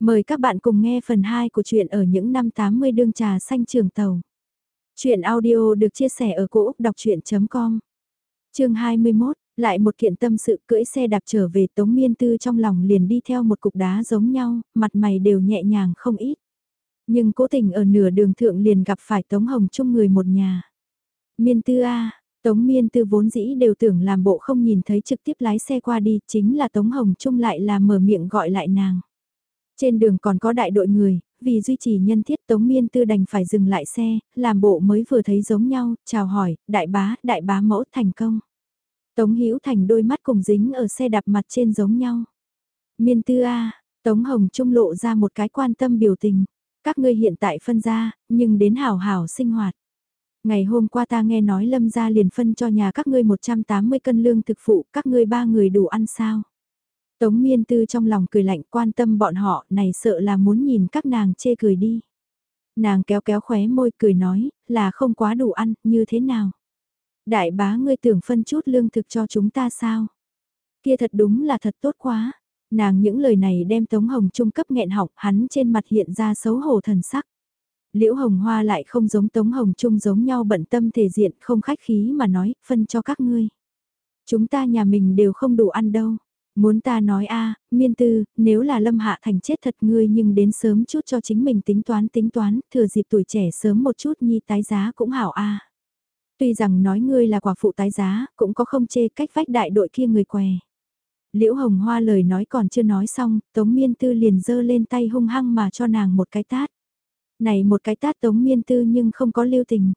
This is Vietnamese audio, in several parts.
Mời các bạn cùng nghe phần 2 của truyện ở những năm 80 đương trà xanh trường tàu. Chuyện audio được chia sẻ ở cỗ đọc chuyện.com Trường 21, lại một kiện tâm sự cưỡi xe đạp trở về Tống Miên Tư trong lòng liền đi theo một cục đá giống nhau, mặt mày đều nhẹ nhàng không ít. Nhưng cố tình ở nửa đường thượng liền gặp phải Tống Hồng chung người một nhà. Miên Tư A, Tống Miên Tư vốn dĩ đều tưởng làm bộ không nhìn thấy trực tiếp lái xe qua đi, chính là Tống Hồng chung lại là mở miệng gọi lại nàng. Trên đường còn có đại đội người, vì duy trì nhân thiết Tống Miên Tư đành phải dừng lại xe, làm bộ mới vừa thấy giống nhau, chào hỏi, đại bá, đại bá mẫu thành công. Tống Hữu Thành đôi mắt cùng dính ở xe đạp mặt trên giống nhau. Miên Tư A, Tống Hồng Trung lộ ra một cái quan tâm biểu tình. Các ngươi hiện tại phân ra, nhưng đến hảo hảo sinh hoạt. Ngày hôm qua ta nghe nói lâm gia liền phân cho nhà các ngươi 180 cân lương thực phụ, các ngươi ba người đủ ăn sao? Tống miên tư trong lòng cười lạnh quan tâm bọn họ, này sợ là muốn nhìn các nàng chê cười đi. Nàng kéo kéo khóe môi cười nói, là không quá đủ ăn, như thế nào. Đại bá ngươi tưởng phân chút lương thực cho chúng ta sao? Kia thật đúng là thật tốt quá. Nàng những lời này đem Tống Hồng trung cấp nghẹn học hắn trên mặt hiện ra xấu hổ thần sắc. Liễu Hồng Hoa lại không giống Tống Hồng Trung giống nhau bận tâm thể diện, không khách khí mà nói, phân cho các ngươi. Chúng ta nhà mình đều không đủ ăn đâu. Muốn ta nói a miên tư, nếu là lâm hạ thành chết thật ngươi nhưng đến sớm chút cho chính mình tính toán tính toán, thừa dịp tuổi trẻ sớm một chút nhi tái giá cũng hảo a Tuy rằng nói ngươi là quả phụ tái giá, cũng có không chê cách vách đại đội kia người què. Liễu hồng hoa lời nói còn chưa nói xong, tống miên tư liền giơ lên tay hung hăng mà cho nàng một cái tát. Này một cái tát tống miên tư nhưng không có lưu tình.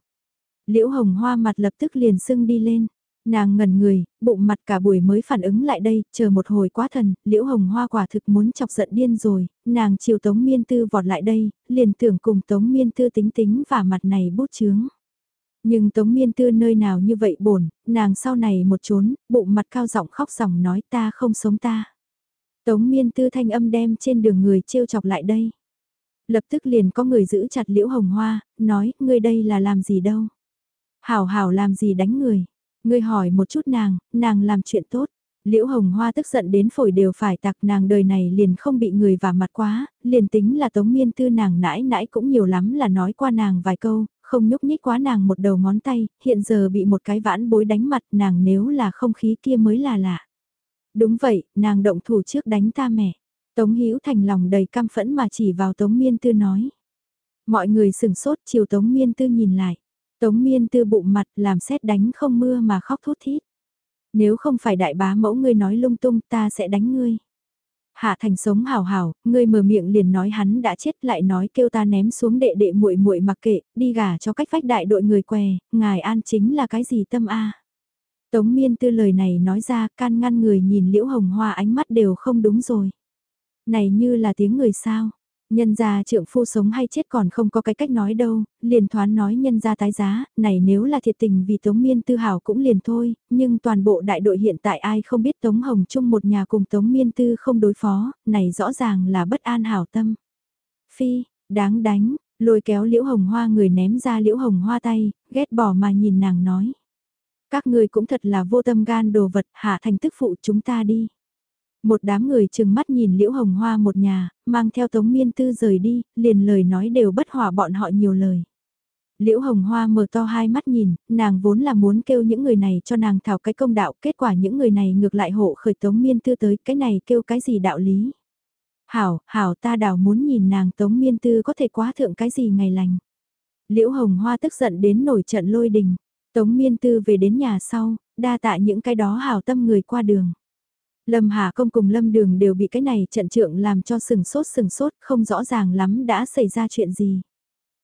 Liễu hồng hoa mặt lập tức liền sưng đi lên. Nàng ngẩn người, bụng mặt cả buổi mới phản ứng lại đây, chờ một hồi quá thần, liễu hồng hoa quả thực muốn chọc giận điên rồi, nàng chiều tống miên tư vọt lại đây, liền tưởng cùng tống miên tư tính tính và mặt này bút chướng. Nhưng tống miên tư nơi nào như vậy bổn, nàng sau này một trốn, bụng mặt cao giọng khóc giọng nói ta không sống ta. Tống miên tư thanh âm đem trên đường người trêu chọc lại đây. Lập tức liền có người giữ chặt liễu hồng hoa, nói, ngươi đây là làm gì đâu. Hảo hảo làm gì đánh người Ngươi hỏi một chút nàng, nàng làm chuyện tốt. Liễu Hồng Hoa tức giận đến phổi đều phải tạc nàng đời này liền không bị người vả mặt quá, liền tính là tống miên tư nàng nãi nãi cũng nhiều lắm là nói qua nàng vài câu, không nhúc nhích quá nàng một đầu ngón tay, hiện giờ bị một cái vãn bối đánh mặt nàng nếu là không khí kia mới là lạ. Đúng vậy, nàng động thủ trước đánh ta mẹ. Tống Hữu thành lòng đầy căm phẫn mà chỉ vào Tống Miên Tư nói. Mọi người sừng sốt chiều Tống Miên Tư nhìn lại. Tống miên tư bụng mặt làm xét đánh không mưa mà khóc thút thít. Nếu không phải đại bá mẫu ngươi nói lung tung ta sẽ đánh ngươi. Hạ thành sống hào hào, ngươi mở miệng liền nói hắn đã chết lại nói kêu ta ném xuống đệ đệ muội muội mặc kệ, đi gả cho cách vách đại đội người què, ngài an chính là cái gì tâm a Tống miên tư lời này nói ra can ngăn người nhìn liễu hồng hoa ánh mắt đều không đúng rồi. Này như là tiếng người sao, Nhân gia trượng phu sống hay chết còn không có cái cách nói đâu, liền thoán nói nhân gia tái giá, này nếu là thiệt tình vì Tống Miên Tư hảo cũng liền thôi, nhưng toàn bộ đại đội hiện tại ai không biết Tống Hồng chung một nhà cùng Tống Miên Tư không đối phó, này rõ ràng là bất an hảo tâm. Phi, đáng đánh, lôi kéo liễu hồng hoa người ném ra liễu hồng hoa tay, ghét bỏ mà nhìn nàng nói. Các người cũng thật là vô tâm gan đồ vật, hạ thành tức phụ chúng ta đi. Một đám người chừng mắt nhìn Liễu Hồng Hoa một nhà, mang theo Tống Miên Tư rời đi, liền lời nói đều bất hòa bọn họ nhiều lời. Liễu Hồng Hoa mở to hai mắt nhìn, nàng vốn là muốn kêu những người này cho nàng thảo cái công đạo, kết quả những người này ngược lại hộ khởi Tống Miên Tư tới, cái này kêu cái gì đạo lý. Hảo, hảo ta đảo muốn nhìn nàng Tống Miên Tư có thể quá thượng cái gì ngày lành. Liễu Hồng Hoa tức giận đến nổi trận lôi đình, Tống Miên Tư về đến nhà sau, đa tạ những cái đó hảo tâm người qua đường. Lâm Hà Công cùng Lâm Đường đều bị cái này trận trượng làm cho sừng sốt sừng sốt, không rõ ràng lắm đã xảy ra chuyện gì.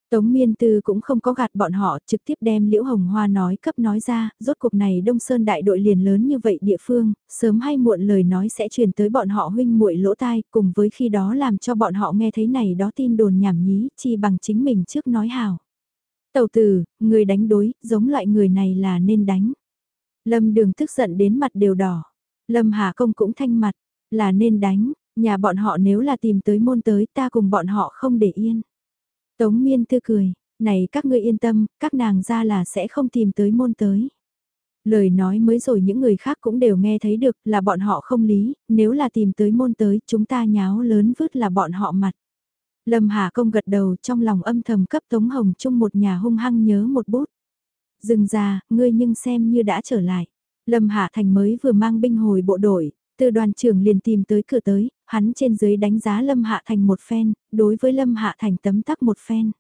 Tống Miên Tư cũng không có gạt bọn họ, trực tiếp đem Liễu Hồng Hoa nói cấp nói ra, rốt cuộc này Đông Sơn đại đội liền lớn như vậy địa phương, sớm hay muộn lời nói sẽ truyền tới bọn họ huynh muội lỗ tai, cùng với khi đó làm cho bọn họ nghe thấy này đó tin đồn nhảm nhí, chi bằng chính mình trước nói hào. Tầu tử, người đánh đối, giống loại người này là nên đánh. Lâm Đường tức giận đến mặt đều đỏ. Lâm Hà Công cũng thanh mặt, là nên đánh, nhà bọn họ nếu là tìm tới môn tới ta cùng bọn họ không để yên. Tống miên Thư cười, này các ngươi yên tâm, các nàng ra là sẽ không tìm tới môn tới. Lời nói mới rồi những người khác cũng đều nghe thấy được là bọn họ không lý, nếu là tìm tới môn tới chúng ta nháo lớn vứt là bọn họ mặt. Lâm Hà Công gật đầu trong lòng âm thầm cấp Tống Hồng chung một nhà hung hăng nhớ một bút. Dừng ra, ngươi nhưng xem như đã trở lại. Lâm Hạ Thành mới vừa mang binh hồi bộ đội, từ đoàn trưởng liền tìm tới cửa tới, hắn trên dưới đánh giá Lâm Hạ Thành một phen, đối với Lâm Hạ Thành tấm tắc một phen.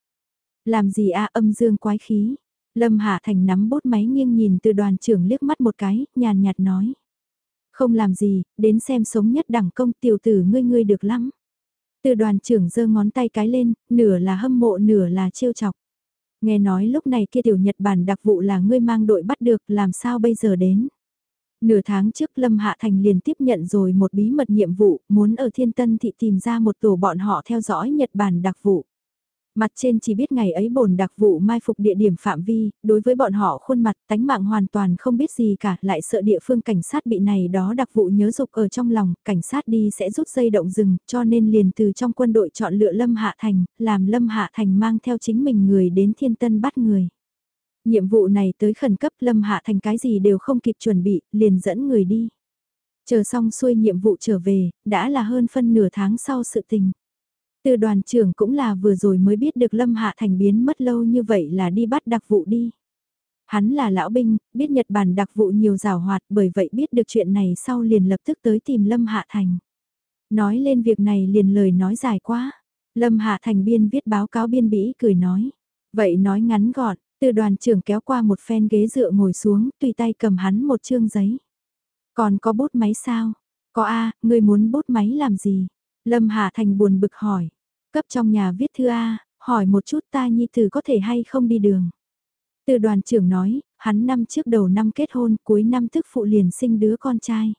Làm gì a âm dương quái khí. Lâm Hạ Thành nắm bút máy nghiêng nhìn từ đoàn trưởng liếc mắt một cái, nhàn nhạt nói. Không làm gì, đến xem sống nhất đẳng công tiểu tử ngươi ngươi được lắm. Từ đoàn trưởng giơ ngón tay cái lên, nửa là hâm mộ nửa là trêu chọc. Nghe nói lúc này kia tiểu Nhật Bản đặc vụ là ngươi mang đội bắt được, làm sao bây giờ đến? Nửa tháng trước Lâm Hạ Thành liền tiếp nhận rồi một bí mật nhiệm vụ, muốn ở Thiên Tân Thị tìm ra một tổ bọn họ theo dõi Nhật Bản đặc vụ. Mặt trên chỉ biết ngày ấy bổn đặc vụ mai phục địa điểm phạm vi, đối với bọn họ khuôn mặt tánh mạng hoàn toàn không biết gì cả, lại sợ địa phương cảnh sát bị này đó đặc vụ nhớ dục ở trong lòng, cảnh sát đi sẽ rút dây động rừng, cho nên liền từ trong quân đội chọn lựa Lâm Hạ Thành, làm Lâm Hạ Thành mang theo chính mình người đến thiên tân bắt người. Nhiệm vụ này tới khẩn cấp Lâm Hạ Thành cái gì đều không kịp chuẩn bị, liền dẫn người đi. Chờ xong xuôi nhiệm vụ trở về, đã là hơn phân nửa tháng sau sự tình. Từ đoàn trưởng cũng là vừa rồi mới biết được Lâm Hạ Thành biến mất lâu như vậy là đi bắt đặc vụ đi. Hắn là lão binh, biết Nhật Bản đặc vụ nhiều rào hoạt bởi vậy biết được chuyện này sau liền lập tức tới tìm Lâm Hạ Thành. Nói lên việc này liền lời nói dài quá. Lâm Hạ Thành biên viết báo cáo biên bĩ cười nói. Vậy nói ngắn gọn, từ đoàn trưởng kéo qua một phen ghế dựa ngồi xuống, tùy tay cầm hắn một chương giấy. Còn có bút máy sao? Có A, người muốn bút máy làm gì? Lâm Hà Thành buồn bực hỏi. Cấp trong nhà viết thư A, hỏi một chút ta nhi tử có thể hay không đi đường. Từ đoàn trưởng nói, hắn năm trước đầu năm kết hôn, cuối năm tức phụ liền sinh đứa con trai.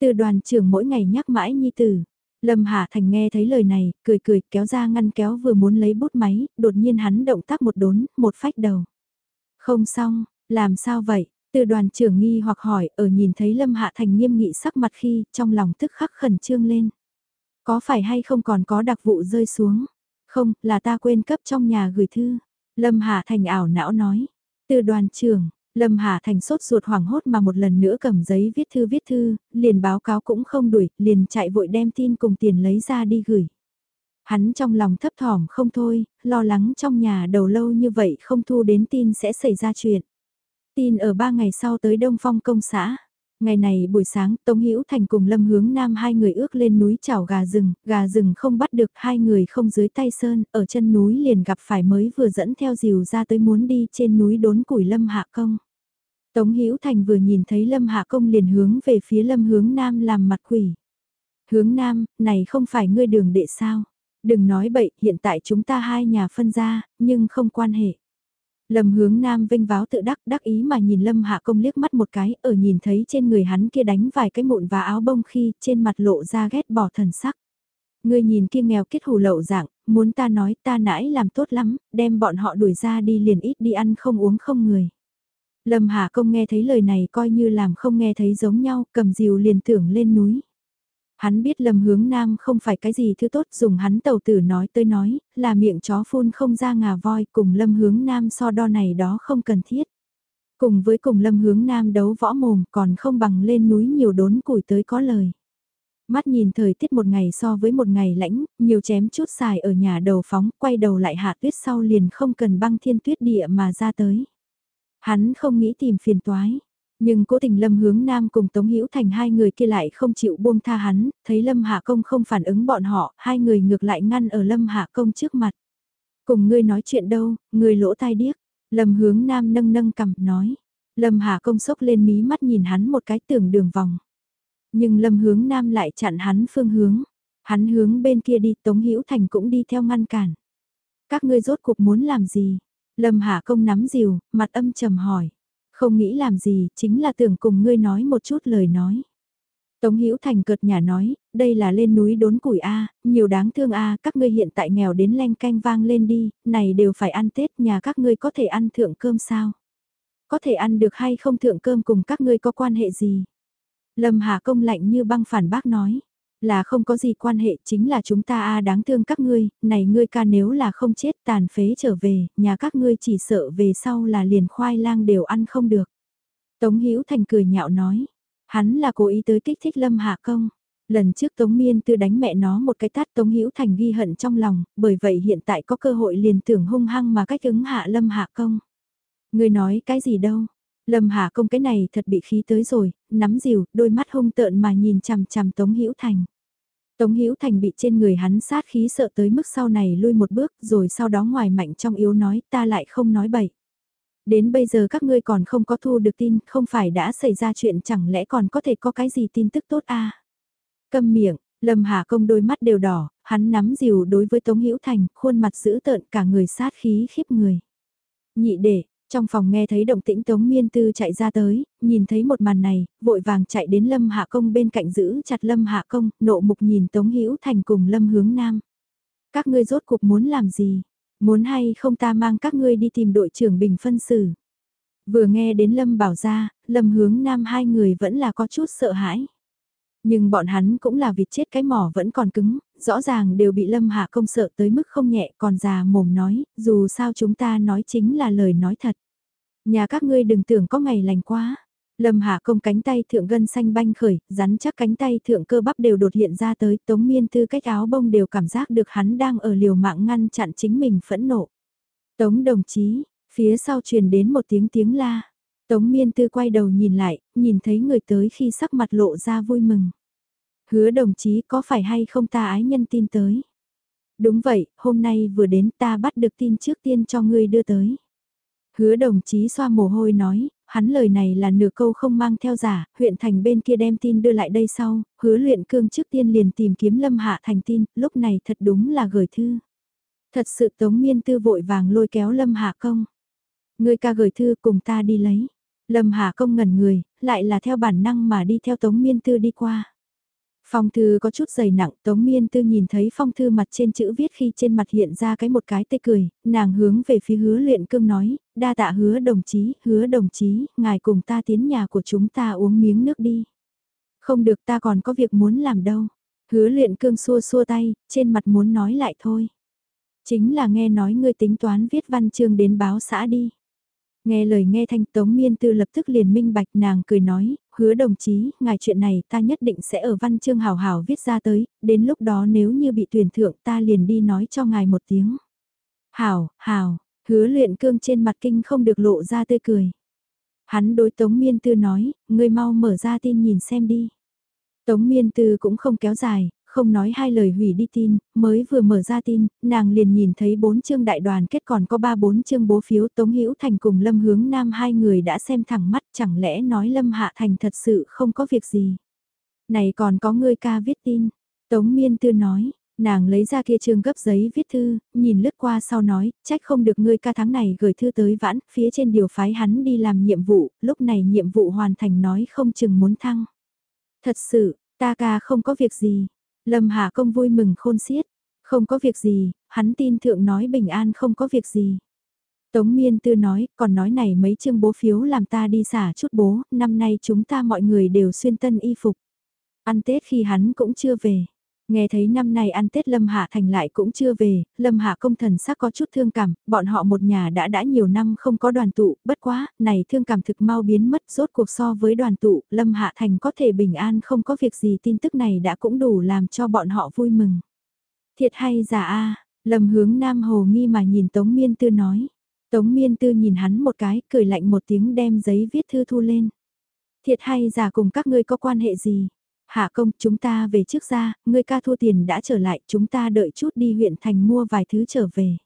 Từ đoàn trưởng mỗi ngày nhắc mãi nhi tử. Lâm Hà Thành nghe thấy lời này, cười cười kéo ra ngăn kéo vừa muốn lấy bút máy, đột nhiên hắn động tác một đốn, một phách đầu. Không xong, làm sao vậy? Từ đoàn trưởng nghi hoặc hỏi, ở nhìn thấy Lâm Hạ Thành nghiêm nghị sắc mặt khi, trong lòng tức khắc khẩn trương lên. Có phải hay không còn có đặc vụ rơi xuống? Không, là ta quên cấp trong nhà gửi thư. Lâm hạ Thành ảo não nói. Từ đoàn trưởng, Lâm Hà Thành sốt ruột hoảng hốt mà một lần nữa cầm giấy viết thư viết thư, liền báo cáo cũng không đuổi, liền chạy vội đem tin cùng tiền lấy ra đi gửi. Hắn trong lòng thấp thỏm không thôi, lo lắng trong nhà đầu lâu như vậy không thu đến tin sẽ xảy ra chuyện. Tin ở ba ngày sau tới Đông Phong công xã. Ngày này buổi sáng Tống Hữu Thành cùng Lâm Hướng Nam hai người ước lên núi chảo gà rừng, gà rừng không bắt được hai người không dưới tay sơn, ở chân núi liền gặp phải mới vừa dẫn theo dìu ra tới muốn đi trên núi đốn củi Lâm Hạ Công. Tống Hữu Thành vừa nhìn thấy Lâm Hạ Công liền hướng về phía Lâm Hướng Nam làm mặt quỷ. Hướng Nam, này không phải ngươi đường đệ sao? Đừng nói bậy, hiện tại chúng ta hai nhà phân ra, nhưng không quan hệ. Lâm hướng nam vinh váo tự đắc đắc ý mà nhìn Lâm Hạ Công liếc mắt một cái ở nhìn thấy trên người hắn kia đánh vài cái mụn và áo bông khi trên mặt lộ ra ghét bỏ thần sắc. Ngươi nhìn kia nghèo kết hù lậu dạng, muốn ta nói ta nãy làm tốt lắm, đem bọn họ đuổi ra đi liền ít đi ăn không uống không người. Lâm Hà Công nghe thấy lời này coi như làm không nghe thấy giống nhau, cầm diều liền tưởng lên núi. Hắn biết Lâm hướng nam không phải cái gì thứ tốt dùng hắn tàu tử nói tới nói, là miệng chó phun không ra ngà voi cùng lâm hướng nam so đo này đó không cần thiết. Cùng với cùng lâm hướng nam đấu võ mồm còn không bằng lên núi nhiều đốn củi tới có lời. Mắt nhìn thời tiết một ngày so với một ngày lãnh, nhiều chém chút xài ở nhà đầu phóng, quay đầu lại hạ tuyết sau liền không cần băng thiên tuyết địa mà ra tới. Hắn không nghĩ tìm phiền toái nhưng cố tình Lâm hướng Nam cùng Tống Hữu Thành hai người kia lại không chịu buông tha hắn, thấy Lâm Hạ Công không phản ứng bọn họ, hai người ngược lại ngăn ở Lâm Hạ Công trước mặt. Cùng ngươi nói chuyện đâu, ngươi lỗ tai điếc. Lâm hướng Nam nâng nâng cầm nói. Lâm Hạ Công sốc lên mí mắt nhìn hắn một cái tưởng đường vòng. Nhưng Lâm hướng Nam lại chặn hắn phương hướng. Hắn hướng bên kia đi Tống Hữu Thành cũng đi theo ngăn cản. Các ngươi rốt cuộc muốn làm gì? Lâm Hạ Công nắm dìu, mặt âm trầm hỏi. Không nghĩ làm gì, chính là tưởng cùng ngươi nói một chút lời nói. Tống Hữu Thành cợt nhà nói, đây là lên núi đốn củi A, nhiều đáng thương A, các ngươi hiện tại nghèo đến len canh vang lên đi, này đều phải ăn Tết, nhà các ngươi có thể ăn thượng cơm sao? Có thể ăn được hay không thượng cơm cùng các ngươi có quan hệ gì? Lâm Hà Công lạnh như băng phản bác nói, là không có gì quan hệ chính là chúng ta a đáng thương các ngươi, này ngươi ca nếu là không chết tàn phế trở về, nhà các ngươi chỉ sợ về sau là liền khoai lang đều ăn không được. Tống Hữu Thành cười nhạo nói, hắn là cố ý tới kích thích Lâm Hạ Công. Lần trước Tống Miên Tư đánh mẹ nó một cái tát Tống Hữu Thành ghi hận trong lòng, bởi vậy hiện tại có cơ hội liền tưởng hung hăng mà cách ứng hạ Lâm Hạ Công. Người nói cái gì đâu, Lâm Hà Công cái này thật bị khí tới rồi, nắm dìu, đôi mắt hung tợn mà nhìn chằm chằm Tống Hữu Thành. Tống Hữu Thành bị trên người hắn sát khí sợ tới mức sau này lui một bước, rồi sau đó ngoài mạnh trong yếu nói ta lại không nói bậy. Đến bây giờ các ngươi còn không có thu được tin, không phải đã xảy ra chuyện chẳng lẽ còn có thể có cái gì tin tức tốt à? Câm miệng, Lâm Hà Công đôi mắt đều đỏ, hắn nắm dìu đối với Tống Hữu Thành, khuôn mặt dữ tợn cả người sát khí khiếp người. Nhị đệ, trong phòng nghe thấy động tĩnh Tống Miên Tư chạy ra tới, nhìn thấy một màn này, vội vàng chạy đến Lâm Hạ Công bên cạnh giữ chặt Lâm Hạ Công, nộ mục nhìn Tống Hữu Thành cùng Lâm Hướng Nam. Các ngươi rốt cuộc muốn làm gì? Muốn hay không ta mang các ngươi đi tìm đội trưởng bình phân xử? Vừa nghe đến Lâm bảo ra, Lâm Hướng Nam hai người vẫn là có chút sợ hãi. Nhưng bọn hắn cũng là vịt chết cái mỏ vẫn còn cứng, rõ ràng đều bị Lâm Hạ công sợ tới mức không nhẹ còn già mồm nói, dù sao chúng ta nói chính là lời nói thật. Nhà các ngươi đừng tưởng có ngày lành quá. Lâm Hạ công cánh tay thượng gân xanh banh khởi, rắn chắc cánh tay thượng cơ bắp đều đột hiện ra tới, tống miên tư cách áo bông đều cảm giác được hắn đang ở liều mạng ngăn chặn chính mình phẫn nộ. Tống đồng chí, phía sau truyền đến một tiếng tiếng la. Tống miên tư quay đầu nhìn lại, nhìn thấy người tới khi sắc mặt lộ ra vui mừng. Hứa đồng chí có phải hay không ta ái nhân tin tới? Đúng vậy, hôm nay vừa đến ta bắt được tin trước tiên cho ngươi đưa tới. Hứa đồng chí xoa mồ hôi nói, hắn lời này là nửa câu không mang theo giả, huyện thành bên kia đem tin đưa lại đây sau, hứa luyện cương trước tiên liền tìm kiếm lâm hạ thành tin, lúc này thật đúng là gửi thư. Thật sự tống miên tư vội vàng lôi kéo lâm hạ công. Ngươi ca gửi thư cùng ta đi lấy. Lâm Hà công ngẩn người, lại là theo bản năng mà đi theo Tống Miên Tư đi qua. Phong thư có chút dày nặng, Tống Miên Tư nhìn thấy phong thư mặt trên chữ viết khi trên mặt hiện ra cái một cái tê cười, nàng hướng về phía hứa luyện cương nói, đa tạ hứa đồng chí, hứa đồng chí, ngài cùng ta tiến nhà của chúng ta uống miếng nước đi. Không được ta còn có việc muốn làm đâu. Hứa luyện cương xua xua tay, trên mặt muốn nói lại thôi. Chính là nghe nói ngươi tính toán viết văn chương đến báo xã đi. Nghe lời nghe thanh Tống Miên Tư lập tức liền minh bạch nàng cười nói, hứa đồng chí, ngài chuyện này ta nhất định sẽ ở văn chương hào hào viết ra tới, đến lúc đó nếu như bị tuyển thượng ta liền đi nói cho ngài một tiếng. Hào, hào, hứa luyện cương trên mặt kinh không được lộ ra tươi cười. Hắn đối Tống Miên Tư nói, ngươi mau mở ra tin nhìn xem đi. Tống Miên Tư cũng không kéo dài, không nói hai lời hủy đi tin, mới vừa mở ra tin, nàng liền nhìn thấy bốn chương đại đoàn kết còn có ba bốn chương bố phiếu Tống Hữu Thành cùng Lâm Hướng Nam hai người đã xem thẳng mắt chẳng lẽ nói Lâm Hạ Thành thật sự không có việc gì. Này còn có người ca viết tin, Tống Miên Tư nói, nàng lấy ra kia trương gấp giấy viết thư, nhìn lướt qua sau nói, trách không được ngươi ca tháng này gửi thư tới vãn, phía trên điều phái hắn đi làm nhiệm vụ, lúc này nhiệm vụ hoàn thành nói không chừng muốn thăng. Thật sự, ta ca không có việc gì, Lâm Hà Công vui mừng khôn xiết, không có việc gì, hắn tin thượng nói bình an không có việc gì. Tống Miên Tư nói, còn nói này mấy chương bố phiếu làm ta đi xả chút bố, năm nay chúng ta mọi người đều xuyên tân y phục. Ăn Tết khi hắn cũng chưa về. Nghe thấy năm nay ăn Tết Lâm Hạ Thành lại cũng chưa về, Lâm Hạ công thần sắc có chút thương cảm, bọn họ một nhà đã đã nhiều năm không có đoàn tụ, bất quá, này thương cảm thực mau biến mất rốt cuộc so với đoàn tụ, Lâm Hạ Thành có thể bình an không có việc gì tin tức này đã cũng đủ làm cho bọn họ vui mừng. Thiệt hay giả a Lâm hướng Nam Hồ nghi mà nhìn Tống Miên Tư nói. Tống Miên Tư nhìn hắn một cái, cười lạnh một tiếng đem giấy viết thư thu lên. Thiệt hay giả cùng các ngươi có quan hệ gì? Hạ công, chúng ta về trước ra, ngươi ca thua tiền đã trở lại, chúng ta đợi chút đi huyện thành mua vài thứ trở về.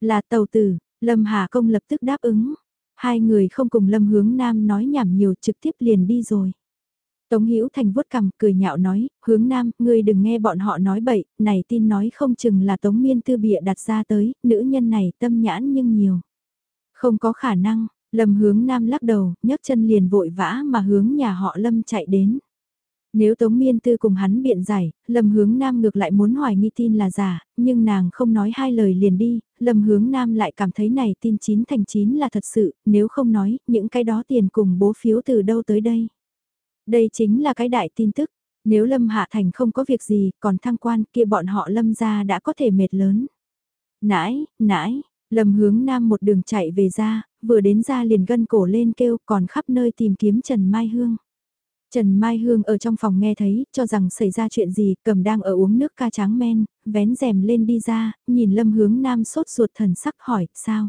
Là tàu tử, Lâm Hà công lập tức đáp ứng. Hai người không cùng Lâm Hướng Nam nói nhảm nhiều trực tiếp liền đi rồi. Tống Hữu Thành vuốt cằm cười nhạo nói, hướng Nam, ngươi đừng nghe bọn họ nói bậy, này tin nói không chừng là Tống Miên Tư bịa đặt ra tới, nữ nhân này tâm nhãn nhưng nhiều. Không có khả năng, Lâm hướng Nam lắc đầu, nhấc chân liền vội vã mà hướng nhà họ Lâm chạy đến. Nếu Tống Miên Tư cùng hắn biện giải, Lâm Hướng Nam ngược lại muốn hoài nghi tin là giả, nhưng nàng không nói hai lời liền đi, Lâm Hướng Nam lại cảm thấy này tin chín thành chín là thật sự, nếu không nói, những cái đó tiền cùng bố phiếu từ đâu tới đây. Đây chính là cái đại tin tức, nếu Lâm Hạ Thành không có việc gì, còn thăng quan kia bọn họ Lâm ra đã có thể mệt lớn. Nãi, nãi, Lâm hướng nam một đường chạy về ra, vừa đến ra liền gân cổ lên kêu còn khắp nơi tìm kiếm Trần Mai Hương. Trần Mai Hương ở trong phòng nghe thấy, cho rằng xảy ra chuyện gì, cầm đang ở uống nước ca tráng men, vén rèm lên đi ra, nhìn lâm hướng nam sốt ruột thần sắc hỏi, sao?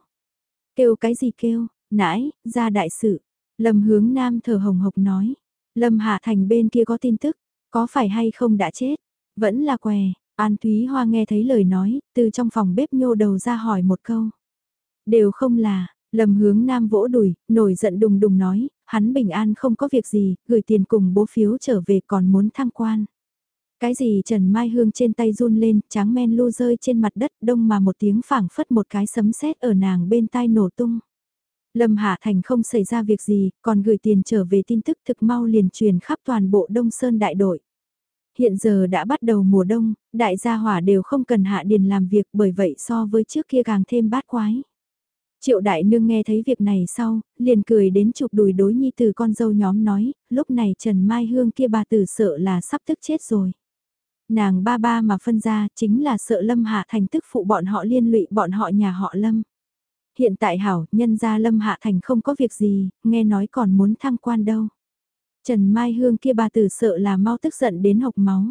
Kêu cái gì kêu, nãy, ra đại sự. Lâm hướng nam thở hồng hộc nói, Lâm Hạ Thành bên kia có tin tức, có phải hay không đã chết, vẫn là què, An Thúy Hoa nghe thấy lời nói, từ trong phòng bếp nhô đầu ra hỏi một câu. Đều không là, Lâm hướng nam vỗ đùi, nổi giận đùng đùng nói, hắn bình an không có việc gì, gửi tiền cùng bố phiếu trở về còn muốn thăng quan. Cái gì Trần Mai Hương trên tay run lên, tráng men lu rơi trên mặt đất đông mà một tiếng phảng phất một cái sấm sét ở nàng bên tai nổ tung. Lâm Hạ Thành không xảy ra việc gì, còn gửi tiền trở về tin tức thực mau liền truyền khắp toàn bộ Đông Sơn đại đội. Hiện giờ đã bắt đầu mùa đông, đại gia hỏa đều không cần hạ điền làm việc bởi vậy so với trước kia càng thêm bát quái. Triệu đại nương nghe thấy việc này sau, liền cười đến chụp đùi đối nhi từ con dâu nhóm nói, lúc này Trần Mai Hương kia bà tử sợ là sắp tức chết rồi. Nàng ba ba mà phân ra chính là sợ Lâm Hạ Thành tức phụ bọn họ liên lụy bọn họ nhà họ Lâm. Hiện tại hảo, nhân gia Lâm Hạ Thành không có việc gì, nghe nói còn muốn thăng quan đâu. Trần Mai Hương kia bà tử sợ là mau tức giận đến hộc máu.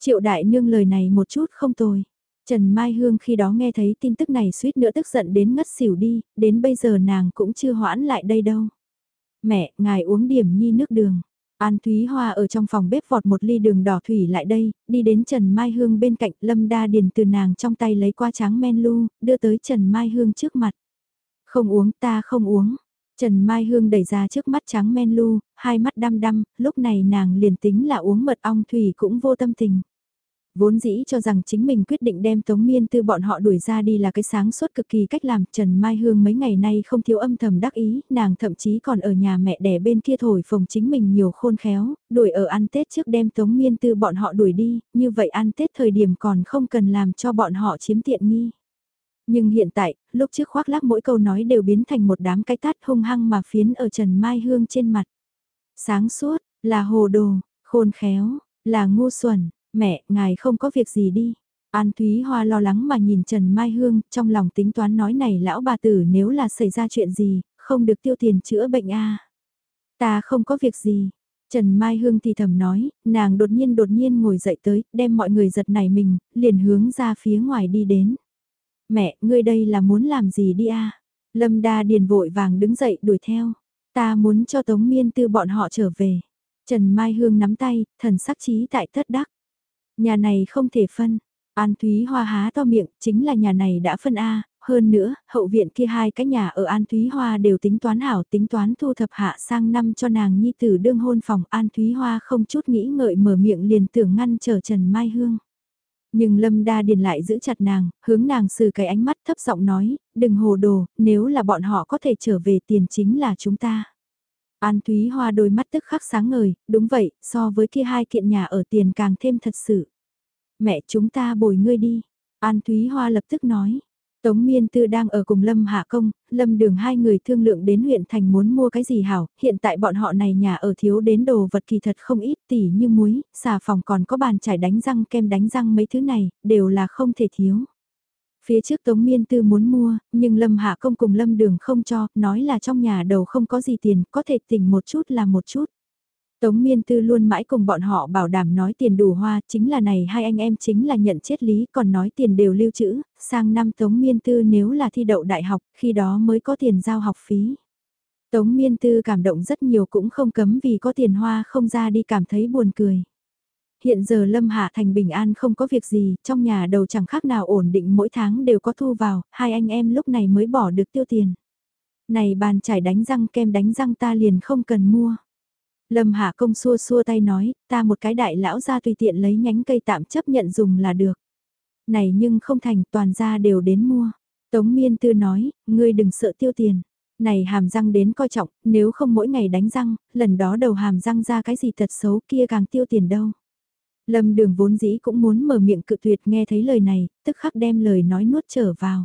Triệu đại nương lời này một chút không tồi. Trần Mai Hương khi đó nghe thấy tin tức này suýt nữa tức giận đến ngất xỉu đi, đến bây giờ nàng cũng chưa hoãn lại đây đâu. Mẹ, ngài uống điểm nhi nước đường. An Thúy Hoa ở trong phòng bếp vọt một ly đường đỏ thủy lại đây, đi đến Trần Mai Hương bên cạnh Lâm Đa Điền từ nàng trong tay lấy qua tráng men lu, đưa tới Trần Mai Hương trước mặt. Không uống ta không uống. Trần Mai Hương đẩy ra trước mắt trắng men lu, hai mắt đăm đăm, lúc này nàng liền tính là uống mật ong thủy cũng vô tâm tình. Vốn dĩ cho rằng chính mình quyết định đem Tống Miên Tư bọn họ đuổi ra đi là cái sáng suốt cực kỳ cách làm Trần Mai Hương mấy ngày nay không thiếu âm thầm đắc ý, nàng thậm chí còn ở nhà mẹ đẻ bên kia thổi phồng chính mình nhiều khôn khéo, đuổi ở ăn Tết trước đem Tống Miên Tư bọn họ đuổi đi, như vậy ăn Tết thời điểm còn không cần làm cho bọn họ chiếm tiện nghi. Nhưng hiện tại, lúc trước khoác lác mỗi câu nói đều biến thành một đám cái tát hung hăng mà phiến ở Trần Mai Hương trên mặt. Sáng suốt, là hồ đồ, khôn khéo, là ngu xuẩn, mẹ, ngài không có việc gì đi. An Thúy Hoa lo lắng mà nhìn Trần Mai Hương, trong lòng tính toán nói này lão bà tử nếu là xảy ra chuyện gì, không được tiêu tiền chữa bệnh a. Ta không có việc gì. Trần Mai Hương thì thầm nói, nàng đột nhiên đột nhiên ngồi dậy tới, đem mọi người giật nảy mình, liền hướng ra phía ngoài đi đến. Mẹ, ngươi đây là muốn làm gì đi a? Lâm Đa Điền vội vàng đứng dậy đuổi theo. Ta muốn cho Tống Miên Tư bọn họ trở về. Trần Mai Hương nắm tay, thần sắc trí tại thất đắc. Nhà này không thể phân. An Thúy Hoa há to miệng, chính là nhà này đã phân A, hơn nữa, hậu viện kia hai cái nhà ở An Thúy Hoa đều tính toán hảo, tính toán thu thập hạ sang năm cho nàng nhi tử đương hôn phòng An Thúy Hoa không chút nghĩ ngợi mở miệng liền tưởng ngăn trở Trần Mai Hương. Nhưng Lâm Đa Điền lại giữ chặt nàng, hướng nàng sử cái ánh mắt thấp giọng nói, đừng hồ đồ, nếu là bọn họ có thể trở về tiền chính là chúng ta. An Thúy Hoa đôi mắt tức khắc sáng ngời, đúng vậy, so với kia hai kiện nhà ở tiền càng thêm thật sự. Mẹ chúng ta bồi ngươi đi. An Thúy Hoa lập tức nói, Tống Miên Tư đang ở cùng Lâm Hạ Công, Lâm Đường hai người thương lượng đến huyện thành muốn mua cái gì hảo, hiện tại bọn họ này nhà ở thiếu đến đồ vật kỳ thật không ít tỉ như muối, xà phòng còn có bàn chải đánh răng kem đánh răng mấy thứ này, đều là không thể thiếu. Phía trước Tống Miên Tư muốn mua, nhưng Lâm Hạ Công cùng Lâm Đường không cho, nói là trong nhà đầu không có gì tiền, có thể tỉnh một chút là một chút. Tống Miên Tư luôn mãi cùng bọn họ bảo đảm nói tiền đủ hoa, chính là này hai anh em chính là nhận chết lý, còn nói tiền đều lưu trữ, sang năm Tống Miên Tư nếu là thi đậu đại học, khi đó mới có tiền giao học phí. Tống Miên Tư cảm động rất nhiều cũng không cấm vì có tiền hoa không ra đi cảm thấy buồn cười. Hiện giờ Lâm Hạ Thành bình an không có việc gì, trong nhà đầu chẳng khác nào ổn định mỗi tháng đều có thu vào, hai anh em lúc này mới bỏ được tiêu tiền. Này bàn chải đánh răng kem đánh răng ta liền không cần mua. Lâm Hạ Công xua xua tay nói, ta một cái đại lão ra tùy tiện lấy nhánh cây tạm chấp nhận dùng là được. Này nhưng không thành toàn ra đều đến mua. Tống Miên Tư nói, ngươi đừng sợ tiêu tiền. Này hàm răng đến coi trọng, nếu không mỗi ngày đánh răng, lần đó đầu hàm răng ra cái gì thật xấu kia càng tiêu tiền đâu. Lâm đường vốn dĩ cũng muốn mở miệng cự tuyệt nghe thấy lời này, tức khắc đem lời nói nuốt trở vào.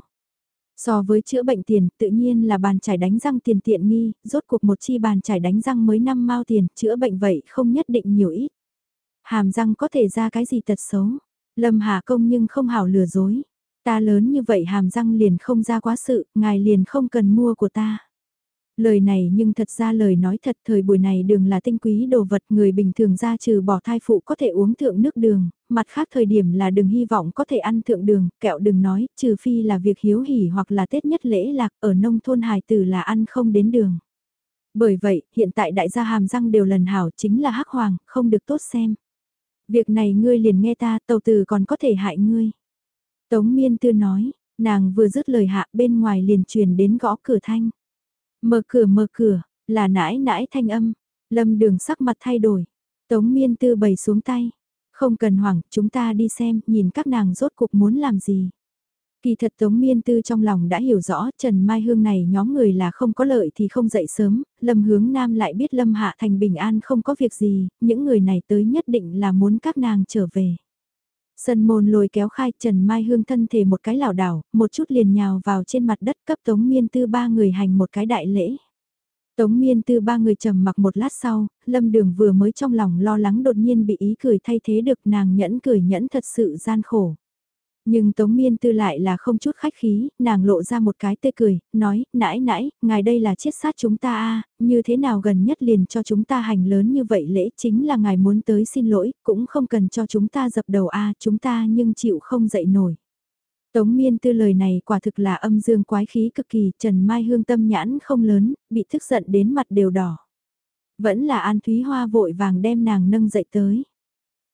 So với chữa bệnh tiền, tự nhiên là bàn chải đánh răng tiền tiện nghi, rốt cuộc một chi bàn chải đánh răng mới năm mao tiền, chữa bệnh vậy không nhất định nhiều ít. Hàm răng có thể ra cái gì tật xấu. Lâm Hà Công nhưng không hảo lừa dối. Ta lớn như vậy hàm răng liền không ra quá sự, ngài liền không cần mua của ta. Lời này nhưng thật ra lời nói thật thời buổi này đường là tinh quý đồ vật người bình thường ra trừ bỏ thai phụ có thể uống thượng nước đường, mặt khác thời điểm là đừng hy vọng có thể ăn thượng đường, kẹo đừng nói, trừ phi là việc hiếu hỉ hoặc là Tết nhất lễ lạc ở nông thôn hài tử là ăn không đến đường. Bởi vậy, hiện tại đại gia hàm răng đều lần hảo chính là hắc hoàng, không được tốt xem. Việc này ngươi liền nghe ta, tàu từ còn có thể hại ngươi. Tống miên tư nói, nàng vừa dứt lời hạ bên ngoài liền truyền đến gõ cửa thanh. Mở cửa mở cửa, là nãi nãi thanh âm. Lâm đường sắc mặt thay đổi. Tống miên tư bày xuống tay. Không cần hoảng, chúng ta đi xem, nhìn các nàng rốt cuộc muốn làm gì. Kỳ thật Tống Miên Tư trong lòng đã hiểu rõ Trần Mai Hương này nhóm người là không có lợi thì không dậy sớm, Lâm Hướng Nam lại biết Lâm Hạ Thành bình an không có việc gì, những người này tới nhất định là muốn các nàng trở về. Sân môn lồi kéo khai Trần Mai Hương thân thể một cái lảo đảo, một chút liền nhào vào trên mặt đất cấp Tống Miên Tư ba người hành một cái đại lễ. Tống Miên Tư ba người trầm mặc một lát sau, Lâm Đường vừa mới trong lòng lo lắng đột nhiên bị ý cười thay thế được nàng nhẫn cười nhẫn thật sự gian khổ. Nhưng Tống Miên Tư lại là không chút khách khí, nàng lộ ra một cái tươi cười, nói, nãi nãi, ngài đây là chiết sát chúng ta a như thế nào gần nhất liền cho chúng ta hành lớn như vậy lễ chính là ngài muốn tới xin lỗi, cũng không cần cho chúng ta dập đầu a chúng ta nhưng chịu không dậy nổi. Tống miên tư lời này quả thực là âm dương quái khí cực kỳ, Trần Mai Hương tâm nhãn không lớn, bị thức giận đến mặt đều đỏ. Vẫn là An Thúy Hoa vội vàng đem nàng nâng dậy tới.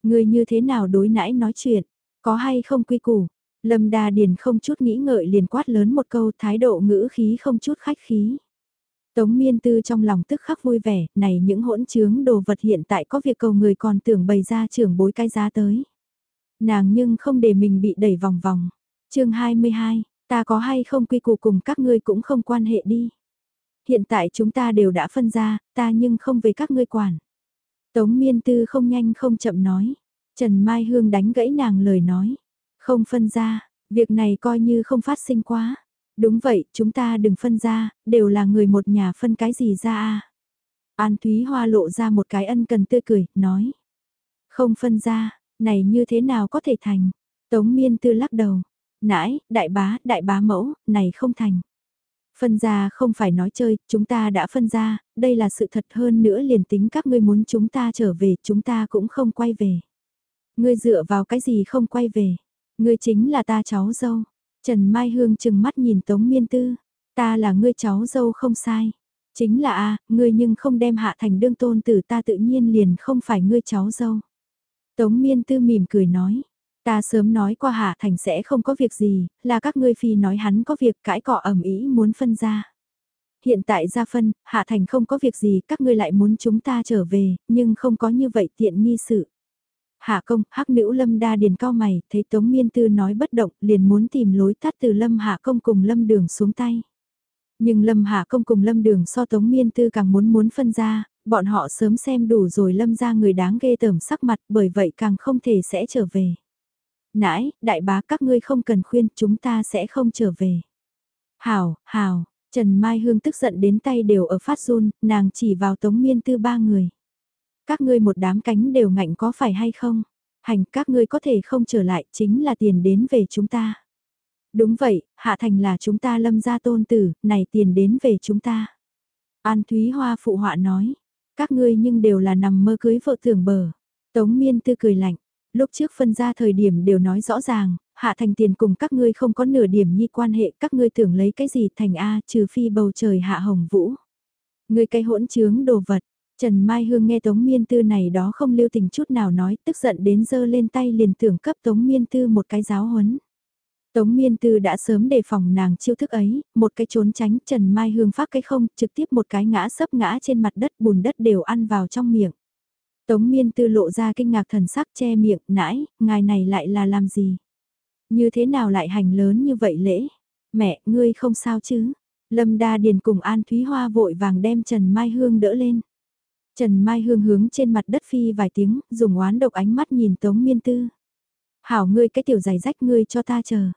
Người như thế nào đối nãi nói chuyện, có hay không quy củ, Lâm Đa Điền không chút nghĩ ngợi liền quát lớn một câu thái độ ngữ khí không chút khách khí. Tống miên tư trong lòng tức khắc vui vẻ, này những hỗn trướng đồ vật hiện tại có việc cầu người còn tưởng bày ra trưởng bối cái giá tới. Nàng nhưng không để mình bị đẩy vòng vòng. chương 22, ta có hay không quy củ cùng các ngươi cũng không quan hệ đi. Hiện tại chúng ta đều đã phân ra, ta nhưng không về các ngươi quản. Tống miên tư không nhanh không chậm nói. Trần Mai Hương đánh gãy nàng lời nói. Không phân ra, việc này coi như không phát sinh quá. Đúng vậy, chúng ta đừng phân ra, đều là người một nhà phân cái gì ra à. An Thúy Hoa lộ ra một cái ân cần tươi cười, nói. Không phân ra, này như thế nào có thể thành. Tống miên tư lắc đầu. Nãi, đại bá, đại bá mẫu, này không thành. Phân ra không phải nói chơi, chúng ta đã phân ra, đây là sự thật hơn nữa liền tính các ngươi muốn chúng ta trở về, chúng ta cũng không quay về. Ngươi dựa vào cái gì không quay về? Ngươi chính là ta cháu dâu. Trần Mai Hương chừng mắt nhìn Tống Miên Tư. Ta là ngươi cháu dâu không sai. Chính là a, ngươi nhưng không đem hạ thành đương tôn tử ta tự nhiên liền không phải ngươi cháu dâu. Tống Miên Tư mỉm cười nói. Ta sớm nói qua Hạ Thành sẽ không có việc gì, là các ngươi phi nói hắn có việc cãi cọ ẩm ý muốn phân ra. Hiện tại ra phân, Hạ Thành không có việc gì, các ngươi lại muốn chúng ta trở về, nhưng không có như vậy tiện nghi sự. Hạ công, hắc nữ lâm đa điền cao mày, thấy Tống Miên Tư nói bất động, liền muốn tìm lối tắt từ lâm hạ công cùng lâm đường xuống tay. Nhưng lâm hạ công cùng lâm đường so Tống Miên Tư càng muốn muốn phân ra, bọn họ sớm xem đủ rồi lâm ra người đáng ghê tởm sắc mặt bởi vậy càng không thể sẽ trở về. Nãi, đại bá các ngươi không cần khuyên chúng ta sẽ không trở về. Hảo, hảo, Trần Mai Hương tức giận đến tay đều ở phát run, nàng chỉ vào Tống Miên Tư ba người. Các ngươi một đám cánh đều ngạnh có phải hay không? Hành các ngươi có thể không trở lại chính là tiền đến về chúng ta. Đúng vậy, Hạ Thành là chúng ta lâm gia tôn tử, này tiền đến về chúng ta. An Thúy Hoa phụ họa nói, các ngươi nhưng đều là nằm mơ cưới vợ tưởng bờ. Tống miên tư cười lạnh, lúc trước phân ra thời điểm đều nói rõ ràng, Hạ Thành tiền cùng các ngươi không có nửa điểm nhi quan hệ, các ngươi tưởng lấy cái gì thành A trừ phi bầu trời hạ hồng vũ. Ngươi cái hỗn trướng đồ vật, Trần Mai Hương nghe Tống Miên Tư này đó không lưu tình chút nào nói, tức giận đến giơ lên tay liền tưởng cấp Tống Miên Tư một cái giáo huấn. Tống Miên Tư đã sớm đề phòng nàng chiêu thức ấy, một cái trốn tránh Trần Mai Hương phát cái không, trực tiếp một cái ngã sấp ngã trên mặt đất bùn đất đều ăn vào trong miệng. Tống Miên Tư lộ ra kinh ngạc thần sắc che miệng, nãi, ngài này lại là làm gì? Như thế nào lại hành lớn như vậy lễ? Mẹ, ngươi không sao chứ? Lâm Đa Điền cùng An Thúy Hoa vội vàng đem Trần Mai Hương đỡ lên. Trần Mai Hương hướng trên mặt đất phi vài tiếng, dùng oán độc ánh mắt nhìn Tống Miên Tư. Hảo ngươi cái tiểu giày rách ngươi cho ta chờ.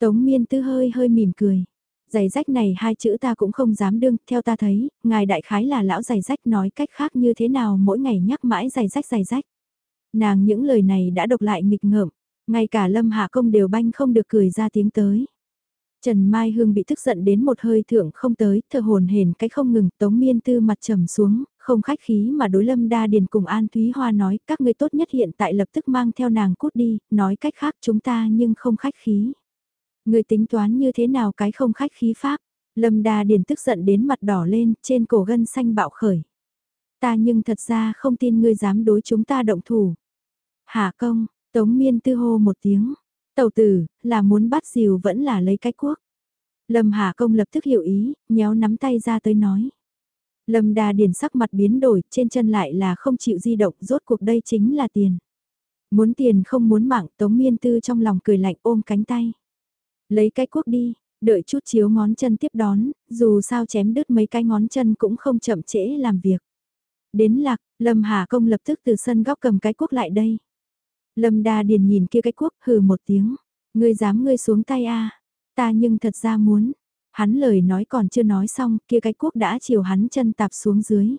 Tống Miên Tư hơi hơi mỉm cười. Giày rách này hai chữ ta cũng không dám đương, theo ta thấy, ngài đại khái là lão giày rách nói cách khác như thế nào mỗi ngày nhắc mãi giày rách giày rách. Nàng những lời này đã độc lại nghịch ngợm, Ngay cả Lâm Hạ Công đều banh không được cười ra tiếng tới. Trần Mai Hương bị tức giận đến một hơi thượng không tới, thở hồn hển cái không ngừng, Tống Miên Tư mặt trầm xuống, không khách khí mà đối Lâm Đa Điền cùng An Thúy Hoa nói, các ngươi tốt nhất hiện tại lập tức mang theo nàng cút đi, nói cách khác chúng ta nhưng không khách khí. Người tính toán như thế nào cái không khách khí pháp, Lâm Đa Điền tức giận đến mặt đỏ lên, trên cổ gân xanh bạo khởi. Ta nhưng thật ra không tin ngươi dám đối chúng ta động thủ. Hạ công, Tống Miên Tư hô một tiếng, Tàu tử, là muốn bắt diều vẫn là lấy cái cuốc. Lâm Hà Công lập tức hiểu ý, nhéo nắm tay ra tới nói. Lâm Đa Điền sắc mặt biến đổi, trên chân lại là không chịu di động, rốt cuộc đây chính là tiền. Muốn tiền không muốn mạng, Tống Miên Tư trong lòng cười lạnh ôm cánh tay. Lấy cái cuốc đi, đợi chút chiếu ngón chân tiếp đón, dù sao chém đứt mấy cái ngón chân cũng không chậm trễ làm việc. Đến lạc, Lâm Hà Công lập tức từ sân góc cầm cái cuốc lại đây. Lâm Đa Điền nhìn kia cái cuốc hừ một tiếng. Ngươi dám ngươi xuống tay a Ta nhưng thật ra muốn. Hắn lời nói còn chưa nói xong kia cái quốc đã chiều hắn chân tạp xuống dưới.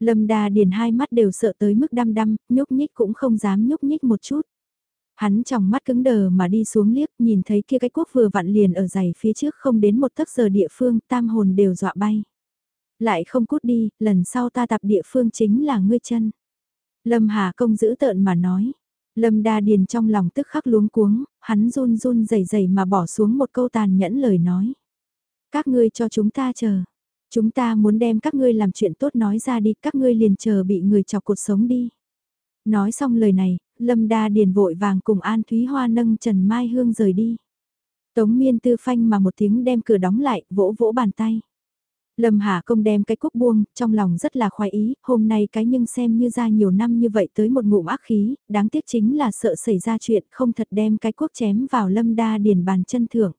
Lâm Đa Điền hai mắt đều sợ tới mức đăm đăm, nhúc nhích cũng không dám nhúc nhích một chút. Hắn trong mắt cứng đờ mà đi xuống liếc, nhìn thấy kia cái quốc vừa vặn liền ở giày phía trước không đến một tấc giờ địa phương, tam hồn đều dọa bay. Lại không cút đi, lần sau ta tập địa phương chính là ngươi chân. Lâm Hà Công giữ tợn mà nói, Lâm Đa Điền trong lòng tức khắc luống cuống, hắn run run rẩy rẩy mà bỏ xuống một câu tàn nhẫn lời nói. Các ngươi cho chúng ta chờ. Chúng ta muốn đem các ngươi làm chuyện tốt nói ra đi, các ngươi liền chờ bị người chọc cuộc sống đi. Nói xong lời này, Lâm Đa Điền vội vàng cùng An Thúy Hoa nâng Trần Mai Hương rời đi. Tống miên tư phanh mà một tiếng đem cửa đóng lại, vỗ vỗ bàn tay. Lâm Hà Công đem cái cúc buông, trong lòng rất là khoái ý, hôm nay cái nhưng xem như ra nhiều năm như vậy tới một ngụm ác khí, đáng tiếc chính là sợ xảy ra chuyện không thật đem cái cuốc chém vào Lâm Đa điền bàn chân thưởng.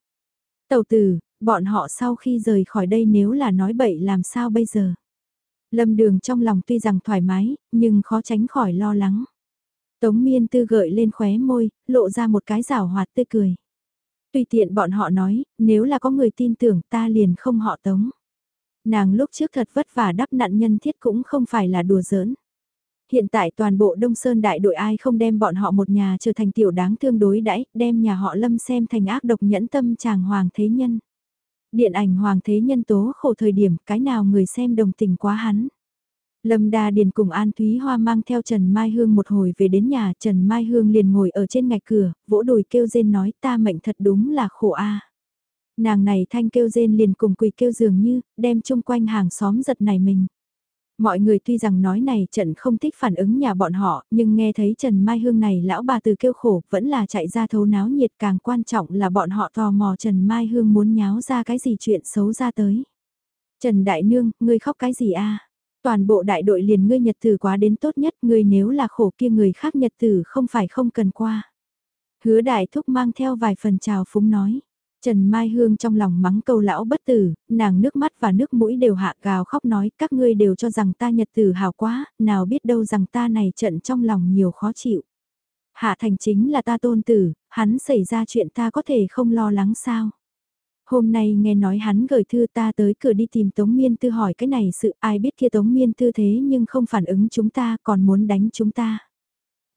Tầu tử, bọn họ sau khi rời khỏi đây nếu là nói bậy làm sao bây giờ? Lâm Đường trong lòng tuy rằng thoải mái, nhưng khó tránh khỏi lo lắng. Tống miên tư gợi lên khóe môi, lộ ra một cái rào hoạt tươi cười. Tùy tiện bọn họ nói, nếu là có người tin tưởng ta liền không họ tống. Nàng lúc trước thật vất vả đắp nạn nhân thiết cũng không phải là đùa giỡn. Hiện tại toàn bộ Đông Sơn đại đội ai không đem bọn họ một nhà trở thành tiểu đáng thương đối đãi đem nhà họ lâm xem thành ác độc nhẫn tâm chàng hoàng thế nhân. Điện ảnh hoàng thế nhân tố khổ thời điểm cái nào người xem đồng tình quá hắn. Lâm Đa Điền cùng An Thúy Hoa mang theo Trần Mai Hương một hồi về đến nhà, Trần Mai Hương liền ngồi ở trên ngạch cửa, vỗ đùi kêu rên nói ta mệnh thật đúng là khổ a. Nàng này thanh kêu rên liền cùng quỳ kêu dường như, đem chung quanh hàng xóm giật này mình. Mọi người tuy rằng nói này Trần không thích phản ứng nhà bọn họ, nhưng nghe thấy Trần Mai Hương này lão bà từ kêu khổ vẫn là chạy ra thấu náo nhiệt càng quan trọng là bọn họ tò mò Trần Mai Hương muốn nháo ra cái gì chuyện xấu ra tới. Trần Đại Nương, ngươi khóc cái gì a? Toàn bộ đại đội liền ngươi nhật tử quá đến tốt nhất, ngươi nếu là khổ kia người khác nhật tử không phải không cần qua. Hứa đại thúc mang theo vài phần chào phúng nói. Trần Mai Hương trong lòng mắng câu lão bất tử, nàng nước mắt và nước mũi đều hạ gào khóc nói các ngươi đều cho rằng ta nhật tử hào quá, nào biết đâu rằng ta này trận trong lòng nhiều khó chịu. Hạ thành chính là ta tôn tử, hắn xảy ra chuyện ta có thể không lo lắng sao. Hôm nay nghe nói hắn gửi thư ta tới cửa đi tìm Tống Miên Tư hỏi cái này sự ai biết kia Tống Miên Tư thế nhưng không phản ứng chúng ta còn muốn đánh chúng ta.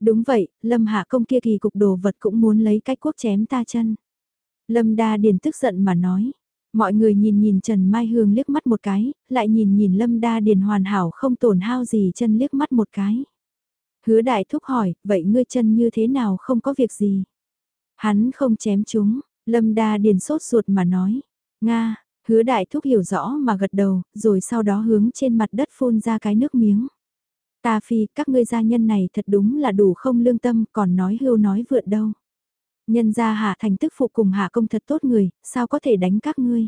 Đúng vậy, Lâm Hạ Công kia kỳ cục đồ vật cũng muốn lấy cái quốc chém ta chân. Lâm Đa Điền tức giận mà nói. Mọi người nhìn nhìn Trần Mai Hương liếc mắt một cái, lại nhìn nhìn Lâm Đa Điền hoàn hảo không tổn hao gì chân liếc mắt một cái. Hứa đại thúc hỏi, vậy ngươi chân như thế nào không có việc gì? Hắn không chém chúng, Lâm Đa Điền sốt ruột mà nói. Nga, hứa đại thúc hiểu rõ mà gật đầu, rồi sau đó hướng trên mặt đất phun ra cái nước miếng. Ta phi, các ngươi gia nhân này thật đúng là đủ không lương tâm, còn nói hưu nói vượt đâu. Nhân ra hạ thành tức phụ cùng hạ công thật tốt người, sao có thể đánh các ngươi?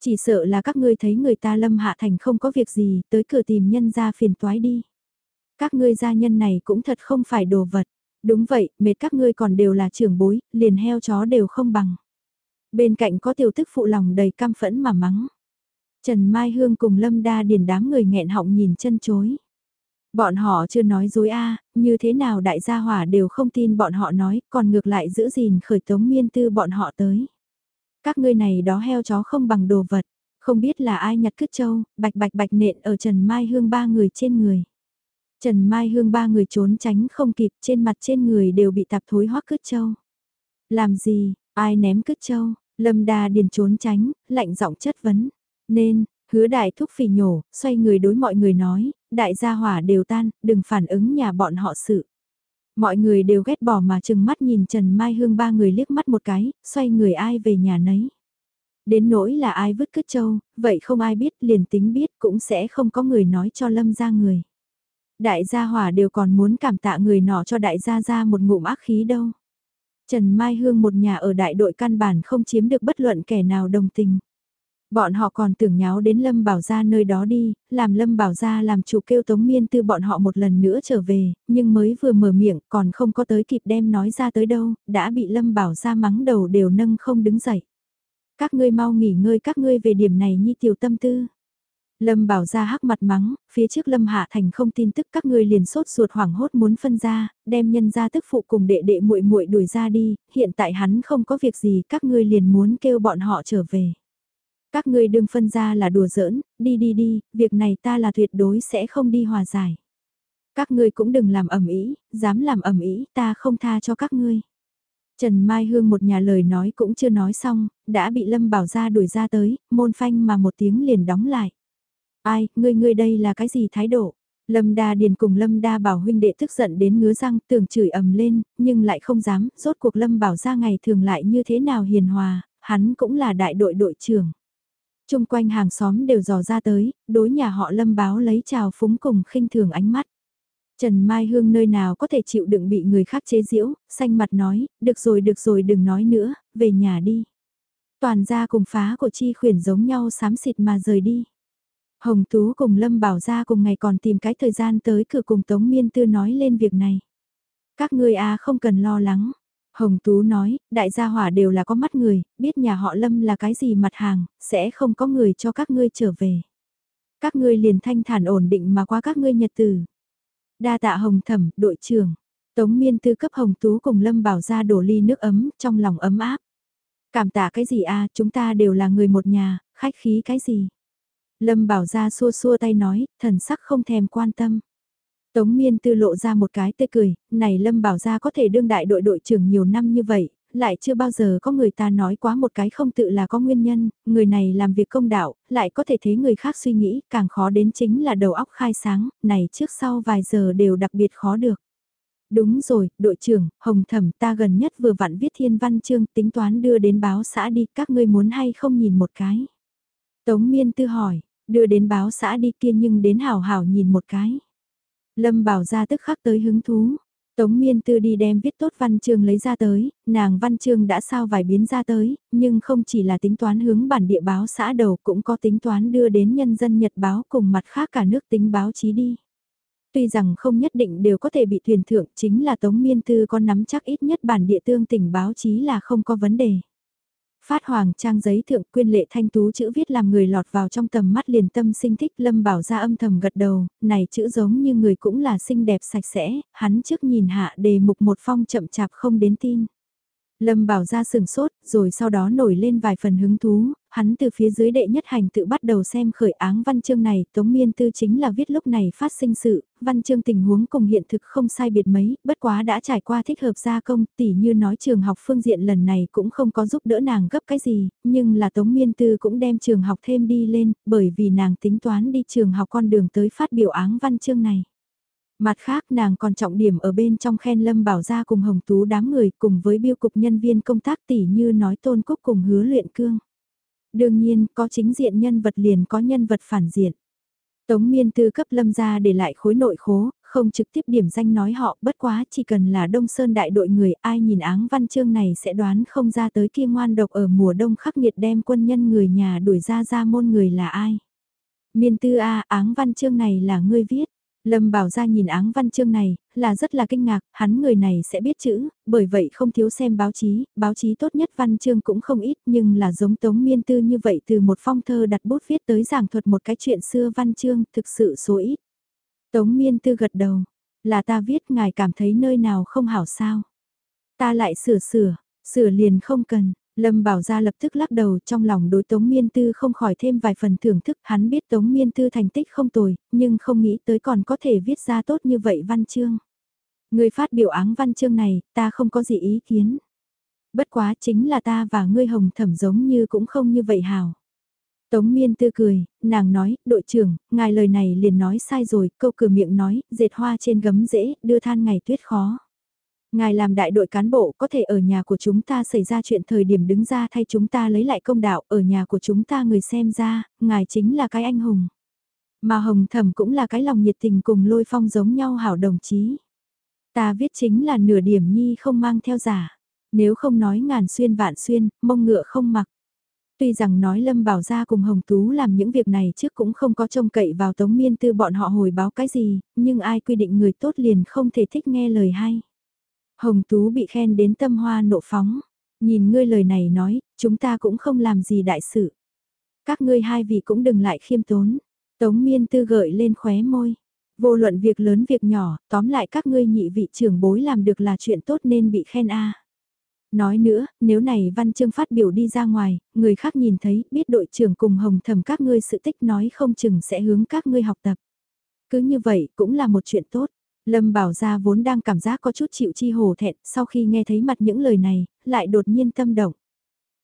Chỉ sợ là các ngươi thấy người ta lâm hạ thành không có việc gì, tới cửa tìm nhân ra phiền toái đi. Các ngươi gia nhân này cũng thật không phải đồ vật. Đúng vậy, mệt các ngươi còn đều là trưởng bối, liền heo chó đều không bằng. Bên cạnh có tiểu tức phụ lòng đầy cam phẫn mà mắng. Trần Mai Hương cùng Lâm Đa điền đám người nghẹn họng nhìn chân chối. Bọn họ chưa nói dối a như thế nào đại gia hỏa đều không tin bọn họ nói, còn ngược lại giữ gìn khởi tống miên tư bọn họ tới. Các ngươi này đó heo chó không bằng đồ vật, không biết là ai nhặt cứt châu, bạch bạch bạch nện ở Trần Mai Hương ba người trên người. Trần Mai Hương ba người trốn tránh không kịp trên mặt trên người đều bị tạp thối hoắc cứt châu. Làm gì, ai ném cứt châu, Lâm Đa Điền trốn tránh, lạnh giọng chất vấn. Nên, hứa đại thúc phì nhổ, xoay người đối mọi người nói, đại gia hỏa đều tan, đừng phản ứng nhà bọn họ sự. Mọi người đều ghét bỏ mà chừng mắt nhìn Trần Mai Hương ba người liếc mắt một cái, xoay người ai về nhà nấy. Đến nỗi là ai vứt cứt châu, vậy không ai biết liền tính biết cũng sẽ không có người nói cho lâm ra người. Đại gia hỏa đều còn muốn cảm tạ người nọ cho đại gia ra một ngụm ác khí đâu. Trần Mai Hương một nhà ở đại đội căn bản không chiếm được bất luận kẻ nào đồng tình. Bọn họ còn tưởng nháo đến Lâm Bảo Gia nơi đó đi, làm Lâm Bảo Gia làm chủ kêu Tống Miên Tư bọn họ một lần nữa trở về, nhưng mới vừa mở miệng còn không có tới kịp đem nói ra tới đâu, đã bị Lâm Bảo Gia mắng đầu đều nâng không đứng dậy. Các ngươi mau nghỉ ngơi các ngươi về điểm này nhi tiểu tâm tư. Lâm bảo ra hắc mặt mắng, phía trước Lâm Hạ Thành không tin tức các ngươi liền sốt ruột hoảng hốt muốn phân ra, đem nhân ra tức phụ cùng đệ đệ muội muội đuổi ra đi, hiện tại hắn không có việc gì các ngươi liền muốn kêu bọn họ trở về. Các ngươi đừng phân ra là đùa giỡn, đi đi đi, việc này ta là tuyệt đối sẽ không đi hòa giải. Các ngươi cũng đừng làm ẩm ý, dám làm ẩm ý ta không tha cho các ngươi. Trần Mai Hương một nhà lời nói cũng chưa nói xong, đã bị Lâm Bảo Gia đuổi ra tới, môn phanh mà một tiếng liền đóng lại. Ai, ngươi ngươi đây là cái gì thái độ? Lâm Đa Điền cùng Lâm Đa Bảo huynh đệ tức giận đến ngứa răng tưởng chửi ầm lên, nhưng lại không dám, rốt cuộc Lâm Bảo ra ngày thường lại như thế nào hiền hòa, hắn cũng là đại đội đội trưởng. Trung quanh hàng xóm đều dò ra tới, đối nhà họ Lâm báo lấy chào phúng cùng khinh thường ánh mắt. Trần Mai Hương nơi nào có thể chịu đựng bị người khác chế giễu, xanh mặt nói, được rồi được rồi đừng nói nữa, về nhà đi. Toàn gia cùng phá của chi khuyển giống nhau xám xịt mà rời đi. Hồng Tú cùng Lâm Bảo ra cùng ngày còn tìm cái thời gian tới cửa cùng Tống Miên Tư nói lên việc này. Các ngươi à không cần lo lắng. Hồng Tú nói, đại gia hỏa đều là có mắt người, biết nhà họ Lâm là cái gì mặt hàng, sẽ không có người cho các ngươi trở về. Các ngươi liền thanh thản ổn định mà qua các ngươi nhật tử. Đa tạ Hồng Thẩm, đội trưởng. Tống Miên Tư cấp Hồng Tú cùng Lâm Bảo ra đổ ly nước ấm, trong lòng ấm áp. Cảm tạ cái gì à, chúng ta đều là người một nhà, khách khí cái gì. Lâm bảo ra xua xua tay nói, thần sắc không thèm quan tâm. Tống miên tư lộ ra một cái tươi cười, này Lâm bảo gia có thể đương đại đội đội trưởng nhiều năm như vậy, lại chưa bao giờ có người ta nói quá một cái không tự là có nguyên nhân, người này làm việc công đạo, lại có thể thấy người khác suy nghĩ, càng khó đến chính là đầu óc khai sáng, này trước sau vài giờ đều đặc biệt khó được. Đúng rồi, đội trưởng, Hồng Thẩm ta gần nhất vừa vặn viết thiên văn chương tính toán đưa đến báo xã đi, các ngươi muốn hay không nhìn một cái. Tống miên tư hỏi, đưa đến báo xã đi kia nhưng đến hảo hảo nhìn một cái. Lâm bảo ra tức khắc tới hứng thú. Tống miên tư đi đem viết tốt văn chương lấy ra tới, nàng văn chương đã sao vài biến ra tới, nhưng không chỉ là tính toán hướng bản địa báo xã đầu cũng có tính toán đưa đến nhân dân nhật báo cùng mặt khác cả nước tính báo chí đi. Tuy rằng không nhất định đều có thể bị thuyền thượng chính là Tống Miên Tư có nắm chắc ít nhất bản địa tương tỉnh báo chí là không có vấn đề. Phát hoàng trang giấy thượng quyên lệ thanh tú chữ viết làm người lọt vào trong tầm mắt liền tâm sinh thích lâm bảo ra âm thầm gật đầu, này chữ giống như người cũng là xinh đẹp sạch sẽ, hắn trước nhìn hạ đề mục một phong chậm chạp không đến tin. Lâm bảo ra sừng sốt, rồi sau đó nổi lên vài phần hứng thú, hắn từ phía dưới đệ nhất hành tự bắt đầu xem khởi áng văn chương này, Tống Miên Tư chính là viết lúc này phát sinh sự, văn chương tình huống cùng hiện thực không sai biệt mấy, bất quá đã trải qua thích hợp gia công, tỉ như nói trường học phương diện lần này cũng không có giúp đỡ nàng gấp cái gì, nhưng là Tống Miên Tư cũng đem trường học thêm đi lên, bởi vì nàng tính toán đi trường học con đường tới phát biểu áng văn chương này. Mặt khác nàng còn trọng điểm ở bên trong khen Lâm Bảo Gia cùng Hồng Tú đám người cùng với biêu cục nhân viên công tác tỉ như nói tôn cúc cùng hứa luyện cương. Đương nhiên, có chính diện nhân vật liền có nhân vật phản diện. Tống miên tư cấp lâm ra để lại khối nội khố, không trực tiếp điểm danh nói họ bất quá chỉ cần là Đông Sơn đại đội người ai nhìn áng văn chương này sẽ đoán không ra tới kia ngoan độc ở mùa đông khắc nghiệt đem quân nhân người nhà đuổi ra ra môn người là ai. Miên tư A áng văn chương này là ngươi viết. Lâm Bảo Gia nhìn áng văn chương này, là rất là kinh ngạc, hắn người này sẽ biết chữ, bởi vậy không thiếu xem báo chí, báo chí tốt nhất văn chương cũng không ít nhưng là giống Tống Miên Tư như vậy từ một phong thơ đặt bút viết tới giảng thuật một cái chuyện xưa văn chương thực sự số ít. Tống Miên Tư gật đầu, là ta viết ngài cảm thấy nơi nào không hảo sao. Ta lại sửa sửa, sửa liền không cần, Lâm Bảo Gia lập tức lắc đầu trong lòng đối Tống Miên Tư không khỏi thêm vài phần thưởng thức hắn biết Tống Miên Tư thành tích không tồi, nhưng không nghĩ tới còn có thể viết ra tốt như vậy văn chương. Người phát biểu áng văn chương này, ta không có gì ý kiến. Bất quá chính là ta và ngươi hồng thẩm giống như cũng không như vậy hào. Tống miên tư cười, nàng nói, đội trưởng, ngài lời này liền nói sai rồi, câu cửa miệng nói, dệt hoa trên gấm dễ, đưa than ngày tuyết khó. Ngài làm đại đội cán bộ có thể ở nhà của chúng ta xảy ra chuyện thời điểm đứng ra thay chúng ta lấy lại công đạo ở nhà của chúng ta người xem ra, ngài chính là cái anh hùng. Mà hồng thẩm cũng là cái lòng nhiệt tình cùng lôi phong giống nhau hảo đồng chí. Ta viết chính là nửa điểm nhi không mang theo giả. Nếu không nói ngàn xuyên vạn xuyên, mông ngựa không mặc. Tuy rằng nói Lâm Bảo Gia cùng Hồng Tú làm những việc này trước cũng không có trông cậy vào Tống Miên Tư bọn họ hồi báo cái gì, nhưng ai quy định người tốt liền không thể thích nghe lời hay. Hồng Tú bị khen đến tâm hoa nộ phóng. Nhìn ngươi lời này nói, chúng ta cũng không làm gì đại sự. Các ngươi hai vị cũng đừng lại khiêm tốn. Tống Miên Tư gợi lên khóe môi. Vô luận việc lớn việc nhỏ, tóm lại các ngươi nhị vị trưởng bối làm được là chuyện tốt nên bị khen a. Nói nữa, nếu này văn chương phát biểu đi ra ngoài, người khác nhìn thấy, biết đội trưởng cùng hồng thầm các ngươi sự tích nói không chừng sẽ hướng các ngươi học tập. Cứ như vậy cũng là một chuyện tốt. Lâm Bảo Gia vốn đang cảm giác có chút chịu chi hổ thẹn, sau khi nghe thấy mặt những lời này, lại đột nhiên tâm động.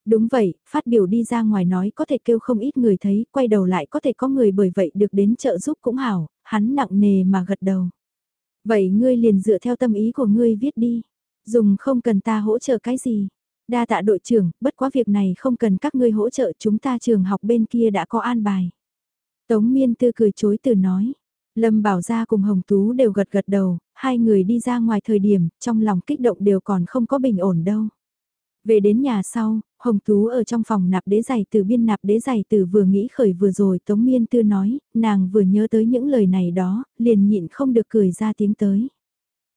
Đúng vậy, phát biểu đi ra ngoài nói có thể kêu không ít người thấy, quay đầu lại có thể có người bởi vậy được đến trợ giúp cũng hảo, hắn nặng nề mà gật đầu. Vậy ngươi liền dựa theo tâm ý của ngươi viết đi, dùng không cần ta hỗ trợ cái gì. Đa tạ đội trưởng, bất quá việc này không cần các ngươi hỗ trợ chúng ta trường học bên kia đã có an bài. Tống miên tư cười chối từ nói. Lâm Bảo Gia cùng Hồng Tú đều gật gật đầu, hai người đi ra ngoài thời điểm, trong lòng kích động đều còn không có bình ổn đâu. Về đến nhà sau, Hồng Tú ở trong phòng nạp đế giày từ biên nạp đế giày từ vừa nghĩ khởi vừa rồi Tống Miên Tư nói, nàng vừa nhớ tới những lời này đó, liền nhịn không được cười ra tiếng tới.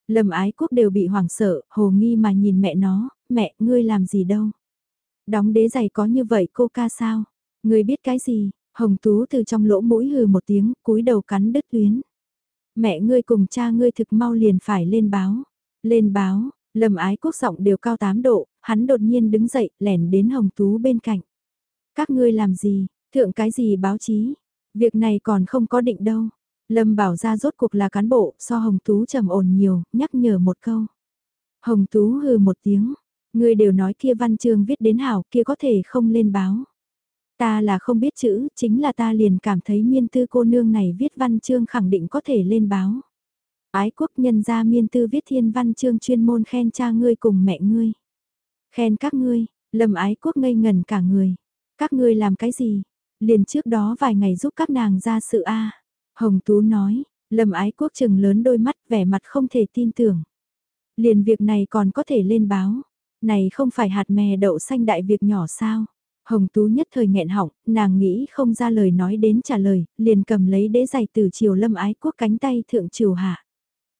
Lâm ái quốc đều bị hoảng sợ, hồ nghi mà nhìn mẹ nó, mẹ, ngươi làm gì đâu. Đóng đế giày có như vậy cô ca sao? Ngươi biết cái gì? Hồng Tú từ trong lỗ mũi hừ một tiếng, cúi đầu cắn đứt tuyến. Mẹ ngươi cùng cha ngươi thực mau liền phải lên báo. Lên báo, Lâm ái quốc giọng đều cao 8 độ, hắn đột nhiên đứng dậy, lẻn đến Hồng Tú bên cạnh. Các ngươi làm gì, thượng cái gì báo chí? Việc này còn không có định đâu. Lâm bảo ra rốt cuộc là cán bộ, so Hồng Tú trầm ổn nhiều, nhắc nhở một câu. Hồng Tú hừ một tiếng, Ngươi đều nói kia văn chương viết đến hảo kia có thể không lên báo. Ta là không biết chữ, chính là ta liền cảm thấy miên tư cô nương này viết văn chương khẳng định có thể lên báo. Ái quốc nhân gia miên tư viết thiên văn chương chuyên môn khen cha ngươi cùng mẹ ngươi. Khen các ngươi, lầm ái quốc ngây ngần cả người. Các ngươi làm cái gì? Liền trước đó vài ngày giúp các nàng ra sự A. Hồng Tú nói, lầm ái quốc chừng lớn đôi mắt vẻ mặt không thể tin tưởng. Liền việc này còn có thể lên báo. Này không phải hạt mè đậu xanh đại việc nhỏ sao? Hồng Tú nhất thời nghẹn họng, nàng nghĩ không ra lời nói đến trả lời, liền cầm lấy đế giày từ chiều lâm ái quốc cánh tay thượng triều hạ.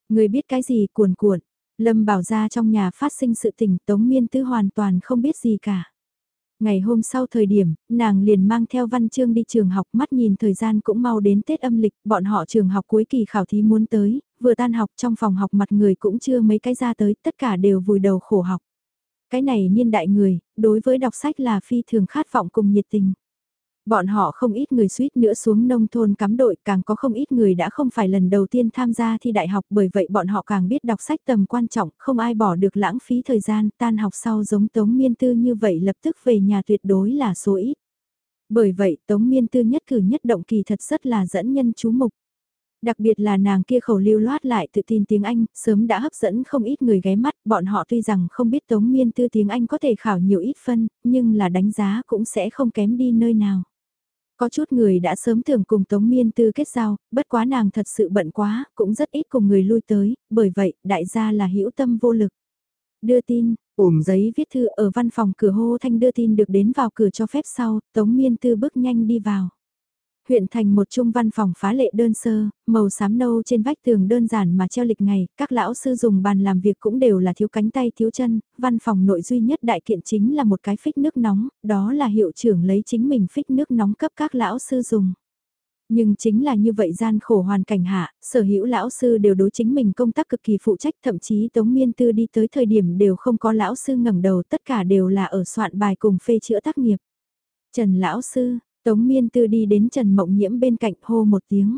Người biết cái gì cuồn cuộn, Lâm bảo ra trong nhà phát sinh sự tình Tống Miên tứ hoàn toàn không biết gì cả. Ngày hôm sau thời điểm, nàng liền mang theo văn chương đi trường học mắt nhìn thời gian cũng mau đến Tết âm lịch, bọn họ trường học cuối kỳ khảo thí muốn tới, vừa tan học trong phòng học mặt người cũng chưa mấy cái ra tới, tất cả đều vùi đầu khổ học. Cái này niên đại người, đối với đọc sách là phi thường khát vọng cùng nhiệt tình. Bọn họ không ít người suýt nữa xuống nông thôn cắm đội, càng có không ít người đã không phải lần đầu tiên tham gia thi đại học bởi vậy bọn họ càng biết đọc sách tầm quan trọng, không ai bỏ được lãng phí thời gian, tan học sau giống Tống Miên Tư như vậy lập tức về nhà tuyệt đối là số ít. Bởi vậy Tống Miên Tư nhất cử nhất động kỳ thật rất là dẫn nhân chú mục. Đặc biệt là nàng kia khẩu lưu loát lại tự tin tiếng Anh, sớm đã hấp dẫn không ít người ghé mắt, bọn họ tuy rằng không biết Tống Miên Tư tiếng Anh có thể khảo nhiều ít phân, nhưng là đánh giá cũng sẽ không kém đi nơi nào. Có chút người đã sớm tưởng cùng Tống Miên Tư kết giao, bất quá nàng thật sự bận quá, cũng rất ít cùng người lui tới, bởi vậy đại gia là hữu tâm vô lực. Đưa tin, ủng giấy viết thư ở văn phòng cửa hô thanh đưa tin được đến vào cửa cho phép sau, Tống Miên Tư bước nhanh đi vào huyện thành một trung văn phòng phá lệ đơn sơ, màu xám nâu trên vách tường đơn giản mà treo lịch ngày, các lão sư dùng bàn làm việc cũng đều là thiếu cánh tay thiếu chân, văn phòng nội duy nhất đại kiện chính là một cái phích nước nóng, đó là hiệu trưởng lấy chính mình phích nước nóng cấp các lão sư dùng. Nhưng chính là như vậy gian khổ hoàn cảnh hạ, sở hữu lão sư đều đối chính mình công tác cực kỳ phụ trách thậm chí Tống Miên Tư đi tới thời điểm đều không có lão sư ngẩng đầu tất cả đều là ở soạn bài cùng phê chữa tác nghiệp. Trần lão sư, Tống Miên Tư đi đến Trần Mộng Nhiễm bên cạnh hô một tiếng.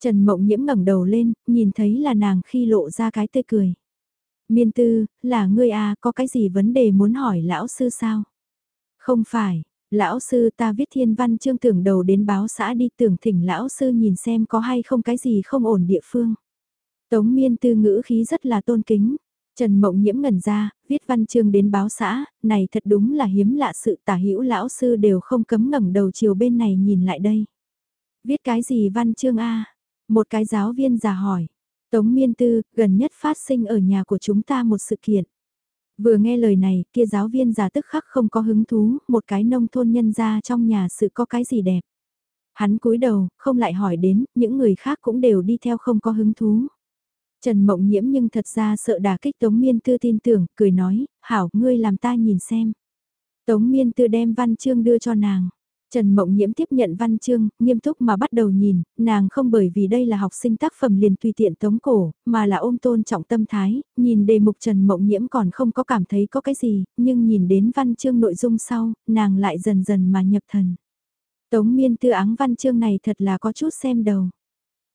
Trần Mộng Nhiễm ngẩng đầu lên, nhìn thấy là nàng khi lộ ra cái tươi cười. Miên Tư, là ngươi à, có cái gì vấn đề muốn hỏi lão sư sao? Không phải, lão sư ta viết thiên văn chương tưởng đầu đến báo xã đi tưởng thỉnh lão sư nhìn xem có hay không cái gì không ổn địa phương. Tống Miên Tư ngữ khí rất là tôn kính. Trần Mộng Nhiễm ngẩn ra, viết văn chương đến báo xã, này thật đúng là hiếm lạ sự tả hữu lão sư đều không cấm ngẩng đầu chiều bên này nhìn lại đây. Viết cái gì văn chương a Một cái giáo viên già hỏi. Tống Miên Tư, gần nhất phát sinh ở nhà của chúng ta một sự kiện. Vừa nghe lời này, kia giáo viên già tức khắc không có hứng thú, một cái nông thôn nhân ra trong nhà sự có cái gì đẹp. Hắn cúi đầu, không lại hỏi đến, những người khác cũng đều đi theo không có hứng thú. Trần Mộng Nhiễm nhưng thật ra sợ đả kích Tống Miên Tư tin tưởng, cười nói, hảo, ngươi làm ta nhìn xem. Tống Miên Tư đem văn chương đưa cho nàng. Trần Mộng Nhiễm tiếp nhận văn chương, nghiêm túc mà bắt đầu nhìn, nàng không bởi vì đây là học sinh tác phẩm liền tùy tiện tống cổ, mà là ôm tôn trọng tâm thái, nhìn đề mục Trần Mộng Nhiễm còn không có cảm thấy có cái gì, nhưng nhìn đến văn chương nội dung sau, nàng lại dần dần mà nhập thần. Tống miên tư áng văn chương này thật là có chút xem đầu.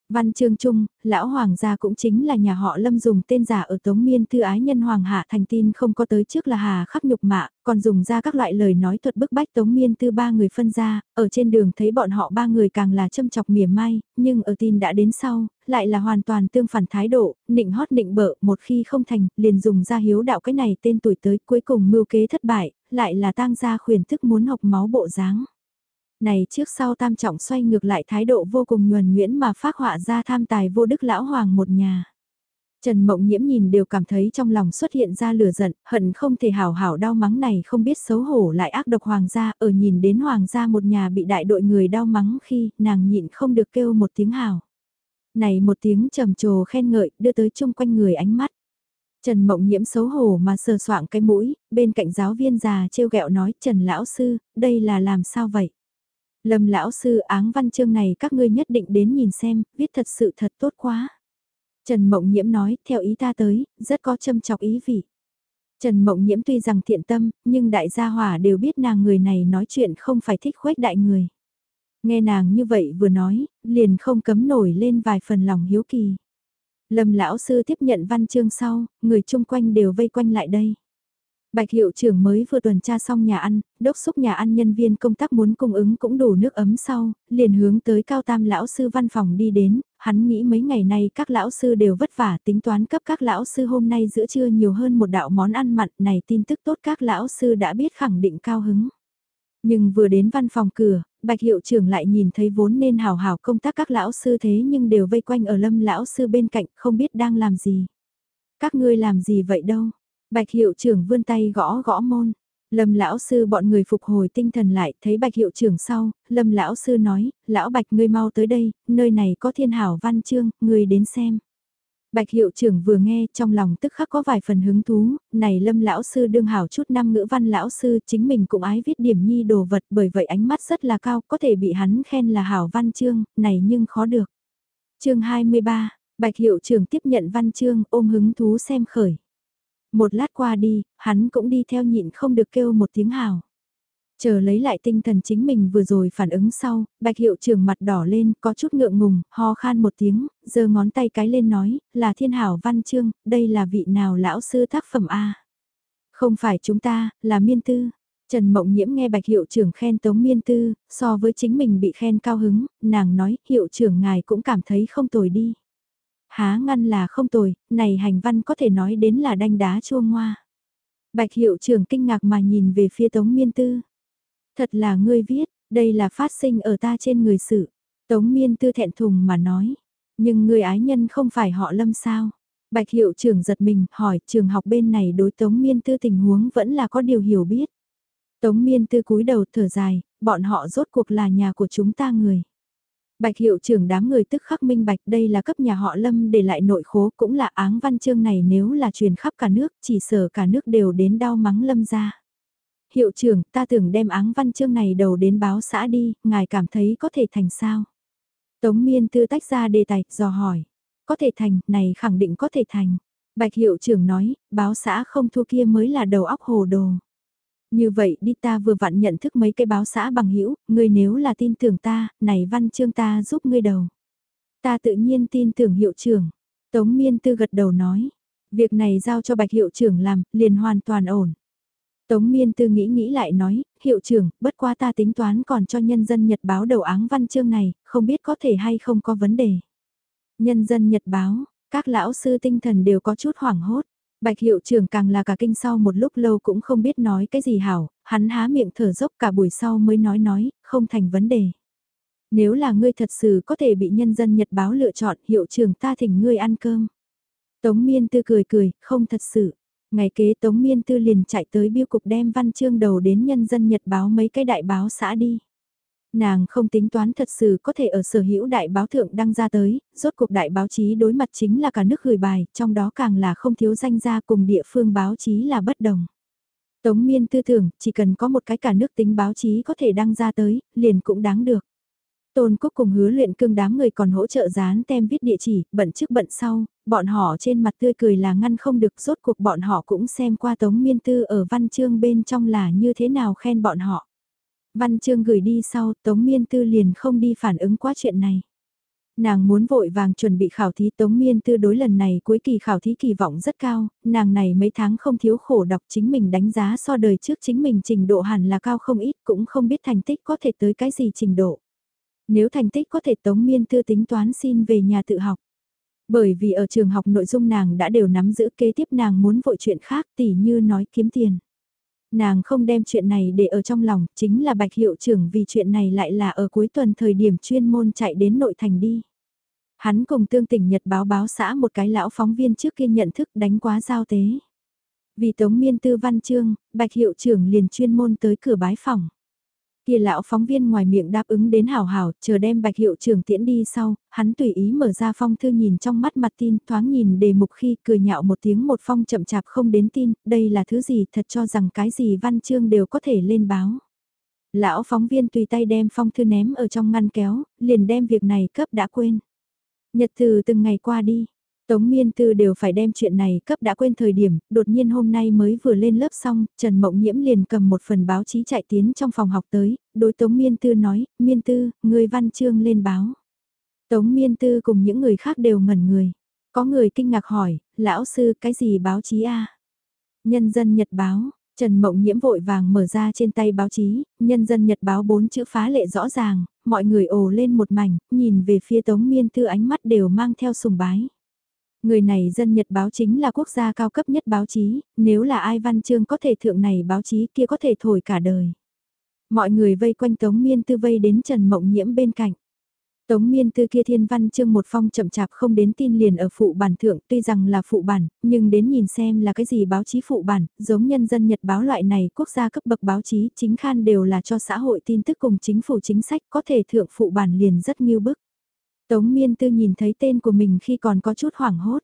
Văn chương chung, lão hoàng gia cũng chính là nhà họ lâm dùng tên giả ở tống miên tư ái nhân hoàng hạ thành tin không có tới trước là hà khắc nhục mạ, còn dùng ra các loại lời nói thuật bức bách tống miên tư ba người phân ra, ở trên đường thấy bọn họ ba người càng là châm chọc mỉa mai, nhưng ở tin đã đến sau, lại là hoàn toàn tương phản thái độ, nịnh hót nịnh bợ, một khi không thành, liền dùng ra hiếu đạo cái này tên tuổi tới cuối cùng mưu kế thất bại, lại là tang gia khuyển thức muốn học máu bộ dáng này trước sau tam trọng xoay ngược lại thái độ vô cùng nhuần nhuyễn mà phát họa ra tham tài vô đức lão hoàng một nhà. Trần Mộng Nhiễm nhìn đều cảm thấy trong lòng xuất hiện ra lửa giận, hận không thể hảo hảo đau mắng này không biết xấu hổ lại ác độc hoàng gia, ở nhìn đến hoàng gia một nhà bị đại đội người đau mắng khi nàng nhịn không được kêu một tiếng hảo. Này một tiếng trầm trồ khen ngợi đưa tới chung quanh người ánh mắt. Trần Mộng Nhiễm xấu hổ mà sờ soạng cái mũi, bên cạnh giáo viên già trêu ghẹo nói Trần Lão Sư, đây là làm sao vậy? Lâm lão sư áng văn chương này các ngươi nhất định đến nhìn xem, viết thật sự thật tốt quá. Trần Mộng Nhiễm nói, theo ý ta tới, rất có châm chọc ý vị. Trần Mộng Nhiễm tuy rằng thiện tâm, nhưng đại gia hỏa đều biết nàng người này nói chuyện không phải thích khuếch đại người. Nghe nàng như vậy vừa nói, liền không cấm nổi lên vài phần lòng hiếu kỳ. Lâm lão sư tiếp nhận văn chương sau, người chung quanh đều vây quanh lại đây. Bạch hiệu trưởng mới vừa tuần tra xong nhà ăn, đốc xúc nhà ăn nhân viên công tác muốn cung ứng cũng đủ nước ấm sau, liền hướng tới cao tam lão sư văn phòng đi đến, hắn nghĩ mấy ngày nay các lão sư đều vất vả tính toán cấp các lão sư hôm nay giữa trưa nhiều hơn một đạo món ăn mặn này tin tức tốt các lão sư đã biết khẳng định cao hứng. Nhưng vừa đến văn phòng cửa, bạch hiệu trưởng lại nhìn thấy vốn nên hào hào công tác các lão sư thế nhưng đều vây quanh ở lâm lão sư bên cạnh không biết đang làm gì. Các ngươi làm gì vậy đâu? Bạch hiệu trưởng vươn tay gõ gõ môn. Lâm lão sư bọn người phục hồi tinh thần lại, thấy bạch hiệu trưởng sau, lâm lão sư nói, lão bạch ngươi mau tới đây, nơi này có thiên hảo văn chương, ngươi đến xem. Bạch hiệu trưởng vừa nghe trong lòng tức khắc có vài phần hứng thú, này lâm lão sư đương hảo chút năm ngữ văn lão sư chính mình cũng ái viết điểm nhi đồ vật bởi vậy ánh mắt rất là cao có thể bị hắn khen là hảo văn chương, này nhưng khó được. chương 23, Bạch hiệu trưởng tiếp nhận văn chương ôm hứng thú xem khởi. Một lát qua đi, hắn cũng đi theo nhịn không được kêu một tiếng hào. Chờ lấy lại tinh thần chính mình vừa rồi phản ứng sau, bạch hiệu trưởng mặt đỏ lên, có chút ngượng ngùng, ho khan một tiếng, giơ ngón tay cái lên nói, là thiên hảo văn chương, đây là vị nào lão sư tác phẩm A. Không phải chúng ta, là miên tư. Trần Mộng Nhiễm nghe bạch hiệu trưởng khen tống miên tư, so với chính mình bị khen cao hứng, nàng nói hiệu trưởng ngài cũng cảm thấy không tồi đi. Há ngăn là không tồi, này hành văn có thể nói đến là đanh đá chua ngoa. Bạch hiệu trưởng kinh ngạc mà nhìn về phía Tống Miên Tư. Thật là ngươi viết, đây là phát sinh ở ta trên người sự. Tống Miên Tư thẹn thùng mà nói. Nhưng người ái nhân không phải họ lâm sao. Bạch hiệu trưởng giật mình hỏi trường học bên này đối Tống Miên Tư tình huống vẫn là có điều hiểu biết. Tống Miên Tư cúi đầu thở dài, bọn họ rốt cuộc là nhà của chúng ta người. Bạch hiệu trưởng đám người tức khắc minh bạch đây là cấp nhà họ Lâm để lại nội khố cũng là áng văn chương này nếu là truyền khắp cả nước chỉ sở cả nước đều đến đau mắng Lâm ra. Hiệu trưởng ta tưởng đem áng văn chương này đầu đến báo xã đi, ngài cảm thấy có thể thành sao? Tống miên tư tách ra đề tài, dò hỏi. Có thể thành, này khẳng định có thể thành. Bạch hiệu trưởng nói, báo xã không thua kia mới là đầu óc hồ đồ. Như vậy đi ta vừa vặn nhận thức mấy cái báo xã bằng hữu ngươi nếu là tin tưởng ta, này văn chương ta giúp ngươi đầu. Ta tự nhiên tin tưởng hiệu trưởng. Tống miên tư gật đầu nói, việc này giao cho bạch hiệu trưởng làm, liền hoàn toàn ổn. Tống miên tư nghĩ nghĩ lại nói, hiệu trưởng, bất qua ta tính toán còn cho nhân dân nhật báo đầu áng văn chương này, không biết có thể hay không có vấn đề. Nhân dân nhật báo, các lão sư tinh thần đều có chút hoảng hốt. Bạch hiệu trưởng càng là cả kinh sau một lúc lâu cũng không biết nói cái gì hảo, hắn há miệng thở dốc cả buổi sau mới nói nói, không thành vấn đề. Nếu là ngươi thật sự có thể bị nhân dân nhật báo lựa chọn hiệu trưởng ta thỉnh ngươi ăn cơm. Tống miên tư cười cười, không thật sự. Ngày kế Tống miên tư liền chạy tới biêu cục đem văn chương đầu đến nhân dân nhật báo mấy cái đại báo xã đi. Nàng không tính toán thật sự có thể ở sở hữu đại báo thượng đăng ra tới, rốt cuộc đại báo chí đối mặt chính là cả nước gửi bài, trong đó càng là không thiếu danh gia cùng địa phương báo chí là bất đồng. Tống miên tư tưởng, chỉ cần có một cái cả nước tính báo chí có thể đăng ra tới, liền cũng đáng được. Tôn Cúc cùng hứa luyện cương đám người còn hỗ trợ dán tem viết địa chỉ, bận trước bận sau, bọn họ trên mặt tươi cười là ngăn không được rốt cuộc bọn họ cũng xem qua Tống Miên Tư ở văn chương bên trong là như thế nào khen bọn họ. Văn chương gửi đi sau, Tống Miên Tư liền không đi phản ứng quá chuyện này. Nàng muốn vội vàng chuẩn bị khảo thí Tống Miên Tư đối lần này cuối kỳ khảo thí kỳ vọng rất cao, nàng này mấy tháng không thiếu khổ đọc chính mình đánh giá so đời trước chính mình trình độ hẳn là cao không ít cũng không biết thành tích có thể tới cái gì trình độ. Nếu thành tích có thể Tống Miên Tư tính toán xin về nhà tự học. Bởi vì ở trường học nội dung nàng đã đều nắm giữ kế tiếp nàng muốn vội chuyện khác tỉ như nói kiếm tiền nàng không đem chuyện này để ở trong lòng, chính là bạch hiệu trưởng vì chuyện này lại là ở cuối tuần thời điểm chuyên môn chạy đến nội thành đi. Hắn cùng tương tỉnh nhật báo báo xã một cái lão phóng viên trước kia nhận thức đánh quá giao tế. Vì tống miên tư văn chương, bạch hiệu trưởng liền chuyên môn tới cửa bái phòng. Kia lão phóng viên ngoài miệng đáp ứng đến hảo hảo, chờ đem bạch hiệu trưởng tiễn đi sau, hắn tùy ý mở ra phong thư nhìn trong mắt mặt tin, thoáng nhìn đề mục khi cười nhạo một tiếng một phong chậm chạp không đến tin, đây là thứ gì thật cho rằng cái gì văn chương đều có thể lên báo. Lão phóng viên tùy tay đem phong thư ném ở trong ngăn kéo, liền đem việc này cấp đã quên. Nhật từ từng ngày qua đi, Tống Miên Tư đều phải đem chuyện này cấp đã quên thời điểm, đột nhiên hôm nay mới vừa lên lớp xong, Trần Mộng Nhiễm liền cầm một phần báo chí chạy tiến trong phòng học tới, đối Tống Miên Tư nói, Miên Tư, người văn chương lên báo. Tống Miên Tư cùng những người khác đều ngẩn người. Có người kinh ngạc hỏi, lão sư cái gì báo chí a? Nhân dân Nhật báo, Trần Mộng Nhiễm vội vàng mở ra trên tay báo chí, Nhân dân Nhật báo bốn chữ phá lệ rõ ràng, mọi người ồ lên một mảnh, nhìn về phía Tống Miên Tư ánh mắt đều mang theo sùng bái. Người này dân Nhật báo chính là quốc gia cao cấp nhất báo chí, nếu là ai văn chương có thể thượng này báo chí kia có thể thổi cả đời. Mọi người vây quanh Tống Miên Tư vây đến Trần Mộng Nhiễm bên cạnh. Tống miên tư kia thiên văn chương một phong chậm chạp không đến tin liền ở phụ bản thượng tuy rằng là phụ bản, nhưng đến nhìn xem là cái gì báo chí phụ bản, giống nhân dân nhật báo loại này quốc gia cấp bậc báo chí chính khan đều là cho xã hội tin tức cùng chính phủ chính sách có thể thượng phụ bản liền rất nghiêu bức. Tống miên tư nhìn thấy tên của mình khi còn có chút hoảng hốt.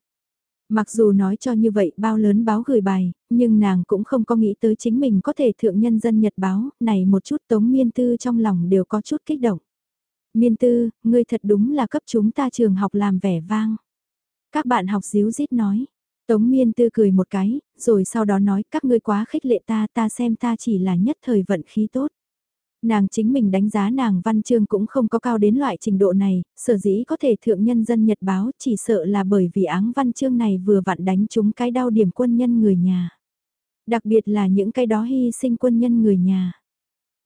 Mặc dù nói cho như vậy bao lớn báo gửi bài, nhưng nàng cũng không có nghĩ tới chính mình có thể thượng nhân dân nhật báo, này một chút tống miên tư trong lòng đều có chút kích động. Miên tư, ngươi thật đúng là cấp chúng ta trường học làm vẻ vang. Các bạn học díu dít nói. Tống miên tư cười một cái, rồi sau đó nói các ngươi quá khích lệ ta ta xem ta chỉ là nhất thời vận khí tốt. Nàng chính mình đánh giá nàng văn chương cũng không có cao đến loại trình độ này, sở dĩ có thể thượng nhân dân nhật báo chỉ sợ là bởi vì áng văn chương này vừa vặn đánh trúng cái đau điểm quân nhân người nhà. Đặc biệt là những cái đó hy sinh quân nhân người nhà.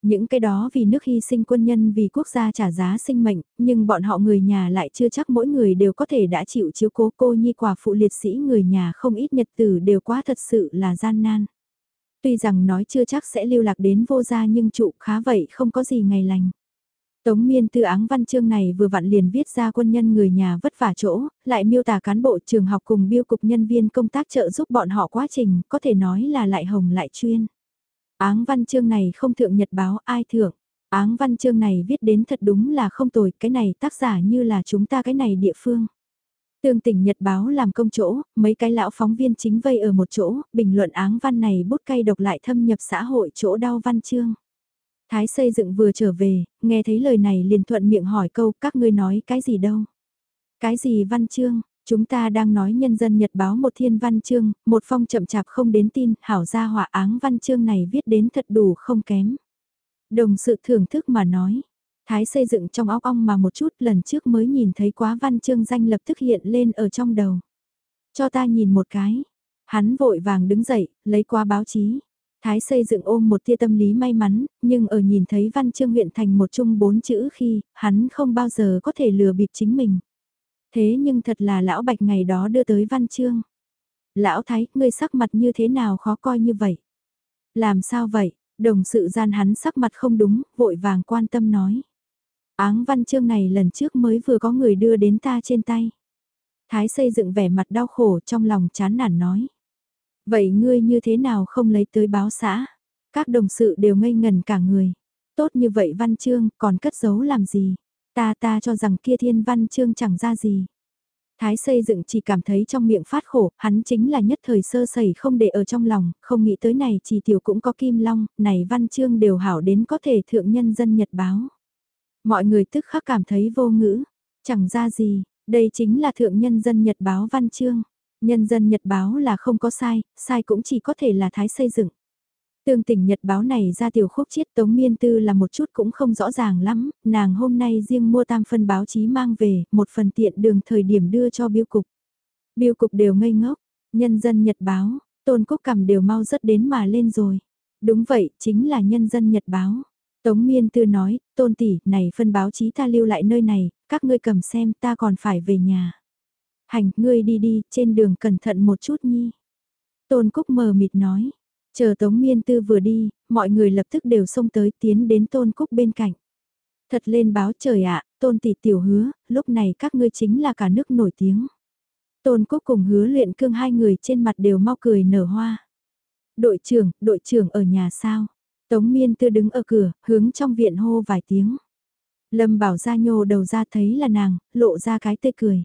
Những cái đó vì nước hy sinh quân nhân vì quốc gia trả giá sinh mệnh, nhưng bọn họ người nhà lại chưa chắc mỗi người đều có thể đã chịu chiếu cố cô nhi quả phụ liệt sĩ người nhà không ít nhật tử đều quá thật sự là gian nan. Tuy rằng nói chưa chắc sẽ lưu lạc đến vô gia nhưng trụ khá vậy không có gì ngày lành. Tống miên tư áng văn chương này vừa vặn liền viết ra quân nhân người nhà vất vả chỗ, lại miêu tả cán bộ trường học cùng biêu cục nhân viên công tác trợ giúp bọn họ quá trình, có thể nói là lại hồng lại chuyên. Áng văn chương này không thượng nhật báo ai thượng. Áng văn chương này viết đến thật đúng là không tồi, cái này tác giả như là chúng ta cái này địa phương. Tương tỉnh Nhật báo làm công chỗ, mấy cái lão phóng viên chính vây ở một chỗ, bình luận áng văn này bút cay độc lại thâm nhập xã hội chỗ đau văn chương. Thái xây dựng vừa trở về, nghe thấy lời này liền thuận miệng hỏi câu các ngươi nói cái gì đâu. Cái gì văn chương, chúng ta đang nói nhân dân nhật báo một thiên văn chương, một phong chậm chạp không đến tin, hảo ra hỏa áng văn chương này viết đến thật đủ không kém. Đồng sự thưởng thức mà nói, Thái xây dựng trong óc ong mà một chút lần trước mới nhìn thấy quá văn chương danh lập tức hiện lên ở trong đầu. Cho ta nhìn một cái. Hắn vội vàng đứng dậy, lấy qua báo chí. Thái xây dựng ôm một tia tâm lý may mắn, nhưng ở nhìn thấy văn chương huyện thành một chung bốn chữ khi, hắn không bao giờ có thể lừa bịp chính mình. Thế nhưng thật là lão bạch ngày đó đưa tới văn chương. Lão thái, ngươi sắc mặt như thế nào khó coi như vậy? Làm sao vậy? Đồng sự gian hắn sắc mặt không đúng, vội vàng quan tâm nói. Áng văn chương này lần trước mới vừa có người đưa đến ta trên tay. Thái xây dựng vẻ mặt đau khổ trong lòng chán nản nói. Vậy ngươi như thế nào không lấy tới báo xã? Các đồng sự đều ngây ngần cả người. Tốt như vậy văn chương còn cất giấu làm gì? Ta ta cho rằng kia thiên văn chương chẳng ra gì. Thái xây dựng chỉ cảm thấy trong miệng phát khổ, hắn chính là nhất thời sơ sẩy không để ở trong lòng, không nghĩ tới này chỉ tiểu cũng có kim long, này văn chương đều hảo đến có thể thượng nhân dân nhật báo. Mọi người tức khắc cảm thấy vô ngữ, chẳng ra gì, đây chính là thượng nhân dân nhật báo văn chương. Nhân dân nhật báo là không có sai, sai cũng chỉ có thể là thái xây dựng. Tương tình nhật báo này ra tiểu khúc chiết tống miên tư là một chút cũng không rõ ràng lắm, nàng hôm nay riêng mua tam phân báo chí mang về, một phần tiện đường thời điểm đưa cho biêu cục. Biêu cục đều ngây ngốc, nhân dân nhật báo, tôn quốc cầm đều mau rất đến mà lên rồi. Đúng vậy, chính là nhân dân nhật báo. Tống miên tư nói, tôn tỷ, này phân báo chí ta lưu lại nơi này, các ngươi cầm xem ta còn phải về nhà. Hành, ngươi đi đi, trên đường cẩn thận một chút nhi. Tôn Cúc mờ mịt nói, chờ Tống Miên Tư vừa đi, mọi người lập tức đều xông tới tiến đến Tôn Cúc bên cạnh. Thật lên báo trời ạ, Tôn tỷ tiểu hứa, lúc này các ngươi chính là cả nước nổi tiếng. Tôn Cúc cùng hứa luyện cương hai người trên mặt đều mau cười nở hoa. Đội trưởng, đội trưởng ở nhà sao? Tống Miên Tư đứng ở cửa, hướng trong viện hô vài tiếng. Lâm Bảo Gia nhô đầu ra thấy là nàng, lộ ra cái tươi cười.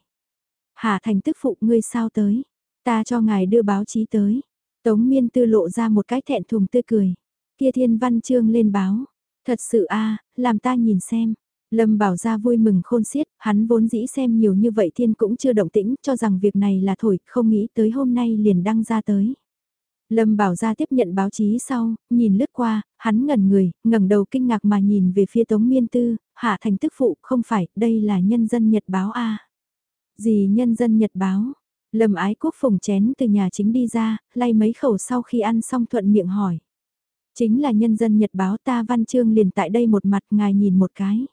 Hà thành tức phụ ngươi sao tới? Ta cho ngài đưa báo chí tới. Tống miên tư lộ ra một cái thẹn thùng tươi cười. Kia thiên văn chương lên báo. Thật sự a làm ta nhìn xem. Lâm bảo ra vui mừng khôn xiết, hắn vốn dĩ xem nhiều như vậy thiên cũng chưa động tĩnh, cho rằng việc này là thổi, không nghĩ tới hôm nay liền đăng ra tới. Lâm bảo ra tiếp nhận báo chí sau, nhìn lướt qua, hắn ngẩn người, ngẩng đầu kinh ngạc mà nhìn về phía tống miên tư, hạ thành tức phụ, không phải, đây là nhân dân nhật báo a gì nhân dân nhật báo, Lâm ái quốc phùng chén từ nhà chính đi ra, lay mấy khẩu sau khi ăn xong thuận miệng hỏi. Chính là nhân dân nhật báo ta văn chương liền tại đây một mặt ngài nhìn một cái.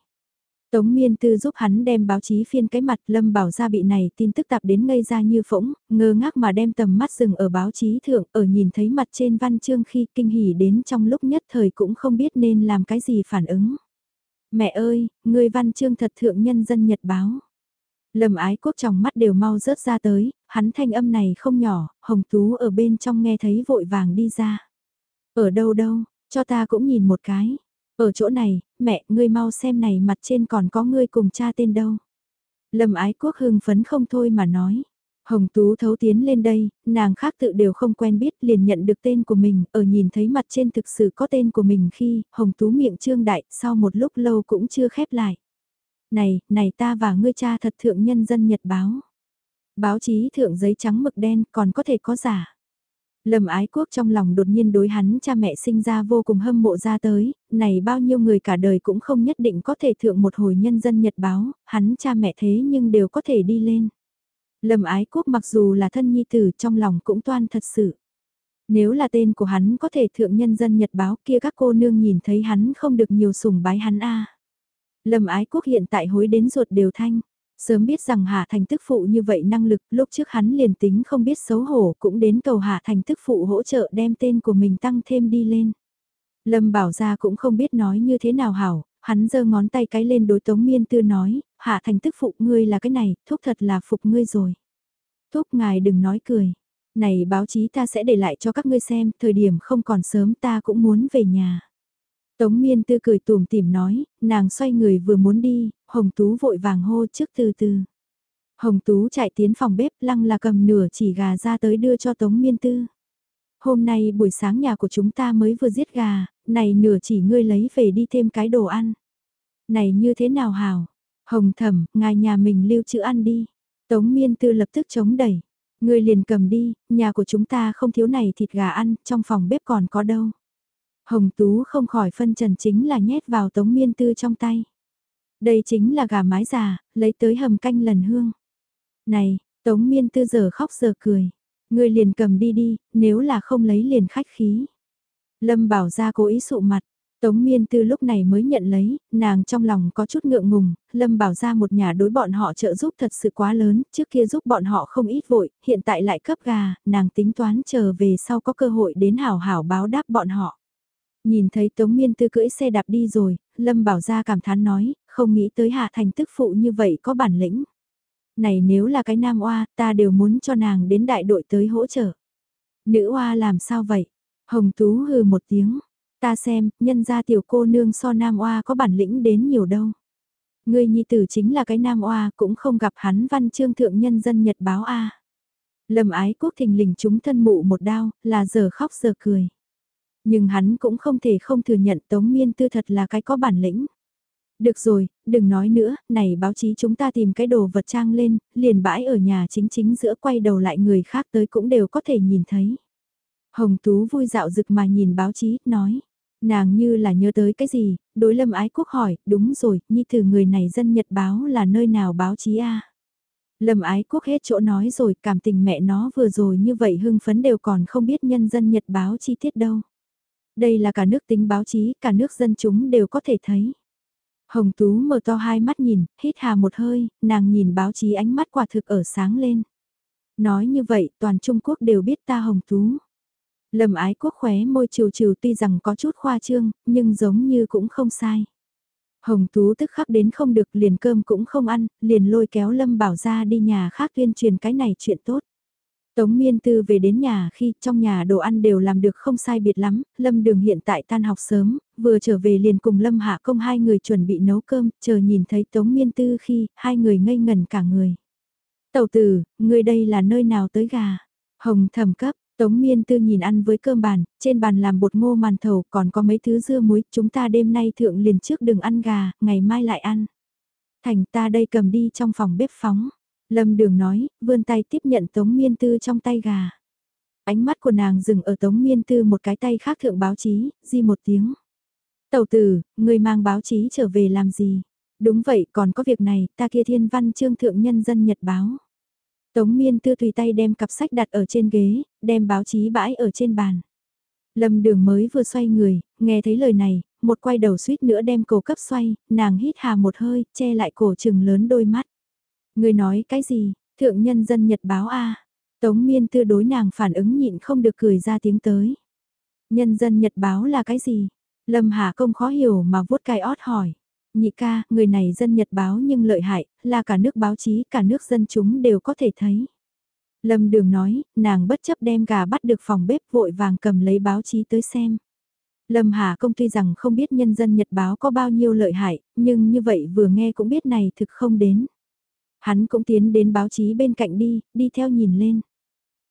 Tống miên tư giúp hắn đem báo chí phiên cái mặt lâm bảo ra bị này tin tức tạp đến ngây ra như phỗng, ngơ ngác mà đem tầm mắt dừng ở báo chí thượng ở nhìn thấy mặt trên văn chương khi kinh hỉ đến trong lúc nhất thời cũng không biết nên làm cái gì phản ứng. Mẹ ơi, người văn chương thật thượng nhân dân nhật báo. Lâm ái quốc trong mắt đều mau rớt ra tới, hắn thanh âm này không nhỏ, hồng tú ở bên trong nghe thấy vội vàng đi ra. Ở đâu đâu, cho ta cũng nhìn một cái. Ở chỗ này, mẹ, ngươi mau xem này mặt trên còn có ngươi cùng cha tên đâu. Lâm ái quốc hưng phấn không thôi mà nói. Hồng Tú thấu tiến lên đây, nàng khác tự đều không quen biết liền nhận được tên của mình, ở nhìn thấy mặt trên thực sự có tên của mình khi, Hồng Tú miệng trương đại, sau một lúc lâu cũng chưa khép lại. Này, này ta và ngươi cha thật thượng nhân dân nhật báo. Báo chí thượng giấy trắng mực đen còn có thể có giả. Lâm ái quốc trong lòng đột nhiên đối hắn cha mẹ sinh ra vô cùng hâm mộ ra tới, này bao nhiêu người cả đời cũng không nhất định có thể thượng một hồi nhân dân nhật báo, hắn cha mẹ thế nhưng đều có thể đi lên. Lâm ái quốc mặc dù là thân nhi tử trong lòng cũng toan thật sự. Nếu là tên của hắn có thể thượng nhân dân nhật báo kia các cô nương nhìn thấy hắn không được nhiều sùng bái hắn a Lâm ái quốc hiện tại hối đến ruột đều thanh. Sớm biết rằng Hạ Thành tức phụ như vậy năng lực, lúc trước hắn liền tính không biết xấu hổ cũng đến cầu Hạ Thành tức phụ hỗ trợ đem tên của mình tăng thêm đi lên. Lâm bảo gia cũng không biết nói như thế nào hảo, hắn giơ ngón tay cái lên đối tống miên tư nói, Hạ Thành tức phụ ngươi là cái này, thúc thật là phục ngươi rồi. Thúc ngài đừng nói cười, này báo chí ta sẽ để lại cho các ngươi xem, thời điểm không còn sớm ta cũng muốn về nhà. Tống miên tư cười tùm tìm nói, nàng xoay người vừa muốn đi, Hồng Tú vội vàng hô trước từ từ. Hồng Tú chạy tiến phòng bếp lăng là cầm nửa chỉ gà ra tới đưa cho Tống miên tư. Hôm nay buổi sáng nhà của chúng ta mới vừa giết gà, này nửa chỉ ngươi lấy về đi thêm cái đồ ăn. Này như thế nào hào? Hồng thẩm, ngài nhà mình lưu trữ ăn đi. Tống miên tư lập tức chống đẩy. Ngươi liền cầm đi, nhà của chúng ta không thiếu này thịt gà ăn, trong phòng bếp còn có đâu. Hồng Tú không khỏi phân trần chính là nhét vào tống miên tư trong tay. Đây chính là gà mái già, lấy tới hầm canh lần hương. Này, tống miên tư giờ khóc giờ cười. Ngươi liền cầm đi đi, nếu là không lấy liền khách khí. Lâm bảo ra cố ý sụ mặt, Tống Miên Tư lúc này mới nhận lấy, nàng trong lòng có chút ngượng ngùng, Lâm bảo ra một nhà đối bọn họ trợ giúp thật sự quá lớn, trước kia giúp bọn họ không ít vội, hiện tại lại cấp gà, nàng tính toán chờ về sau có cơ hội đến hảo hảo báo đáp bọn họ. Nhìn thấy Tống Miên Tư cưỡi xe đạp đi rồi, Lâm bảo gia cảm thán nói, không nghĩ tới hạ thành tức phụ như vậy có bản lĩnh. Này nếu là cái nam oa, ta đều muốn cho nàng đến đại đội tới hỗ trợ. Nữ oa làm sao vậy? Hồng Tú hừ một tiếng, Ta xem, nhân gia tiểu cô nương so nam oa có bản lĩnh đến nhiều đâu. Ngươi nhi tử chính là cái nam oa cũng không gặp hắn văn chương thượng nhân dân nhật báo a. Lâm ái quốc thình lình chúng thân mụ một đao, là giờ khóc giờ cười. Nhưng hắn cũng không thể không thừa nhận Tống Miên Tư thật là cái có bản lĩnh. Được rồi, đừng nói nữa, này báo chí chúng ta tìm cái đồ vật trang lên, liền bãi ở nhà chính chính giữa quay đầu lại người khác tới cũng đều có thể nhìn thấy. Hồng Tú vui dạo rực mà nhìn báo chí, nói. Nàng như là nhớ tới cái gì, đối lâm ái quốc hỏi, đúng rồi, nhi từ người này dân nhật báo là nơi nào báo chí a Lâm ái quốc hết chỗ nói rồi, cảm tình mẹ nó vừa rồi như vậy hưng phấn đều còn không biết nhân dân nhật báo chi tiết đâu. Đây là cả nước tính báo chí, cả nước dân chúng đều có thể thấy. Hồng Tú mở to hai mắt nhìn, hít hà một hơi, nàng nhìn báo chí ánh mắt quả thực ở sáng lên. Nói như vậy, toàn Trung Quốc đều biết ta Hồng Tú. Lâm ái quốc khóe môi trừ trừ tuy rằng có chút khoa trương, nhưng giống như cũng không sai. Hồng Tú tức khắc đến không được liền cơm cũng không ăn, liền lôi kéo Lâm Bảo ra đi nhà khác tuyên truyền cái này chuyện tốt. Tống Miên Tư về đến nhà khi trong nhà đồ ăn đều làm được không sai biệt lắm, Lâm Đường hiện tại tan học sớm, vừa trở về liền cùng Lâm Hạ Công hai người chuẩn bị nấu cơm, chờ nhìn thấy Tống Miên Tư khi hai người ngây ngần cả người. Tẩu tử, người đây là nơi nào tới gà? Hồng thẩm cấp, Tống miên tư nhìn ăn với cơm bàn, trên bàn làm bột ngô màn thầu còn có mấy thứ dưa muối, chúng ta đêm nay thượng liền trước đừng ăn gà, ngày mai lại ăn. Thành ta đây cầm đi trong phòng bếp phóng. Lâm đường nói, vươn tay tiếp nhận tống miên tư trong tay gà. Ánh mắt của nàng dừng ở tống miên tư một cái tay khác thượng báo chí, di một tiếng. Tầu tử, người mang báo chí trở về làm gì? Đúng vậy, còn có việc này, ta kia thiên văn trương thượng nhân dân nhật báo. Tống miên tư tùy tay đem cặp sách đặt ở trên ghế, đem báo chí bãi ở trên bàn. Lâm đường mới vừa xoay người, nghe thấy lời này, một quay đầu suýt nữa đem cổ cấp xoay, nàng hít hà một hơi, che lại cổ trừng lớn đôi mắt. Người nói cái gì, thượng nhân dân nhật báo a Tống miên tư đối nàng phản ứng nhịn không được cười ra tiếng tới. Nhân dân nhật báo là cái gì? Lâm Hà công khó hiểu mà vuốt cai ót hỏi. Nhị ca, người này dân Nhật báo nhưng lợi hại, là cả nước báo chí, cả nước dân chúng đều có thể thấy. Lâm Đường nói, nàng bất chấp đem gà bắt được phòng bếp vội vàng cầm lấy báo chí tới xem. Lâm Hà công tuy rằng không biết nhân dân Nhật báo có bao nhiêu lợi hại, nhưng như vậy vừa nghe cũng biết này thực không đến. Hắn cũng tiến đến báo chí bên cạnh đi, đi theo nhìn lên.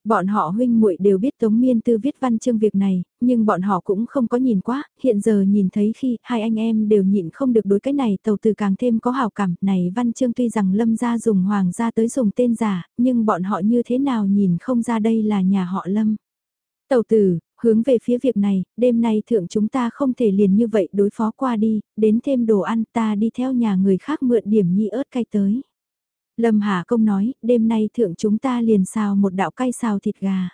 Bọn họ huynh muội đều biết Tống Miên Tư viết văn chương việc này, nhưng bọn họ cũng không có nhìn quá, hiện giờ nhìn thấy khi hai anh em đều nhịn không được đối cái này tàu từ càng thêm có hào cảm. Này văn chương tuy rằng Lâm gia dùng hoàng gia tới dùng tên giả, nhưng bọn họ như thế nào nhìn không ra đây là nhà họ Lâm. Tàu tử, hướng về phía việc này, đêm nay thượng chúng ta không thể liền như vậy đối phó qua đi, đến thêm đồ ăn ta đi theo nhà người khác mượn điểm nhi ớt cay tới. Lâm Hà Công nói, đêm nay thượng chúng ta liền xào một đạo cay xào thịt gà.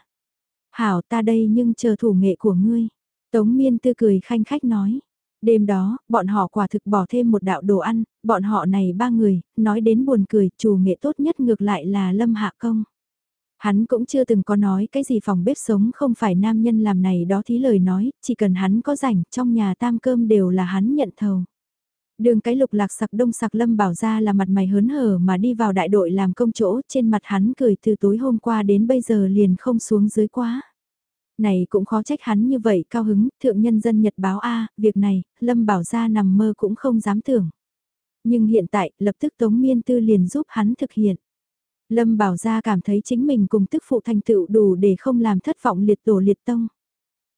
Hảo ta đây nhưng chờ thủ nghệ của ngươi. Tống miên tư cười khanh khách nói. Đêm đó, bọn họ quả thực bỏ thêm một đạo đồ ăn, bọn họ này ba người, nói đến buồn cười, chủ nghệ tốt nhất ngược lại là Lâm Hạ Công. Hắn cũng chưa từng có nói cái gì phòng bếp sống không phải nam nhân làm này đó thí lời nói, chỉ cần hắn có rảnh, trong nhà tam cơm đều là hắn nhận thầu. Đường cái lục lạc sặc đông sặc lâm bảo ra là mặt mày hớn hở mà đi vào đại đội làm công chỗ, trên mặt hắn cười từ tối hôm qua đến bây giờ liền không xuống dưới quá. Này cũng khó trách hắn như vậy cao hứng, thượng nhân dân nhật báo A, việc này, lâm bảo ra nằm mơ cũng không dám tưởng. Nhưng hiện tại, lập tức Tống Miên Tư liền giúp hắn thực hiện. Lâm bảo ra cảm thấy chính mình cùng tức phụ thành tựu đủ để không làm thất vọng liệt tổ liệt tông.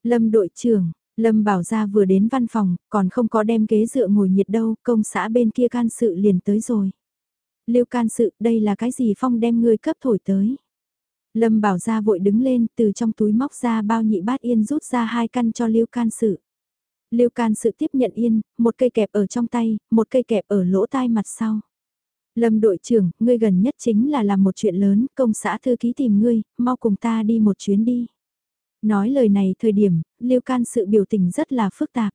Lâm đội trưởng, Lâm Bảo Gia vừa đến văn phòng, còn không có đem ghế dựa ngồi nhiệt đâu, công xã bên kia can sự liền tới rồi. Lưu can sự, đây là cái gì phong đem ngươi cấp thổi tới. Lâm Bảo Gia vội đứng lên, từ trong túi móc ra bao nhị bát yên rút ra hai căn cho Lưu can sự. Lưu can sự tiếp nhận yên, một cây kẹp ở trong tay, một cây kẹp ở lỗ tai mặt sau. Lâm đội trưởng, ngươi gần nhất chính là làm một chuyện lớn, công xã thư ký tìm ngươi, mau cùng ta đi một chuyến đi. Nói lời này thời điểm, Lưu can sự biểu tình rất là phức tạp.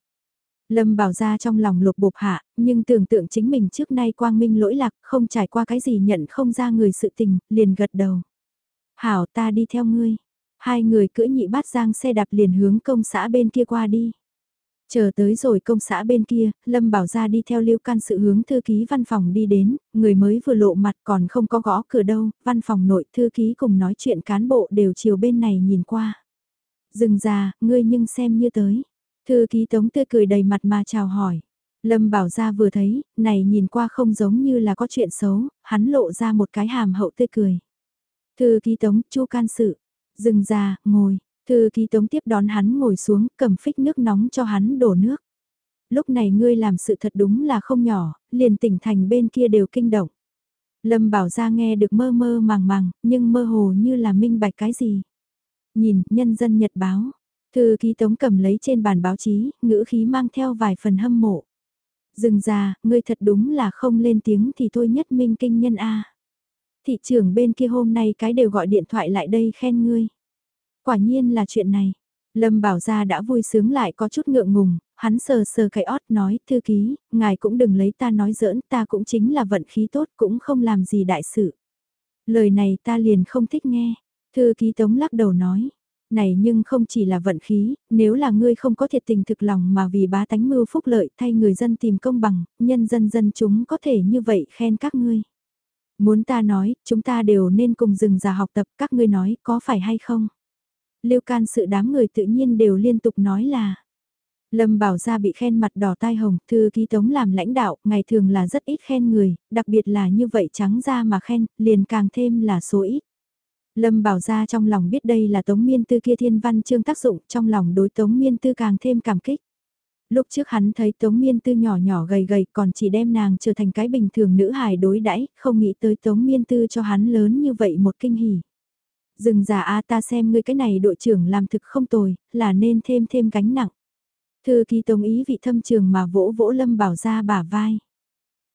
Lâm bảo ra trong lòng lục bục hạ, nhưng tưởng tượng chính mình trước nay quang minh lỗi lạc, không trải qua cái gì nhận không ra người sự tình, liền gật đầu. Hảo ta đi theo ngươi. Hai người cưỡi nhị bát giang xe đạp liền hướng công xã bên kia qua đi. Chờ tới rồi công xã bên kia, Lâm Bảo ra đi theo lưu can sự hướng thư ký văn phòng đi đến, người mới vừa lộ mặt còn không có gõ cửa đâu, văn phòng nội thư ký cùng nói chuyện cán bộ đều chiều bên này nhìn qua. Dừng ra, ngươi nhưng xem như tới. Thư ký tống tươi cười đầy mặt mà chào hỏi. Lâm Bảo ra vừa thấy, này nhìn qua không giống như là có chuyện xấu, hắn lộ ra một cái hàm hậu tươi cười. Thư ký tống, chu can sự. Dừng ra, ngồi, Thư ký tống tiếp đón hắn ngồi xuống, cầm phích nước nóng cho hắn đổ nước. Lúc này ngươi làm sự thật đúng là không nhỏ, liền tỉnh thành bên kia đều kinh động. Lâm bảo ra nghe được mơ mơ màng màng, nhưng mơ hồ như là minh bạch cái gì. Nhìn, nhân dân nhật báo. Thư ký tống cầm lấy trên bàn báo chí, ngữ khí mang theo vài phần hâm mộ. Dừng ra, ngươi thật đúng là không lên tiếng thì thôi nhất minh kinh nhân A. Thị trưởng bên kia hôm nay cái đều gọi điện thoại lại đây khen ngươi. Quả nhiên là chuyện này. Lâm Bảo Gia đã vui sướng lại có chút ngượng ngùng, hắn sờ sờ cái ót nói, thư ký, ngài cũng đừng lấy ta nói giỡn, ta cũng chính là vận khí tốt cũng không làm gì đại sự. Lời này ta liền không thích nghe, thư ký tống lắc đầu nói, này nhưng không chỉ là vận khí, nếu là ngươi không có thiệt tình thực lòng mà vì bá tánh mưu phúc lợi thay người dân tìm công bằng, nhân dân dân chúng có thể như vậy khen các ngươi. Muốn ta nói, chúng ta đều nên cùng dừng già học tập các ngươi nói có phải hay không? Lưu can sự đám người tự nhiên đều liên tục nói là. Lâm Bảo Gia bị khen mặt đỏ tai hồng, thư ký tống làm lãnh đạo, ngày thường là rất ít khen người, đặc biệt là như vậy trắng ra mà khen, liền càng thêm là số ít. Lâm Bảo Gia trong lòng biết đây là tống miên tư kia thiên văn chương tác dụng, trong lòng đối tống miên tư càng thêm cảm kích. Lúc trước hắn thấy tống miên tư nhỏ nhỏ gầy gầy còn chỉ đem nàng trở thành cái bình thường nữ hài đối đãi không nghĩ tới tống miên tư cho hắn lớn như vậy một kinh hỉ. Dừng giả a ta xem ngươi cái này đội trưởng làm thực không tồi, là nên thêm thêm gánh nặng. Thư ký tống ý vị thâm trường mà vỗ vỗ lâm bảo ra bả vai.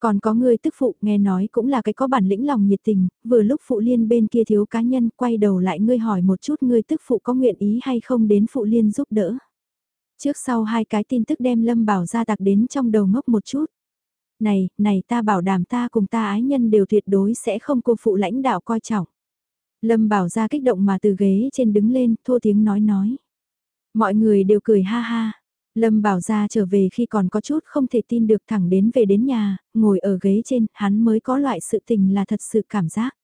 Còn có người tức phụ nghe nói cũng là cái có bản lĩnh lòng nhiệt tình, vừa lúc phụ liên bên kia thiếu cá nhân quay đầu lại ngươi hỏi một chút ngươi tức phụ có nguyện ý hay không đến phụ liên giúp đỡ. Trước sau hai cái tin tức đem lâm bảo ra tạc đến trong đầu ngốc một chút. Này, này ta bảo đảm ta cùng ta ái nhân đều tuyệt đối sẽ không cô phụ lãnh đạo coi trọng. Lâm bảo ra kích động mà từ ghế trên đứng lên, thô tiếng nói nói. Mọi người đều cười ha ha. Lâm bảo ra trở về khi còn có chút không thể tin được thẳng đến về đến nhà, ngồi ở ghế trên, hắn mới có loại sự tình là thật sự cảm giác.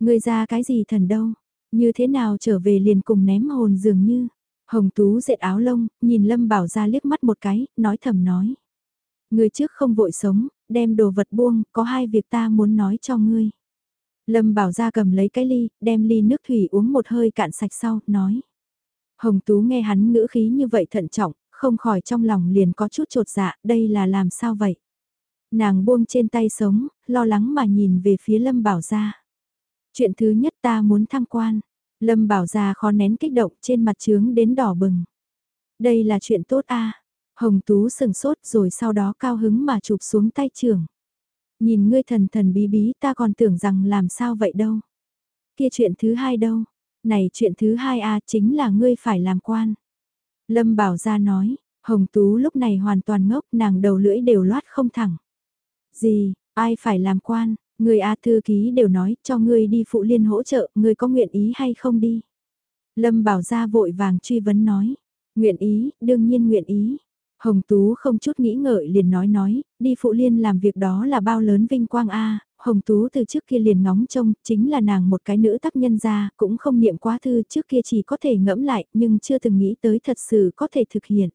Người ra cái gì thần đâu, như thế nào trở về liền cùng ném hồn dường như. Hồng Tú dệt áo lông, nhìn Lâm bảo ra liếc mắt một cái, nói thầm nói. Người trước không vội sống, đem đồ vật buông, có hai việc ta muốn nói cho ngươi. Lâm bảo ra cầm lấy cái ly, đem ly nước thủy uống một hơi cạn sạch sau, nói. Hồng Tú nghe hắn ngữ khí như vậy thận trọng, không khỏi trong lòng liền có chút trột dạ, đây là làm sao vậy? Nàng buông trên tay sống, lo lắng mà nhìn về phía Lâm Bảo Gia. Chuyện thứ nhất ta muốn thăng quan. Lâm Bảo Gia khó nén kích động trên mặt trướng đến đỏ bừng. Đây là chuyện tốt a Hồng Tú sừng sốt rồi sau đó cao hứng mà chụp xuống tay trưởng. Nhìn ngươi thần thần bí bí ta còn tưởng rằng làm sao vậy đâu. Kia chuyện thứ hai đâu. Này chuyện thứ hai a chính là ngươi phải làm quan. Lâm Bảo Gia nói, Hồng Tú lúc này hoàn toàn ngốc nàng đầu lưỡi đều loát không thẳng. Gì, ai phải làm quan, người A thư ký đều nói cho ngươi đi phụ liên hỗ trợ, ngươi có nguyện ý hay không đi. Lâm Bảo Gia vội vàng truy vấn nói, nguyện ý, đương nhiên nguyện ý. Hồng Tú không chút nghĩ ngợi liền nói nói, đi phụ liên làm việc đó là bao lớn vinh quang a Hồng Tú từ trước kia liền ngóng trông, chính là nàng một cái nữ tác nhân ra, cũng không niệm quá thư trước kia chỉ có thể ngẫm lại, nhưng chưa từng nghĩ tới thật sự có thể thực hiện.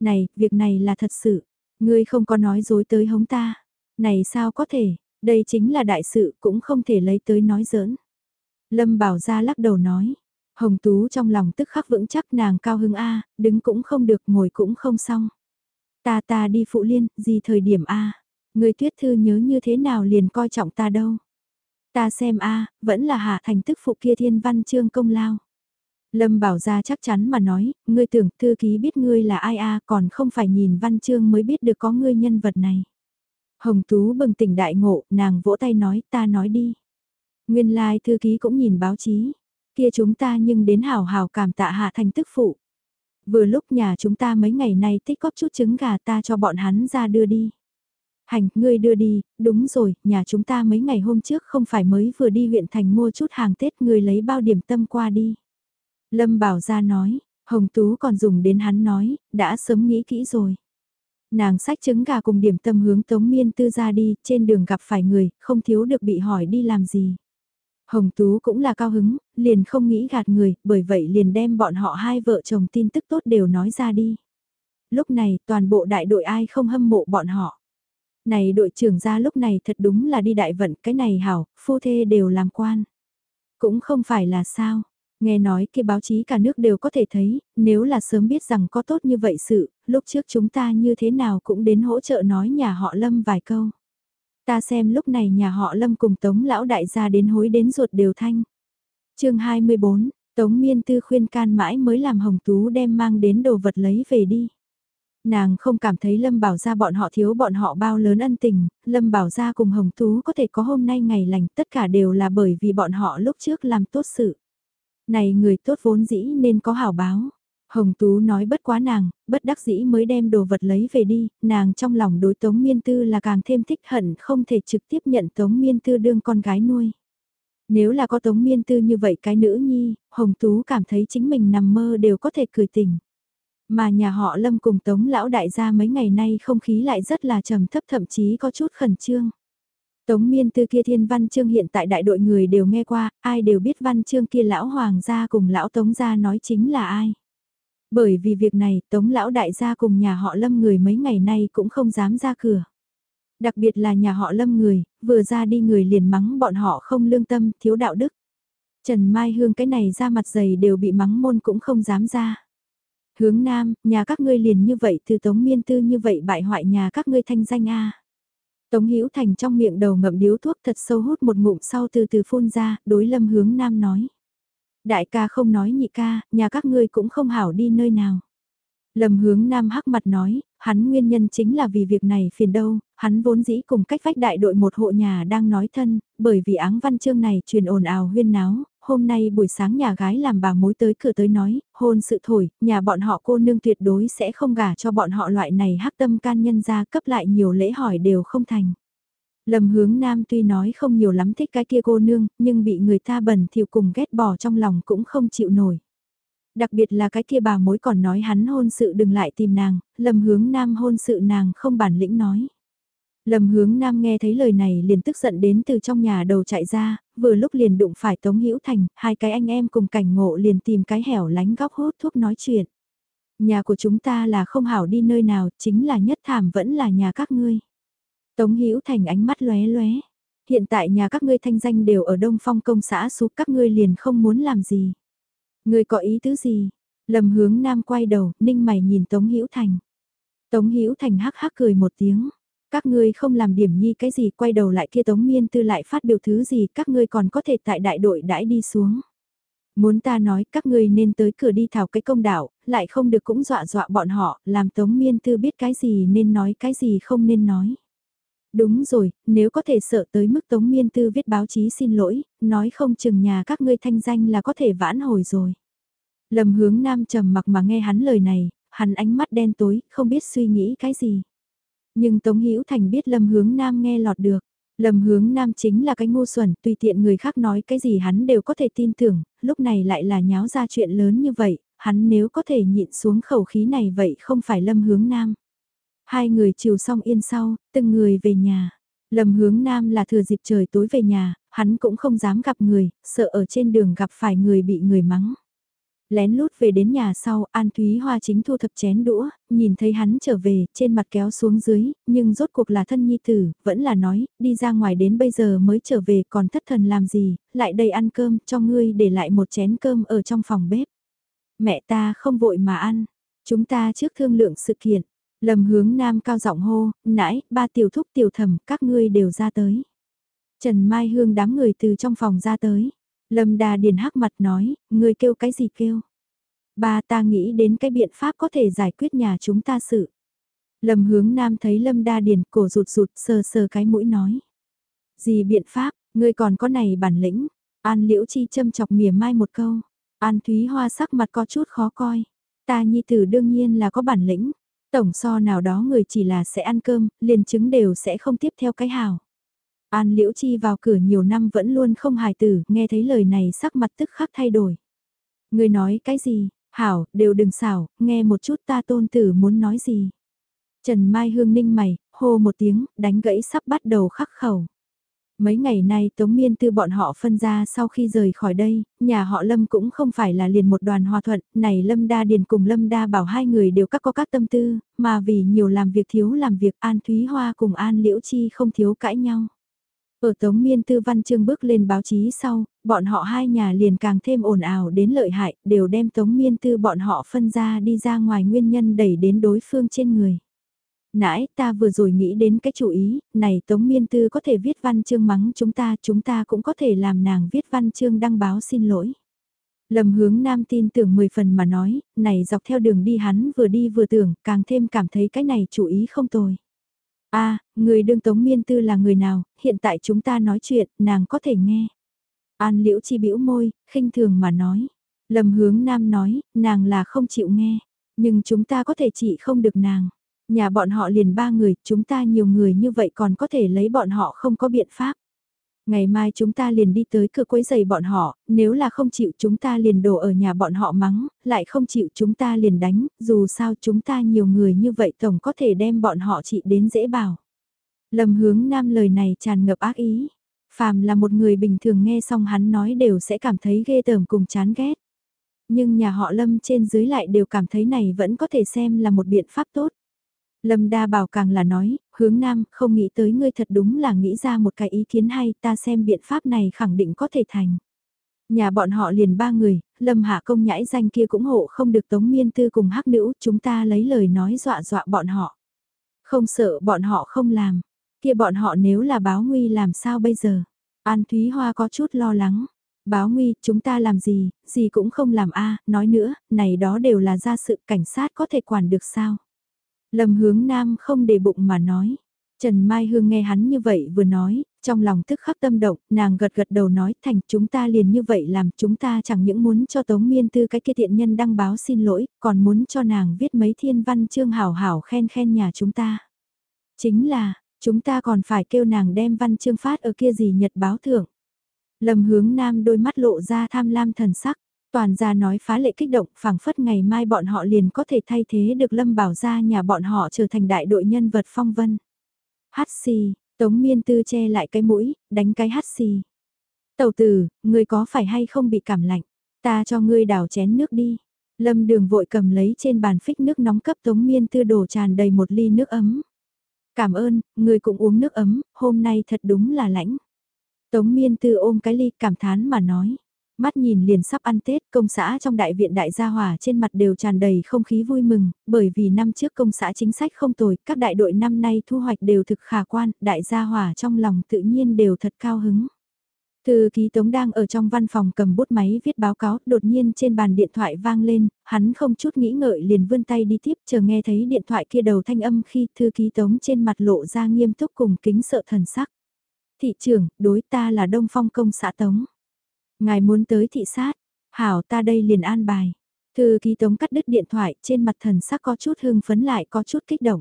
Này, việc này là thật sự, ngươi không có nói dối tới hống ta. Này sao có thể, đây chính là đại sự cũng không thể lấy tới nói giỡn. Lâm Bảo Gia lắc đầu nói, Hồng Tú trong lòng tức khắc vững chắc nàng cao hứng A, đứng cũng không được, ngồi cũng không xong. Ta ta đi phụ liên, gì thời điểm A, người tuyết thư nhớ như thế nào liền coi trọng ta đâu. Ta xem A, vẫn là hạ thành tức phụ kia thiên văn chương công lao. Lâm bảo ra chắc chắn mà nói, ngươi tưởng thư ký biết ngươi là ai a còn không phải nhìn văn chương mới biết được có ngươi nhân vật này. Hồng Tú bừng tỉnh đại ngộ, nàng vỗ tay nói ta nói đi. Nguyên lai like, thư ký cũng nhìn báo chí, kia chúng ta nhưng đến hào hào cảm tạ hạ thành tức phụ. Vừa lúc nhà chúng ta mấy ngày nay tích góp chút trứng gà ta cho bọn hắn ra đưa đi. Hành, ngươi đưa đi, đúng rồi, nhà chúng ta mấy ngày hôm trước không phải mới vừa đi huyện thành mua chút hàng Tết ngươi lấy bao điểm tâm qua đi. Lâm Bảo Gia nói, Hồng Tú còn dùng đến hắn nói, đã sớm nghĩ kỹ rồi. Nàng sách trứng gà cùng điểm tâm hướng Tống Miên Tư ra đi, trên đường gặp phải người, không thiếu được bị hỏi đi làm gì. Hồng Tú cũng là cao hứng, liền không nghĩ gạt người, bởi vậy liền đem bọn họ hai vợ chồng tin tức tốt đều nói ra đi. Lúc này toàn bộ đại đội ai không hâm mộ bọn họ. Này đội trưởng ra lúc này thật đúng là đi đại vận, cái này hảo, phu thê đều làm quan. Cũng không phải là sao, Nghe nói kia báo chí cả nước đều có thể thấy, nếu là sớm biết rằng có tốt như vậy sự, lúc trước chúng ta như thế nào cũng đến hỗ trợ nói nhà họ Lâm vài câu. Ta xem lúc này nhà họ Lâm cùng Tống lão đại gia đến hối đến ruột đều thanh. chương 24, Tống Miên Tư khuyên can mãi mới làm Hồng Tú đem mang đến đồ vật lấy về đi. Nàng không cảm thấy Lâm Bảo Gia bọn họ thiếu bọn họ bao lớn ân tình, Lâm Bảo Gia cùng Hồng Tú có thể có hôm nay ngày lành tất cả đều là bởi vì bọn họ lúc trước làm tốt sự. Này người tốt vốn dĩ nên có hảo báo. Hồng Tú nói bất quá nàng, bất đắc dĩ mới đem đồ vật lấy về đi, nàng trong lòng đối Tống Miên Tư là càng thêm thích hận không thể trực tiếp nhận Tống Miên Tư đương con gái nuôi. Nếu là có Tống Miên Tư như vậy cái nữ nhi, Hồng Tú cảm thấy chính mình nằm mơ đều có thể cười tỉnh. Mà nhà họ Lâm cùng Tống Lão Đại gia mấy ngày nay không khí lại rất là trầm thấp thậm chí có chút khẩn trương. Tống miên tư kia thiên văn chương hiện tại đại đội người đều nghe qua, ai đều biết văn chương kia lão hoàng gia cùng lão tống gia nói chính là ai. Bởi vì việc này tống lão đại gia cùng nhà họ lâm người mấy ngày nay cũng không dám ra cửa. Đặc biệt là nhà họ lâm người, vừa ra đi người liền mắng bọn họ không lương tâm, thiếu đạo đức. Trần Mai Hương cái này ra mặt dày đều bị mắng môn cũng không dám ra. Hướng Nam, nhà các ngươi liền như vậy từ tống miên tư như vậy bại hoại nhà các ngươi thanh danh a Tống Hữu Thành trong miệng đầu ngậm điếu thuốc thật sâu hút một ngụm sau từ từ phun ra, đối Lâm Hướng Nam nói. Đại ca không nói nhị ca, nhà các ngươi cũng không hảo đi nơi nào. Lâm Hướng Nam hắc mặt nói, hắn nguyên nhân chính là vì việc này phiền đâu, hắn vốn dĩ cùng cách vách đại đội một hộ nhà đang nói thân, bởi vì áng văn chương này truyền ồn ào huyên náo, hôm nay buổi sáng nhà gái làm bà mối tới cửa tới nói, hôn sự thổi, nhà bọn họ cô nương tuyệt đối sẽ không gả cho bọn họ loại này hắc tâm can nhân ra cấp lại nhiều lễ hỏi đều không thành. Lầm hướng nam tuy nói không nhiều lắm thích cái kia cô nương, nhưng bị người ta bẩn thiệu cùng ghét bỏ trong lòng cũng không chịu nổi. Đặc biệt là cái kia bà mối còn nói hắn hôn sự đừng lại tìm nàng, lầm hướng nam hôn sự nàng không bản lĩnh nói. Lâm hướng nam nghe thấy lời này liền tức giận đến từ trong nhà đầu chạy ra, vừa lúc liền đụng phải Tống Hữu Thành, hai cái anh em cùng cảnh ngộ liền tìm cái hẻo lánh góc hút thuốc nói chuyện. Nhà của chúng ta là không hảo đi nơi nào, chính là nhất thảm vẫn là nhà các ngươi. Tống Hữu Thành ánh mắt lóe lóe. Hiện tại nhà các ngươi thanh danh đều ở Đông Phong công xã xúc các ngươi liền không muốn làm gì. Ngươi có ý tứ gì? Lâm hướng nam quay đầu, ninh mày nhìn Tống Hữu Thành. Tống Hữu Thành hắc hắc cười một tiếng. Các ngươi không làm điểm nhi cái gì quay đầu lại kia Tống Miên Tư lại phát biểu thứ gì các ngươi còn có thể tại đại đội đãi đi xuống. Muốn ta nói các ngươi nên tới cửa đi thảo cái công đạo, lại không được cũng dọa dọa bọn họ, làm Tống Miên Tư biết cái gì nên nói cái gì không nên nói. Đúng rồi, nếu có thể sợ tới mức Tống Miên Tư viết báo chí xin lỗi, nói không chừng nhà các ngươi thanh danh là có thể vãn hồi rồi. Lầm hướng nam trầm mặc mà nghe hắn lời này, hắn ánh mắt đen tối, không biết suy nghĩ cái gì. Nhưng Tống Hữu Thành biết Lâm Hướng Nam nghe lọt được. Lâm Hướng Nam chính là cái ngu xuẩn, tùy tiện người khác nói cái gì hắn đều có thể tin tưởng, lúc này lại là nháo ra chuyện lớn như vậy, hắn nếu có thể nhịn xuống khẩu khí này vậy không phải Lâm Hướng Nam. Hai người chiều xong yên sau, từng người về nhà. Lâm Hướng Nam là thừa dịp trời tối về nhà, hắn cũng không dám gặp người, sợ ở trên đường gặp phải người bị người mắng. Lén lút về đến nhà sau, An Thúy Hoa chính thu thập chén đũa, nhìn thấy hắn trở về, trên mặt kéo xuống dưới, nhưng rốt cuộc là thân nhi tử, vẫn là nói, đi ra ngoài đến bây giờ mới trở về còn thất thần làm gì, lại đây ăn cơm, cho ngươi để lại một chén cơm ở trong phòng bếp. Mẹ ta không vội mà ăn, chúng ta trước thương lượng sự kiện. Lầm hướng nam cao giọng hô, nãy, ba tiểu thúc tiểu thẩm, các ngươi đều ra tới. Trần Mai Hương đám người từ trong phòng ra tới. Lâm Đà Điền hắc mặt nói, người kêu cái gì kêu? Ba ta nghĩ đến cái biện pháp có thể giải quyết nhà chúng ta sự. Lâm hướng nam thấy Lâm Đa Điền cổ rụt rụt sờ sờ cái mũi nói. Gì biện pháp, ngươi còn có này bản lĩnh. An Liễu Chi châm chọc mỉa mai một câu. An Thúy Hoa sắc mặt có chút khó coi. Ta nhi tử đương nhiên là có bản lĩnh. Tổng so nào đó người chỉ là sẽ ăn cơm, liền chứng đều sẽ không tiếp theo cái hào. An Liễu Chi vào cửa nhiều năm vẫn luôn không hài tử, nghe thấy lời này sắc mặt tức khắc thay đổi. Người nói cái gì, hảo, đều đừng xảo, nghe một chút ta tôn tử muốn nói gì. Trần Mai Hương ninh mày, hô một tiếng, đánh gãy sắp bắt đầu khắc khẩu. Mấy ngày nay Tống Miên Tư bọn họ phân ra sau khi rời khỏi đây, nhà họ Lâm cũng không phải là liền một đoàn hòa thuận, này Lâm Đa Điền cùng Lâm Đa bảo hai người đều các có các tâm tư, mà vì nhiều làm việc thiếu làm việc An Thúy Hoa cùng An Liễu Chi không thiếu cãi nhau. Ở Tống Miên Tư Văn Chương bước lên báo chí sau, bọn họ hai nhà liền càng thêm ồn ào đến lợi hại, đều đem Tống Miên Tư bọn họ phân ra đi ra ngoài nguyên nhân đẩy đến đối phương trên người. Nãy ta vừa rồi nghĩ đến cái chủ ý, này Tống Miên Tư có thể viết văn chương mắng chúng ta, chúng ta cũng có thể làm nàng viết văn chương đăng báo xin lỗi. Lầm hướng nam tin tưởng 10 phần mà nói, này dọc theo đường đi hắn vừa đi vừa tưởng, càng thêm cảm thấy cái này chủ ý không tồi a người đương Tống Miên Tư là người nào, hiện tại chúng ta nói chuyện, nàng có thể nghe. An Liễu Chi bĩu môi, khinh thường mà nói. Lầm hướng nam nói, nàng là không chịu nghe, nhưng chúng ta có thể trị không được nàng. Nhà bọn họ liền ba người, chúng ta nhiều người như vậy còn có thể lấy bọn họ không có biện pháp. Ngày mai chúng ta liền đi tới cửa quấy giày bọn họ, nếu là không chịu chúng ta liền đổ ở nhà bọn họ mắng, lại không chịu chúng ta liền đánh, dù sao chúng ta nhiều người như vậy tổng có thể đem bọn họ trị đến dễ bảo. Lầm hướng nam lời này tràn ngập ác ý. Phàm là một người bình thường nghe xong hắn nói đều sẽ cảm thấy ghê tởm cùng chán ghét. Nhưng nhà họ lâm trên dưới lại đều cảm thấy này vẫn có thể xem là một biện pháp tốt. Lâm Đa Bảo càng là nói, hướng nam, không nghĩ tới ngươi thật đúng là nghĩ ra một cái ý kiến hay, ta xem biện pháp này khẳng định có thể thành. Nhà bọn họ liền ba người, Lâm Hạ công nhãi danh kia cũng hộ không được Tống Miên Tư cùng hắc nữ, chúng ta lấy lời nói dọa dọa bọn họ. Không sợ bọn họ không làm, kia bọn họ nếu là báo nguy làm sao bây giờ? An Thúy Hoa có chút lo lắng. Báo nguy, chúng ta làm gì, gì cũng không làm a à, nói nữa, này đó đều là ra sự cảnh sát có thể quản được sao? Lâm hướng nam không để bụng mà nói. Trần Mai Hương nghe hắn như vậy vừa nói, trong lòng tức khắc tâm động, nàng gật gật đầu nói thành chúng ta liền như vậy làm chúng ta chẳng những muốn cho Tống Miên Tư cái kia thiện nhân đăng báo xin lỗi, còn muốn cho nàng viết mấy thiên văn chương hảo hảo khen khen nhà chúng ta. Chính là, chúng ta còn phải kêu nàng đem văn chương phát ở kia gì nhật báo thưởng. Lâm hướng nam đôi mắt lộ ra tham lam thần sắc. Toàn gia nói phá lệ kích động, phảng phất ngày mai bọn họ liền có thể thay thế được Lâm Bảo gia nhà bọn họ trở thành đại đội nhân vật phong vân. Hát xì, Tống Miên Tư che lại cái mũi, đánh cái hát xì. Tẩu tử, ngươi có phải hay không bị cảm lạnh? Ta cho ngươi đảo chén nước đi. Lâm đường vội cầm lấy trên bàn phích nước nóng cấp Tống Miên Tư đổ tràn đầy một ly nước ấm. Cảm ơn, ngươi cũng uống nước ấm, hôm nay thật đúng là lãnh. Tống Miên Tư ôm cái ly cảm thán mà nói. Mắt nhìn liền sắp ăn Tết, công xã trong đại viện đại gia hỏa trên mặt đều tràn đầy không khí vui mừng, bởi vì năm trước công xã chính sách không tồi, các đại đội năm nay thu hoạch đều thực khả quan, đại gia hỏa trong lòng tự nhiên đều thật cao hứng. Thư ký Tống đang ở trong văn phòng cầm bút máy viết báo cáo, đột nhiên trên bàn điện thoại vang lên, hắn không chút nghĩ ngợi liền vươn tay đi tiếp chờ nghe thấy điện thoại kia đầu thanh âm khi thư ký Tống trên mặt lộ ra nghiêm túc cùng kính sợ thần sắc. Thị trưởng, đối ta là Đông Phong công xã Tống. Ngài muốn tới thị sát, hảo ta đây liền an bài. Thư ký tống cắt đứt điện thoại trên mặt thần sắc có chút hưng phấn lại có chút kích động.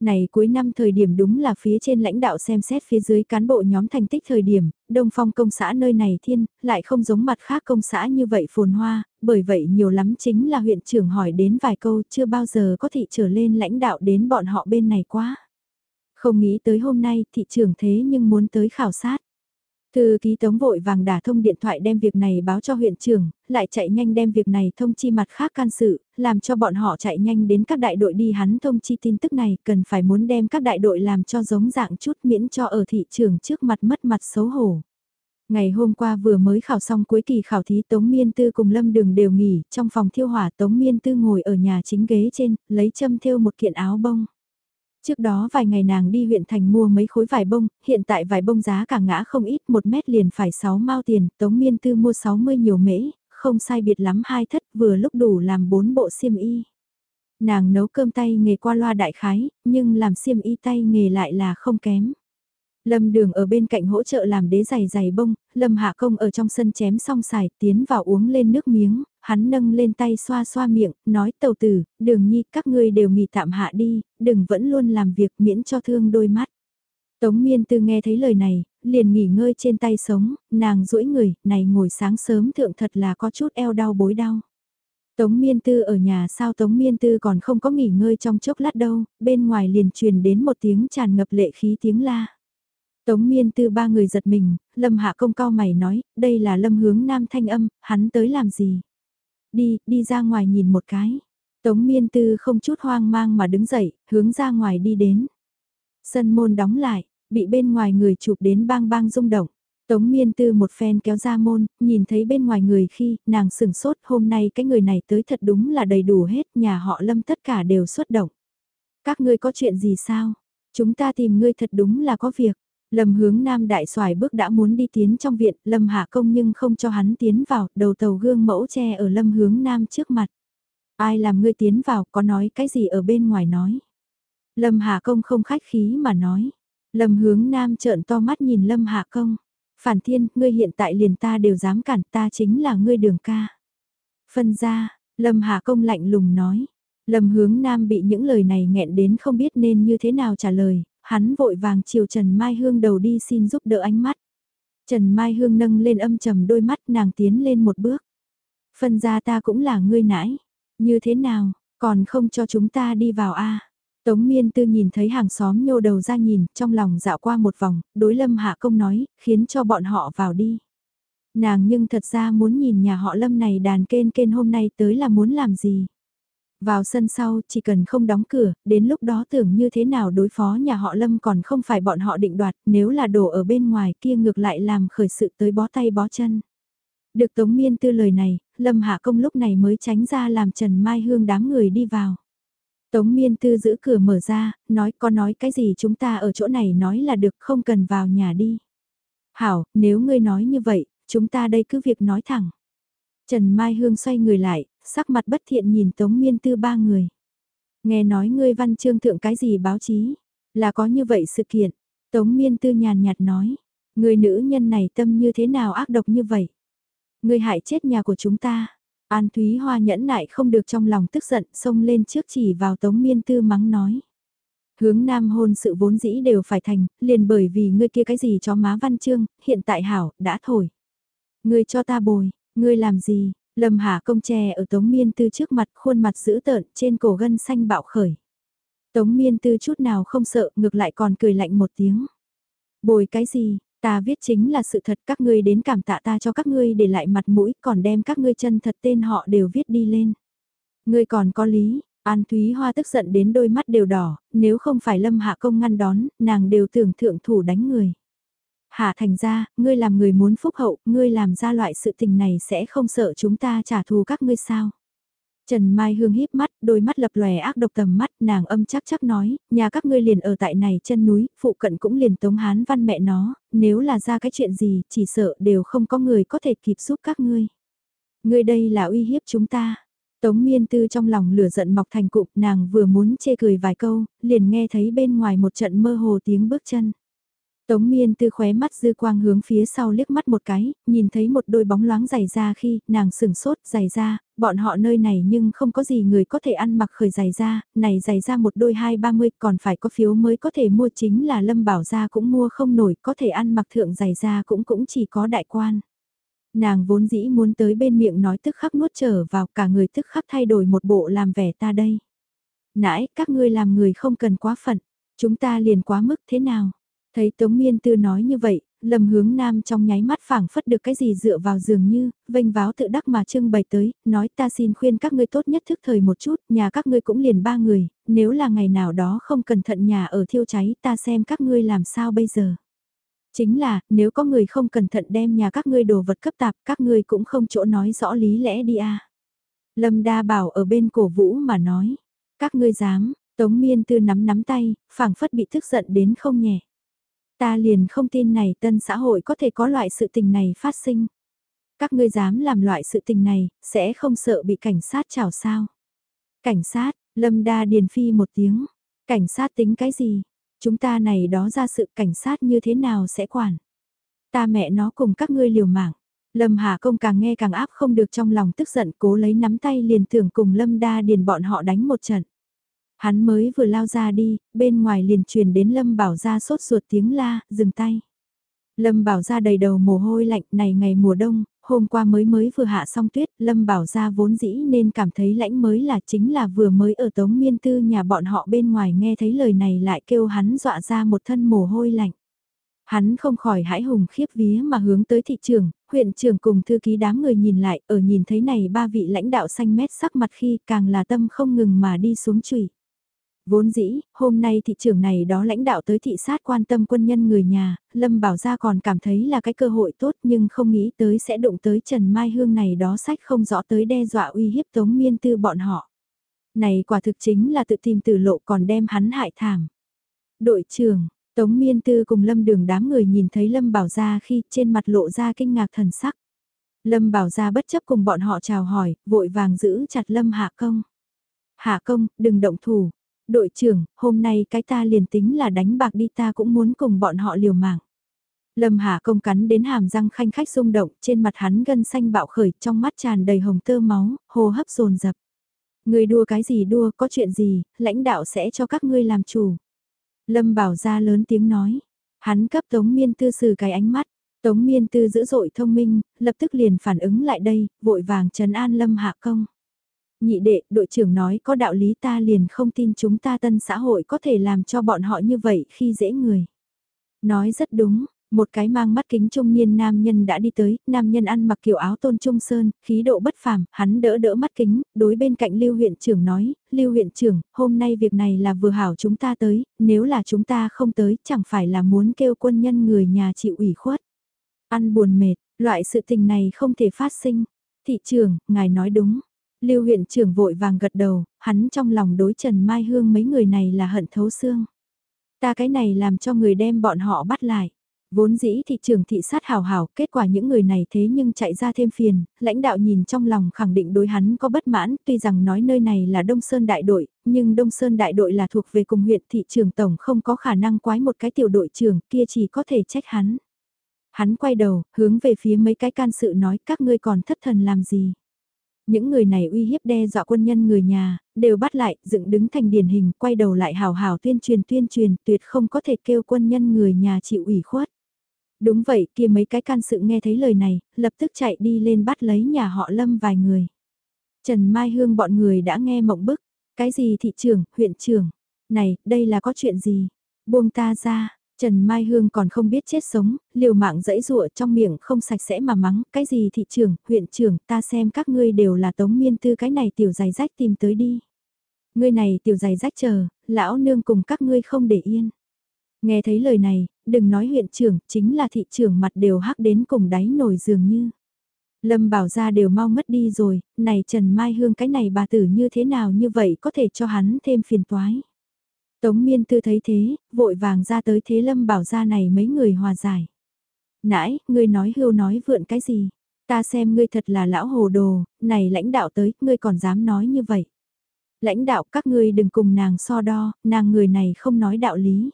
Này cuối năm thời điểm đúng là phía trên lãnh đạo xem xét phía dưới cán bộ nhóm thành tích thời điểm, Đông Phong công xã nơi này thiên, lại không giống mặt khác công xã như vậy phồn hoa, bởi vậy nhiều lắm chính là huyện trưởng hỏi đến vài câu chưa bao giờ có thị trở lên lãnh đạo đến bọn họ bên này quá. Không nghĩ tới hôm nay thị trưởng thế nhưng muốn tới khảo sát. Thư ký tống vội vàng đả thông điện thoại đem việc này báo cho huyện trưởng, lại chạy nhanh đem việc này thông chi mặt khác can sự, làm cho bọn họ chạy nhanh đến các đại đội đi hắn thông chi tin tức này, cần phải muốn đem các đại đội làm cho giống dạng chút miễn cho ở thị trường trước mặt mất mặt xấu hổ. Ngày hôm qua vừa mới khảo xong cuối kỳ khảo thí Tống Miên Tư cùng Lâm Đường đều nghỉ, trong phòng thiêu hỏa Tống Miên Tư ngồi ở nhà chính ghế trên, lấy châm thiêu một kiện áo bông. Trước đó vài ngày nàng đi huyện thành mua mấy khối vải bông, hiện tại vải bông giá cả ngã không ít, một mét liền phải 6 mao tiền, Tống Miên Tư mua 60 nhiều mễ, không sai biệt lắm hai thất vừa lúc đủ làm bốn bộ xiêm y. Nàng nấu cơm tay nghề qua loa đại khái, nhưng làm xiêm y tay nghề lại là không kém. Lâm đường ở bên cạnh hỗ trợ làm đế giày giày bông, Lâm hạ công ở trong sân chém xong xài tiến vào uống lên nước miếng, hắn nâng lên tay xoa xoa miệng, nói tàu tử, đường nhi các ngươi đều nghỉ tạm hạ đi, đừng vẫn luôn làm việc miễn cho thương đôi mắt. Tống miên tư nghe thấy lời này, liền nghỉ ngơi trên tay sống, nàng duỗi người, này ngồi sáng sớm thượng thật là có chút eo đau bối đau. Tống miên tư ở nhà sao tống miên tư còn không có nghỉ ngơi trong chốc lát đâu, bên ngoài liền truyền đến một tiếng tràn ngập lệ khí tiếng la. Tống miên tư ba người giật mình, lâm hạ công cao mày nói, đây là lâm hướng nam thanh âm, hắn tới làm gì? Đi, đi ra ngoài nhìn một cái. Tống miên tư không chút hoang mang mà đứng dậy, hướng ra ngoài đi đến. Sân môn đóng lại, bị bên ngoài người chụp đến bang bang rung động. Tống miên tư một phen kéo ra môn, nhìn thấy bên ngoài người khi, nàng sửng sốt hôm nay cái người này tới thật đúng là đầy đủ hết, nhà họ lâm tất cả đều xuất động. Các ngươi có chuyện gì sao? Chúng ta tìm ngươi thật đúng là có việc. Lâm hướng nam đại xoài bước đã muốn đi tiến trong viện, Lâm hạ công nhưng không cho hắn tiến vào, đầu tàu gương mẫu che ở Lâm hướng nam trước mặt. Ai làm ngươi tiến vào, có nói cái gì ở bên ngoài nói. Lâm hạ công không khách khí mà nói. Lâm hướng nam trợn to mắt nhìn Lâm hạ công. Phản thiên, ngươi hiện tại liền ta đều dám cản ta chính là ngươi đường ca. Phân ra, Lâm hạ công lạnh lùng nói. Lâm hướng nam bị những lời này nghẹn đến không biết nên như thế nào trả lời, hắn vội vàng chiều Trần Mai Hương đầu đi xin giúp đỡ ánh mắt. Trần Mai Hương nâng lên âm trầm đôi mắt nàng tiến lên một bước. Phân ra ta cũng là ngươi nãi. Như thế nào, còn không cho chúng ta đi vào a Tống miên tư nhìn thấy hàng xóm nhô đầu ra nhìn, trong lòng dạo qua một vòng, đối lâm hạ công nói, khiến cho bọn họ vào đi. Nàng nhưng thật ra muốn nhìn nhà họ lâm này đàn kên kên hôm nay tới là muốn làm gì. Vào sân sau, chỉ cần không đóng cửa, đến lúc đó tưởng như thế nào đối phó nhà họ Lâm còn không phải bọn họ định đoạt, nếu là đổ ở bên ngoài kia ngược lại làm khởi sự tới bó tay bó chân. Được Tống Miên tư lời này, Lâm Hạ Công lúc này mới tránh ra làm Trần Mai Hương đám người đi vào. Tống Miên tư giữ cửa mở ra, nói có nói cái gì chúng ta ở chỗ này nói là được không cần vào nhà đi. Hảo, nếu ngươi nói như vậy, chúng ta đây cứ việc nói thẳng. Trần Mai Hương xoay người lại, sắc mặt bất thiện nhìn Tống Miên Tư ba người. Nghe nói ngươi văn chương thượng cái gì báo chí, là có như vậy sự kiện. Tống Miên Tư nhàn nhạt nói, người nữ nhân này tâm như thế nào ác độc như vậy. Ngươi hại chết nhà của chúng ta. An Thúy Hoa nhẫn nại không được trong lòng tức giận, xông lên trước chỉ vào Tống Miên Tư mắng nói. Hướng nam hôn sự vốn dĩ đều phải thành, liền bởi vì ngươi kia cái gì cho má văn chương, hiện tại hảo, đã thổi. Ngươi cho ta bồi, ngươi làm gì, Lâm Hà công tre ở Tống Miên Tư trước mặt khuôn mặt dữ tợn trên cổ gân xanh bạo khởi. Tống Miên Tư chút nào không sợ ngược lại còn cười lạnh một tiếng. Bồi cái gì, ta viết chính là sự thật các ngươi đến cảm tạ ta cho các ngươi để lại mặt mũi còn đem các ngươi chân thật tên họ đều viết đi lên. Ngươi còn có lý, An Thúy Hoa tức giận đến đôi mắt đều đỏ, nếu không phải Lâm Hạ Công ngăn đón, nàng đều tưởng thượng thủ đánh người. Hạ thành ra, ngươi làm người muốn phúc hậu, ngươi làm ra loại sự tình này sẽ không sợ chúng ta trả thù các ngươi sao. Trần Mai Hương híp mắt, đôi mắt lập lòe ác độc tầm mắt, nàng âm chắc chắc nói, nhà các ngươi liền ở tại này chân núi, phụ cận cũng liền tống hán văn mẹ nó, nếu là ra cái chuyện gì, chỉ sợ đều không có người có thể kịp giúp các ngươi. Ngươi đây là uy hiếp chúng ta. Tống miên tư trong lòng lửa giận mọc thành cụm, nàng vừa muốn chê cười vài câu, liền nghe thấy bên ngoài một trận mơ hồ tiếng bước chân. Tống miên tư khóe mắt dư quang hướng phía sau liếc mắt một cái, nhìn thấy một đôi bóng loáng giày ra khi nàng sừng sốt giày ra, bọn họ nơi này nhưng không có gì người có thể ăn mặc khởi giày ra, này giày ra một đôi hai ba mươi còn phải có phiếu mới có thể mua chính là lâm bảo gia cũng mua không nổi có thể ăn mặc thượng giày ra cũng cũng chỉ có đại quan. Nàng vốn dĩ muốn tới bên miệng nói tức khắc nuốt trở vào cả người tức khắc thay đổi một bộ làm vẻ ta đây. Nãy các ngươi làm người không cần quá phận, chúng ta liền quá mức thế nào? Thấy Tống Miên Tư nói như vậy, Lâm hướng nam trong nháy mắt phảng phất được cái gì dựa vào giường như, vênh váo tự đắc mà trưng bày tới, nói ta xin khuyên các ngươi tốt nhất thức thời một chút, nhà các ngươi cũng liền ba người, nếu là ngày nào đó không cẩn thận nhà ở thiêu cháy ta xem các ngươi làm sao bây giờ. Chính là, nếu có người không cẩn thận đem nhà các ngươi đồ vật cấp tạp, các ngươi cũng không chỗ nói rõ lý lẽ đi a. Lâm đa bảo ở bên cổ vũ mà nói, các ngươi dám, tống miên tư nắm nắm tay, phảng phất bị tức giận đến không nhẹ. Ta liền không tin này tân xã hội có thể có loại sự tình này phát sinh. Các ngươi dám làm loại sự tình này, sẽ không sợ bị cảnh sát chảo sao. Cảnh sát, lâm đa điền phi một tiếng. Cảnh sát tính cái gì? Chúng ta này đó ra sự cảnh sát như thế nào sẽ quản? Ta mẹ nó cùng các ngươi liều mạng. Lâm Hà Công càng nghe càng áp không được trong lòng tức giận cố lấy nắm tay liền tưởng cùng Lâm Đa Điền bọn họ đánh một trận. Hắn mới vừa lao ra đi, bên ngoài liền truyền đến Lâm Bảo ra sốt ruột tiếng la, dừng tay. Lâm Bảo ra đầy đầu mồ hôi lạnh này ngày mùa đông, hôm qua mới mới vừa hạ xong tuyết, Lâm Bảo ra vốn dĩ nên cảm thấy lãnh mới là chính là vừa mới ở tống miên tư nhà bọn họ bên ngoài nghe thấy lời này lại kêu hắn dọa ra một thân mồ hôi lạnh. Hắn không khỏi hãi hùng khiếp vía mà hướng tới thị trường, huyện trưởng cùng thư ký đám người nhìn lại, ở nhìn thấy này ba vị lãnh đạo xanh mét sắc mặt khi càng là tâm không ngừng mà đi xuống chùy. Vốn dĩ, hôm nay thị trường này đó lãnh đạo tới thị sát quan tâm quân nhân người nhà, Lâm Bảo Gia còn cảm thấy là cái cơ hội tốt nhưng không nghĩ tới sẽ đụng tới Trần Mai Hương này đó sách không rõ tới đe dọa uy hiếp Tống Miên Tư bọn họ. Này quả thực chính là tự tìm tử lộ còn đem hắn hại thảm. Đội trưởng, Tống Miên Tư cùng Lâm Đường đám người nhìn thấy Lâm Bảo Gia khi trên mặt lộ ra kinh ngạc thần sắc. Lâm Bảo Gia bất chấp cùng bọn họ chào hỏi, vội vàng giữ chặt Lâm Hạ Công. Hạ Công, đừng động thủ. Đội trưởng, hôm nay cái ta liền tính là đánh bạc đi ta cũng muốn cùng bọn họ liều mạng. Lâm Hạ Công cắn đến hàm răng khanh khách rung động, trên mặt hắn gân xanh bạo khởi, trong mắt tràn đầy hồng tơ máu, hô hấp dồn dập. Người đua cái gì đua, có chuyện gì, lãnh đạo sẽ cho các ngươi làm chủ. Lâm Bảo ra lớn tiếng nói. Hắn cấp Tống Miên Tư xử cái ánh mắt. Tống Miên Tư dữ dội thông minh, lập tức liền phản ứng lại đây, vội vàng trấn an Lâm Hạ Công. Nhị đệ, đội trưởng nói có đạo lý ta liền không tin chúng ta tân xã hội có thể làm cho bọn họ như vậy khi dễ người. Nói rất đúng, một cái mang mắt kính trung niên nam nhân đã đi tới, nam nhân ăn mặc kiểu áo tôn trung sơn, khí độ bất phàm, hắn đỡ đỡ mắt kính, đối bên cạnh Lưu huyện trưởng nói, Lưu huyện trưởng, hôm nay việc này là vừa hảo chúng ta tới, nếu là chúng ta không tới, chẳng phải là muốn kêu quân nhân người nhà chịu ủy khuất. Ăn buồn mệt, loại sự tình này không thể phát sinh. Thị trường, ngài nói đúng. Lưu huyện trưởng vội vàng gật đầu, hắn trong lòng đối Trần Mai Hương mấy người này là hận thấu xương. Ta cái này làm cho người đem bọn họ bắt lại. Vốn dĩ thị trường thị sát hào hào, kết quả những người này thế nhưng chạy ra thêm phiền, lãnh đạo nhìn trong lòng khẳng định đối hắn có bất mãn, tuy rằng nói nơi này là Đông Sơn đại đội, nhưng Đông Sơn đại đội là thuộc về cùng huyện thị trường tổng không có khả năng quái một cái tiểu đội trưởng kia chỉ có thể trách hắn. Hắn quay đầu, hướng về phía mấy cái can sự nói các ngươi còn thất thần làm gì. Những người này uy hiếp đe dọa quân nhân người nhà, đều bắt lại, dựng đứng thành điển hình, quay đầu lại hào hào tuyên truyền tuyên truyền, tuyệt không có thể kêu quân nhân người nhà chịu ủy khuất. Đúng vậy, kia mấy cái can sự nghe thấy lời này, lập tức chạy đi lên bắt lấy nhà họ Lâm vài người. Trần Mai Hương bọn người đã nghe mộng bức, cái gì thị trưởng, huyện trưởng, này, đây là có chuyện gì, buông ta ra, Trần Mai Hương còn không biết chết sống, liều mạng dẫy rụa trong miệng không sạch sẽ mà mắng, cái gì thị trưởng, huyện trưởng, ta xem các ngươi đều là tống miên tư cái này tiểu giày rách tìm tới đi. Ngươi này tiểu giày rách chờ, lão nương cùng các ngươi không để yên. Nghe thấy lời này, đừng nói huyện trưởng, chính là thị trưởng mặt đều hắc đến cùng đáy nổi dường như. Lâm bảo ra đều mau mất đi rồi, này Trần Mai Hương cái này bà tử như thế nào như vậy có thể cho hắn thêm phiền toái. Tống miên tư thấy thế, vội vàng ra tới thế lâm bảo ra này mấy người hòa giải. Nãy, ngươi nói hưu nói vượn cái gì? Ta xem ngươi thật là lão hồ đồ, này lãnh đạo tới, ngươi còn dám nói như vậy. Lãnh đạo các ngươi đừng cùng nàng so đo, nàng người này không nói đạo lý.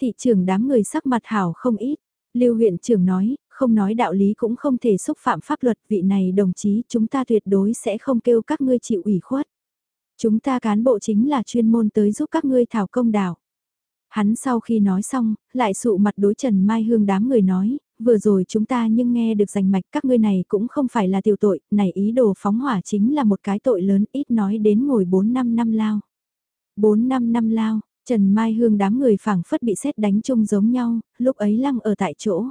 Thị trưởng đám người sắc mặt hảo không ít. Lưu huyện trưởng nói, không nói đạo lý cũng không thể xúc phạm pháp luật vị này đồng chí chúng ta tuyệt đối sẽ không kêu các ngươi chịu ủy khuất. Chúng ta cán bộ chính là chuyên môn tới giúp các ngươi thảo công đảo. Hắn sau khi nói xong, lại sụ mặt đối Trần Mai Hương đám người nói, vừa rồi chúng ta nhưng nghe được rành mạch các ngươi này cũng không phải là tiểu tội, này ý đồ phóng hỏa chính là một cái tội lớn ít nói đến ngồi 4 năm năm lao. 4 năm năm lao, Trần Mai Hương đám người phảng phất bị xét đánh chung giống nhau, lúc ấy lăng ở tại chỗ.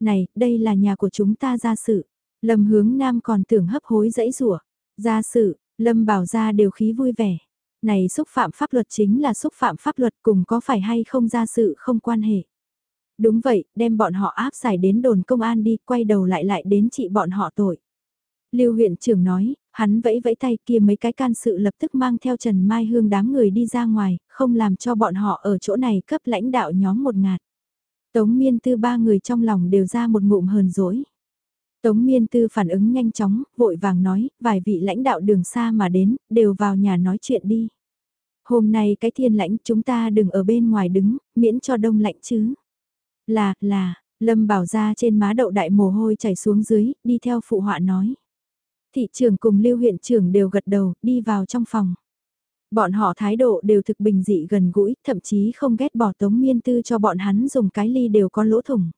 Này, đây là nhà của chúng ta ra sự. lầm hướng nam còn tưởng hấp hối dãy rủa Ra sự, Lâm bảo ra đều khí vui vẻ. Này xúc phạm pháp luật chính là xúc phạm pháp luật cùng có phải hay không ra sự không quan hệ. Đúng vậy, đem bọn họ áp giải đến đồn công an đi, quay đầu lại lại đến trị bọn họ tội. Lưu huyện trưởng nói, hắn vẫy vẫy tay kia mấy cái can sự lập tức mang theo Trần Mai Hương đám người đi ra ngoài, không làm cho bọn họ ở chỗ này cấp lãnh đạo nhóm một ngạt. Tống miên tư ba người trong lòng đều ra một ngụm hờn dỗi. Tống miên tư phản ứng nhanh chóng, vội vàng nói, vài vị lãnh đạo đường xa mà đến, đều vào nhà nói chuyện đi. Hôm nay cái thiên lãnh chúng ta đừng ở bên ngoài đứng, miễn cho đông lạnh chứ. Là, là, Lâm bảo ra trên má đậu đại mồ hôi chảy xuống dưới, đi theo phụ họa nói. Thị trưởng cùng lưu huyện trưởng đều gật đầu, đi vào trong phòng. Bọn họ thái độ đều thực bình dị gần gũi, thậm chí không ghét bỏ tống miên tư cho bọn hắn dùng cái ly đều có lỗ thủng.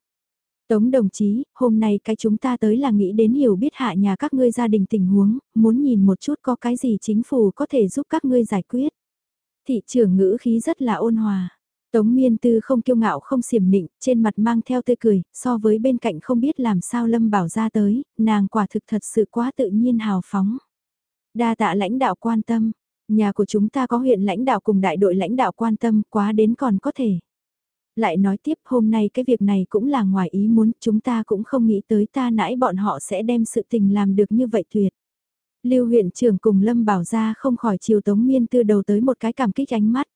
Tống đồng chí, hôm nay cái chúng ta tới là nghĩ đến hiểu biết hạ nhà các ngươi gia đình tình huống, muốn nhìn một chút có cái gì chính phủ có thể giúp các ngươi giải quyết. Thị trưởng ngữ khí rất là ôn hòa. Tống miên tư không kiêu ngạo không xiểm nịnh, trên mặt mang theo tươi cười, so với bên cạnh không biết làm sao lâm bảo ra tới, nàng quả thực thật sự quá tự nhiên hào phóng. Đa tạ lãnh đạo quan tâm, nhà của chúng ta có huyện lãnh đạo cùng đại đội lãnh đạo quan tâm quá đến còn có thể. Lại nói tiếp hôm nay cái việc này cũng là ngoài ý muốn, chúng ta cũng không nghĩ tới ta nãy bọn họ sẽ đem sự tình làm được như vậy tuyệt. Lưu huyện trưởng cùng Lâm Bảo ra không khỏi chiều Tống Miên Tư đầu tới một cái cảm kích ánh mắt.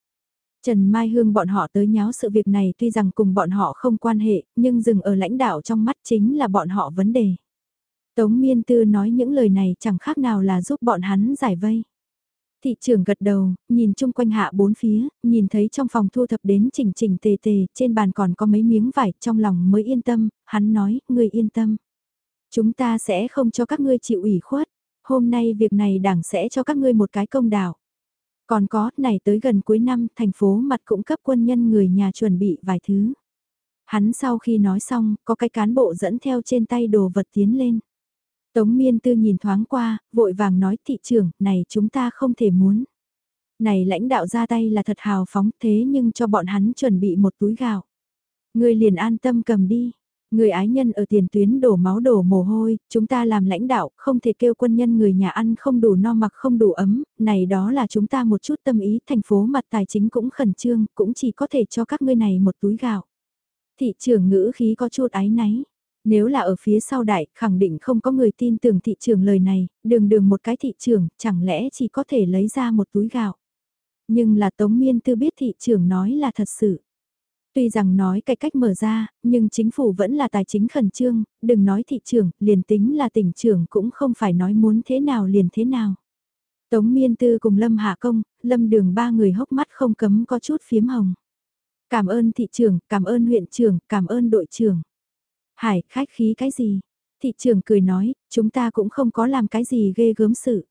Trần Mai Hương bọn họ tới nháo sự việc này tuy rằng cùng bọn họ không quan hệ, nhưng dừng ở lãnh đạo trong mắt chính là bọn họ vấn đề. Tống Miên Tư nói những lời này chẳng khác nào là giúp bọn hắn giải vây. Thị trưởng gật đầu, nhìn chung quanh hạ bốn phía, nhìn thấy trong phòng thu thập đến chỉnh chỉnh tề tề, trên bàn còn có mấy miếng vải, trong lòng mới yên tâm, hắn nói, ngươi yên tâm. Chúng ta sẽ không cho các ngươi chịu ủy khuất, hôm nay việc này đảng sẽ cho các ngươi một cái công đạo. Còn có, này tới gần cuối năm, thành phố mặt cũng cấp quân nhân người nhà chuẩn bị vài thứ. Hắn sau khi nói xong, có cái cán bộ dẫn theo trên tay đồ vật tiến lên. Tống miên tư nhìn thoáng qua, vội vàng nói thị trưởng, này chúng ta không thể muốn. Này lãnh đạo ra tay là thật hào phóng thế nhưng cho bọn hắn chuẩn bị một túi gạo. Người liền an tâm cầm đi. Người ái nhân ở tiền tuyến đổ máu đổ mồ hôi, chúng ta làm lãnh đạo, không thể kêu quân nhân người nhà ăn không đủ no mặc không đủ ấm, này đó là chúng ta một chút tâm ý, thành phố mặt tài chính cũng khẩn trương, cũng chỉ có thể cho các ngươi này một túi gạo. Thị trưởng ngữ khí có chút ái náy. Nếu là ở phía sau đại, khẳng định không có người tin tưởng thị trường lời này, đường đường một cái thị trường, chẳng lẽ chỉ có thể lấy ra một túi gạo. Nhưng là Tống Miên Tư biết thị trường nói là thật sự. Tuy rằng nói cái cách mở ra, nhưng chính phủ vẫn là tài chính khẩn trương, đừng nói thị trường, liền tính là tỉnh trưởng cũng không phải nói muốn thế nào liền thế nào. Tống Miên Tư cùng Lâm Hạ Công, Lâm Đường ba người hốc mắt không cấm có chút phiếm hồng. Cảm ơn thị trưởng, cảm ơn huyện trưởng, cảm ơn đội trưởng. Hải, khách khí cái gì? Thị trường cười nói, chúng ta cũng không có làm cái gì ghê gớm sự.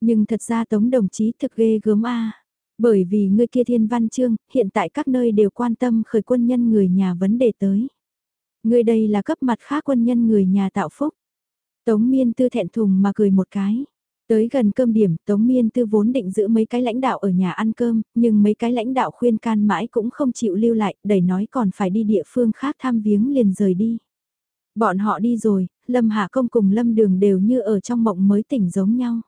Nhưng thật ra Tống đồng chí thực ghê gớm a bởi vì người kia thiên văn chương, hiện tại các nơi đều quan tâm khởi quân nhân người nhà vấn đề tới. Người đây là cấp mặt khác quân nhân người nhà tạo phúc. Tống miên tư thẹn thùng mà cười một cái. Tới gần cơm điểm, Tống Miên Tư vốn định giữ mấy cái lãnh đạo ở nhà ăn cơm, nhưng mấy cái lãnh đạo khuyên can mãi cũng không chịu lưu lại, đẩy nói còn phải đi địa phương khác thăm viếng liền rời đi. Bọn họ đi rồi, Lâm Hạ Công cùng Lâm Đường đều như ở trong mộng mới tỉnh giống nhau.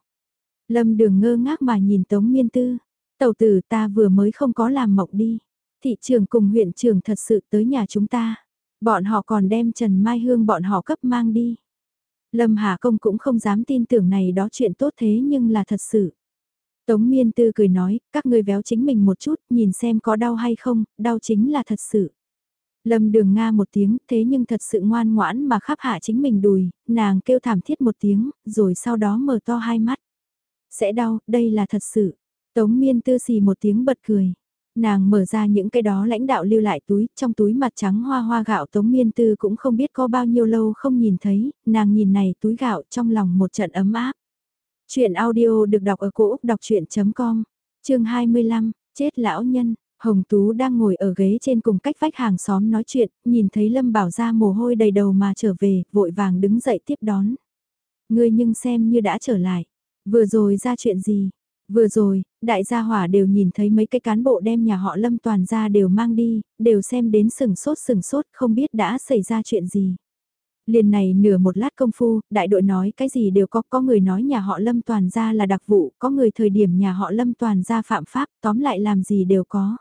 Lâm Đường ngơ ngác mà nhìn Tống Miên Tư, Tàu tử ta vừa mới không có làm mộng đi. Thị trường cùng huyện trường thật sự tới nhà chúng ta. Bọn họ còn đem Trần Mai Hương bọn họ cấp mang đi. Lâm Hà Công cũng không dám tin tưởng này đó chuyện tốt thế nhưng là thật sự. Tống Miên Tư cười nói, các ngươi véo chính mình một chút, nhìn xem có đau hay không, đau chính là thật sự. Lâm đường Nga một tiếng, thế nhưng thật sự ngoan ngoãn mà khắp hạ chính mình đùi, nàng kêu thảm thiết một tiếng, rồi sau đó mở to hai mắt. Sẽ đau, đây là thật sự. Tống miên tư xì một tiếng bật cười. Nàng mở ra những cái đó lãnh đạo lưu lại túi, trong túi mặt trắng hoa hoa gạo Tống Miên Tư cũng không biết có bao nhiêu lâu không nhìn thấy, nàng nhìn này túi gạo trong lòng một trận ấm áp. Chuyện audio được đọc ở cổ Úc đọc chuyện.com, chương 25, chết lão nhân, Hồng Tú đang ngồi ở ghế trên cùng cách vách hàng xóm nói chuyện, nhìn thấy Lâm Bảo ra mồ hôi đầy đầu mà trở về, vội vàng đứng dậy tiếp đón. Ngươi nhưng xem như đã trở lại, vừa rồi ra chuyện gì, Vừa rồi, đại gia hỏa đều nhìn thấy mấy cái cán bộ đem nhà họ Lâm toàn ra đều mang đi, đều xem đến sừng sốt sừng sốt không biết đã xảy ra chuyện gì. Liền này nửa một lát công phu, đại đội nói cái gì đều có, có người nói nhà họ Lâm toàn ra là đặc vụ, có người thời điểm nhà họ Lâm toàn ra phạm pháp, tóm lại làm gì đều có.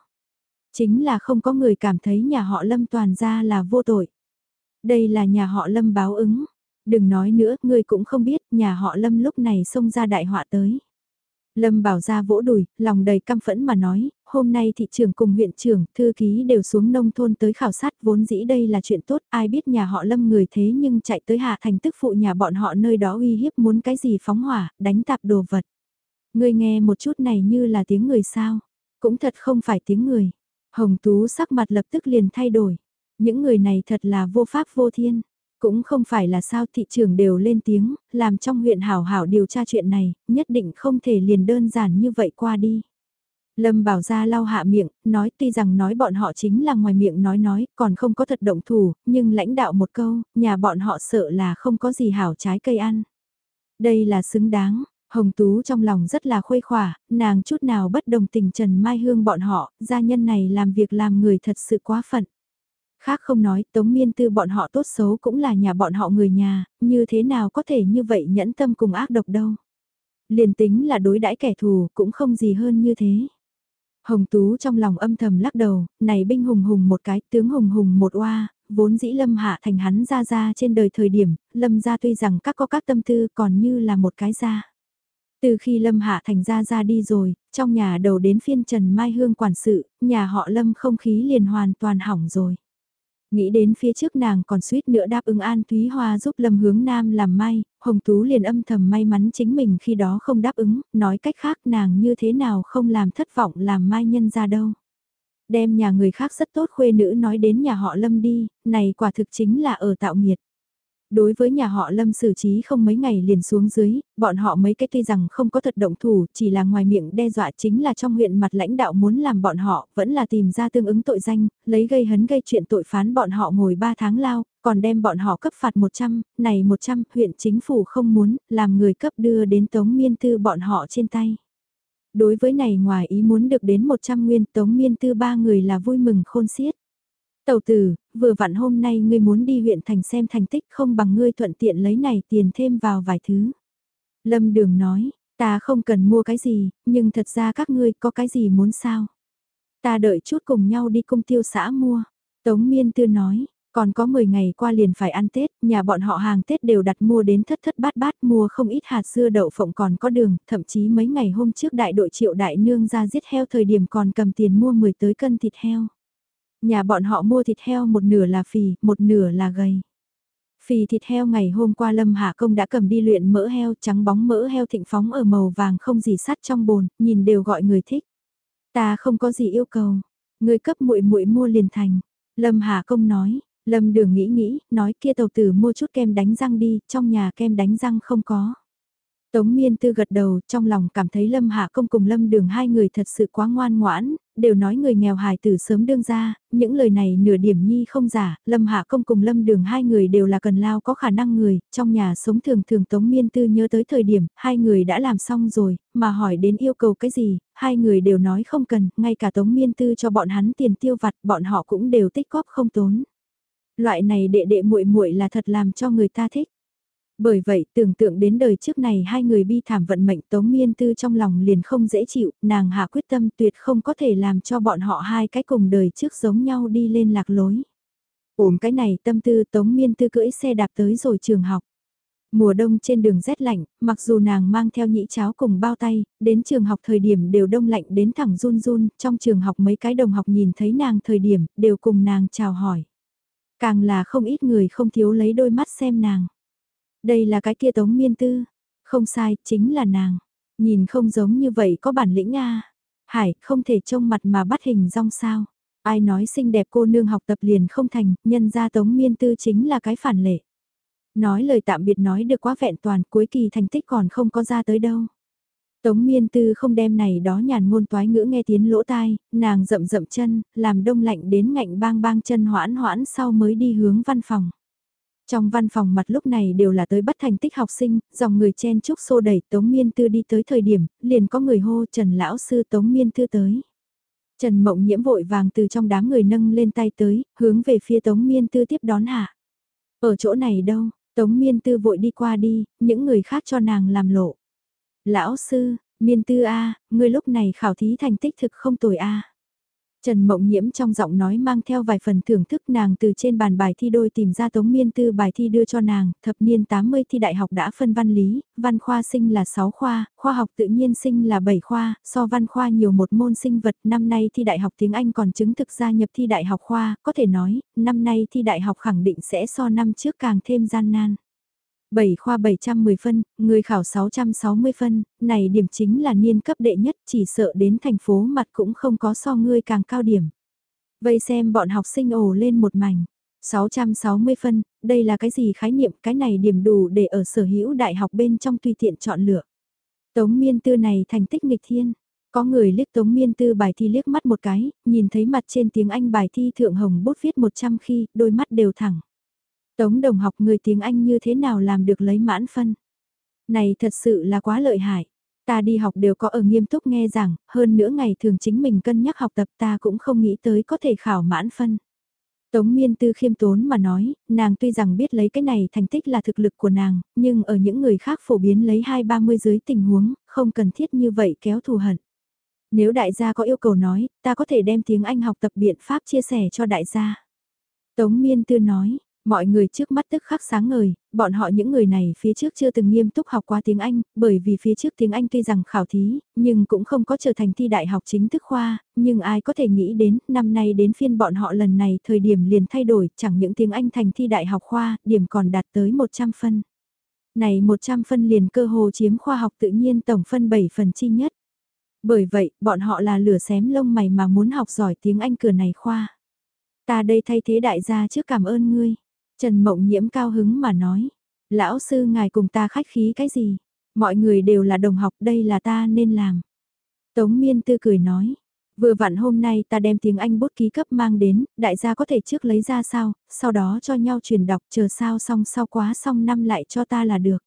Chính là không có người cảm thấy nhà họ Lâm toàn ra là vô tội. Đây là nhà họ Lâm báo ứng. Đừng nói nữa, ngươi cũng không biết, nhà họ Lâm lúc này xông ra đại họa tới. Lâm bảo ra vỗ đùi, lòng đầy căm phẫn mà nói, hôm nay thị trưởng cùng huyện trưởng, thư ký đều xuống nông thôn tới khảo sát vốn dĩ đây là chuyện tốt, ai biết nhà họ Lâm người thế nhưng chạy tới hạ thành tức phụ nhà bọn họ nơi đó uy hiếp muốn cái gì phóng hỏa, đánh tạp đồ vật. Ngươi nghe một chút này như là tiếng người sao, cũng thật không phải tiếng người. Hồng Tú sắc mặt lập tức liền thay đổi, những người này thật là vô pháp vô thiên. Cũng không phải là sao thị trường đều lên tiếng, làm trong huyện hảo hảo điều tra chuyện này, nhất định không thể liền đơn giản như vậy qua đi. Lâm bảo ra lau hạ miệng, nói tuy rằng nói bọn họ chính là ngoài miệng nói nói, còn không có thật động thủ, nhưng lãnh đạo một câu, nhà bọn họ sợ là không có gì hảo trái cây ăn. Đây là xứng đáng, Hồng Tú trong lòng rất là khuây khỏa, nàng chút nào bất đồng tình Trần Mai Hương bọn họ, gia nhân này làm việc làm người thật sự quá phận. Khác không nói, Tống Miên Tư bọn họ tốt xấu cũng là nhà bọn họ người nhà, như thế nào có thể như vậy nhẫn tâm cùng ác độc đâu. Liền tính là đối đãi kẻ thù cũng không gì hơn như thế. Hồng Tú trong lòng âm thầm lắc đầu, này binh hùng hùng một cái, tướng hùng hùng một oa, vốn dĩ lâm hạ thành hắn ra ra trên đời thời điểm, lâm ra tuy rằng các có các tâm tư còn như là một cái ra. Từ khi lâm hạ thành ra ra đi rồi, trong nhà đầu đến phiên Trần Mai Hương quản sự, nhà họ lâm không khí liền hoàn toàn hỏng rồi. Nghĩ đến phía trước nàng còn suýt nữa đáp ứng An Thúy Hoa giúp Lâm Hướng Nam làm may, Hồng Tú liền âm thầm may mắn chính mình khi đó không đáp ứng, nói cách khác nàng như thế nào không làm thất vọng làm mai nhân ra đâu. Đem nhà người khác rất tốt khuê nữ nói đến nhà họ Lâm đi, này quả thực chính là ở tạo nghiệt đối với nhà họ Lâm xử trí không mấy ngày liền xuống dưới, bọn họ mấy cái tuy rằng không có thật động thủ, chỉ là ngoài miệng đe dọa chính là trong huyện mặt lãnh đạo muốn làm bọn họ, vẫn là tìm ra tương ứng tội danh, lấy gây hấn gây chuyện tội phán bọn họ ngồi 3 tháng lao, còn đem bọn họ cấp phạt 100, này 100, huyện chính phủ không muốn, làm người cấp đưa đến tống miên tư bọn họ trên tay. Đối với này ngoài ý muốn được đến 100 nguyên tống miên tư ba người là vui mừng khôn xiết. Tàu tử, vừa vặn hôm nay ngươi muốn đi huyện thành xem thành tích không bằng ngươi thuận tiện lấy này tiền thêm vào vài thứ. Lâm Đường nói, ta không cần mua cái gì, nhưng thật ra các ngươi có cái gì muốn sao? Ta đợi chút cùng nhau đi công tiêu xã mua. Tống Miên Tư nói, còn có 10 ngày qua liền phải ăn Tết, nhà bọn họ hàng Tết đều đặt mua đến thất thất bát bát mua không ít hạt dưa đậu phộng còn có đường, thậm chí mấy ngày hôm trước đại đội triệu đại nương ra giết heo thời điểm còn cầm tiền mua 10 tới cân thịt heo. Nhà bọn họ mua thịt heo một nửa là phì, một nửa là gầy. Phì thịt heo ngày hôm qua Lâm Hạ Công đã cầm đi luyện mỡ heo trắng bóng mỡ heo thịnh phóng ở màu vàng không gì sắt trong bồn, nhìn đều gọi người thích. Ta không có gì yêu cầu, người cấp muội muội mua liền thành. Lâm hạ Công nói, Lâm Đường nghĩ nghĩ, nói kia tàu tử mua chút kem đánh răng đi, trong nhà kem đánh răng không có. Tống Miên Tư gật đầu, trong lòng cảm thấy Lâm Hạ Công cùng Lâm Đường hai người thật sự quá ngoan ngoãn, đều nói người nghèo hài tử sớm đương ra, những lời này nửa điểm nhi không giả, Lâm Hạ Công cùng Lâm Đường hai người đều là cần lao có khả năng người, trong nhà sống thường thường Tống Miên Tư nhớ tới thời điểm, hai người đã làm xong rồi, mà hỏi đến yêu cầu cái gì, hai người đều nói không cần, ngay cả Tống Miên Tư cho bọn hắn tiền tiêu vặt, bọn họ cũng đều tích góp không tốn. Loại này đệ đệ muội muội là thật làm cho người ta thích. Bởi vậy tưởng tượng đến đời trước này hai người bi thảm vận mệnh Tống Miên Tư trong lòng liền không dễ chịu, nàng hạ quyết tâm tuyệt không có thể làm cho bọn họ hai cái cùng đời trước giống nhau đi lên lạc lối. Ổm cái này tâm tư Tống Miên Tư cưỡi xe đạp tới rồi trường học. Mùa đông trên đường rét lạnh, mặc dù nàng mang theo nhĩ cháo cùng bao tay, đến trường học thời điểm đều đông lạnh đến thẳng run run, trong trường học mấy cái đồng học nhìn thấy nàng thời điểm, đều cùng nàng chào hỏi. Càng là không ít người không thiếu lấy đôi mắt xem nàng. Đây là cái kia tống miên tư. Không sai, chính là nàng. Nhìn không giống như vậy có bản lĩnh a Hải, không thể trông mặt mà bắt hình rong sao. Ai nói xinh đẹp cô nương học tập liền không thành, nhân ra tống miên tư chính là cái phản lệ. Nói lời tạm biệt nói được quá vẹn toàn, cuối kỳ thành tích còn không có ra tới đâu. Tống miên tư không đem này đó nhàn ngôn toái ngữ nghe tiếng lỗ tai, nàng rậm rậm chân, làm đông lạnh đến ngạnh bang bang chân hoãn hoãn sau mới đi hướng văn phòng. Trong văn phòng mặt lúc này đều là tới bắt thành tích học sinh, dòng người chen chúc xô đẩy Tống Miên Tư đi tới thời điểm, liền có người hô Trần Lão Sư Tống Miên Tư tới. Trần Mộng Nhiễm vội vàng từ trong đám người nâng lên tay tới, hướng về phía Tống Miên Tư tiếp đón hạ. Ở chỗ này đâu, Tống Miên Tư vội đi qua đi, những người khác cho nàng làm lộ. Lão sư, Miên Tư A, ngươi lúc này khảo thí thành tích thực không tồi A. Trần Mộng Nhiễm trong giọng nói mang theo vài phần thưởng thức nàng từ trên bàn bài thi đôi tìm ra Tống Miên Tư bài thi đưa cho nàng, thập niên 80 thi đại học đã phân văn lý, văn khoa sinh là 6 khoa, khoa học tự nhiên sinh là 7 khoa, so văn khoa nhiều một môn sinh vật, năm nay thi đại học tiếng Anh còn chứng thực gia nhập thi đại học khoa, có thể nói, năm nay thi đại học khẳng định sẽ so năm trước càng thêm gian nan. 7 khoa 710 phân, người khảo 660 phân, này điểm chính là niên cấp đệ nhất chỉ sợ đến thành phố mặt cũng không có so ngươi càng cao điểm. vậy xem bọn học sinh ồ lên một mảnh. 660 phân, đây là cái gì khái niệm, cái này điểm đủ để ở sở hữu đại học bên trong tùy tiện chọn lựa. Tống miên tư này thành tích nghịch thiên. Có người liếc tống miên tư bài thi liếc mắt một cái, nhìn thấy mặt trên tiếng Anh bài thi thượng hồng bút viết 100 khi, đôi mắt đều thẳng. Tống đồng học người tiếng Anh như thế nào làm được lấy mãn phân. Này thật sự là quá lợi hại. Ta đi học đều có ở nghiêm túc nghe rằng, hơn nữa ngày thường chính mình cân nhắc học tập ta cũng không nghĩ tới có thể khảo mãn phân. Tống miên tư khiêm tốn mà nói, nàng tuy rằng biết lấy cái này thành tích là thực lực của nàng, nhưng ở những người khác phổ biến lấy hai ba mươi dưới tình huống, không cần thiết như vậy kéo thù hận. Nếu đại gia có yêu cầu nói, ta có thể đem tiếng Anh học tập biện pháp chia sẻ cho đại gia. Tống miên tư nói, Mọi người trước mắt tức khắc sáng ngời, bọn họ những người này phía trước chưa từng nghiêm túc học qua tiếng Anh, bởi vì phía trước tiếng Anh tuy rằng khảo thí, nhưng cũng không có trở thành thi đại học chính thức khoa, nhưng ai có thể nghĩ đến, năm nay đến phiên bọn họ lần này thời điểm liền thay đổi, chẳng những tiếng Anh thành thi đại học khoa, điểm còn đạt tới 100 phân. Này 100 phân liền cơ hồ chiếm khoa học tự nhiên tổng phân 7 phần chi nhất. Bởi vậy, bọn họ là lửa xém lông mày mà muốn học giỏi tiếng Anh cửa này khoa. Ta đây thay thế đại gia trước cảm ơn ngươi. Trần Mộng Nhiễm cao hứng mà nói, lão sư ngài cùng ta khách khí cái gì, mọi người đều là đồng học đây là ta nên làm. Tống Miên Tư cười nói, vừa vặn hôm nay ta đem tiếng Anh bút ký cấp mang đến, đại gia có thể trước lấy ra sao, sau đó cho nhau truyền đọc chờ sao xong sau quá xong năm lại cho ta là được.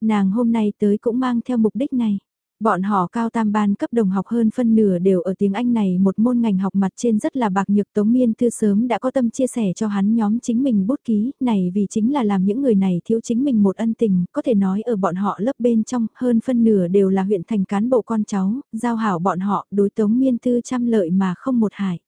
Nàng hôm nay tới cũng mang theo mục đích này. Bọn họ cao tam ban cấp đồng học hơn phân nửa đều ở tiếng Anh này một môn ngành học mặt trên rất là bạc nhược Tống Miên thư sớm đã có tâm chia sẻ cho hắn nhóm chính mình bút ký này vì chính là làm những người này thiếu chính mình một ân tình, có thể nói ở bọn họ lớp bên trong hơn phân nửa đều là huyện thành cán bộ con cháu, giao hảo bọn họ đối Tống Miên thư trăm lợi mà không một hại.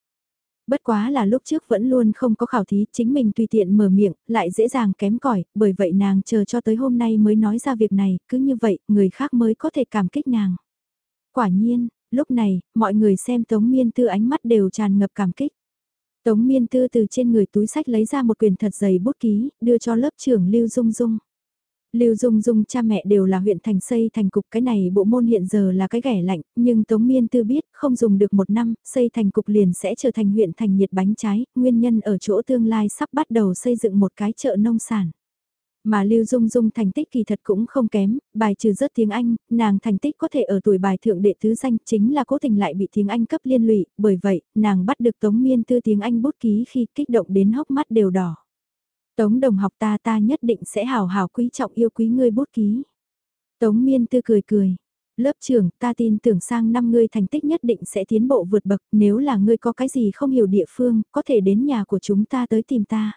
Bất quá là lúc trước vẫn luôn không có khảo thí, chính mình tùy tiện mở miệng, lại dễ dàng kém cỏi bởi vậy nàng chờ cho tới hôm nay mới nói ra việc này, cứ như vậy, người khác mới có thể cảm kích nàng. Quả nhiên, lúc này, mọi người xem Tống Miên Tư ánh mắt đều tràn ngập cảm kích. Tống Miên Tư từ trên người túi sách lấy ra một quyền thật dày bút ký, đưa cho lớp trưởng Lưu Dung Dung. Lưu Dung Dung cha mẹ đều là huyện thành xây thành cục cái này bộ môn hiện giờ là cái ghẻ lạnh, nhưng Tống Miên Tư biết không dùng được một năm, xây thành cục liền sẽ trở thành huyện thành nhiệt bánh trái, nguyên nhân ở chỗ tương lai sắp bắt đầu xây dựng một cái chợ nông sản. Mà Lưu Dung Dung thành tích kỳ thật cũng không kém, bài trừ rất tiếng Anh, nàng thành tích có thể ở tuổi bài thượng đệ thứ danh chính là cố tình lại bị tiếng Anh cấp liên lụy, bởi vậy, nàng bắt được Tống Miên Tư tiếng Anh bút ký khi kích động đến hốc mắt đều đỏ. Tống đồng học ta ta nhất định sẽ hào hào quý trọng yêu quý ngươi bút ký. Tống miên tư cười cười. Lớp trưởng ta tin tưởng sang năm ngươi thành tích nhất định sẽ tiến bộ vượt bậc nếu là ngươi có cái gì không hiểu địa phương có thể đến nhà của chúng ta tới tìm ta.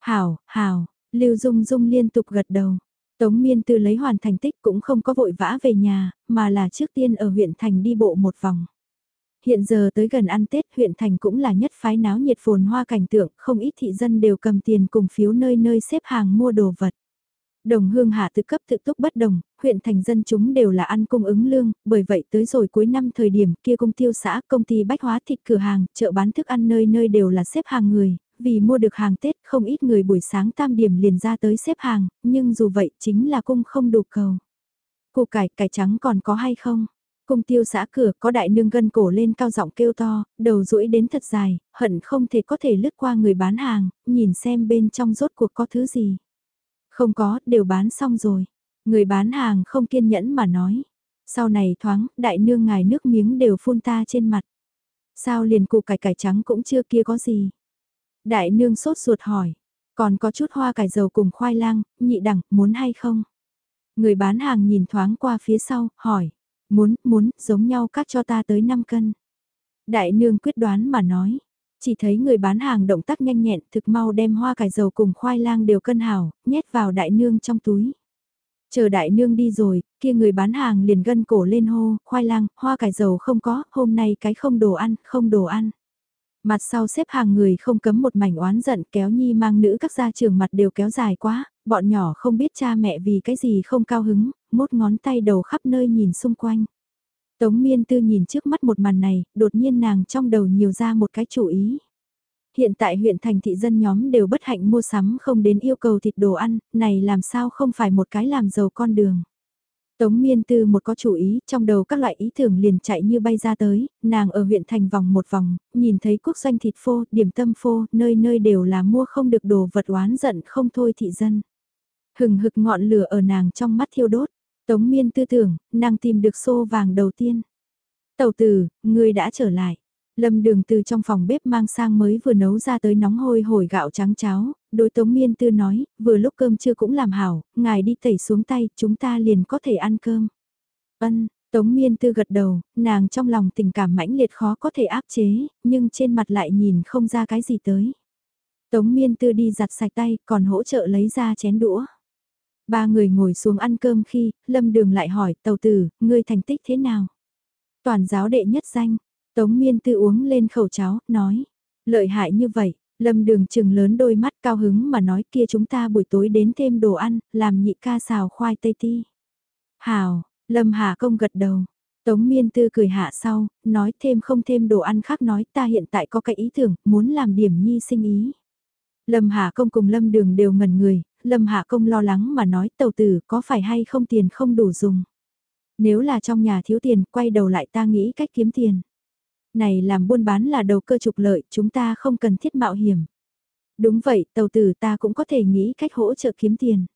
Hào, hào, Lưu Dung Dung liên tục gật đầu. Tống miên tư lấy hoàn thành tích cũng không có vội vã về nhà mà là trước tiên ở huyện thành đi bộ một vòng. Hiện giờ tới gần ăn Tết huyện thành cũng là nhất phái náo nhiệt phồn hoa cảnh tượng, không ít thị dân đều cầm tiền cùng phiếu nơi nơi xếp hàng mua đồ vật. Đồng hương hạ tự cấp tự túc bất đồng, huyện thành dân chúng đều là ăn cung ứng lương, bởi vậy tới rồi cuối năm thời điểm kia công tiêu xã, công ty bách hóa thịt cửa hàng, chợ bán thức ăn nơi nơi đều là xếp hàng người, vì mua được hàng Tết không ít người buổi sáng tam điểm liền ra tới xếp hàng, nhưng dù vậy chính là cung không đủ cầu. Củ cải, cải trắng còn có hay không? Cung tiêu xã cửa có đại nương gân cổ lên cao giọng kêu to, đầu rũi đến thật dài, hận không thể có thể lướt qua người bán hàng, nhìn xem bên trong rốt cuộc có thứ gì. Không có, đều bán xong rồi. Người bán hàng không kiên nhẫn mà nói. Sau này thoáng, đại nương ngài nước miếng đều phun ta trên mặt. Sao liền cụ cải cải trắng cũng chưa kia có gì. Đại nương sốt ruột hỏi. Còn có chút hoa cải dầu cùng khoai lang, nhị đẳng, muốn hay không? Người bán hàng nhìn thoáng qua phía sau, hỏi. Muốn, muốn, giống nhau cắt cho ta tới 5 cân. Đại nương quyết đoán mà nói. Chỉ thấy người bán hàng động tác nhanh nhẹn thực mau đem hoa cải dầu cùng khoai lang đều cân hảo, nhét vào đại nương trong túi. Chờ đại nương đi rồi, kia người bán hàng liền gân cổ lên hô, khoai lang, hoa cải dầu không có, hôm nay cái không đồ ăn, không đồ ăn. Mặt sau xếp hàng người không cấm một mảnh oán giận kéo nhi mang nữ các gia trường mặt đều kéo dài quá, bọn nhỏ không biết cha mẹ vì cái gì không cao hứng, mốt ngón tay đầu khắp nơi nhìn xung quanh. Tống miên tư nhìn trước mắt một màn này, đột nhiên nàng trong đầu nhiều ra một cái chủ ý. Hiện tại huyện thành thị dân nhóm đều bất hạnh mua sắm không đến yêu cầu thịt đồ ăn, này làm sao không phải một cái làm giàu con đường. Tống miên tư một có chủ ý, trong đầu các loại ý tưởng liền chạy như bay ra tới, nàng ở huyện thành vòng một vòng, nhìn thấy quốc doanh thịt phô, điểm tâm phô, nơi nơi đều là mua không được đồ vật oán giận không thôi thị dân. Hừng hực ngọn lửa ở nàng trong mắt thiêu đốt, tống miên tư tưởng, nàng tìm được xô vàng đầu tiên. Tàu tử, ngươi đã trở lại. Lâm đường từ trong phòng bếp mang sang mới vừa nấu ra tới nóng hôi hổi gạo trắng cháo, đối tống miên tư nói, vừa lúc cơm chưa cũng làm hảo, ngài đi tẩy xuống tay, chúng ta liền có thể ăn cơm. Ân, tống miên tư gật đầu, nàng trong lòng tình cảm mãnh liệt khó có thể áp chế, nhưng trên mặt lại nhìn không ra cái gì tới. Tống miên tư đi giặt sạch tay, còn hỗ trợ lấy ra chén đũa. Ba người ngồi xuống ăn cơm khi, lâm đường lại hỏi, tàu tử, ngươi thành tích thế nào? Toàn giáo đệ nhất danh, Tống miên tư uống lên khẩu cháo, nói, lợi hại như vậy, lâm đường chừng lớn đôi mắt cao hứng mà nói kia chúng ta buổi tối đến thêm đồ ăn, làm nhị ca xào khoai tây ti. Hào, lâm hà công gật đầu. Tống miên tư cười hạ sau, nói thêm không thêm đồ ăn khác nói ta hiện tại có cái ý tưởng, muốn làm điểm nhi sinh ý. Lâm Hà Công cùng Lâm Đường đều ngẩn người, Lâm Hạ Công lo lắng mà nói tàu tử có phải hay không tiền không đủ dùng. Nếu là trong nhà thiếu tiền, quay đầu lại ta nghĩ cách kiếm tiền. Này làm buôn bán là đầu cơ trục lợi, chúng ta không cần thiết mạo hiểm. Đúng vậy, tàu tử ta cũng có thể nghĩ cách hỗ trợ kiếm tiền.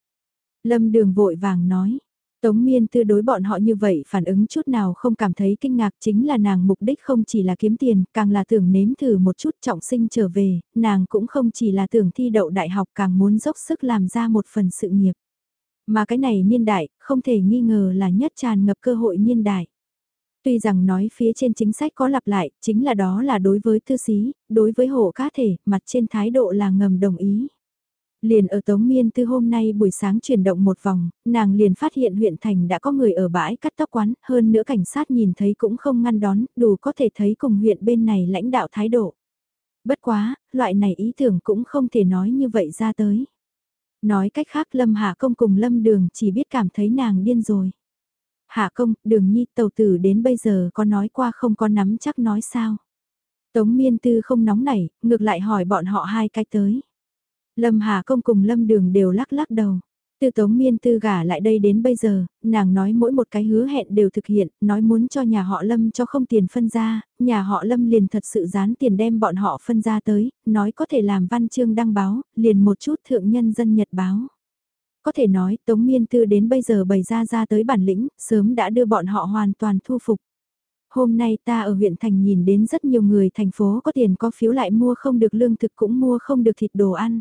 Lâm Đường vội vàng nói. Tống Miên tư đối bọn họ như vậy phản ứng chút nào không cảm thấy kinh ngạc chính là nàng mục đích không chỉ là kiếm tiền, càng là tưởng nếm thử một chút trọng sinh trở về, nàng cũng không chỉ là tưởng thi đậu đại học càng muốn dốc sức làm ra một phần sự nghiệp. Mà cái này niên đại, không thể nghi ngờ là nhất tràn ngập cơ hội niên đại. Tuy rằng nói phía trên chính sách có lặp lại, chính là đó là đối với thư sĩ, đối với hộ cá thể, mặt trên thái độ là ngầm đồng ý. Liền ở Tống Miên tư hôm nay buổi sáng chuyển động một vòng, nàng liền phát hiện huyện thành đã có người ở bãi cắt tóc quán, hơn nữa cảnh sát nhìn thấy cũng không ngăn đón, đủ có thể thấy cùng huyện bên này lãnh đạo thái độ. Bất quá, loại này ý tưởng cũng không thể nói như vậy ra tới. Nói cách khác Lâm Hạ Công cùng Lâm Đường chỉ biết cảm thấy nàng điên rồi. Hạ công, đường nhi tàu tử đến bây giờ có nói qua không có nắm chắc nói sao. Tống miên tư không nóng nảy, ngược lại hỏi bọn họ hai cái tới. Lâm Hà công cùng Lâm Đường đều lắc lắc đầu. Từ Tống Miên Tư gả lại đây đến bây giờ, nàng nói mỗi một cái hứa hẹn đều thực hiện, nói muốn cho nhà họ Lâm cho không tiền phân ra, nhà họ Lâm liền thật sự dán tiền đem bọn họ phân ra tới, nói có thể làm văn chương đăng báo, liền một chút thượng nhân dân nhật báo. Có thể nói Tống Miên Tư đến bây giờ bày ra ra tới bản lĩnh, sớm đã đưa bọn họ hoàn toàn thu phục. Hôm nay ta ở huyện thành nhìn đến rất nhiều người thành phố có tiền có phiếu lại mua không được lương thực cũng mua không được thịt đồ ăn.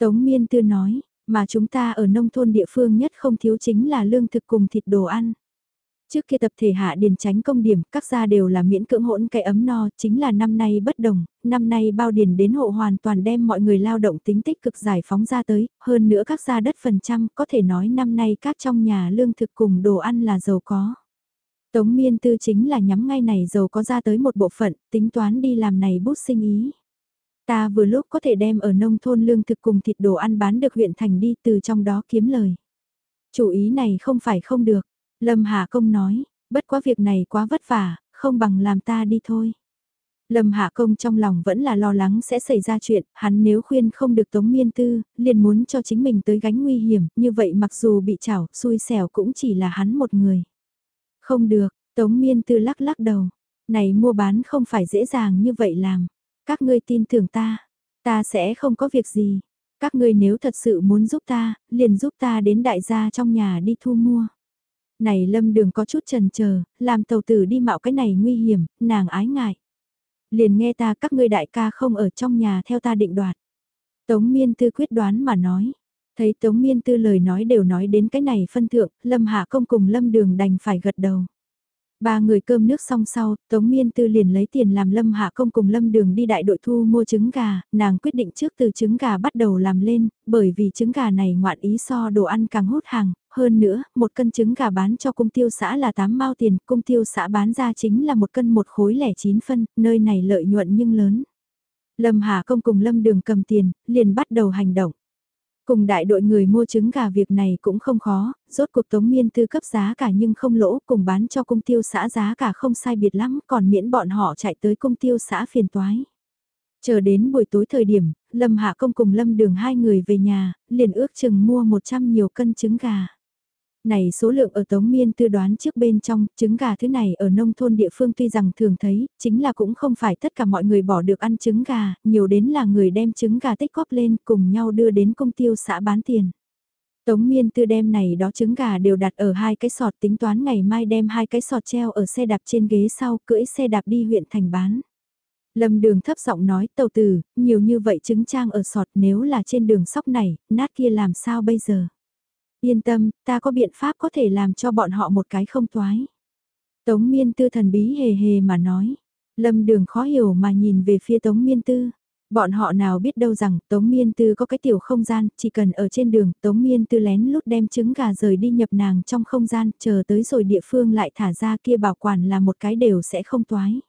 Tống Miên Tư nói, mà chúng ta ở nông thôn địa phương nhất không thiếu chính là lương thực cùng thịt đồ ăn. Trước kia tập thể hạ điền tránh công điểm, các gia đều là miễn cưỡng hỗn cái ấm no, chính là năm nay bất đồng, năm nay bao điền đến hộ hoàn toàn đem mọi người lao động tính tích cực giải phóng ra tới, hơn nữa các gia đất phần trăm, có thể nói năm nay các trong nhà lương thực cùng đồ ăn là giàu có. Tống miên tư chính là nhắm ngay này giàu có ra tới một bộ phận, tính toán đi làm này bút sinh ý. Ta vừa lúc có thể đem ở nông thôn lương thực cùng thịt đồ ăn bán được huyện thành đi từ trong đó kiếm lời. Chủ ý này không phải không được, Lâm Hà Công nói, bất quá việc này quá vất vả, không bằng làm ta đi thôi. Lâm Hạ Công trong lòng vẫn là lo lắng sẽ xảy ra chuyện, hắn nếu khuyên không được Tống Miên Tư, liền muốn cho chính mình tới gánh nguy hiểm, như vậy mặc dù bị chảo, xui xẻo cũng chỉ là hắn một người. Không được, Tống Miên Tư lắc lắc đầu, này mua bán không phải dễ dàng như vậy làm. Các ngươi tin tưởng ta, ta sẽ không có việc gì. Các ngươi nếu thật sự muốn giúp ta, liền giúp ta đến đại gia trong nhà đi thu mua này lâm đường có chút trần chờ làm tàu tử đi mạo cái này nguy hiểm, nàng ái ngại. Liền nghe ta các ngươi đại ca không ở trong nhà theo ta định đoạt. Tống miên tư quyết đoán mà nói. Thấy Tống miên tư lời nói đều nói đến cái này phân thượng, lâm hạ công cùng lâm đường đành phải gật đầu. Ba người cơm nước xong sau, Tống Miên Tư liền lấy tiền làm Lâm Hạ Công cùng Lâm Đường đi đại đội thu mua trứng gà, nàng quyết định trước từ trứng gà bắt đầu làm lên, bởi vì trứng gà này ngoạn ý so đồ ăn càng hút hàng, hơn nữa, một cân trứng gà bán cho cung tiêu xã là 8 mao tiền, cung tiêu xã bán ra chính là một cân một khối lẻ 9 phân, nơi này lợi nhuận nhưng lớn. Lâm Hà Công cùng Lâm Đường cầm tiền, liền bắt đầu hành động. Cùng đại đội người mua trứng gà việc này cũng không khó, rốt cuộc tống miên tư cấp giá cả nhưng không lỗ, cùng bán cho công tiêu xã giá cả không sai biệt lắm, còn miễn bọn họ chạy tới công tiêu xã phiền toái. Chờ đến buổi tối thời điểm, Lâm Hạ Công cùng Lâm Đường hai người về nhà, liền ước chừng mua 100 nhiều cân trứng gà. Này số lượng ở Tống Miên tư đoán trước bên trong, trứng gà thứ này ở nông thôn địa phương tuy rằng thường thấy, chính là cũng không phải tất cả mọi người bỏ được ăn trứng gà, nhiều đến là người đem trứng gà tích góp lên cùng nhau đưa đến công tiêu xã bán tiền. Tống Miên tư đem này đó trứng gà đều đặt ở hai cái sọt tính toán ngày mai đem hai cái sọt treo ở xe đạp trên ghế sau cưỡi xe đạp đi huyện thành bán. Lâm đường thấp giọng nói tàu tử, nhiều như vậy trứng trang ở sọt nếu là trên đường sóc này, nát kia làm sao bây giờ? Yên tâm, ta có biện pháp có thể làm cho bọn họ một cái không toái. Tống miên tư thần bí hề hề mà nói. Lâm đường khó hiểu mà nhìn về phía tống miên tư. Bọn họ nào biết đâu rằng Tống Miên Tư có cái tiểu không gian, chỉ cần ở trên đường, Tống Miên Tư lén lút đem trứng gà rời đi nhập nàng trong không gian, chờ tới rồi địa phương lại thả ra kia bảo quản là một cái đều sẽ không toái.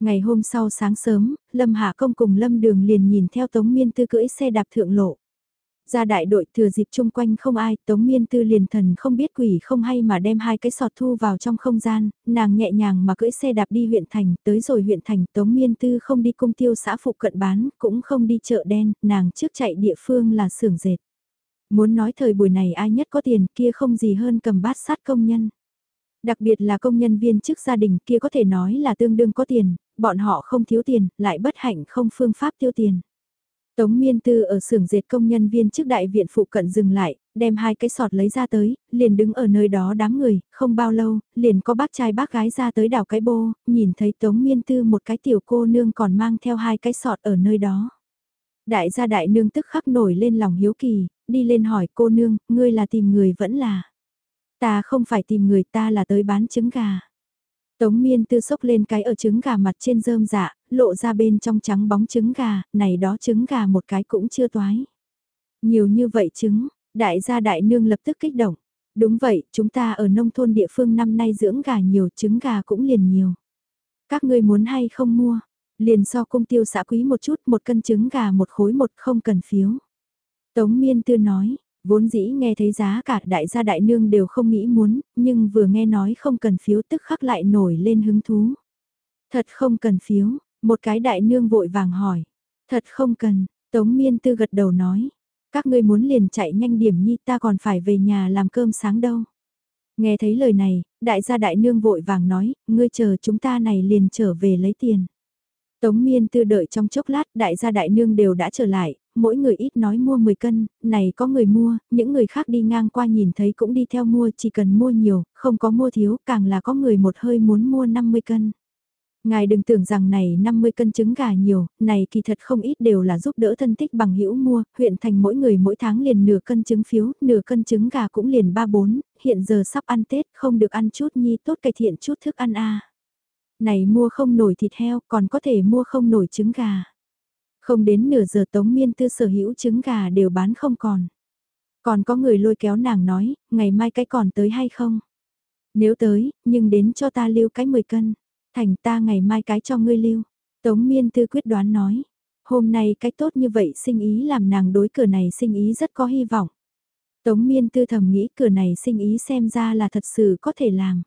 Ngày hôm sau sáng sớm, Lâm Hạ Công cùng Lâm Đường liền nhìn theo Tống Miên Tư cưỡi xe đạp thượng lộ. Ra đại đội thừa dịp chung quanh không ai, Tống Miên Tư liền thần không biết quỷ không hay mà đem hai cái sọt thu vào trong không gian, nàng nhẹ nhàng mà cưỡi xe đạp đi huyện thành, tới rồi huyện thành Tống Miên Tư không đi cung tiêu xã phụ cận bán, cũng không đi chợ đen, nàng trước chạy địa phương là xưởng dệt. Muốn nói thời buổi này ai nhất có tiền kia không gì hơn cầm bát sát công nhân. Đặc biệt là công nhân viên chức gia đình kia có thể nói là tương đương có tiền, bọn họ không thiếu tiền, lại bất hạnh không phương pháp tiêu tiền. Tống Miên Tư ở xưởng dệt công nhân viên trước đại viện phụ cận dừng lại, đem hai cái sọt lấy ra tới, liền đứng ở nơi đó đám người, không bao lâu, liền có bác trai bác gái ra tới đảo cái bô, nhìn thấy Tống Miên Tư một cái tiểu cô nương còn mang theo hai cái sọt ở nơi đó. Đại gia đại nương tức khắc nổi lên lòng hiếu kỳ, đi lên hỏi cô nương, ngươi là tìm người vẫn là. Ta không phải tìm người ta là tới bán trứng gà. Tống miên tư sốc lên cái ở trứng gà mặt trên rơm dạ, lộ ra bên trong trắng bóng trứng gà, này đó trứng gà một cái cũng chưa toái. Nhiều như vậy trứng, đại gia đại nương lập tức kích động. Đúng vậy, chúng ta ở nông thôn địa phương năm nay dưỡng gà nhiều, trứng gà cũng liền nhiều. Các ngươi muốn hay không mua? Liền so cung tiêu xã quý một chút, một cân trứng gà một khối một không cần phiếu. Tống miên tư nói, Vốn dĩ nghe thấy giá cả đại gia đại nương đều không nghĩ muốn, nhưng vừa nghe nói không cần phiếu tức khắc lại nổi lên hứng thú. Thật không cần phiếu, một cái đại nương vội vàng hỏi. Thật không cần, Tống Miên Tư gật đầu nói. Các ngươi muốn liền chạy nhanh điểm nhi ta còn phải về nhà làm cơm sáng đâu. Nghe thấy lời này, đại gia đại nương vội vàng nói, ngươi chờ chúng ta này liền trở về lấy tiền. Tống miên tư đợi trong chốc lát đại gia đại nương đều đã trở lại, mỗi người ít nói mua 10 cân, này có người mua, những người khác đi ngang qua nhìn thấy cũng đi theo mua, chỉ cần mua nhiều, không có mua thiếu, càng là có người một hơi muốn mua 50 cân. Ngài đừng tưởng rằng này 50 cân trứng gà nhiều, này kỳ thật không ít đều là giúp đỡ thân tích bằng hữu mua, huyện thành mỗi người mỗi tháng liền nửa cân trứng phiếu, nửa cân trứng gà cũng liền 3-4, hiện giờ sắp ăn Tết không được ăn chút nhi tốt cải thiện chút thức ăn a này mua không nổi thịt heo còn có thể mua không nổi trứng gà. Không đến nửa giờ Tống Miên Tư sở hữu trứng gà đều bán không còn. Còn có người lôi kéo nàng nói, ngày mai cái còn tới hay không? Nếu tới, nhưng đến cho ta lưu cái 10 cân. Thành ta ngày mai cái cho ngươi lưu. Tống Miên Tư quyết đoán nói. Hôm nay cái tốt như vậy sinh ý làm nàng đối cửa này sinh ý rất có hy vọng. Tống Miên Tư thầm nghĩ cửa này sinh ý xem ra là thật sự có thể làm.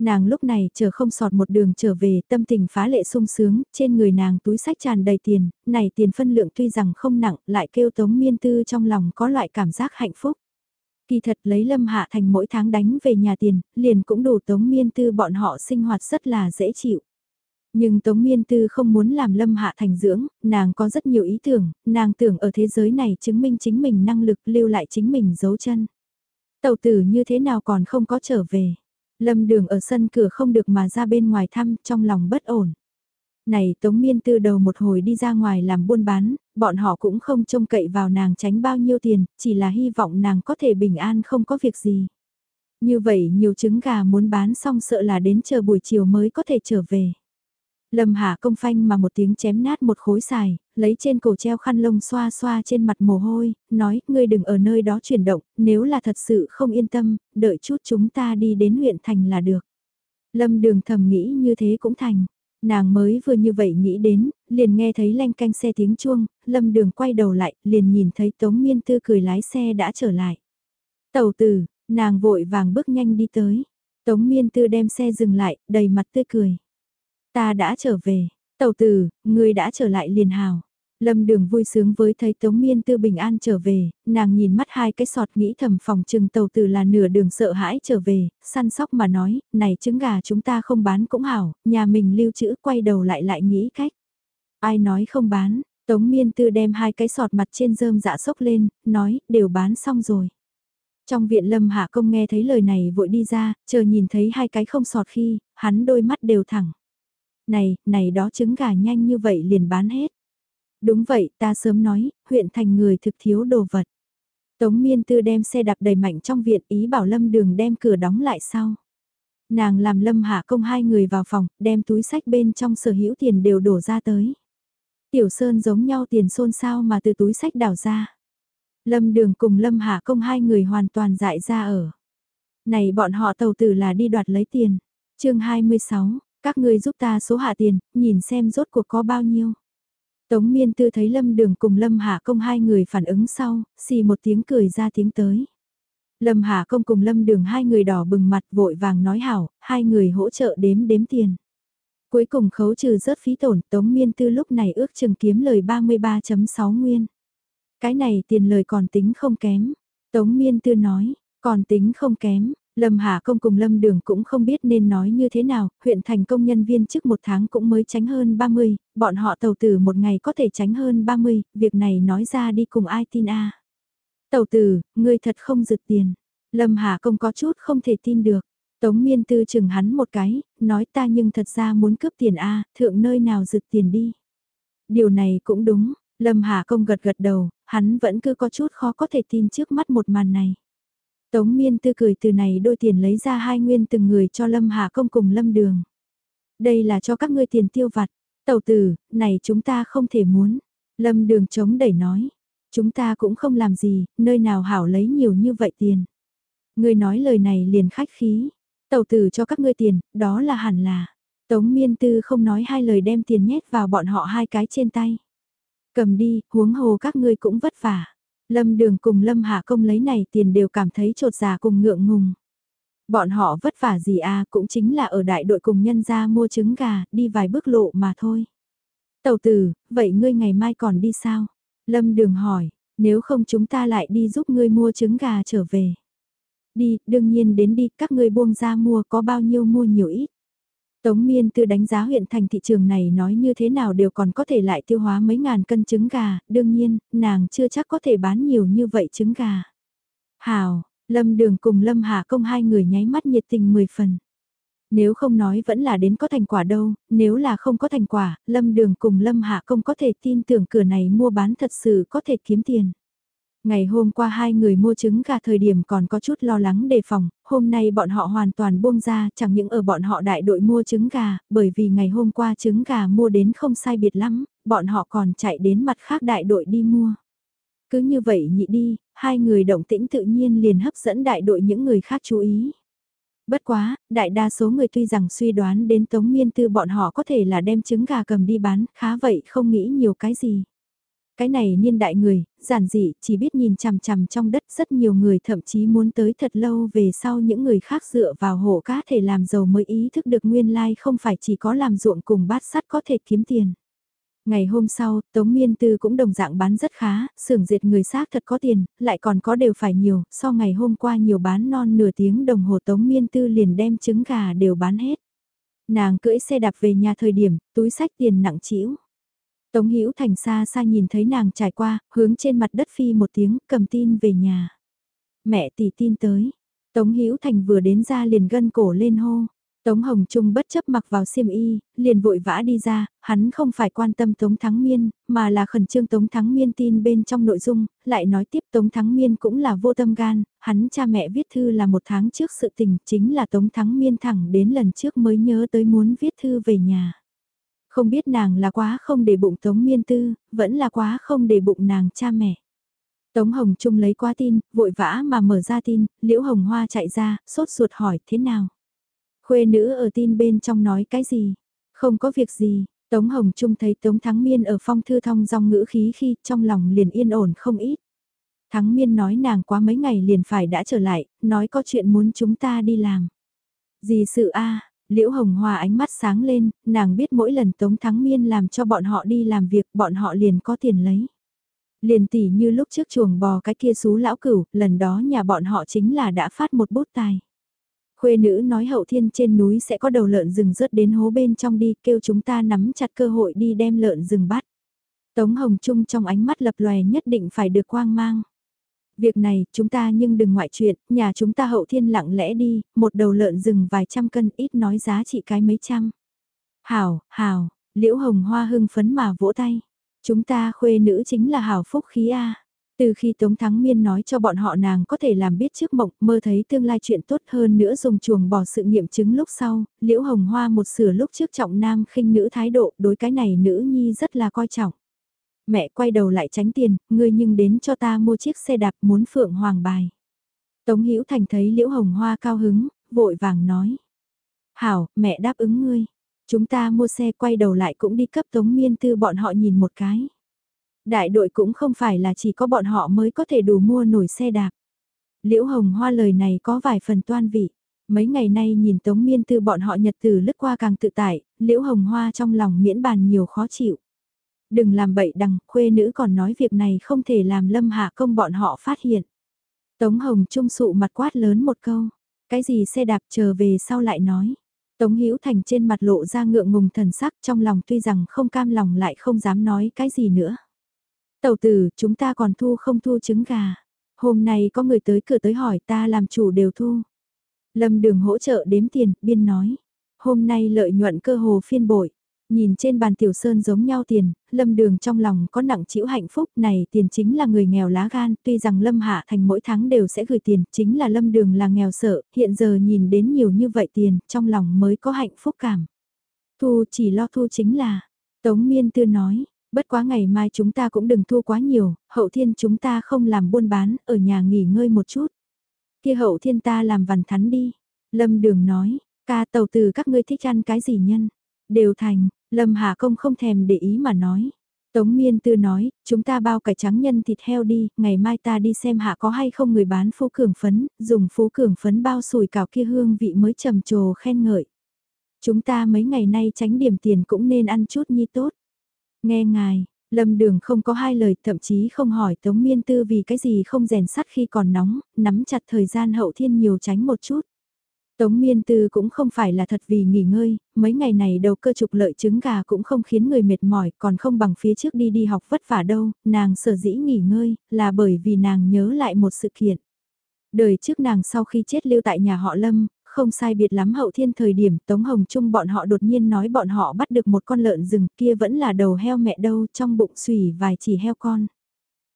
Nàng lúc này chờ không sọt một đường trở về, tâm tình phá lệ sung sướng, trên người nàng túi sách tràn đầy tiền, này tiền phân lượng tuy rằng không nặng, lại kêu tống miên tư trong lòng có loại cảm giác hạnh phúc. Kỳ thật lấy lâm hạ thành mỗi tháng đánh về nhà tiền, liền cũng đủ tống miên tư bọn họ sinh hoạt rất là dễ chịu. Nhưng Tống Miên Tư không muốn làm Lâm Hạ Thành dưỡng, nàng có rất nhiều ý tưởng, nàng tưởng ở thế giới này chứng minh chính mình năng lực lưu lại chính mình dấu chân. Tàu tử như thế nào còn không có trở về. Lâm đường ở sân cửa không được mà ra bên ngoài thăm, trong lòng bất ổn. Này Tống Miên từ đầu một hồi đi ra ngoài làm buôn bán, bọn họ cũng không trông cậy vào nàng tránh bao nhiêu tiền, chỉ là hy vọng nàng có thể bình an không có việc gì. Như vậy nhiều trứng gà muốn bán xong sợ là đến chờ buổi chiều mới có thể trở về. Lâm Hạ công phanh mà một tiếng chém nát một khối xài, lấy trên cổ treo khăn lông xoa xoa trên mặt mồ hôi, nói, ngươi đừng ở nơi đó chuyển động, nếu là thật sự không yên tâm, đợi chút chúng ta đi đến huyện thành là được. Lâm đường thầm nghĩ như thế cũng thành. Nàng mới vừa như vậy nghĩ đến, liền nghe thấy lanh canh xe tiếng chuông, lâm đường quay đầu lại, liền nhìn thấy Tống Miên Tư cười lái xe đã trở lại. Tàu tử, nàng vội vàng bước nhanh đi tới. Tống Miên Tư đem xe dừng lại, đầy mặt tươi cười. Ta đã trở về, tàu tử, người đã trở lại liền hào. Lâm đường vui sướng với thấy Tống Miên Tư bình an trở về, nàng nhìn mắt hai cái sọt nghĩ thầm phòng trừng tàu từ là nửa đường sợ hãi trở về, săn sóc mà nói, này trứng gà chúng ta không bán cũng hảo, nhà mình lưu trữ quay đầu lại lại nghĩ cách. Ai nói không bán, Tống Miên Tư đem hai cái sọt mặt trên rơm dạ sốc lên, nói, đều bán xong rồi. Trong viện Lâm Hạ Công nghe thấy lời này vội đi ra, chờ nhìn thấy hai cái không sọt khi, hắn đôi mắt đều thẳng. Này, này đó trứng gà nhanh như vậy liền bán hết. Đúng vậy, ta sớm nói, huyện thành người thực thiếu đồ vật. Tống miên tư đem xe đạp đầy mạnh trong viện ý bảo lâm đường đem cửa đóng lại sau. Nàng làm lâm hạ công hai người vào phòng, đem túi sách bên trong sở hữu tiền đều đổ ra tới. Tiểu Sơn giống nhau tiền xôn sao mà từ túi sách đảo ra. Lâm đường cùng lâm hạ công hai người hoàn toàn dại ra ở. Này bọn họ tàu tử là đi đoạt lấy tiền. chương 26, các người giúp ta số hạ tiền, nhìn xem rốt cuộc có bao nhiêu. Tống miên tư thấy lâm đường cùng lâm hạ công hai người phản ứng sau, xì một tiếng cười ra tiếng tới. Lâm hạ công cùng lâm đường hai người đỏ bừng mặt vội vàng nói hảo, hai người hỗ trợ đếm đếm tiền. Cuối cùng khấu trừ rớt phí tổn, Tống Miên Tư lúc này ước chừng kiếm lời 33.6 nguyên. Cái này tiền lời còn tính không kém. Tống Miên Tư nói, còn tính không kém, Lâm Hà Công cùng Lâm Đường cũng không biết nên nói như thế nào, huyện thành công nhân viên trước một tháng cũng mới tránh hơn 30, bọn họ tàu tử một ngày có thể tránh hơn 30, việc này nói ra đi cùng ai tin a Tàu tử, ngươi thật không rực tiền. Lâm Hà Công có chút không thể tin được. Tống miên tư chừng hắn một cái, nói ta nhưng thật ra muốn cướp tiền a thượng nơi nào rực tiền đi. Điều này cũng đúng, Lâm Hà Công gật gật đầu, hắn vẫn cứ có chút khó có thể tin trước mắt một màn này. Tống miên tư cười từ này đôi tiền lấy ra hai nguyên từng người cho Lâm Hà Công cùng Lâm Đường. Đây là cho các ngươi tiền tiêu vặt. Tàu tử, này chúng ta không thể muốn. Lâm Đường chống đẩy nói. Chúng ta cũng không làm gì, nơi nào hảo lấy nhiều như vậy tiền. Ngươi nói lời này liền khách khí. Tàu tử cho các ngươi tiền, đó là hẳn là. Tống miên tư không nói hai lời đem tiền nhét vào bọn họ hai cái trên tay. Cầm đi, huống hồ các ngươi cũng vất vả. Lâm Đường cùng Lâm Hạ Công lấy này tiền đều cảm thấy trột già dạ cùng ngượng ngùng. Bọn họ vất vả gì à cũng chính là ở đại đội cùng nhân ra mua trứng gà, đi vài bước lộ mà thôi. Tẩu tử, vậy ngươi ngày mai còn đi sao? Lâm Đường hỏi, nếu không chúng ta lại đi giúp ngươi mua trứng gà trở về. Đi, đương nhiên đến đi, các ngươi buông ra mua có bao nhiêu mua nhiều ít. Tống Miên Tư đánh giá huyện thành thị trường này nói như thế nào đều còn có thể lại tiêu hóa mấy ngàn cân trứng gà, đương nhiên, nàng chưa chắc có thể bán nhiều như vậy trứng gà. Hào, Lâm Đường cùng Lâm Hà Công hai người nháy mắt nhiệt tình 10 phần. Nếu không nói vẫn là đến có thành quả đâu, nếu là không có thành quả, Lâm Đường cùng Lâm Hạ Công có thể tin tưởng cửa này mua bán thật sự có thể kiếm tiền. Ngày hôm qua hai người mua trứng gà thời điểm còn có chút lo lắng đề phòng, hôm nay bọn họ hoàn toàn buông ra chẳng những ở bọn họ đại đội mua trứng gà, bởi vì ngày hôm qua trứng gà mua đến không sai biệt lắm, bọn họ còn chạy đến mặt khác đại đội đi mua. Cứ như vậy nhị đi, hai người động tĩnh tự nhiên liền hấp dẫn đại đội những người khác chú ý. Bất quá, đại đa số người tuy rằng suy đoán đến tống miên tư bọn họ có thể là đem trứng gà cầm đi bán, khá vậy không nghĩ nhiều cái gì. Cái này niên đại người, giản dị, chỉ biết nhìn chằm chằm trong đất rất nhiều người thậm chí muốn tới thật lâu về sau những người khác dựa vào hộ cá thể làm giàu mới ý thức được nguyên lai like không phải chỉ có làm ruộng cùng bát sắt có thể kiếm tiền. Ngày hôm sau, Tống Miên Tư cũng đồng dạng bán rất khá, xưởng diệt người xác thật có tiền, lại còn có đều phải nhiều, so ngày hôm qua nhiều bán non nửa tiếng đồng hồ Tống Miên Tư liền đem trứng gà đều bán hết. Nàng cưỡi xe đạp về nhà thời điểm, túi sách tiền nặng chĩu Tống Hữu Thành xa xa nhìn thấy nàng trải qua, hướng trên mặt đất phi một tiếng, cầm tin về nhà. Mẹ tỷ tin tới. Tống Hữu Thành vừa đến ra liền gân cổ lên hô. Tống Hồng Trung bất chấp mặc vào xiêm y, liền vội vã đi ra, hắn không phải quan tâm Tống Thắng Miên, mà là khẩn trương Tống Thắng Miên tin bên trong nội dung, lại nói tiếp Tống Thắng Miên cũng là vô tâm gan, hắn cha mẹ viết thư là một tháng trước sự tình, chính là Tống Thắng Miên thẳng đến lần trước mới nhớ tới muốn viết thư về nhà. Không biết nàng là quá không để bụng Tống Miên Tư, vẫn là quá không để bụng nàng cha mẹ. Tống Hồng Trung lấy qua tin, vội vã mà mở ra tin, Liễu Hồng Hoa chạy ra, sốt ruột hỏi thế nào. Khuê nữ ở tin bên trong nói cái gì? Không có việc gì, Tống Hồng Trung thấy Tống Thắng Miên ở phong thư thong dong ngữ khí khi trong lòng liền yên ổn không ít. Thắng Miên nói nàng quá mấy ngày liền phải đã trở lại, nói có chuyện muốn chúng ta đi làm. Gì sự a Liễu Hồng Hòa ánh mắt sáng lên, nàng biết mỗi lần Tống Thắng Miên làm cho bọn họ đi làm việc bọn họ liền có tiền lấy. Liền tỉ như lúc trước chuồng bò cái kia xú lão cửu, lần đó nhà bọn họ chính là đã phát một bút tài. Khuê nữ nói hậu thiên trên núi sẽ có đầu lợn rừng rớt đến hố bên trong đi, kêu chúng ta nắm chặt cơ hội đi đem lợn rừng bắt. Tống Hồng Trung trong ánh mắt lập lòe nhất định phải được quang mang. Việc này, chúng ta nhưng đừng ngoại chuyện, nhà chúng ta hậu thiên lặng lẽ đi, một đầu lợn rừng vài trăm cân ít nói giá trị cái mấy trăm. Hảo, hảo, liễu hồng hoa hưng phấn mà vỗ tay. Chúng ta khuê nữ chính là hảo phúc khí A. Từ khi Tống Thắng Miên nói cho bọn họ nàng có thể làm biết trước mộng, mơ thấy tương lai chuyện tốt hơn nữa dùng chuồng bỏ sự nghiệm chứng lúc sau, Liễu Hồng Hoa một sửa lúc trước trọng nam khinh nữ thái độ, đối cái này nữ nhi rất là coi trọng. Mẹ quay đầu lại tránh tiền, ngươi nhưng đến cho ta mua chiếc xe đạp muốn phượng hoàng bài. Tống Hữu Thành thấy Liễu Hồng Hoa cao hứng, vội vàng nói. Hảo, mẹ đáp ứng ngươi. Chúng ta mua xe quay đầu lại cũng đi cấp Tống Miên Tư bọn họ nhìn một cái. Đại đội cũng không phải là chỉ có bọn họ mới có thể đủ mua nổi xe đạp. Liễu Hồng Hoa lời này có vài phần toan vị. Mấy ngày nay nhìn Tống Miên Tư bọn họ nhật từ lướt qua càng tự tại, Liễu Hồng Hoa trong lòng miễn bàn nhiều khó chịu. Đừng làm bậy đằng, khuê nữ còn nói việc này không thể làm lâm hạ công bọn họ phát hiện. Tống Hồng trung sụ mặt quát lớn một câu. Cái gì xe đạp chờ về sau lại nói. Tống Hữu Thành trên mặt lộ ra ngượng ngùng thần sắc trong lòng tuy rằng không cam lòng lại không dám nói cái gì nữa. Tầu tử, chúng ta còn thu không thu trứng gà. Hôm nay có người tới cửa tới hỏi ta làm chủ đều thu. Lâm đường hỗ trợ đếm tiền, biên nói. Hôm nay lợi nhuận cơ hồ phiên bội. Nhìn trên bàn tiểu sơn giống nhau tiền, lâm đường trong lòng có nặng chịu hạnh phúc này tiền chính là người nghèo lá gan, tuy rằng lâm hạ thành mỗi tháng đều sẽ gửi tiền, chính là lâm đường là nghèo sợ, hiện giờ nhìn đến nhiều như vậy tiền, trong lòng mới có hạnh phúc cảm. Thu chỉ lo thu chính là, Tống Miên Tư nói, bất quá ngày mai chúng ta cũng đừng thu quá nhiều, hậu thiên chúng ta không làm buôn bán, ở nhà nghỉ ngơi một chút. Kia hậu thiên ta làm vằn thắn đi, lâm đường nói, ca tàu từ các ngươi thích ăn cái gì nhân, đều thành, Lâm Hà Công không thèm để ý mà nói. Tống Miên Tư nói, chúng ta bao cải trắng nhân thịt heo đi, ngày mai ta đi xem hạ có hay không người bán phú cường phấn, dùng phú cường phấn bao sùi cào kia hương vị mới trầm trồ khen ngợi. Chúng ta mấy ngày nay tránh điểm tiền cũng nên ăn chút nhi tốt. Nghe ngài, Lâm Đường không có hai lời thậm chí không hỏi Tống Miên Tư vì cái gì không rèn sắt khi còn nóng, nắm chặt thời gian hậu thiên nhiều tránh một chút. Tống miên tư cũng không phải là thật vì nghỉ ngơi, mấy ngày này đầu cơ trục lợi trứng gà cũng không khiến người mệt mỏi, còn không bằng phía trước đi đi học vất vả đâu, nàng sở dĩ nghỉ ngơi, là bởi vì nàng nhớ lại một sự kiện. Đời trước nàng sau khi chết lưu tại nhà họ Lâm, không sai biệt lắm hậu thiên thời điểm Tống Hồng Trung bọn họ đột nhiên nói bọn họ bắt được một con lợn rừng kia vẫn là đầu heo mẹ đâu trong bụng xùy vài chỉ heo con.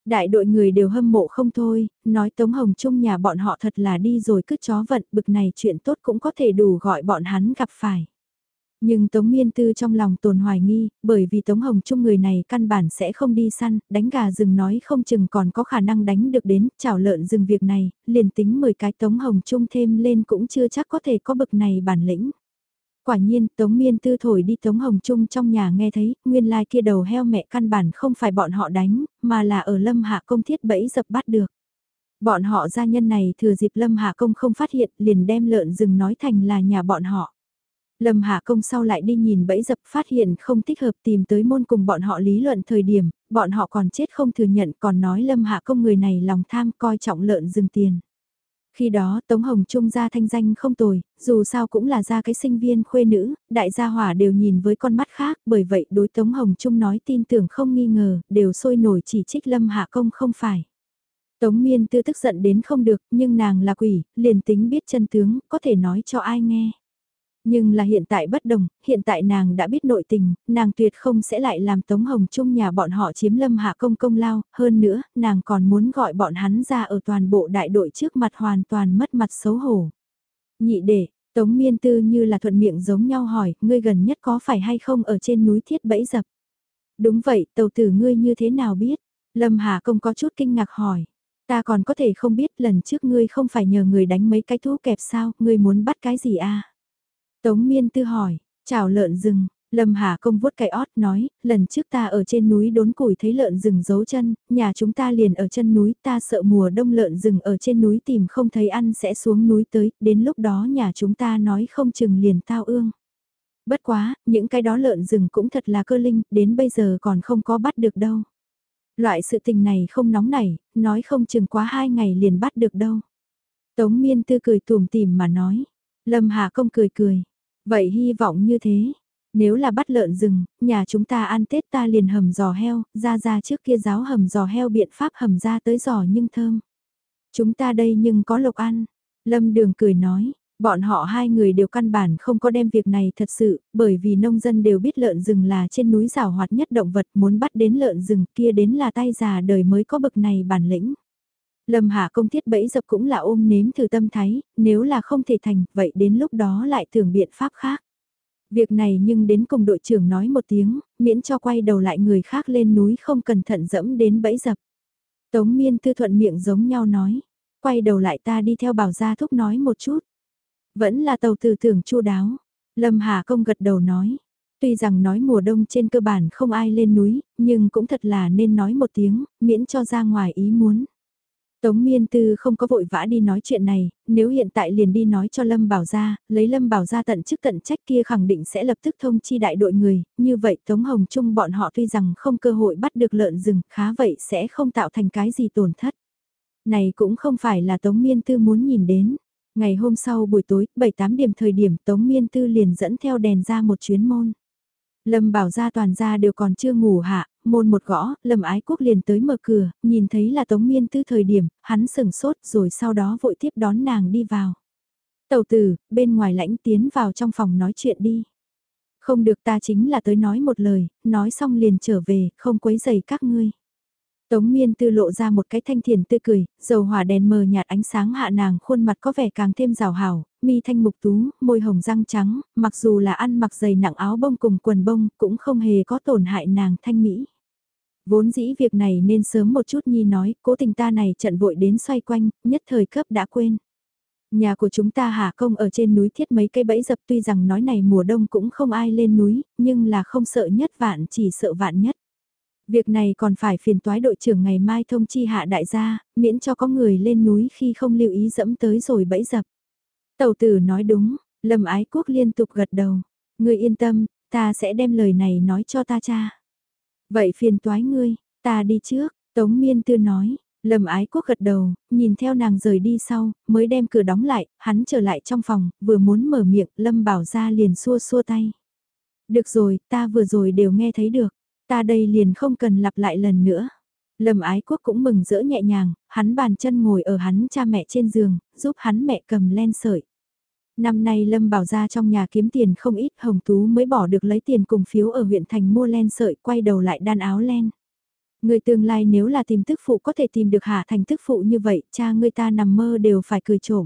Đại đội người đều hâm mộ không thôi, nói Tống Hồng Trung nhà bọn họ thật là đi rồi cứ chó vận, bực này chuyện tốt cũng có thể đủ gọi bọn hắn gặp phải. Nhưng Tống Miên Tư trong lòng tồn hoài nghi, bởi vì Tống Hồng Trung người này căn bản sẽ không đi săn, đánh gà rừng nói không chừng còn có khả năng đánh được đến, chảo lợn rừng việc này, liền tính 10 cái Tống Hồng Trung thêm lên cũng chưa chắc có thể có bực này bản lĩnh. Quả nhiên, Tống Miên Tư thổi đi Tống Hồng Trung trong nhà nghe thấy, nguyên lai kia đầu heo mẹ căn bản không phải bọn họ đánh, mà là ở Lâm Hạ Công thiết bẫy dập bắt được. Bọn họ gia nhân này thừa dịp Lâm Hạ Công không phát hiện liền đem lợn rừng nói thành là nhà bọn họ. Lâm Hạ Công sau lại đi nhìn bẫy dập phát hiện không thích hợp tìm tới môn cùng bọn họ lý luận thời điểm, bọn họ còn chết không thừa nhận còn nói Lâm Hạ Công người này lòng tham coi trọng lợn rừng tiền. Khi đó Tống Hồng Trung ra thanh danh không tồi, dù sao cũng là ra cái sinh viên khuê nữ, đại gia hỏa đều nhìn với con mắt khác, bởi vậy đối Tống Hồng Trung nói tin tưởng không nghi ngờ, đều sôi nổi chỉ trích Lâm Hạ Công không phải. Tống Miên tư tức giận đến không được, nhưng nàng là quỷ, liền tính biết chân tướng, có thể nói cho ai nghe. Nhưng là hiện tại bất đồng, hiện tại nàng đã biết nội tình, nàng tuyệt không sẽ lại làm Tống Hồng Trung nhà bọn họ chiếm lâm hạ công công lao, hơn nữa, nàng còn muốn gọi bọn hắn ra ở toàn bộ đại đội trước mặt hoàn toàn mất mặt xấu hổ. Nhị để, Tống Miên Tư như là thuận miệng giống nhau hỏi, ngươi gần nhất có phải hay không ở trên núi thiết bẫy dập? Đúng vậy, tàu tử ngươi như thế nào biết? Lâm Hà Công có chút kinh ngạc hỏi. Ta còn có thể không biết lần trước ngươi không phải nhờ người đánh mấy cái thú kẹp sao, ngươi muốn bắt cái gì à? Tống Miên Tư hỏi, chào lợn rừng, Lâm Hà Công vuốt cái ót nói, lần trước ta ở trên núi đốn củi thấy lợn rừng giấu chân, nhà chúng ta liền ở chân núi, ta sợ mùa đông lợn rừng ở trên núi tìm không thấy ăn sẽ xuống núi tới, đến lúc đó nhà chúng ta nói không chừng liền tao ương. Bất quá, những cái đó lợn rừng cũng thật là cơ linh, đến bây giờ còn không có bắt được đâu. Loại sự tình này không nóng nảy, nói không chừng quá hai ngày liền bắt được đâu. Tống miên tư cười tùm tìm mà nói. Lâm Hà Công cười cười. Vậy hy vọng như thế. Nếu là bắt lợn rừng, nhà chúng ta ăn Tết ta liền hầm giò heo, ra ra trước kia giáo hầm giò heo biện pháp hầm ra tới giò nhưng thơm. Chúng ta đây nhưng có lộc ăn. Lâm Đường cười nói, Bọn họ hai người đều căn bản không có đem việc này thật sự, bởi vì nông dân đều biết lợn rừng là trên núi rào hoạt nhất động vật muốn bắt đến lợn rừng kia đến là tay già đời mới có bực này bản lĩnh. Lâm Hạ công thiết bẫy dập cũng là ôm nếm thử tâm thái, nếu là không thể thành, vậy đến lúc đó lại tưởng biện pháp khác. Việc này nhưng đến cùng đội trưởng nói một tiếng, miễn cho quay đầu lại người khác lên núi không cẩn thận dẫm đến bẫy dập. Tống miên tư thuận miệng giống nhau nói, quay đầu lại ta đi theo bảo gia thúc nói một chút. Vẫn là tàu từ tưởng chu đáo. Lâm Hà Công gật đầu nói. Tuy rằng nói mùa đông trên cơ bản không ai lên núi, nhưng cũng thật là nên nói một tiếng, miễn cho ra ngoài ý muốn. Tống Miên Tư không có vội vã đi nói chuyện này, nếu hiện tại liền đi nói cho Lâm Bảo Gia, lấy Lâm Bảo Gia tận chức tận trách kia khẳng định sẽ lập tức thông chi đại đội người, như vậy Tống Hồng Trung bọn họ tuy rằng không cơ hội bắt được lợn rừng, khá vậy sẽ không tạo thành cái gì tổn thất. Này cũng không phải là Tống Miên Tư muốn nhìn đến. Ngày hôm sau buổi tối, 7-8 điểm thời điểm Tống Miên Tư liền dẫn theo đèn ra một chuyến môn. Lâm bảo ra toàn ra đều còn chưa ngủ hạ, môn một gõ, Lâm ái quốc liền tới mở cửa, nhìn thấy là Tống Miên Tư thời điểm, hắn sừng sốt rồi sau đó vội tiếp đón nàng đi vào. Tầu tử, bên ngoài lãnh tiến vào trong phòng nói chuyện đi. Không được ta chính là tới nói một lời, nói xong liền trở về, không quấy dày các ngươi. Tống miên tư lộ ra một cái thanh thiền tươi cười, dầu hỏa đèn mờ nhạt ánh sáng hạ nàng khuôn mặt có vẻ càng thêm rào hảo, mi thanh mục tú, môi hồng răng trắng, mặc dù là ăn mặc dày nặng áo bông cùng quần bông cũng không hề có tổn hại nàng thanh mỹ. Vốn dĩ việc này nên sớm một chút nhi nói, cố tình ta này trận vội đến xoay quanh, nhất thời cấp đã quên. Nhà của chúng ta hạ công ở trên núi thiết mấy cây bẫy dập tuy rằng nói này mùa đông cũng không ai lên núi, nhưng là không sợ nhất vạn chỉ sợ vạn nhất. Việc này còn phải phiền toái đội trưởng ngày mai thông chi hạ đại gia, miễn cho có người lên núi khi không lưu ý dẫm tới rồi bẫy dập. tàu tử nói đúng, Lâm Ái Quốc liên tục gật đầu. Ngươi yên tâm, ta sẽ đem lời này nói cho ta cha. Vậy phiền toái ngươi, ta đi trước, Tống Miên Tư nói. Lâm Ái Quốc gật đầu, nhìn theo nàng rời đi sau, mới đem cửa đóng lại, hắn trở lại trong phòng, vừa muốn mở miệng, Lâm bảo ra liền xua xua tay. Được rồi, ta vừa rồi đều nghe thấy được. Ta đây liền không cần lặp lại lần nữa. Lâm ái quốc cũng mừng rỡ nhẹ nhàng, hắn bàn chân ngồi ở hắn cha mẹ trên giường, giúp hắn mẹ cầm len sợi. Năm nay Lâm bảo ra trong nhà kiếm tiền không ít, Hồng Tú mới bỏ được lấy tiền cùng phiếu ở huyện thành mua len sợi, quay đầu lại đan áo len. Người tương lai nếu là tìm tức phụ có thể tìm được hạ thành tức phụ như vậy, cha người ta nằm mơ đều phải cười trộm.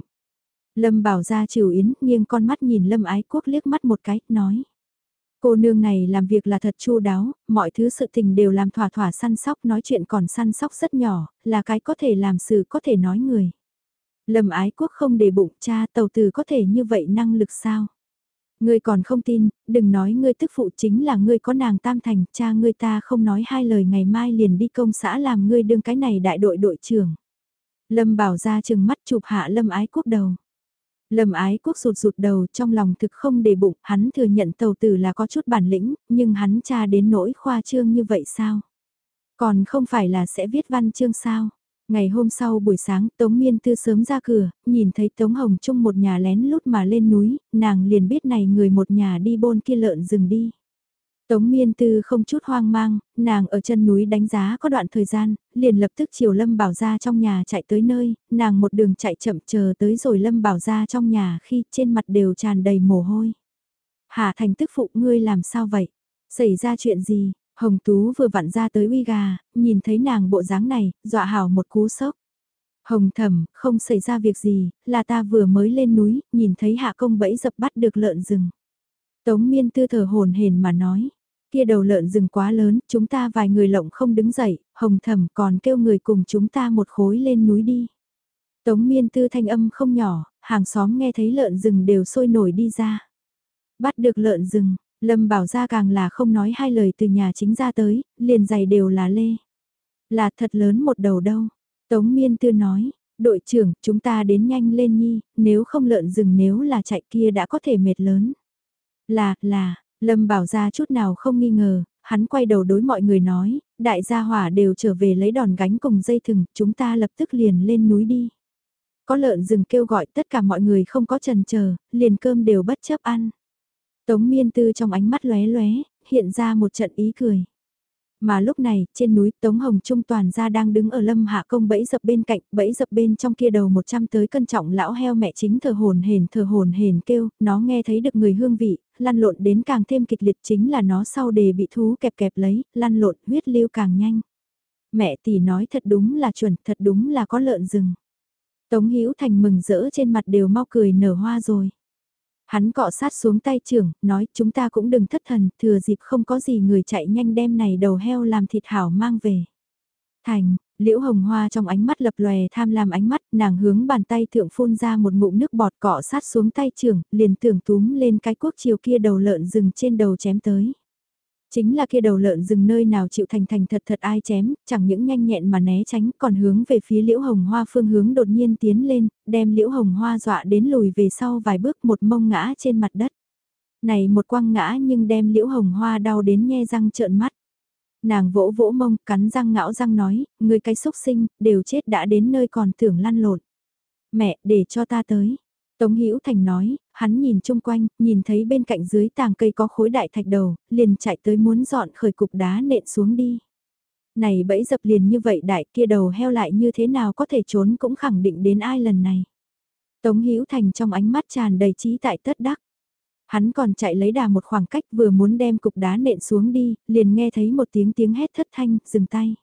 Lâm bảo ra trừ yến, nghiêng con mắt nhìn Lâm ái quốc liếc mắt một cái, nói. Cô nương này làm việc là thật chu đáo, mọi thứ sự tình đều làm thỏa thỏa săn sóc nói chuyện còn săn sóc rất nhỏ, là cái có thể làm sự có thể nói người. Lâm ái quốc không để bụng cha tàu từ có thể như vậy năng lực sao? Ngươi còn không tin, đừng nói ngươi tức phụ chính là ngươi có nàng tam thành, cha ngươi ta không nói hai lời ngày mai liền đi công xã làm ngươi đương cái này đại đội đội trưởng. Lâm bảo ra chừng mắt chụp hạ lâm ái quốc đầu. Lâm ái quốc rụt rụt đầu trong lòng thực không để bụng, hắn thừa nhận tàu tử là có chút bản lĩnh, nhưng hắn cha đến nỗi khoa trương như vậy sao? Còn không phải là sẽ viết văn chương sao? Ngày hôm sau buổi sáng Tống Miên Tư sớm ra cửa, nhìn thấy Tống Hồng Trung một nhà lén lút mà lên núi, nàng liền biết này người một nhà đi bôn kia lợn rừng đi. Tống miên tư không chút hoang mang, nàng ở chân núi đánh giá có đoạn thời gian, liền lập tức chiều Lâm Bảo ra trong nhà chạy tới nơi, nàng một đường chạy chậm chờ tới rồi Lâm Bảo ra trong nhà khi trên mặt đều tràn đầy mồ hôi. Hà Thành tức phụ ngươi làm sao vậy? Xảy ra chuyện gì? Hồng Tú vừa vặn ra tới uy gà, nhìn thấy nàng bộ dáng này, dọa hào một cú sốc. Hồng thầm, không xảy ra việc gì, là ta vừa mới lên núi, nhìn thấy hạ công bẫy dập bắt được lợn rừng. Tống miên tư thở hồn hền mà nói, kia đầu lợn rừng quá lớn, chúng ta vài người lộng không đứng dậy, hồng thầm còn kêu người cùng chúng ta một khối lên núi đi. Tống miên tư thanh âm không nhỏ, hàng xóm nghe thấy lợn rừng đều sôi nổi đi ra. Bắt được lợn rừng, Lâm bảo ra càng là không nói hai lời từ nhà chính ra tới, liền giày đều là lê. Là thật lớn một đầu đâu. Tống miên tư nói, đội trưởng, chúng ta đến nhanh lên nhi, nếu không lợn rừng nếu là chạy kia đã có thể mệt lớn. Là, là, Lâm bảo ra chút nào không nghi ngờ, hắn quay đầu đối mọi người nói, đại gia hỏa đều trở về lấy đòn gánh cùng dây thừng, chúng ta lập tức liền lên núi đi. Có lợn rừng kêu gọi tất cả mọi người không có trần chờ liền cơm đều bất chấp ăn. Tống miên tư trong ánh mắt lóe lóe, hiện ra một trận ý cười. Mà lúc này, trên núi Tống Hồng Trung toàn gia đang đứng ở lâm hạ công bẫy dập bên cạnh, bẫy dập bên trong kia đầu 100 tới cân trọng lão heo mẹ chính thờ hồn hền thờ hồn hền kêu, nó nghe thấy được người hương vị, lăn lộn đến càng thêm kịch liệt chính là nó sau đề bị thú kẹp kẹp lấy, lăn lộn huyết lưu càng nhanh. Mẹ tỷ nói thật đúng là chuẩn, thật đúng là có lợn rừng. Tống Hữu Thành mừng rỡ trên mặt đều mau cười nở hoa rồi. Hắn cọ sát xuống tay trưởng, nói chúng ta cũng đừng thất thần, thừa dịp không có gì người chạy nhanh đem này đầu heo làm thịt hảo mang về. Thành, liễu hồng hoa trong ánh mắt lập lòe tham lam ánh mắt, nàng hướng bàn tay thượng phun ra một ngụm nước bọt cọ sát xuống tay trưởng, liền tưởng túm lên cái quốc chiều kia đầu lợn rừng trên đầu chém tới. Chính là kia đầu lợn rừng nơi nào chịu thành thành thật thật ai chém, chẳng những nhanh nhẹn mà né tránh còn hướng về phía liễu hồng hoa phương hướng đột nhiên tiến lên, đem liễu hồng hoa dọa đến lùi về sau vài bước một mông ngã trên mặt đất. Này một quăng ngã nhưng đem liễu hồng hoa đau đến nhe răng trợn mắt. Nàng vỗ vỗ mông cắn răng ngão răng nói, người cái xúc sinh, đều chết đã đến nơi còn tưởng lăn lộn. Mẹ, để cho ta tới. Tống Hữu Thành nói, hắn nhìn chung quanh, nhìn thấy bên cạnh dưới tàng cây có khối đại thạch đầu, liền chạy tới muốn dọn khởi cục đá nện xuống đi. Này bẫy dập liền như vậy đại kia đầu heo lại như thế nào có thể trốn cũng khẳng định đến ai lần này. Tống Hữu Thành trong ánh mắt tràn đầy trí tại tất đắc. Hắn còn chạy lấy đà một khoảng cách vừa muốn đem cục đá nện xuống đi, liền nghe thấy một tiếng tiếng hét thất thanh, dừng tay.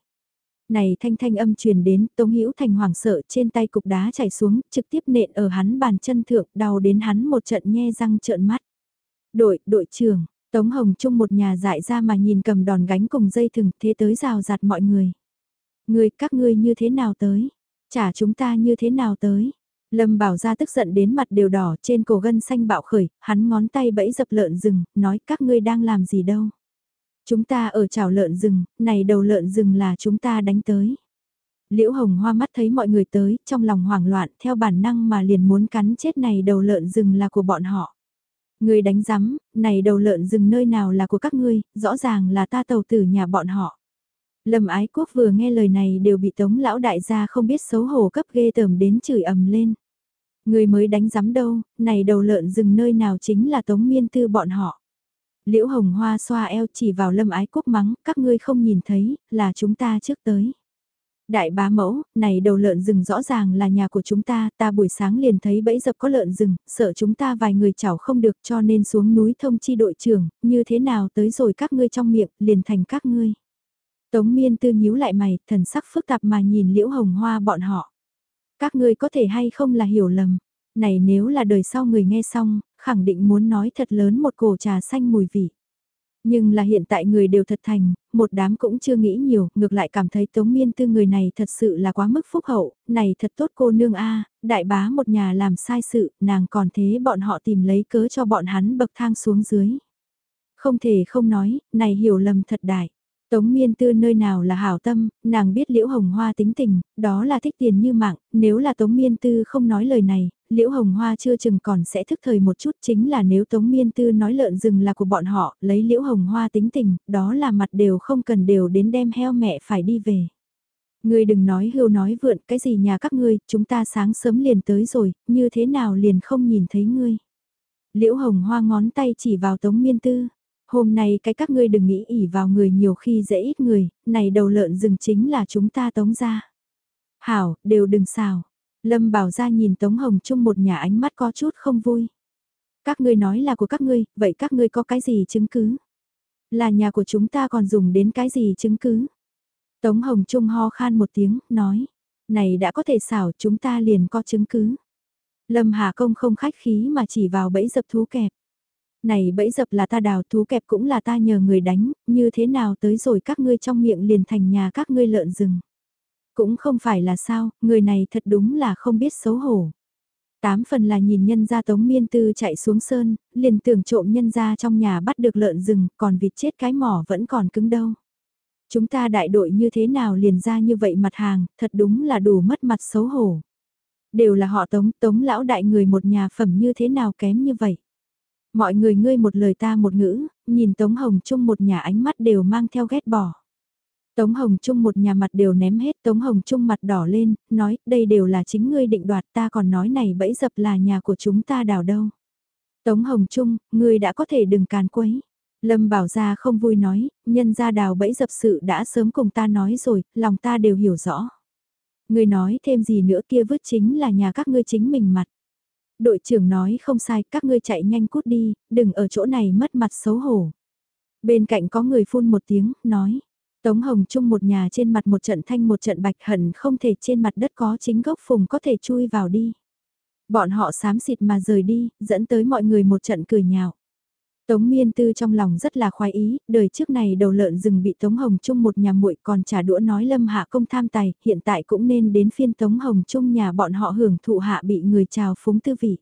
Này thanh thanh âm truyền đến, Tống Hữu Thành hoảng sợ trên tay cục đá chảy xuống, trực tiếp nện ở hắn bàn chân thượng, đau đến hắn một trận nhe răng trợn mắt. Đội, đội trưởng, Tống Hồng Trung một nhà dại ra mà nhìn cầm đòn gánh cùng dây thừng thế tới rào rạt mọi người. Người các ngươi như thế nào tới? Trả chúng ta như thế nào tới? Lâm bảo ra tức giận đến mặt đều đỏ trên cổ gân xanh bạo khởi, hắn ngón tay bẫy dập lợn rừng, nói các ngươi đang làm gì đâu. Chúng ta ở chảo lợn rừng, này đầu lợn rừng là chúng ta đánh tới. Liễu hồng hoa mắt thấy mọi người tới, trong lòng hoảng loạn, theo bản năng mà liền muốn cắn chết này đầu lợn rừng là của bọn họ. Người đánh rắm, này đầu lợn rừng nơi nào là của các ngươi, rõ ràng là ta tàu tử nhà bọn họ. Lâm ái quốc vừa nghe lời này đều bị tống lão đại gia không biết xấu hổ cấp ghê tởm đến chửi ầm lên. Người mới đánh giám đâu, này đầu lợn rừng nơi nào chính là tống miên tư bọn họ. Liễu hồng hoa xoa eo chỉ vào lâm ái quốc mắng, các ngươi không nhìn thấy, là chúng ta trước tới. Đại bá mẫu, này đầu lợn rừng rõ ràng là nhà của chúng ta, ta buổi sáng liền thấy bẫy dập có lợn rừng, sợ chúng ta vài người chảo không được cho nên xuống núi thông chi đội trưởng, như thế nào tới rồi các ngươi trong miệng, liền thành các ngươi. Tống miên tư nhíu lại mày, thần sắc phức tạp mà nhìn liễu hồng hoa bọn họ. Các ngươi có thể hay không là hiểu lầm, này nếu là đời sau người nghe xong, khẳng định muốn nói thật lớn một cổ trà xanh mùi vị. Nhưng là hiện tại người đều thật thành, một đám cũng chưa nghĩ nhiều, ngược lại cảm thấy Tống Miên Tư người này thật sự là quá mức phúc hậu, này thật tốt cô nương a đại bá một nhà làm sai sự, nàng còn thế bọn họ tìm lấy cớ cho bọn hắn bậc thang xuống dưới. Không thể không nói, này hiểu lầm thật đại. Tống miên tư nơi nào là hảo tâm, nàng biết liễu hồng hoa tính tình, đó là thích tiền như mạng, nếu là tống miên tư không nói lời này, liễu hồng hoa chưa chừng còn sẽ thức thời một chút chính là nếu tống miên tư nói lợn rừng là của bọn họ, lấy liễu hồng hoa tính tình, đó là mặt đều không cần đều đến đem heo mẹ phải đi về. Ngươi đừng nói hưu nói vượn cái gì nhà các ngươi, chúng ta sáng sớm liền tới rồi, như thế nào liền không nhìn thấy ngươi. Liễu hồng hoa ngón tay chỉ vào tống miên tư, Hôm nay cái các ngươi đừng nghĩ ỉ vào người nhiều khi dễ ít người, này đầu lợn rừng chính là chúng ta tống ra. Hảo, đều đừng xào. Lâm bảo ra nhìn Tống Hồng Trung một nhà ánh mắt có chút không vui. Các ngươi nói là của các ngươi, vậy các ngươi có cái gì chứng cứ? Là nhà của chúng ta còn dùng đến cái gì chứng cứ? Tống Hồng Trung ho khan một tiếng, nói. Này đã có thể xảo chúng ta liền có chứng cứ. Lâm Hà Công không khách khí mà chỉ vào bẫy dập thú kẹp. Này bẫy dập là ta đào thú kẹp cũng là ta nhờ người đánh, như thế nào tới rồi các ngươi trong miệng liền thành nhà các ngươi lợn rừng. Cũng không phải là sao, người này thật đúng là không biết xấu hổ. Tám phần là nhìn nhân gia tống miên tư chạy xuống sơn, liền tưởng trộm nhân gia trong nhà bắt được lợn rừng, còn vịt chết cái mỏ vẫn còn cứng đâu. Chúng ta đại đội như thế nào liền ra như vậy mặt hàng, thật đúng là đủ mất mặt xấu hổ. Đều là họ tống, tống lão đại người một nhà phẩm như thế nào kém như vậy. Mọi người ngươi một lời ta một ngữ, nhìn Tống Hồng Trung một nhà ánh mắt đều mang theo ghét bỏ. Tống Hồng Trung một nhà mặt đều ném hết, Tống Hồng Trung mặt đỏ lên, nói, đây đều là chính ngươi định đoạt ta còn nói này bẫy dập là nhà của chúng ta đào đâu. Tống Hồng Trung, ngươi đã có thể đừng càn quấy. Lâm Bảo Gia không vui nói, nhân gia đào bẫy dập sự đã sớm cùng ta nói rồi, lòng ta đều hiểu rõ. Ngươi nói thêm gì nữa kia vứt chính là nhà các ngươi chính mình mặt. Đội trưởng nói không sai, các ngươi chạy nhanh cút đi, đừng ở chỗ này mất mặt xấu hổ. Bên cạnh có người phun một tiếng, nói. Tống Hồng Trung một nhà trên mặt một trận thanh một trận bạch hận không thể trên mặt đất có chính gốc phùng có thể chui vào đi. Bọn họ xám xịt mà rời đi, dẫn tới mọi người một trận cười nhạo. Tống Miên Tư trong lòng rất là khoái ý, đời trước này đầu lợn rừng bị Tống Hồng Trung một nhà muội còn trả đũa nói Lâm Hạ công tham tài, hiện tại cũng nên đến phiên Tống Hồng Trung nhà bọn họ hưởng thụ hạ bị người chào phúng tư vị.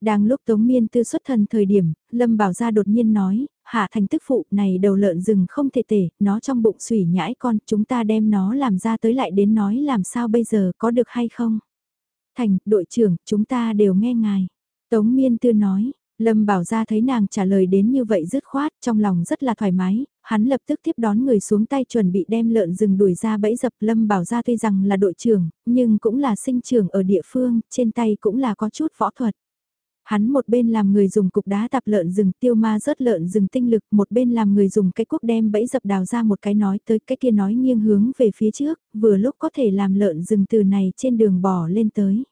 Đang lúc Tống Miên Tư xuất thần thời điểm, Lâm Bảo Gia đột nhiên nói, Hạ thành tức phụ này đầu lợn rừng không thể tể, nó trong bụng sủy nhãi con, chúng ta đem nó làm ra tới lại đến nói làm sao bây giờ có được hay không? Thành, đội trưởng, chúng ta đều nghe ngài. Tống Miên Tư nói, Lâm Bảo Gia thấy nàng trả lời đến như vậy dứt khoát, trong lòng rất là thoải mái, hắn lập tức tiếp đón người xuống tay chuẩn bị đem lợn rừng đuổi ra bẫy dập Lâm Bảo Gia tuy rằng là đội trưởng, nhưng cũng là sinh trưởng ở địa phương, trên tay cũng là có chút võ thuật. Hắn một bên làm người dùng cục đá tạp lợn rừng tiêu ma rớt lợn rừng tinh lực, một bên làm người dùng cái cuốc đem bẫy dập đào ra một cái nói tới cái kia nói nghiêng hướng về phía trước, vừa lúc có thể làm lợn rừng từ này trên đường bò lên tới.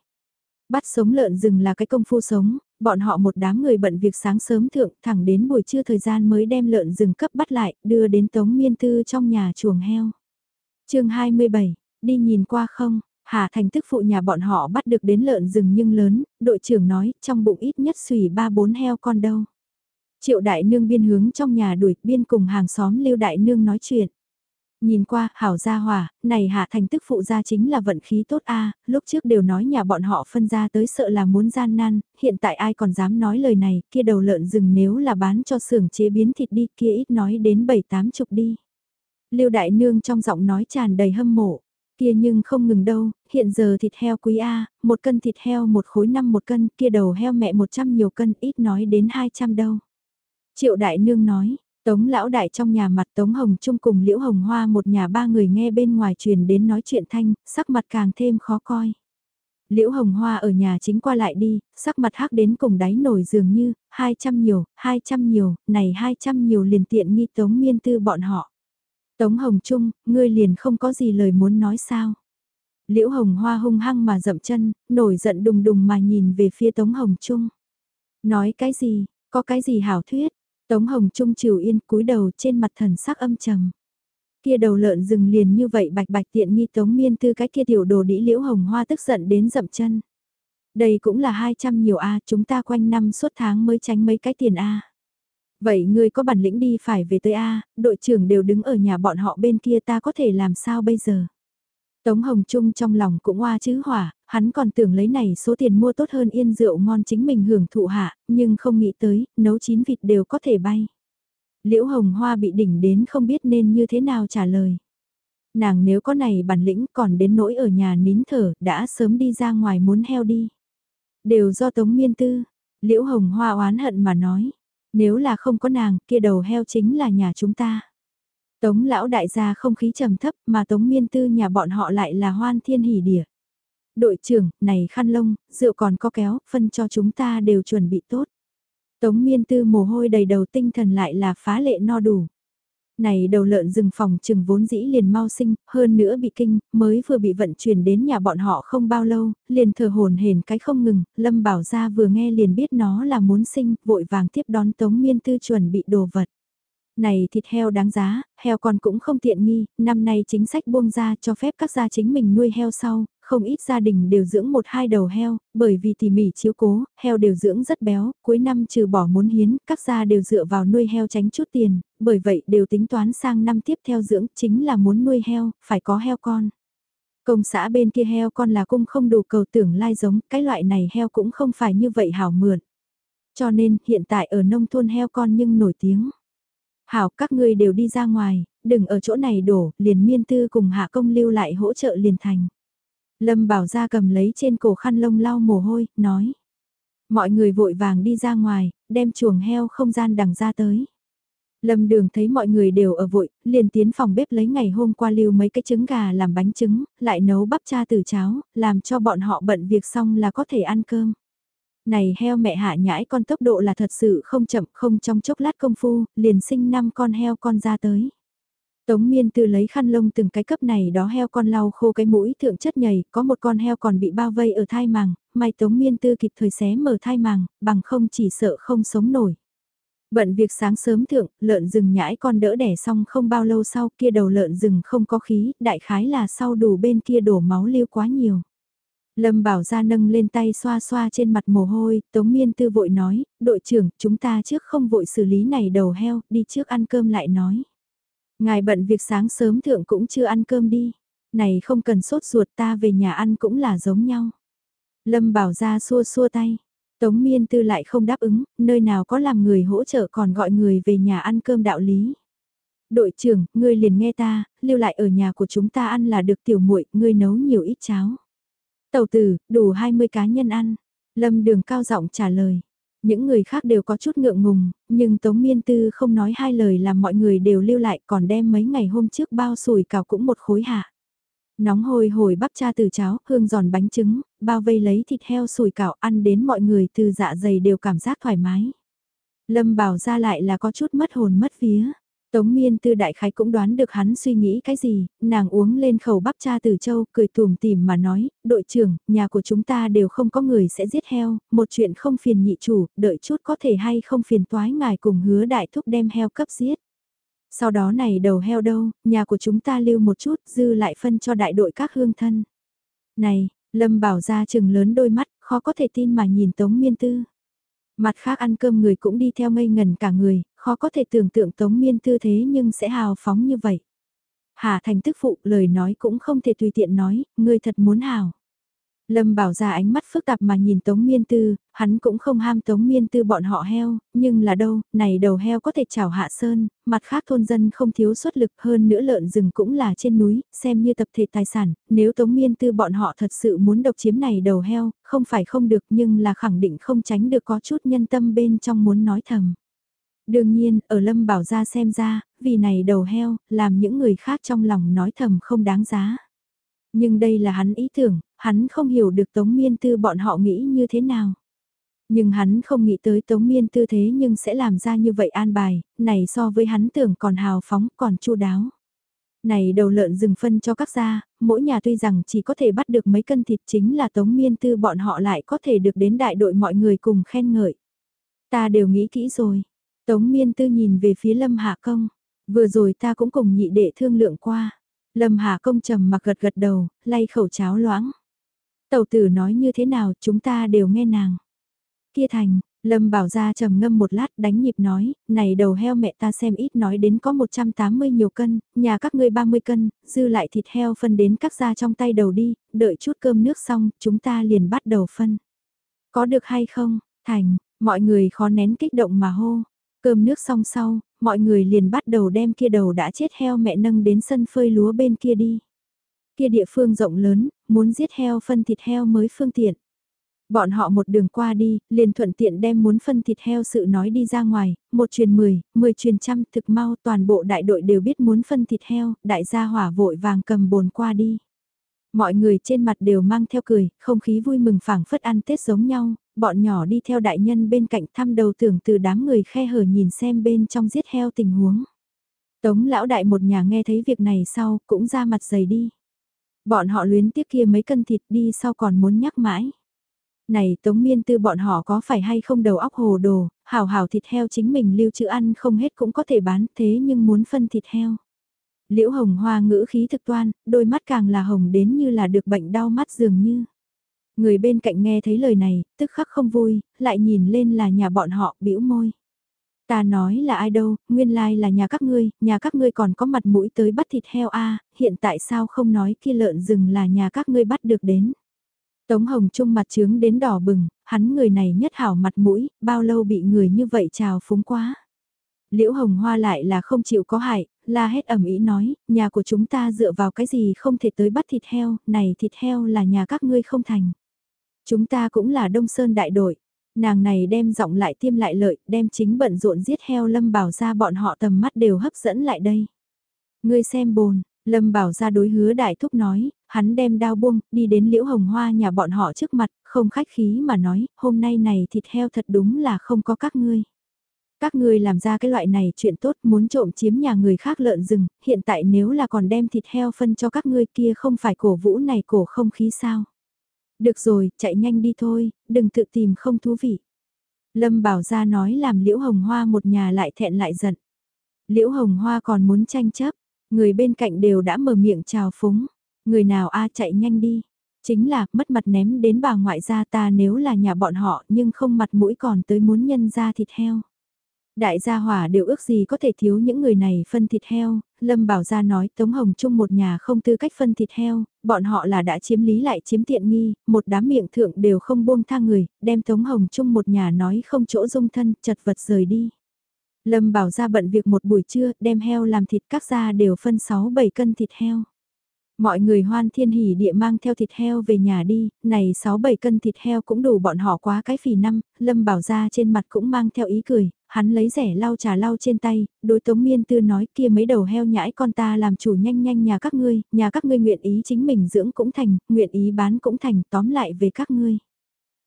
Bắt sống lợn rừng là cái công phu sống, bọn họ một đám người bận việc sáng sớm thượng thẳng đến buổi trưa thời gian mới đem lợn rừng cấp bắt lại, đưa đến tống miên tư trong nhà chuồng heo. chương 27, đi nhìn qua không? Hà thành tức phụ nhà bọn họ bắt được đến lợn rừng nhưng lớn, đội trưởng nói, trong bụng ít nhất xùy ba bốn heo con đâu. Triệu đại nương biên hướng trong nhà đuổi biên cùng hàng xóm lưu đại nương nói chuyện. Nhìn qua, hảo gia hòa, này hạ thành tức phụ gia chính là vận khí tốt a lúc trước đều nói nhà bọn họ phân ra tới sợ là muốn gian nan, hiện tại ai còn dám nói lời này, kia đầu lợn rừng nếu là bán cho xưởng chế biến thịt đi kia ít nói đến bảy tám chục đi. Lưu đại nương trong giọng nói tràn đầy hâm mộ, kia nhưng không ngừng đâu, hiện giờ thịt heo quý A, một cân thịt heo một khối năm một cân, kia đầu heo mẹ một trăm nhiều cân, ít nói đến hai trăm đâu. Triệu đại nương nói, Tống lão đại trong nhà mặt Tống Hồng Trung cùng Liễu Hồng Hoa một nhà ba người nghe bên ngoài truyền đến nói chuyện thanh, sắc mặt càng thêm khó coi. Liễu Hồng Hoa ở nhà chính qua lại đi, sắc mặt hắc đến cùng đáy nổi dường như, 200 nhiều, 200 nhiều, này 200 nhiều liền tiện nghi Tống Miên Tư bọn họ. Tống Hồng Trung, ngươi liền không có gì lời muốn nói sao. Liễu Hồng Hoa hung hăng mà dậm chân, nổi giận đùng đùng mà nhìn về phía Tống Hồng Trung. Nói cái gì, có cái gì hảo thuyết, Tống Hồng Trung triều yên cúi đầu trên mặt thần sắc âm trầm. Kia đầu lợn rừng liền như vậy bạch bạch tiện nghi Tống Miên Tư cái kia tiểu đồ đĩ liễu hồng hoa tức giận đến dậm chân. Đây cũng là 200 nhiều A chúng ta quanh năm suốt tháng mới tránh mấy cái tiền A. Vậy ngươi có bản lĩnh đi phải về tới A, đội trưởng đều đứng ở nhà bọn họ bên kia ta có thể làm sao bây giờ? Tống Hồng Trung trong lòng cũng oa chứ hỏa, hắn còn tưởng lấy này số tiền mua tốt hơn yên rượu ngon chính mình hưởng thụ hạ, nhưng không nghĩ tới, nấu chín vịt đều có thể bay. Liễu Hồng Hoa bị đỉnh đến không biết nên như thế nào trả lời. Nàng nếu có này bản lĩnh còn đến nỗi ở nhà nín thở, đã sớm đi ra ngoài muốn heo đi. Đều do Tống Miên Tư, Liễu Hồng Hoa oán hận mà nói, nếu là không có nàng, kia đầu heo chính là nhà chúng ta. Tống lão đại gia không khí trầm thấp mà tống miên tư nhà bọn họ lại là hoan thiên hỉ đỉa. Đội trưởng, này khăn lông, rượu còn có kéo, phân cho chúng ta đều chuẩn bị tốt. Tống miên tư mồ hôi đầy đầu tinh thần lại là phá lệ no đủ. Này đầu lợn rừng phòng trừng vốn dĩ liền mau sinh, hơn nữa bị kinh, mới vừa bị vận chuyển đến nhà bọn họ không bao lâu, liền thờ hồn hền cái không ngừng, Lâm Bảo Gia vừa nghe liền biết nó là muốn sinh, vội vàng tiếp đón Tống Miên Tư chuẩn bị đồ vật. Này thịt heo đáng giá, heo con cũng không tiện nghi, năm nay chính sách buông ra cho phép các gia chính mình nuôi heo sau, không ít gia đình đều dưỡng một hai đầu heo, bởi vì tỉ mỉ chiếu cố, heo đều dưỡng rất béo, cuối năm trừ bỏ muốn hiến, các gia đều dựa vào nuôi heo tránh chút tiền, bởi vậy đều tính toán sang năm tiếp theo dưỡng, chính là muốn nuôi heo, phải có heo con. Công xã bên kia heo con là cung không đủ cầu tưởng lai giống, cái loại này heo cũng không phải như vậy hảo mượn. Cho nên, hiện tại ở nông thôn heo con nhưng nổi tiếng. Hảo, các ngươi đều đi ra ngoài, đừng ở chỗ này đổ, liền miên tư cùng hạ công lưu lại hỗ trợ liền thành. Lâm bảo ra cầm lấy trên cổ khăn lông lau mồ hôi, nói. Mọi người vội vàng đi ra ngoài, đem chuồng heo không gian đằng ra tới. Lâm đường thấy mọi người đều ở vội, liền tiến phòng bếp lấy ngày hôm qua lưu mấy cái trứng gà làm bánh trứng, lại nấu bắp cha từ cháo, làm cho bọn họ bận việc xong là có thể ăn cơm. Này heo mẹ hạ nhãi con tốc độ là thật sự không chậm không trong chốc lát công phu, liền sinh 5 con heo con ra tới. Tống miên Tư lấy khăn lông từng cái cấp này đó heo con lau khô cái mũi thượng chất nhầy, có một con heo còn bị bao vây ở thai màng, may tống miên tư kịp thời xé mở thai màng, bằng không chỉ sợ không sống nổi. Bận việc sáng sớm thượng, lợn rừng nhãi con đỡ đẻ xong không bao lâu sau kia đầu lợn rừng không có khí, đại khái là sau đủ bên kia đổ máu lưu quá nhiều. Lâm bảo ra nâng lên tay xoa xoa trên mặt mồ hôi, Tống Miên Tư vội nói, đội trưởng, chúng ta trước không vội xử lý này đầu heo, đi trước ăn cơm lại nói. Ngài bận việc sáng sớm thượng cũng chưa ăn cơm đi, này không cần sốt ruột ta về nhà ăn cũng là giống nhau. Lâm bảo ra xua xua tay, Tống Miên Tư lại không đáp ứng, nơi nào có làm người hỗ trợ còn gọi người về nhà ăn cơm đạo lý. Đội trưởng, ngươi liền nghe ta, lưu lại ở nhà của chúng ta ăn là được tiểu muội, ngươi nấu nhiều ít cháo. Tàu tử, đủ 20 cá nhân ăn. Lâm đường cao giọng trả lời. Những người khác đều có chút ngượng ngùng, nhưng Tống Miên Tư không nói hai lời làm mọi người đều lưu lại còn đem mấy ngày hôm trước bao sủi cào cũng một khối hạ. Nóng hôi hồi bắp cha từ cháo, hương giòn bánh trứng, bao vây lấy thịt heo sủi cảo ăn đến mọi người từ dạ dày đều cảm giác thoải mái. Lâm bảo ra lại là có chút mất hồn mất vía. Tống miên tư đại khái cũng đoán được hắn suy nghĩ cái gì, nàng uống lên khẩu bắp cha từ châu, cười tùm tìm mà nói, đội trưởng, nhà của chúng ta đều không có người sẽ giết heo, một chuyện không phiền nhị chủ, đợi chút có thể hay không phiền toái ngài cùng hứa đại thúc đem heo cấp giết. Sau đó này đầu heo đâu, nhà của chúng ta lưu một chút, dư lại phân cho đại đội các hương thân. Này, Lâm bảo ra chừng lớn đôi mắt, khó có thể tin mà nhìn Tống miên tư. Mặt khác ăn cơm người cũng đi theo ngây ngần cả người, khó có thể tưởng tượng Tống Miên tư thế nhưng sẽ hào phóng như vậy. Hà Thành tức phụ lời nói cũng không thể tùy tiện nói, ngươi thật muốn hào. Lâm bảo ra ánh mắt phức tạp mà nhìn Tống Miên Tư, hắn cũng không ham Tống Miên Tư bọn họ heo, nhưng là đâu, này đầu heo có thể chảo hạ sơn, mặt khác thôn dân không thiếu xuất lực hơn nữa lợn rừng cũng là trên núi, xem như tập thể tài sản, nếu Tống Miên Tư bọn họ thật sự muốn độc chiếm này đầu heo, không phải không được nhưng là khẳng định không tránh được có chút nhân tâm bên trong muốn nói thầm. Đương nhiên, ở Lâm Bảo ra xem ra, vì này đầu heo, làm những người khác trong lòng nói thầm không đáng giá. Nhưng đây là hắn ý tưởng, hắn không hiểu được Tống Miên Tư bọn họ nghĩ như thế nào. Nhưng hắn không nghĩ tới Tống Miên Tư thế nhưng sẽ làm ra như vậy an bài, này so với hắn tưởng còn hào phóng còn chu đáo. Này đầu lợn rừng phân cho các gia, mỗi nhà tuy rằng chỉ có thể bắt được mấy cân thịt chính là Tống Miên Tư bọn họ lại có thể được đến đại đội mọi người cùng khen ngợi. Ta đều nghĩ kỹ rồi. Tống Miên Tư nhìn về phía Lâm Hạ Công. Vừa rồi ta cũng cùng nhị đệ thương lượng qua. Lâm Hà công trầm mặc gật gật đầu, lay khẩu cháo loãng. Tẩu tử nói như thế nào chúng ta đều nghe nàng. Kia thành, Lâm bảo ra trầm ngâm một lát đánh nhịp nói, này đầu heo mẹ ta xem ít nói đến có 180 nhiều cân, nhà các ngươi 30 cân, dư lại thịt heo phân đến các gia trong tay đầu đi, đợi chút cơm nước xong, chúng ta liền bắt đầu phân. Có được hay không, thành, mọi người khó nén kích động mà hô, cơm nước xong sau, mọi người liền bắt đầu đem kia đầu đã chết heo mẹ nâng đến sân phơi lúa bên kia đi. Kia địa phương rộng lớn, muốn giết heo phân thịt heo mới phương tiện. Bọn họ một đường qua đi, liền thuận tiện đem muốn phân thịt heo sự nói đi ra ngoài, một truyền mười, mười truyền trăm, thực mau toàn bộ đại đội đều biết muốn phân thịt heo, đại gia hỏa vội vàng cầm bồn qua đi. Mọi người trên mặt đều mang theo cười, không khí vui mừng phảng phất ăn Tết giống nhau, bọn nhỏ đi theo đại nhân bên cạnh thăm đầu tưởng từ đám người khe hở nhìn xem bên trong giết heo tình huống. Tống lão đại một nhà nghe thấy việc này sau cũng ra mặt dày đi. Bọn họ luyến tiếc kia mấy cân thịt đi sau còn muốn nhắc mãi. Này tống miên tư bọn họ có phải hay không đầu óc hồ đồ, hảo hảo thịt heo chính mình lưu trữ ăn không hết cũng có thể bán thế nhưng muốn phân thịt heo. Liễu hồng hoa ngữ khí thực toan, đôi mắt càng là hồng đến như là được bệnh đau mắt dường như. Người bên cạnh nghe thấy lời này, tức khắc không vui, lại nhìn lên là nhà bọn họ, bĩu môi. Ta nói là ai đâu, nguyên lai là nhà các ngươi, nhà các ngươi còn có mặt mũi tới bắt thịt heo a hiện tại sao không nói kia lợn rừng là nhà các ngươi bắt được đến. Tống Hồng Trung mặt trướng đến đỏ bừng, hắn người này nhất hảo mặt mũi, bao lâu bị người như vậy chào phúng quá. Liễu Hồng Hoa lại là không chịu có hại, la hết ẩm ý nói, nhà của chúng ta dựa vào cái gì không thể tới bắt thịt heo, này thịt heo là nhà các ngươi không thành. Chúng ta cũng là Đông Sơn đại đội, nàng này đem giọng lại tiêm lại lợi, đem chính bận rộn giết heo lâm bảo ra bọn họ tầm mắt đều hấp dẫn lại đây. Ngươi xem bồn, lâm bảo ra đối hứa đại thúc nói, hắn đem đao buông, đi đến liễu hồng hoa nhà bọn họ trước mặt, không khách khí mà nói, hôm nay này thịt heo thật đúng là không có các ngươi. Các ngươi làm ra cái loại này chuyện tốt muốn trộm chiếm nhà người khác lợn rừng, hiện tại nếu là còn đem thịt heo phân cho các ngươi kia không phải cổ vũ này cổ không khí sao. Được rồi, chạy nhanh đi thôi, đừng tự tìm không thú vị. Lâm bảo ra nói làm liễu hồng hoa một nhà lại thẹn lại giận. Liễu hồng hoa còn muốn tranh chấp, người bên cạnh đều đã mở miệng chào phúng. Người nào a chạy nhanh đi. Chính là mất mặt ném đến bà ngoại gia ta nếu là nhà bọn họ nhưng không mặt mũi còn tới muốn nhân ra thịt heo. Đại gia hỏa đều ước gì có thể thiếu những người này phân thịt heo, Lâm Bảo Gia nói Tống Hồng Trung một nhà không tư cách phân thịt heo, bọn họ là đã chiếm lý lại chiếm tiện nghi, một đám miệng thượng đều không buông tha người, đem Tống Hồng Trung một nhà nói không chỗ dung thân, chật vật rời đi. Lâm Bảo Gia bận việc một buổi trưa, đem heo làm thịt các gia đều phân 6-7 cân thịt heo. Mọi người hoan thiên hỉ địa mang theo thịt heo về nhà đi, này 6-7 cân thịt heo cũng đủ bọn họ quá cái phì năm, Lâm Bảo Gia trên mặt cũng mang theo ý cười, hắn lấy rẻ lau trà lau trên tay, đối tống miên tư nói kia mấy đầu heo nhãi con ta làm chủ nhanh nhanh nhà các ngươi, nhà các ngươi nguyện ý chính mình dưỡng cũng thành, nguyện ý bán cũng thành, tóm lại về các ngươi.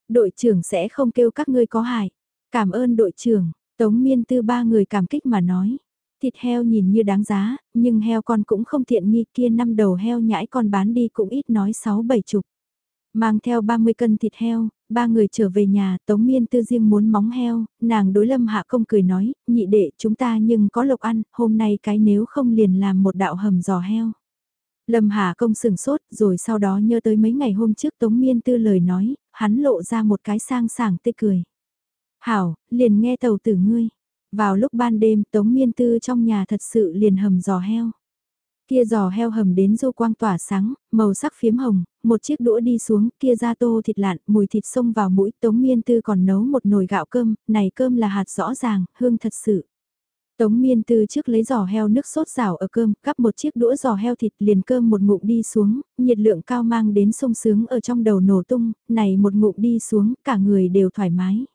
Đội trưởng sẽ không kêu các ngươi có hại. Cảm ơn đội trưởng, tống miên tư ba người cảm kích mà nói. Thịt heo nhìn như đáng giá, nhưng heo con cũng không thiện nghi kia năm đầu heo nhãi con bán đi cũng ít nói sáu bảy chục. Mang theo 30 cân thịt heo, ba người trở về nhà, Tống Miên Tư riêng muốn móng heo, nàng đối Lâm Hạ Công cười nói, nhị đệ chúng ta nhưng có lộc ăn, hôm nay cái nếu không liền làm một đạo hầm giò heo. Lâm Hạ Công sừng sốt, rồi sau đó nhớ tới mấy ngày hôm trước Tống Miên Tư lời nói, hắn lộ ra một cái sang sảng tươi cười. Hảo, liền nghe tàu tử ngươi. Vào lúc ban đêm Tống Miên Tư trong nhà thật sự liền hầm giò heo. Kia giò heo hầm đến dô quang tỏa sáng, màu sắc phiếm hồng, một chiếc đũa đi xuống, kia ra tô thịt lạn, mùi thịt xông vào mũi, Tống Miên Tư còn nấu một nồi gạo cơm, này cơm là hạt rõ ràng, hương thật sự. Tống Miên Tư trước lấy giò heo nước sốt rào ở cơm, cắp một chiếc đũa giò heo thịt liền cơm một ngụm đi xuống, nhiệt lượng cao mang đến sung sướng ở trong đầu nổ tung, này một ngụm đi xuống, cả người đều thoải mái.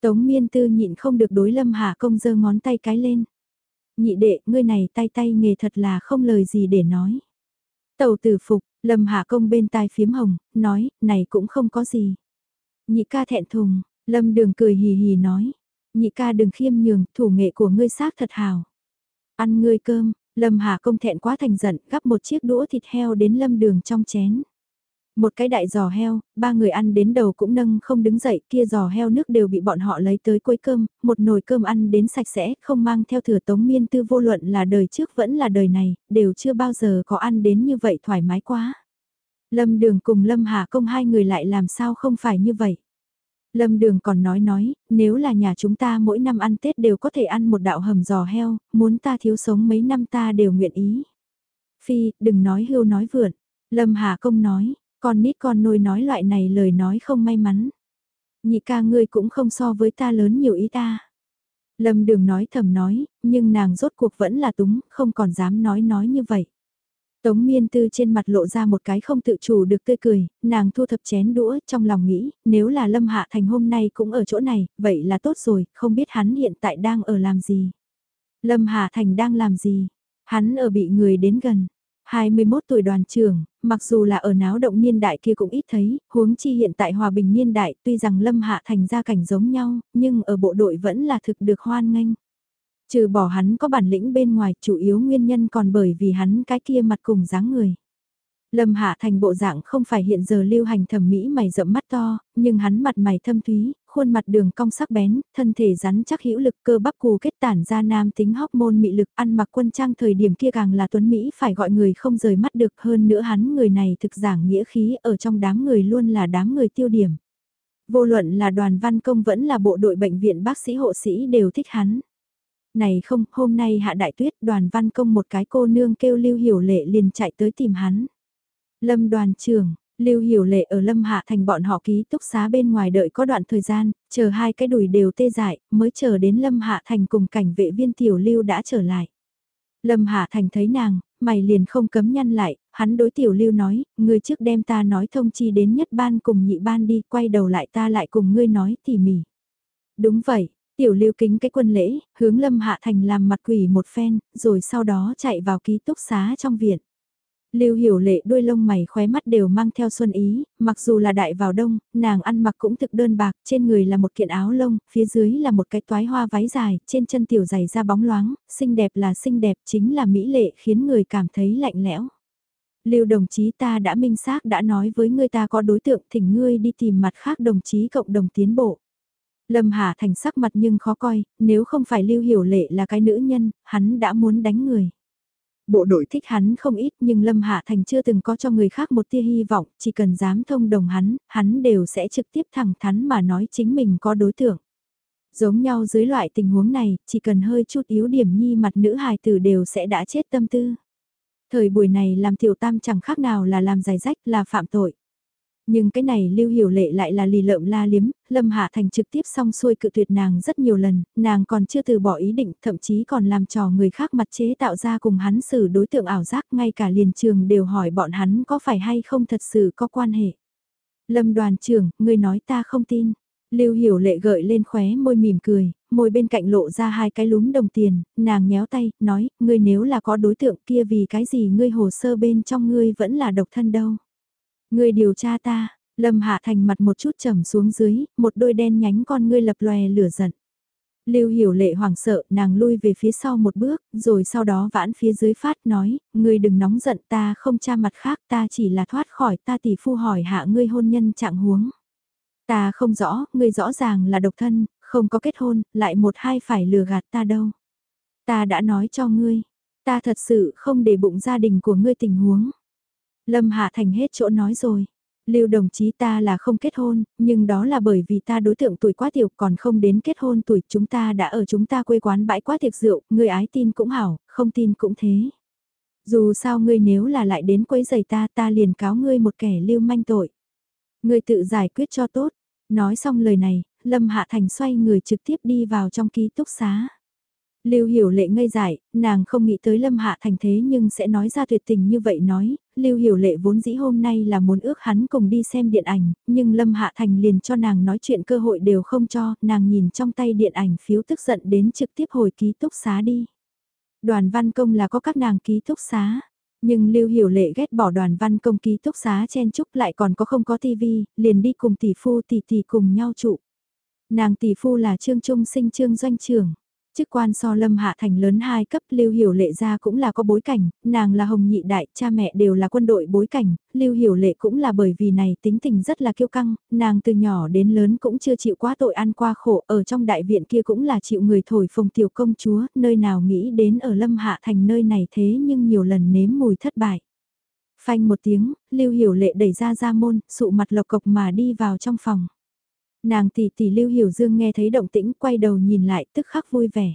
Tống Miên Tư nhịn không được đối Lâm Hạ Công giơ ngón tay cái lên. Nhị đệ, ngươi này tay tay nghề thật là không lời gì để nói. Tàu tử phục, Lâm Hạ Công bên tai phiếm hồng, nói, này cũng không có gì. Nhị ca thẹn thùng, Lâm Đường cười hì hì nói, nhị ca đừng khiêm nhường, thủ nghệ của ngươi xác thật hào. Ăn ngươi cơm, Lâm Hạ Công thẹn quá thành giận, gắp một chiếc đũa thịt heo đến Lâm Đường trong chén. Một cái đại giò heo, ba người ăn đến đầu cũng nâng không đứng dậy, kia giò heo nước đều bị bọn họ lấy tới quấy cơm, một nồi cơm ăn đến sạch sẽ, không mang theo thừa tống miên tư vô luận là đời trước vẫn là đời này, đều chưa bao giờ có ăn đến như vậy thoải mái quá. Lâm Đường cùng Lâm Hà Công hai người lại làm sao không phải như vậy. Lâm Đường còn nói nói, nếu là nhà chúng ta mỗi năm ăn Tết đều có thể ăn một đạo hầm giò heo, muốn ta thiếu sống mấy năm ta đều nguyện ý. Phi, đừng nói hưu nói vượn. Lâm Hà Công nói, con nít con nôi nói loại này lời nói không may mắn. Nhị ca ngươi cũng không so với ta lớn nhiều ý ta. Lâm đường nói thầm nói, nhưng nàng rốt cuộc vẫn là túng, không còn dám nói nói như vậy. Tống miên tư trên mặt lộ ra một cái không tự chủ được tươi cười, nàng thu thập chén đũa trong lòng nghĩ, nếu là Lâm Hạ Thành hôm nay cũng ở chỗ này, vậy là tốt rồi, không biết hắn hiện tại đang ở làm gì. Lâm Hạ Thành đang làm gì? Hắn ở bị người đến gần, 21 tuổi đoàn trưởng, mặc dù là ở náo động niên đại kia cũng ít thấy, huống chi hiện tại hòa bình niên đại tuy rằng Lâm Hạ Thành gia cảnh giống nhau, nhưng ở bộ đội vẫn là thực được hoan nghênh. Trừ bỏ hắn có bản lĩnh bên ngoài, chủ yếu nguyên nhân còn bởi vì hắn cái kia mặt cùng dáng người. Lâm Hạ Thành bộ dạng không phải hiện giờ lưu hành thẩm mỹ mày rậm mắt to, nhưng hắn mặt mày thâm thúy, khuôn mặt đường cong sắc bén, thân thể rắn chắc hữu lực cơ bắp cù kết tản ra nam tính hóc môn mị lực ăn mặc quân trang thời điểm kia càng là tuấn Mỹ phải gọi người không rời mắt được hơn nữa hắn người này thực giảng nghĩa khí ở trong đám người luôn là đám người tiêu điểm. Vô luận là đoàn văn công vẫn là bộ đội bệnh viện bác sĩ hộ sĩ đều thích hắn. Này không, hôm nay hạ đại tuyết đoàn văn công một cái cô nương kêu lưu hiểu lệ liền chạy tới tìm hắn. Lâm đoàn trưởng, Lưu Hiểu Lệ ở Lâm Hạ Thành bọn họ ký túc xá bên ngoài đợi có đoạn thời gian, chờ hai cái đùi đều tê dại, mới chờ đến Lâm Hạ Thành cùng cảnh vệ viên Tiểu Lưu đã trở lại. Lâm Hạ Thành thấy nàng, mày liền không cấm nhăn lại, hắn đối Tiểu Lưu nói, ngươi trước đem ta nói thông chi đến nhất ban cùng nhị ban đi, quay đầu lại ta lại cùng ngươi nói tỉ mỉ. Đúng vậy, Tiểu Lưu kính cái quân lễ, hướng Lâm Hạ Thành làm mặt quỷ một phen, rồi sau đó chạy vào ký túc xá trong viện. Lưu hiểu lệ đuôi lông mày khóe mắt đều mang theo xuân ý, mặc dù là đại vào đông, nàng ăn mặc cũng thực đơn bạc, trên người là một kiện áo lông, phía dưới là một cái toái hoa váy dài, trên chân tiểu giày da bóng loáng, xinh đẹp là xinh đẹp chính là mỹ lệ khiến người cảm thấy lạnh lẽo. Lưu đồng chí ta đã minh xác đã nói với ngươi ta có đối tượng thỉnh ngươi đi tìm mặt khác đồng chí cộng đồng tiến bộ. Lâm Hà Thành sắc mặt nhưng khó coi, nếu không phải Lưu Hiểu Lệ là cái nữ nhân, hắn đã muốn đánh người bộ đội thích hắn không ít nhưng Lâm Hạ Thành chưa từng có cho người khác một tia hy vọng, chỉ cần dám thông đồng hắn, hắn đều sẽ trực tiếp thẳng thắn mà nói chính mình có đối tượng. Giống nhau dưới loại tình huống này, chỉ cần hơi chút yếu điểm nhi mặt nữ hài tử đều sẽ đã chết tâm tư. Thời buổi này làm tiểu tam chẳng khác nào là làm giải rách là phạm tội. Nhưng cái này lưu hiểu lệ lại là lì lợm la liếm, Lâm Hạ Thành trực tiếp xong xuôi cự tuyệt nàng rất nhiều lần, nàng còn chưa từ bỏ ý định, thậm chí còn làm trò người khác mặt chế tạo ra cùng hắn xử đối tượng ảo giác, ngay cả liền trường đều hỏi bọn hắn có phải hay không thật sự có quan hệ. Lâm đoàn trưởng, người nói ta không tin. Lưu hiểu lệ gợi lên khóe môi mỉm cười, môi bên cạnh lộ ra hai cái lúm đồng tiền, nàng nhéo tay, nói, ngươi nếu là có đối tượng kia vì cái gì ngươi hồ sơ bên trong ngươi vẫn là độc thân đâu. Ngươi điều tra ta, Lâm Hạ Thành mặt một chút trầm xuống dưới, một đôi đen nhánh con ngươi lập lòe lửa giận. Lưu Hiểu Lệ hoảng sợ, nàng lui về phía sau một bước, rồi sau đó vãn phía dưới phát nói, ngươi đừng nóng giận ta không tra mặt khác ta chỉ là thoát khỏi ta tỷ phu hỏi hạ ngươi hôn nhân trạng huống. Ta không rõ, ngươi rõ ràng là độc thân, không có kết hôn, lại một hai phải lừa gạt ta đâu. Ta đã nói cho ngươi, ta thật sự không để bụng gia đình của ngươi tình huống. Lâm Hạ Thành hết chỗ nói rồi. Lưu đồng chí ta là không kết hôn, nhưng đó là bởi vì ta đối tượng tuổi quá tiểu còn không đến kết hôn tuổi chúng ta đã ở chúng ta quê quán bãi quá tiệc rượu, người ái tin cũng hảo, không tin cũng thế. Dù sao ngươi nếu là lại đến quấy giày ta ta liền cáo ngươi một kẻ lưu manh tội. Ngươi tự giải quyết cho tốt. Nói xong lời này, Lâm Hạ Thành xoay người trực tiếp đi vào trong ký túc xá. Lưu Hiểu Lệ ngây dại, nàng không nghĩ tới Lâm Hạ Thành thế nhưng sẽ nói ra tuyệt tình như vậy nói, Lưu Hiểu Lệ vốn dĩ hôm nay là muốn ước hắn cùng đi xem điện ảnh, nhưng Lâm Hạ Thành liền cho nàng nói chuyện cơ hội đều không cho, nàng nhìn trong tay điện ảnh phiếu tức giận đến trực tiếp hồi ký túc xá đi. Đoàn văn công là có các nàng ký túc xá, nhưng Lưu Hiểu Lệ ghét bỏ đoàn văn công ký túc xá chen chúc lại còn có không có tivi, liền đi cùng tỷ phu tỷ tỷ cùng nhau trụ. Nàng tỷ phu là Trương Trung sinh Trương Doanh trưởng. Chức quan so lâm hạ thành lớn hai cấp lưu hiểu lệ ra cũng là có bối cảnh, nàng là hồng nhị đại, cha mẹ đều là quân đội bối cảnh, lưu hiểu lệ cũng là bởi vì này tính tình rất là kiêu căng, nàng từ nhỏ đến lớn cũng chưa chịu quá tội ăn qua khổ, ở trong đại viện kia cũng là chịu người thổi phồng tiểu công chúa, nơi nào nghĩ đến ở lâm hạ thành nơi này thế nhưng nhiều lần nếm mùi thất bại. Phanh một tiếng, lưu hiểu lệ đẩy ra ra môn, sụ mặt lộc cộc mà đi vào trong phòng. Nàng tỷ tỷ Lưu Hiểu Dương nghe thấy động tĩnh quay đầu nhìn lại tức khắc vui vẻ.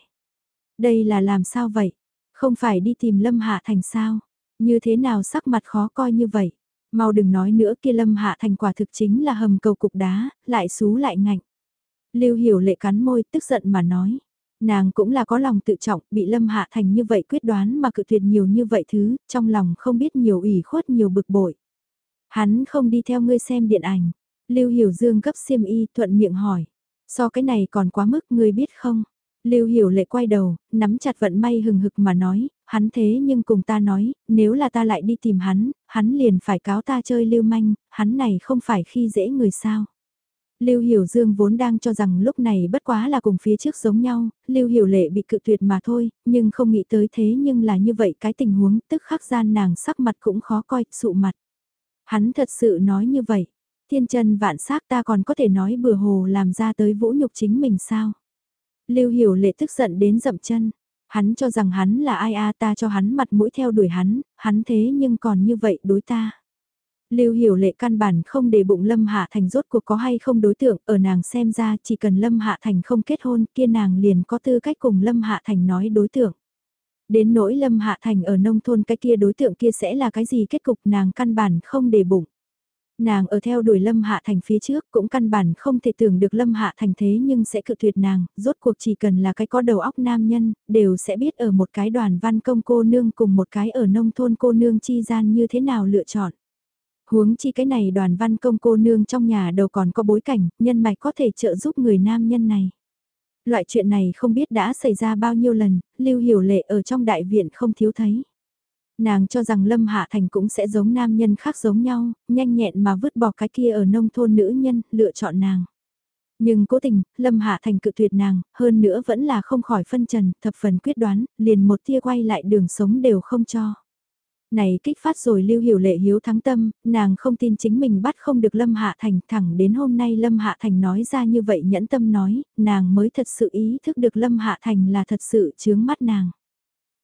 Đây là làm sao vậy? Không phải đi tìm Lâm Hạ Thành sao? Như thế nào sắc mặt khó coi như vậy? Mau đừng nói nữa kia Lâm Hạ Thành quả thực chính là hầm cầu cục đá, lại xú lại ngạnh. Lưu Hiểu lệ cắn môi tức giận mà nói. Nàng cũng là có lòng tự trọng, bị Lâm Hạ Thành như vậy quyết đoán mà cự tuyệt nhiều như vậy thứ, trong lòng không biết nhiều ủy khuất nhiều bực bội. Hắn không đi theo ngươi xem điện ảnh, Lưu Hiểu Dương gấp xiêm y thuận miệng hỏi. So cái này còn quá mức ngươi biết không? Lưu Hiểu lệ quay đầu, nắm chặt vận may hừng hực mà nói, hắn thế nhưng cùng ta nói, nếu là ta lại đi tìm hắn, hắn liền phải cáo ta chơi lưu manh, hắn này không phải khi dễ người sao. Lưu Hiểu Dương vốn đang cho rằng lúc này bất quá là cùng phía trước giống nhau, Lưu Hiểu Lệ bị cự tuyệt mà thôi, nhưng không nghĩ tới thế nhưng là như vậy cái tình huống tức khắc gian nàng sắc mặt cũng khó coi, sụ mặt. Hắn thật sự nói như vậy, thiên chân vạn xác ta còn có thể nói bừa hồ làm ra tới vũ nhục chính mình sao. Lưu Hiểu Lệ tức giận đến dậm chân, hắn cho rằng hắn là ai a ta cho hắn mặt mũi theo đuổi hắn, hắn thế nhưng còn như vậy đối ta. Lưu Hiểu Lệ căn bản không để bụng Lâm Hạ Thành rốt cuộc có hay không đối tượng, ở nàng xem ra chỉ cần Lâm Hạ Thành không kết hôn kia nàng liền có tư cách cùng Lâm Hạ Thành nói đối tượng. Đến nỗi Lâm Hạ Thành ở nông thôn cái kia đối tượng kia sẽ là cái gì kết cục nàng căn bản không để bụng. Nàng ở theo đuổi Lâm Hạ Thành phía trước cũng căn bản không thể tưởng được Lâm Hạ Thành thế nhưng sẽ cự tuyệt nàng, rốt cuộc chỉ cần là cái có đầu óc nam nhân, đều sẽ biết ở một cái đoàn văn công cô nương cùng một cái ở nông thôn cô nương chi gian như thế nào lựa chọn. Huống chi cái này đoàn văn công cô nương trong nhà đầu còn có bối cảnh, nhân mạch có thể trợ giúp người nam nhân này. Loại chuyện này không biết đã xảy ra bao nhiêu lần, Lưu Hiểu Lệ ở trong đại viện không thiếu thấy. Nàng cho rằng Lâm Hạ Thành cũng sẽ giống nam nhân khác giống nhau, nhanh nhẹn mà vứt bỏ cái kia ở nông thôn nữ nhân, lựa chọn nàng. Nhưng cố tình, Lâm Hạ Thành cự tuyệt nàng, hơn nữa vẫn là không khỏi phân trần, thập phần quyết đoán, liền một tia quay lại đường sống đều không cho. Này kích phát rồi lưu hiểu lệ hiếu thắng tâm, nàng không tin chính mình bắt không được Lâm Hạ Thành, thẳng đến hôm nay Lâm Hạ Thành nói ra như vậy nhẫn tâm nói, nàng mới thật sự ý thức được Lâm Hạ Thành là thật sự chướng mắt nàng.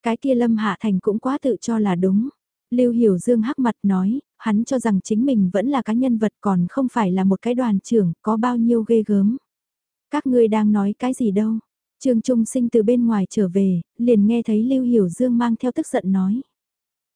Cái kia Lâm Hạ Thành cũng quá tự cho là đúng. Lưu Hiểu Dương hắc mặt nói, hắn cho rằng chính mình vẫn là cá nhân vật còn không phải là một cái đoàn trưởng, có bao nhiêu ghê gớm. Các ngươi đang nói cái gì đâu? Trương Trung Sinh từ bên ngoài trở về, liền nghe thấy Lưu Hiểu Dương mang theo tức giận nói.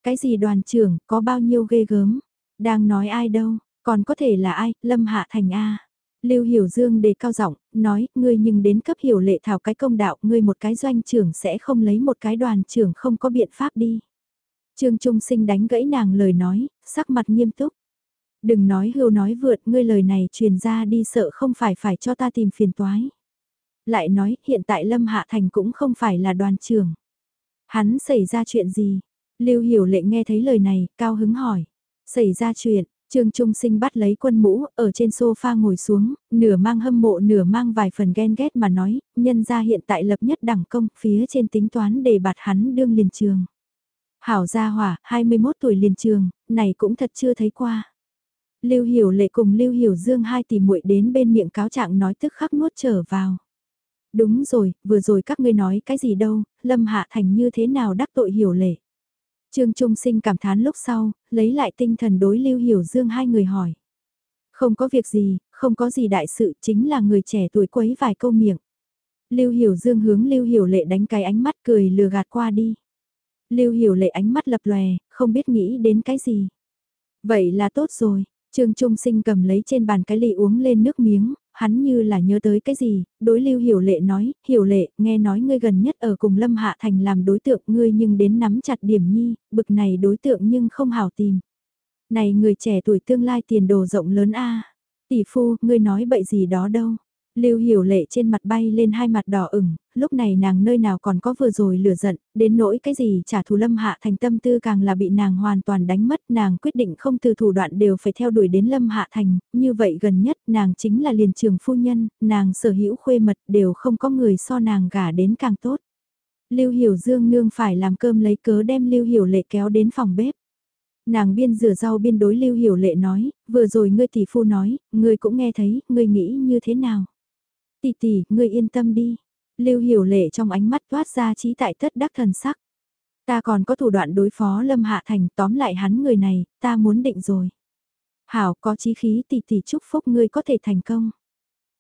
Cái gì đoàn trưởng, có bao nhiêu ghê gớm? Đang nói ai đâu, còn có thể là ai, Lâm Hạ Thành A. Lưu Hiểu Dương đề cao giọng, nói, ngươi nhưng đến cấp hiểu lệ thảo cái công đạo, ngươi một cái doanh trưởng sẽ không lấy một cái đoàn trưởng không có biện pháp đi. Trương Trung Sinh đánh gãy nàng lời nói, sắc mặt nghiêm túc. Đừng nói hưu nói vượt, ngươi lời này truyền ra đi sợ không phải phải cho ta tìm phiền toái. Lại nói, hiện tại Lâm Hạ Thành cũng không phải là đoàn trưởng. Hắn xảy ra chuyện gì? Lưu Hiểu Lệ nghe thấy lời này, cao hứng hỏi. Xảy ra chuyện, Trương Trung Sinh bắt lấy quân mũ, ở trên sofa ngồi xuống, nửa mang hâm mộ nửa mang vài phần ghen ghét mà nói, nhân ra hiện tại lập nhất đẳng công, phía trên tính toán để bạt hắn đương liền trường. Hảo gia hỏa, 21 tuổi liền trường, này cũng thật chưa thấy qua. Lưu Hiểu Lệ cùng Lưu Hiểu Dương hai tỷ muội đến bên miệng cáo trạng nói tức khắc nuốt trở vào. Đúng rồi, vừa rồi các ngươi nói cái gì đâu, Lâm Hạ Thành như thế nào đắc tội Hiểu Lệ. Trương Trung Sinh cảm thán lúc sau, lấy lại tinh thần đối Lưu Hiểu Dương hai người hỏi. Không có việc gì, không có gì đại sự, chính là người trẻ tuổi quấy vài câu miệng. Lưu Hiểu Dương hướng Lưu Hiểu Lệ đánh cái ánh mắt cười lừa gạt qua đi. Lưu Hiểu Lệ ánh mắt lập lòe, không biết nghĩ đến cái gì. Vậy là tốt rồi, Trương Trung Sinh cầm lấy trên bàn cái ly uống lên nước miếng, hắn như là nhớ tới cái gì, đối lưu hiểu lệ nói, hiểu lệ, nghe nói ngươi gần nhất ở cùng Lâm Hạ Thành làm đối tượng ngươi nhưng đến nắm chặt điểm nhi, bực này đối tượng nhưng không hảo tìm. Này người trẻ tuổi tương lai tiền đồ rộng lớn a tỷ phu, ngươi nói bậy gì đó đâu. Lưu hiểu lệ trên mặt bay lên hai mặt đỏ ửng, lúc này nàng nơi nào còn có vừa rồi lửa giận, đến nỗi cái gì trả thù lâm hạ thành tâm tư càng là bị nàng hoàn toàn đánh mất, nàng quyết định không từ thủ đoạn đều phải theo đuổi đến lâm hạ thành, như vậy gần nhất nàng chính là liền trường phu nhân, nàng sở hữu khuê mật đều không có người so nàng gả đến càng tốt. Lưu hiểu dương nương phải làm cơm lấy cớ đem lưu hiểu lệ kéo đến phòng bếp. Nàng biên rửa rau biên đối lưu hiểu lệ nói, vừa rồi ngươi tỷ phu nói, ngươi cũng nghe thấy, ngươi nghĩ như thế nào? Tỷ tỷ, ngươi yên tâm đi. Lưu hiểu lệ trong ánh mắt toát ra trí tại tất đắc thần sắc. Ta còn có thủ đoạn đối phó Lâm Hạ Thành tóm lại hắn người này, ta muốn định rồi. Hảo có chí khí tỷ tỷ chúc phúc ngươi có thể thành công.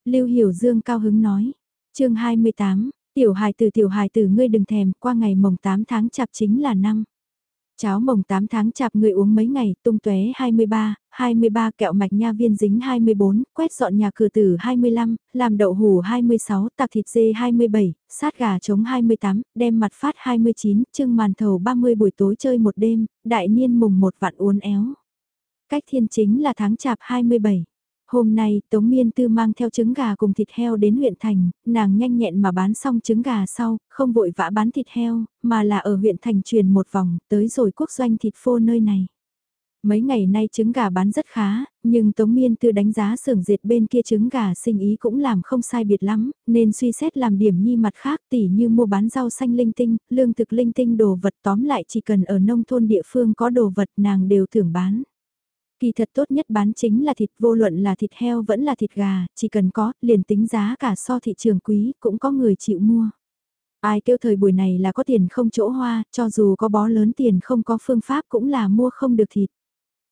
Lưu Hiểu Dương cao hứng nói. chương 28, tiểu hài từ tiểu hài từ ngươi đừng thèm, qua ngày mồng 8 tháng chạp chính là năm. Cháo mồng 8 tháng chạp người uống mấy ngày, tung tuế 23, 23 kẹo mạch nha viên dính 24, quét dọn nhà cửa tử 25, làm đậu hủ 26, tạc thịt dê 27, sát gà trống 28, đem mặt phát 29, trưng màn thầu 30 buổi tối chơi một đêm, đại niên mùng một vạn uốn éo. Cách thiên chính là tháng chạp 27. Hôm nay, Tống Miên Tư mang theo trứng gà cùng thịt heo đến huyện thành, nàng nhanh nhẹn mà bán xong trứng gà sau, không vội vã bán thịt heo, mà là ở huyện thành truyền một vòng, tới rồi quốc doanh thịt phô nơi này. Mấy ngày nay trứng gà bán rất khá, nhưng Tống Miên Tư đánh giá xưởng diệt bên kia trứng gà sinh ý cũng làm không sai biệt lắm, nên suy xét làm điểm nhi mặt khác tỉ như mua bán rau xanh linh tinh, lương thực linh tinh đồ vật tóm lại chỉ cần ở nông thôn địa phương có đồ vật nàng đều thưởng bán. Kỳ thật tốt nhất bán chính là thịt vô luận là thịt heo vẫn là thịt gà, chỉ cần có, liền tính giá cả so thị trường quý, cũng có người chịu mua. Ai kêu thời buổi này là có tiền không chỗ hoa, cho dù có bó lớn tiền không có phương pháp cũng là mua không được thịt.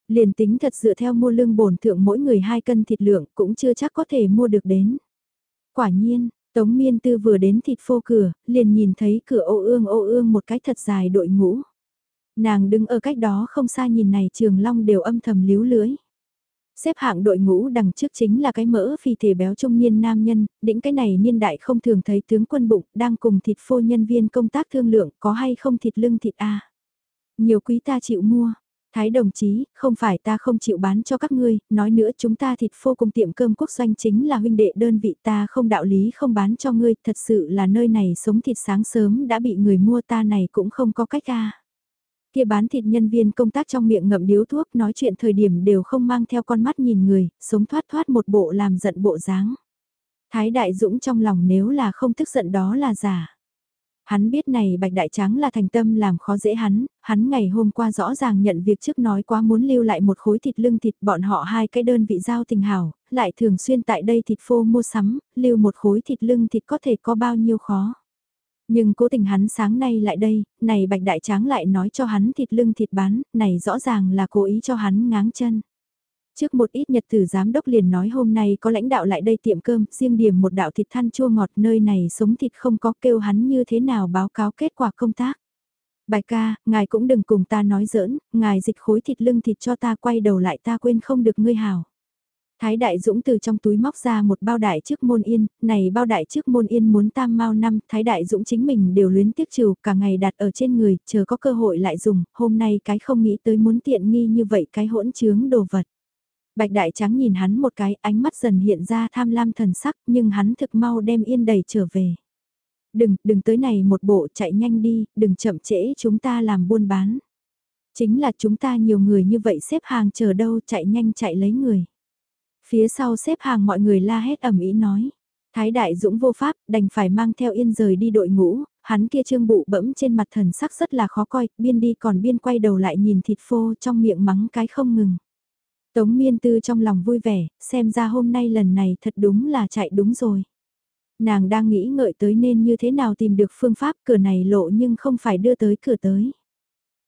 Liền tính thật dựa theo mua lương bổn thượng mỗi người hai cân thịt lượng cũng chưa chắc có thể mua được đến. Quả nhiên, Tống Miên Tư vừa đến thịt phô cửa, liền nhìn thấy cửa ô ương ô ương một cái thật dài đội ngũ. Nàng đứng ở cách đó không xa nhìn này trường long đều âm thầm líu lưới. Xếp hạng đội ngũ đằng trước chính là cái mỡ phi thể béo trung niên nam nhân, đĩnh cái này niên đại không thường thấy tướng quân bụng, đang cùng thịt phô nhân viên công tác thương lượng có hay không thịt lưng thịt A. Nhiều quý ta chịu mua, Thái đồng chí, không phải ta không chịu bán cho các ngươi, nói nữa chúng ta thịt phô cùng tiệm cơm quốc doanh chính là huynh đệ đơn vị ta không đạo lý không bán cho ngươi, thật sự là nơi này sống thịt sáng sớm đã bị người mua ta này cũng không có cách a Kia bán thịt nhân viên công tác trong miệng ngậm điếu thuốc nói chuyện thời điểm đều không mang theo con mắt nhìn người, sống thoát thoát một bộ làm giận bộ dáng. Thái Đại Dũng trong lòng nếu là không tức giận đó là giả. Hắn biết này Bạch Đại Tráng là thành tâm làm khó dễ hắn, hắn ngày hôm qua rõ ràng nhận việc trước nói quá muốn lưu lại một khối thịt lưng thịt bọn họ hai cái đơn vị giao tình hảo, lại thường xuyên tại đây thịt phô mua sắm, lưu một khối thịt lưng thịt có thể có bao nhiêu khó. Nhưng cố tình hắn sáng nay lại đây, này Bạch Đại Tráng lại nói cho hắn thịt lưng thịt bán, này rõ ràng là cố ý cho hắn ngáng chân. Trước một ít nhật tử giám đốc liền nói hôm nay có lãnh đạo lại đây tiệm cơm, riêng điểm một đạo thịt than chua ngọt nơi này sống thịt không có kêu hắn như thế nào báo cáo kết quả công tác. Bài ca, ngài cũng đừng cùng ta nói giỡn, ngài dịch khối thịt lưng thịt cho ta quay đầu lại ta quên không được ngươi hào. Thái Đại Dũng từ trong túi móc ra một bao đại trước môn yên, này bao đại trước môn yên muốn tam mau năm, Thái Đại Dũng chính mình đều luyến tiếc trừ cả ngày đặt ở trên người, chờ có cơ hội lại dùng, hôm nay cái không nghĩ tới muốn tiện nghi như vậy cái hỗn trướng đồ vật. Bạch Đại Trắng nhìn hắn một cái, ánh mắt dần hiện ra tham lam thần sắc, nhưng hắn thực mau đem yên đầy trở về. Đừng, đừng tới này một bộ chạy nhanh đi, đừng chậm trễ chúng ta làm buôn bán. Chính là chúng ta nhiều người như vậy xếp hàng chờ đâu chạy nhanh chạy lấy người. Phía sau xếp hàng mọi người la hét ẩm ý nói. Thái đại dũng vô pháp, đành phải mang theo yên rời đi đội ngũ, hắn kia trương bụ bẫm trên mặt thần sắc rất là khó coi, biên đi còn biên quay đầu lại nhìn thịt phô trong miệng mắng cái không ngừng. Tống miên tư trong lòng vui vẻ, xem ra hôm nay lần này thật đúng là chạy đúng rồi. Nàng đang nghĩ ngợi tới nên như thế nào tìm được phương pháp cửa này lộ nhưng không phải đưa tới cửa tới.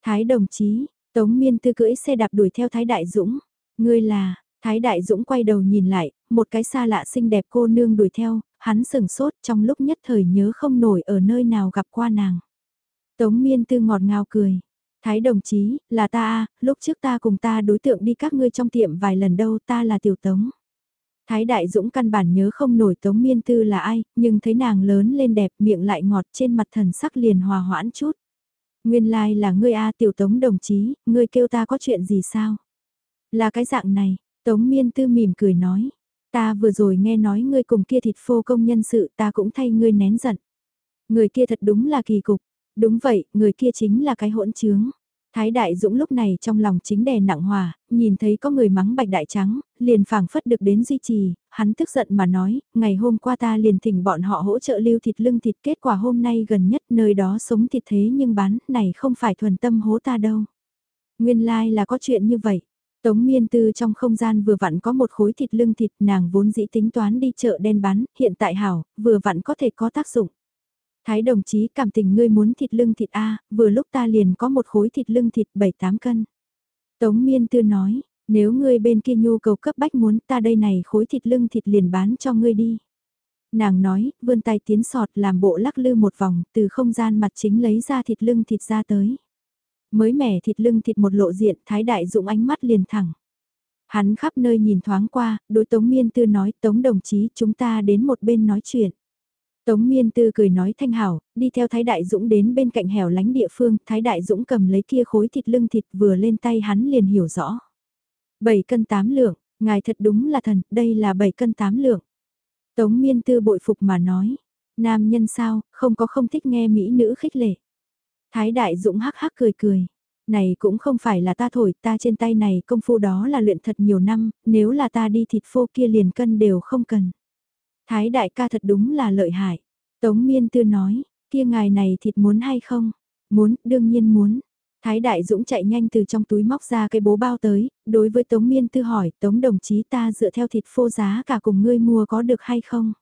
Thái đồng chí, Tống miên tư cưỡi xe đạp đuổi theo Thái Đại Dũng. Ngươi là, Thái Đại Dũng quay đầu nhìn lại, một cái xa lạ xinh đẹp cô nương đuổi theo, hắn sừng sốt trong lúc nhất thời nhớ không nổi ở nơi nào gặp qua nàng. Tống miên tư ngọt ngào cười. Thái đồng chí, là ta a lúc trước ta cùng ta đối tượng đi các ngươi trong tiệm vài lần đâu ta là tiểu tống. Thái đại dũng căn bản nhớ không nổi tống miên tư là ai, nhưng thấy nàng lớn lên đẹp miệng lại ngọt trên mặt thần sắc liền hòa hoãn chút. Nguyên lai like là ngươi a tiểu tống đồng chí, ngươi kêu ta có chuyện gì sao? Là cái dạng này, tống miên tư mỉm cười nói. Ta vừa rồi nghe nói ngươi cùng kia thịt phô công nhân sự ta cũng thay ngươi nén giận. Người kia thật đúng là kỳ cục, Đúng vậy, người kia chính là cái hỗn trướng. Thái Đại Dũng lúc này trong lòng chính đè nặng hòa, nhìn thấy có người mắng bạch đại trắng, liền phảng phất được đến duy trì, hắn tức giận mà nói, ngày hôm qua ta liền thỉnh bọn họ hỗ trợ lưu thịt lưng thịt kết quả hôm nay gần nhất nơi đó sống thịt thế nhưng bán, này không phải thuần tâm hố ta đâu. Nguyên lai like là có chuyện như vậy. Tống miên tư trong không gian vừa vặn có một khối thịt lưng thịt nàng vốn dĩ tính toán đi chợ đen bán, hiện tại hảo, vừa vặn có thể có tác dụng. Thái đồng chí cảm tình ngươi muốn thịt lưng thịt A, vừa lúc ta liền có một khối thịt lưng thịt 7-8 cân. Tống miên tư nói, nếu ngươi bên kia nhu cầu cấp bách muốn ta đây này khối thịt lưng thịt liền bán cho ngươi đi. Nàng nói, vươn tay tiến sọt làm bộ lắc lư một vòng, từ không gian mặt chính lấy ra thịt lưng thịt ra tới. Mới mẻ thịt lưng thịt một lộ diện, thái đại dụng ánh mắt liền thẳng. Hắn khắp nơi nhìn thoáng qua, đối Tống Miên Tư nói, Tống đồng chí chúng ta đến một bên nói chuyện. Tống Miên Tư cười nói thanh hảo, đi theo Thái Đại Dũng đến bên cạnh hẻo lánh địa phương, Thái Đại Dũng cầm lấy kia khối thịt lưng thịt vừa lên tay hắn liền hiểu rõ. 7 cân 8 lượng, ngài thật đúng là thần, đây là 7 cân 8 lượng. Tống Miên Tư bội phục mà nói, nam nhân sao, không có không thích nghe mỹ nữ khích lệ. Thái Đại Dũng hắc hắc cười cười, Này cũng không phải là ta thổi, ta trên tay này công phu đó là luyện thật nhiều năm, nếu là ta đi thịt phô kia liền cân đều không cần. Thái đại ca thật đúng là lợi hại. Tống miên tư nói, kia ngài này thịt muốn hay không? Muốn, đương nhiên muốn. Thái Đại Dũng chạy nhanh từ trong túi móc ra cái bố bao tới, đối với Tống Miên Tư hỏi, Tống đồng chí ta dựa theo thịt phô giá cả cùng ngươi mua có được hay không?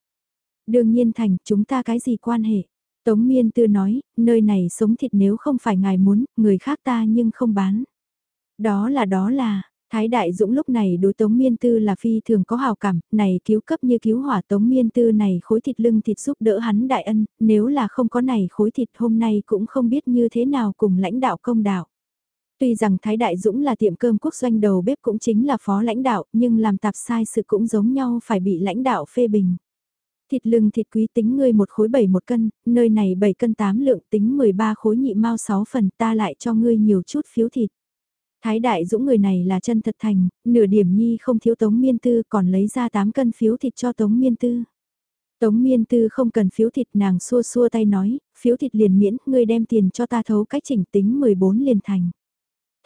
Đương nhiên thành, chúng ta cái gì quan hệ? Tống Miên Tư nói, nơi này sống thịt nếu không phải ngài muốn, người khác ta nhưng không bán. Đó là đó là, Thái Đại Dũng lúc này đối Tống Miên Tư là phi thường có hào cảm, này cứu cấp như cứu hỏa Tống Miên Tư này khối thịt lưng thịt giúp đỡ hắn đại ân, nếu là không có này khối thịt hôm nay cũng không biết như thế nào cùng lãnh đạo công đạo. Tuy rằng Thái Đại Dũng là tiệm cơm quốc doanh đầu bếp cũng chính là phó lãnh đạo, nhưng làm tạp sai sự cũng giống nhau phải bị lãnh đạo phê bình. Thịt lưng thịt quý tính ngươi một khối bảy một cân, nơi này 7 cân 8 lượng tính 13 khối nhị mau 6 phần ta lại cho ngươi nhiều chút phiếu thịt. Thái Đại Dũng người này là chân thật thành, nửa điểm nhi không thiếu Tống Miên Tư còn lấy ra 8 cân phiếu thịt cho Tống Miên Tư. Tống Miên Tư không cần phiếu thịt nàng xua xua tay nói, phiếu thịt liền miễn, ngươi đem tiền cho ta thấu cách chỉnh tính 14 liền thành.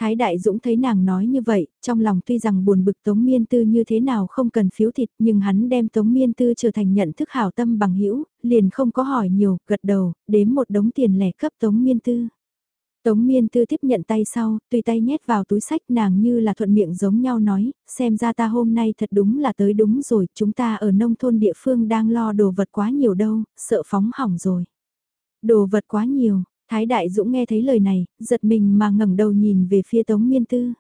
Thái Đại Dũng thấy nàng nói như vậy, trong lòng tuy rằng buồn bực Tống Miên Tư như thế nào không cần phiếu thịt nhưng hắn đem Tống Miên Tư trở thành nhận thức hảo tâm bằng hữu liền không có hỏi nhiều, gật đầu, đếm một đống tiền lẻ cấp Tống Miên Tư. Tống miên tư tiếp nhận tay sau, tùy tay nhét vào túi sách nàng như là thuận miệng giống nhau nói, xem ra ta hôm nay thật đúng là tới đúng rồi, chúng ta ở nông thôn địa phương đang lo đồ vật quá nhiều đâu, sợ phóng hỏng rồi. Đồ vật quá nhiều, Thái Đại Dũng nghe thấy lời này, giật mình mà ngẩng đầu nhìn về phía Tống miên tư.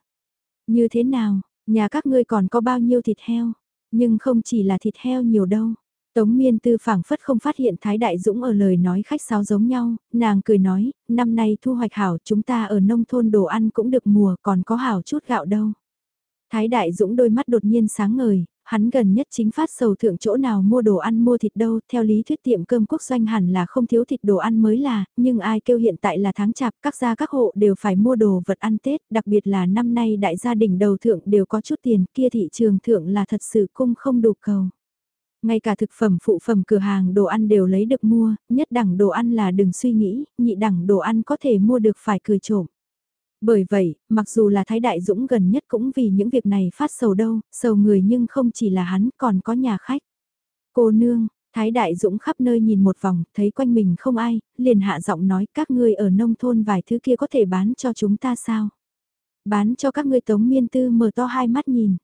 Như thế nào, nhà các ngươi còn có bao nhiêu thịt heo, nhưng không chỉ là thịt heo nhiều đâu. Tống miên tư phảng phất không phát hiện Thái Đại Dũng ở lời nói khách sáo giống nhau, nàng cười nói, năm nay thu hoạch hảo chúng ta ở nông thôn đồ ăn cũng được mùa còn có hảo chút gạo đâu. Thái Đại Dũng đôi mắt đột nhiên sáng ngời, hắn gần nhất chính phát sầu thượng chỗ nào mua đồ ăn mua thịt đâu, theo lý thuyết tiệm cơm quốc doanh hẳn là không thiếu thịt đồ ăn mới là, nhưng ai kêu hiện tại là tháng chạp, các gia các hộ đều phải mua đồ vật ăn Tết, đặc biệt là năm nay đại gia đình đầu thượng đều có chút tiền, kia thị trường thượng là thật sự cung không đủ cầu. Ngay cả thực phẩm phụ phẩm cửa hàng đồ ăn đều lấy được mua, nhất đẳng đồ ăn là đừng suy nghĩ, nhị đẳng đồ ăn có thể mua được phải cười trộm. Bởi vậy, mặc dù là Thái Đại Dũng gần nhất cũng vì những việc này phát sầu đâu, sầu người nhưng không chỉ là hắn còn có nhà khách. Cô nương, Thái Đại Dũng khắp nơi nhìn một vòng, thấy quanh mình không ai, liền hạ giọng nói các ngươi ở nông thôn vài thứ kia có thể bán cho chúng ta sao? Bán cho các ngươi tống miên tư mở to hai mắt nhìn.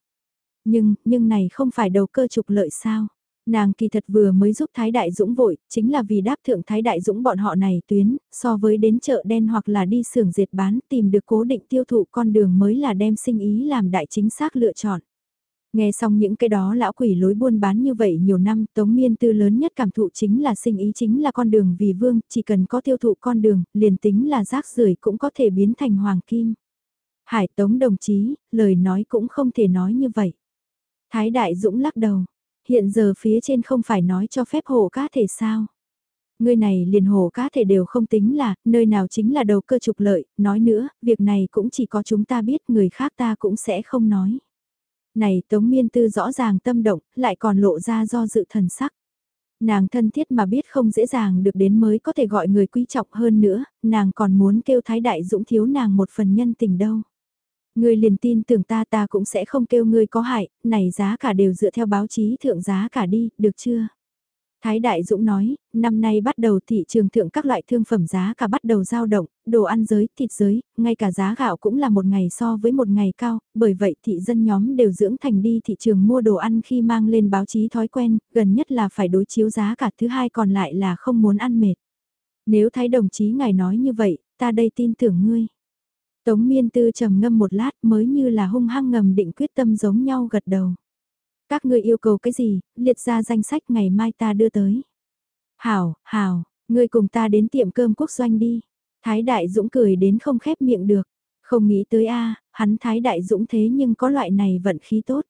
Nhưng, nhưng này không phải đầu cơ trục lợi sao? Nàng kỳ thật vừa mới giúp Thái Đại Dũng vội, chính là vì đáp thượng Thái Đại Dũng bọn họ này tuyến, so với đến chợ đen hoặc là đi xưởng dệt bán tìm được cố định tiêu thụ con đường mới là đem sinh ý làm đại chính xác lựa chọn. Nghe xong những cái đó lão quỷ lối buôn bán như vậy nhiều năm Tống Miên Tư lớn nhất cảm thụ chính là sinh ý chính là con đường vì vương, chỉ cần có tiêu thụ con đường, liền tính là rác rưởi cũng có thể biến thành hoàng kim. Hải Tống đồng chí, lời nói cũng không thể nói như vậy. Thái Đại Dũng lắc đầu, Hiện giờ phía trên không phải nói cho phép hổ cá thể sao? Người này liền hổ cá thể đều không tính là, nơi nào chính là đầu cơ trục lợi, nói nữa, việc này cũng chỉ có chúng ta biết, người khác ta cũng sẽ không nói. Này Tống Miên Tư rõ ràng tâm động, lại còn lộ ra do dự thần sắc. Nàng thân thiết mà biết không dễ dàng được đến mới có thể gọi người quý trọng hơn nữa, nàng còn muốn kêu Thái Đại Dũng thiếu nàng một phần nhân tình đâu. Ngươi liền tin tưởng ta ta cũng sẽ không kêu ngươi có hại, này giá cả đều dựa theo báo chí thượng giá cả đi, được chưa? Thái Đại Dũng nói, năm nay bắt đầu thị trường thượng các loại thương phẩm giá cả bắt đầu dao động, đồ ăn giới, thịt giới, ngay cả giá gạo cũng là một ngày so với một ngày cao, bởi vậy thị dân nhóm đều dưỡng thành đi thị trường mua đồ ăn khi mang lên báo chí thói quen, gần nhất là phải đối chiếu giá cả, thứ hai còn lại là không muốn ăn mệt. Nếu thái đồng chí ngài nói như vậy, ta đây tin tưởng ngươi. Tống miên tư trầm ngâm một lát mới như là hung hăng ngầm định quyết tâm giống nhau gật đầu. Các ngươi yêu cầu cái gì, liệt ra danh sách ngày mai ta đưa tới. Hảo, hảo, ngươi cùng ta đến tiệm cơm quốc doanh đi. Thái Đại Dũng cười đến không khép miệng được. Không nghĩ tới a hắn Thái Đại Dũng thế nhưng có loại này vận khí tốt.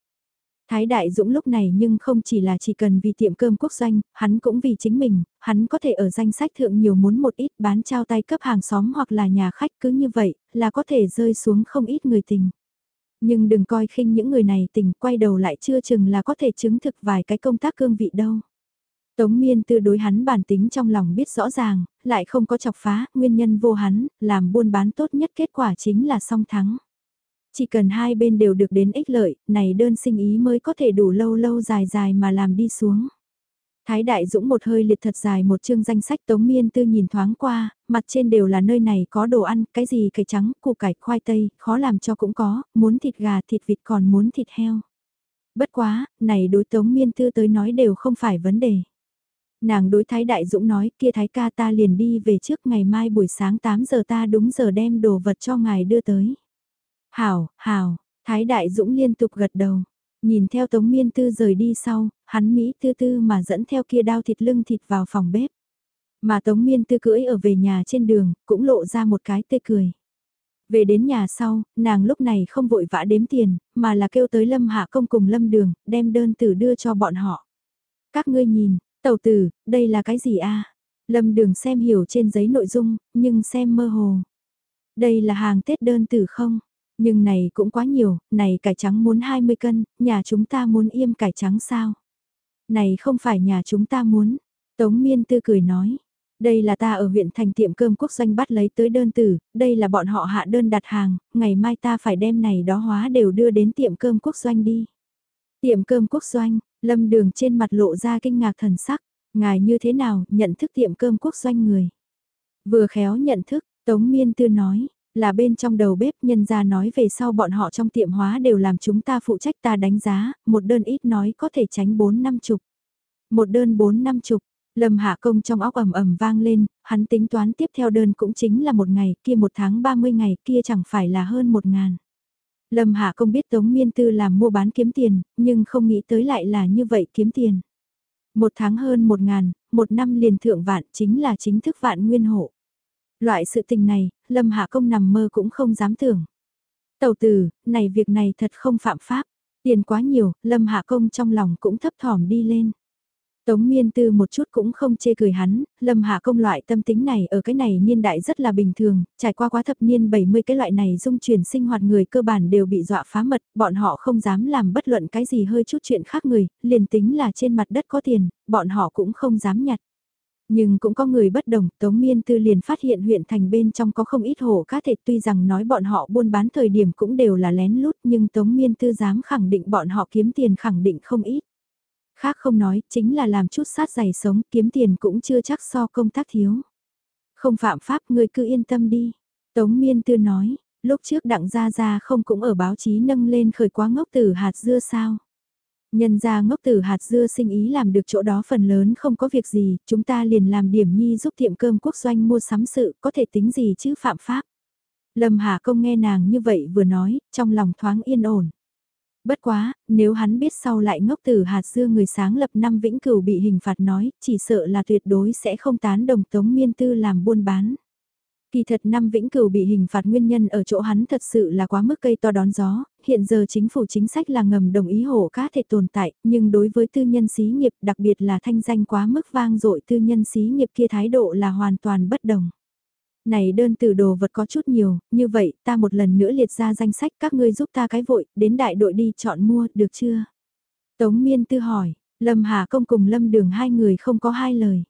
Thái Đại Dũng lúc này nhưng không chỉ là chỉ cần vì tiệm cơm quốc doanh, hắn cũng vì chính mình, hắn có thể ở danh sách thượng nhiều muốn một ít bán trao tay cấp hàng xóm hoặc là nhà khách cứ như vậy, là có thể rơi xuống không ít người tình. Nhưng đừng coi khinh những người này tình quay đầu lại chưa chừng là có thể chứng thực vài cái công tác cương vị đâu. Tống miên tư đối hắn bản tính trong lòng biết rõ ràng, lại không có chọc phá, nguyên nhân vô hắn, làm buôn bán tốt nhất kết quả chính là song thắng. Chỉ cần hai bên đều được đến ích lợi, này đơn sinh ý mới có thể đủ lâu lâu dài dài mà làm đi xuống. Thái Đại Dũng một hơi liệt thật dài một chương danh sách Tống Miên Tư nhìn thoáng qua, mặt trên đều là nơi này có đồ ăn, cái gì cải trắng, củ cải, khoai tây, khó làm cho cũng có, muốn thịt gà, thịt vịt còn muốn thịt heo. Bất quá, này đối Tống Miên Tư tới nói đều không phải vấn đề. Nàng đối Thái Đại Dũng nói kia Thái ca ta liền đi về trước ngày mai buổi sáng 8 giờ ta đúng giờ đem đồ vật cho ngài đưa tới. Hảo, hảo, Thái Đại Dũng liên tục gật đầu. Nhìn theo Tống Miên Tư rời đi sau, hắn Mỹ tư tư mà dẫn theo kia đao thịt lưng thịt vào phòng bếp. Mà Tống Miên Tư cưỡi ở về nhà trên đường, cũng lộ ra một cái tê cười. Về đến nhà sau, nàng lúc này không vội vã đếm tiền, mà là kêu tới Lâm Hạ Công cùng Lâm Đường, đem đơn tử đưa cho bọn họ. Các ngươi nhìn, tàu tử, đây là cái gì a? Lâm Đường xem hiểu trên giấy nội dung, nhưng xem mơ hồ. Đây là hàng Tết đơn tử không? Nhưng này cũng quá nhiều, này cải trắng muốn 20 cân, nhà chúng ta muốn im cải trắng sao? Này không phải nhà chúng ta muốn. Tống miên tư cười nói. Đây là ta ở huyện thành tiệm cơm quốc doanh bắt lấy tới đơn tử, đây là bọn họ hạ đơn đặt hàng, ngày mai ta phải đem này đó hóa đều đưa đến tiệm cơm quốc doanh đi. Tiệm cơm quốc doanh, lâm đường trên mặt lộ ra kinh ngạc thần sắc, ngài như thế nào, nhận thức tiệm cơm quốc doanh người. Vừa khéo nhận thức, Tống Miên Tư nói, là bên trong đầu bếp nhân ra nói về sau bọn họ trong tiệm hóa đều làm chúng ta phụ trách ta đánh giá, một đơn ít nói có thể tránh 4 năm chục. Một đơn 4 năm chục, Lâm Hạ Công trong óc ầm ầm vang lên, hắn tính toán tiếp theo đơn cũng chính là một ngày, kia một tháng 30 ngày, kia chẳng phải là hơn một ngàn. Lâm Hạ Công biết Tống Miên Tư làm mua bán kiếm tiền, nhưng không nghĩ tới lại là như vậy kiếm tiền. Một tháng hơn một ngàn, một năm liền thượng vạn chính là chính thức vạn nguyên hộ. Loại sự tình này, Lâm Hạ Công nằm mơ cũng không dám tưởng. Tầu tử, này việc này thật không phạm pháp. Tiền quá nhiều, Lâm Hạ Công trong lòng cũng thấp thỏm đi lên. Tống miên tư một chút cũng không chê cười hắn, lâm hạ công loại tâm tính này ở cái này niên đại rất là bình thường, trải qua quá thập niên 70 cái loại này dung chuyển sinh hoạt người cơ bản đều bị dọa phá mật, bọn họ không dám làm bất luận cái gì hơi chút chuyện khác người, liền tính là trên mặt đất có tiền, bọn họ cũng không dám nhặt. Nhưng cũng có người bất đồng, Tống Miên Tư liền phát hiện huyện thành bên trong có không ít hổ cá thể tuy rằng nói bọn họ buôn bán thời điểm cũng đều là lén lút nhưng Tống Miên Tư dám khẳng định bọn họ kiếm tiền khẳng định không ít. Khác không nói, chính là làm chút sát giày sống, kiếm tiền cũng chưa chắc so công tác thiếu. Không phạm pháp, người cứ yên tâm đi. Tống Miên Tư nói, lúc trước đặng gia gia không cũng ở báo chí nâng lên khởi quá ngốc tử hạt dưa sao. Nhân ra ngốc tử hạt dưa sinh ý làm được chỗ đó phần lớn không có việc gì, chúng ta liền làm điểm nhi giúp tiệm cơm quốc doanh mua sắm sự, có thể tính gì chứ phạm pháp. Lâm Hà Công nghe nàng như vậy vừa nói, trong lòng thoáng yên ổn. Bất quá, nếu hắn biết sau lại ngốc tử hạt dưa người sáng lập năm vĩnh cửu bị hình phạt nói, chỉ sợ là tuyệt đối sẽ không tán đồng tống miên tư làm buôn bán. Kỳ thật năm vĩnh cửu bị hình phạt nguyên nhân ở chỗ hắn thật sự là quá mức cây to đón gió, hiện giờ chính phủ chính sách là ngầm đồng ý hổ cá thể tồn tại, nhưng đối với tư nhân xí nghiệp đặc biệt là thanh danh quá mức vang dội tư nhân xí nghiệp kia thái độ là hoàn toàn bất đồng này đơn từ đồ vật có chút nhiều, như vậy ta một lần nữa liệt ra danh sách các ngươi giúp ta cái vội, đến đại đội đi chọn mua, được chưa? Tống Miên Tư hỏi, Lâm Hà Công cùng Lâm Đường hai người không có hai lời.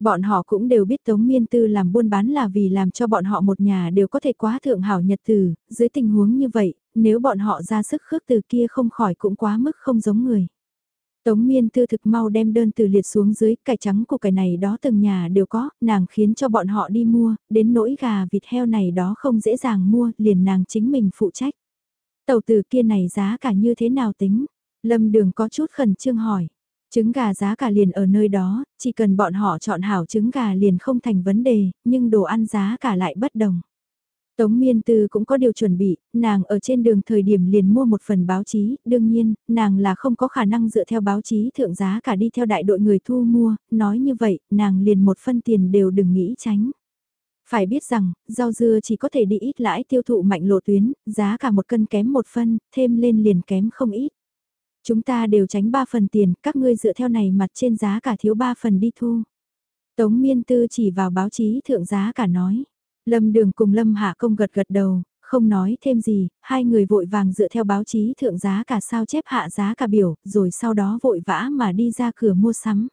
Bọn họ cũng đều biết Tống Miên Tư làm buôn bán là vì làm cho bọn họ một nhà đều có thể quá thượng hảo nhật từ, dưới tình huống như vậy, nếu bọn họ ra sức khước từ kia không khỏi cũng quá mức không giống người. Tống miên tư thực mau đem đơn từ liệt xuống dưới, cải trắng của cải này đó từng nhà đều có, nàng khiến cho bọn họ đi mua, đến nỗi gà vịt heo này đó không dễ dàng mua, liền nàng chính mình phụ trách. Tàu từ kia này giá cả như thế nào tính? Lâm đường có chút khẩn trương hỏi. Trứng gà giá cả liền ở nơi đó, chỉ cần bọn họ chọn hảo trứng gà liền không thành vấn đề, nhưng đồ ăn giá cả lại bất đồng. Tống Miên Tư cũng có điều chuẩn bị, nàng ở trên đường thời điểm liền mua một phần báo chí, đương nhiên, nàng là không có khả năng dựa theo báo chí thượng giá cả đi theo đại đội người thu mua, nói như vậy, nàng liền một phân tiền đều đừng nghĩ tránh. Phải biết rằng, rau dưa chỉ có thể đi ít lãi tiêu thụ mạnh lộ tuyến, giá cả một cân kém một phân, thêm lên liền kém không ít. Chúng ta đều tránh ba phần tiền, các ngươi dựa theo này mặt trên giá cả thiếu ba phần đi thu. Tống Miên Tư chỉ vào báo chí thượng giá cả nói. Lâm Đường cùng Lâm Hạ Công gật gật đầu, không nói thêm gì, hai người vội vàng dựa theo báo chí thượng giá cả sao chép hạ giá cả biểu, rồi sau đó vội vã mà đi ra cửa mua sắm.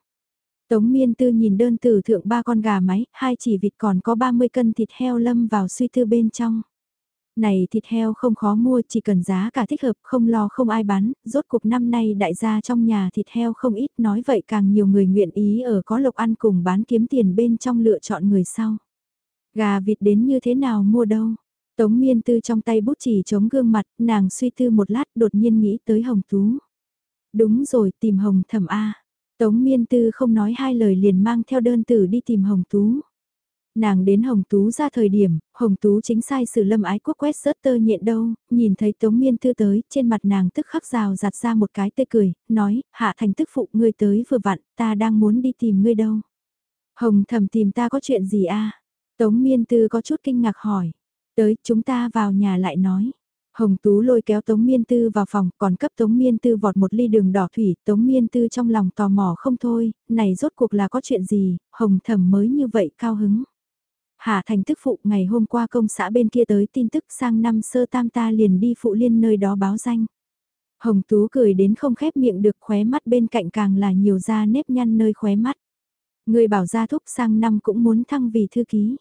Tống miên tư nhìn đơn từ thượng ba con gà máy, hai chỉ vịt còn có 30 cân thịt heo lâm vào suy tư bên trong. Này thịt heo không khó mua chỉ cần giá cả thích hợp không lo không ai bán, rốt cuộc năm nay đại gia trong nhà thịt heo không ít nói vậy càng nhiều người nguyện ý ở có lộc ăn cùng bán kiếm tiền bên trong lựa chọn người sau. Gà vịt đến như thế nào mua đâu? Tống miên tư trong tay bút chỉ chống gương mặt, nàng suy tư một lát đột nhiên nghĩ tới hồng tú. Đúng rồi, tìm hồng Thẩm A. Tống miên tư không nói hai lời liền mang theo đơn tử đi tìm hồng tú. Nàng đến Hồng Tú ra thời điểm, Hồng Tú chính sai sự lâm ái quốc quét rớt tơ nhện đâu, nhìn thấy Tống Miên Thư tới, trên mặt nàng tức khắc rào giặt ra một cái tê cười, nói, hạ thành tức phụ ngươi tới vừa vặn, ta đang muốn đi tìm ngươi đâu. Hồng thầm tìm ta có chuyện gì a Tống Miên Tư có chút kinh ngạc hỏi. Tới, chúng ta vào nhà lại nói. Hồng Tú lôi kéo Tống Miên Tư vào phòng, còn cấp Tống Miên Tư vọt một ly đường đỏ thủy, Tống Miên Tư trong lòng tò mò không thôi, này rốt cuộc là có chuyện gì, Hồng Thầm mới như vậy cao hứng. Hà Thành tức phụ ngày hôm qua công xã bên kia tới tin tức sang năm sơ tam ta liền đi phụ liên nơi đó báo danh. Hồng Tú cười đến không khép miệng được khóe mắt bên cạnh càng là nhiều da nếp nhăn nơi khóe mắt. Người bảo gia thúc sang năm cũng muốn thăng vì thư ký.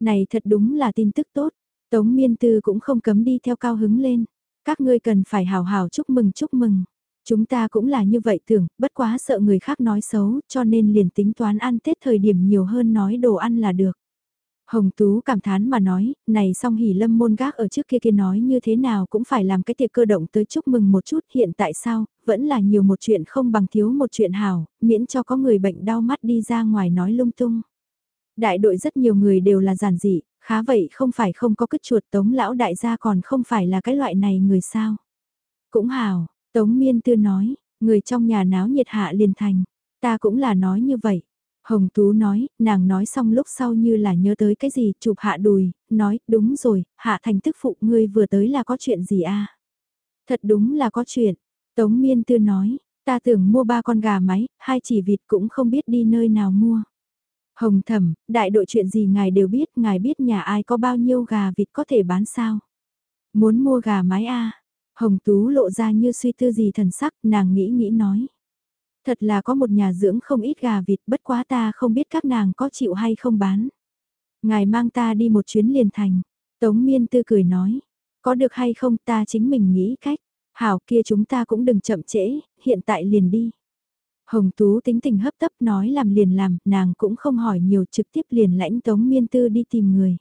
Này thật đúng là tin tức tốt, Tống Miên Tư cũng không cấm đi theo cao hứng lên. Các ngươi cần phải hào hào chúc mừng chúc mừng. Chúng ta cũng là như vậy tưởng, bất quá sợ người khác nói xấu, cho nên liền tính toán ăn Tết thời điểm nhiều hơn nói đồ ăn là được. Hồng Tú cảm thán mà nói, này song hỉ lâm môn gác ở trước kia kia nói như thế nào cũng phải làm cái tiệc cơ động tới chúc mừng một chút hiện tại sao, vẫn là nhiều một chuyện không bằng thiếu một chuyện hảo, miễn cho có người bệnh đau mắt đi ra ngoài nói lung tung. Đại đội rất nhiều người đều là giản dị, khá vậy không phải không có cất chuột tống lão đại gia còn không phải là cái loại này người sao. Cũng hảo, tống miên tư nói, người trong nhà náo nhiệt hạ liền thành, ta cũng là nói như vậy. Hồng Tú nói, nàng nói xong lúc sau như là nhớ tới cái gì, chụp hạ đùi, nói, đúng rồi, hạ thành tức phụ ngươi vừa tới là có chuyện gì a Thật đúng là có chuyện. Tống Miên Tư nói, ta tưởng mua ba con gà máy, hai chỉ vịt cũng không biết đi nơi nào mua. Hồng thẩm, đại đội chuyện gì ngài đều biết, ngài biết nhà ai có bao nhiêu gà vịt có thể bán sao? Muốn mua gà mái a Hồng Tú lộ ra như suy tư gì thần sắc, nàng nghĩ nghĩ nói. Thật là có một nhà dưỡng không ít gà vịt bất quá ta không biết các nàng có chịu hay không bán. Ngài mang ta đi một chuyến liền thành. Tống miên tư cười nói. Có được hay không ta chính mình nghĩ cách. Hảo kia chúng ta cũng đừng chậm trễ, hiện tại liền đi. Hồng Tú tính tình hấp tấp nói làm liền làm, nàng cũng không hỏi nhiều trực tiếp liền lãnh Tống Miên Tư đi tìm người.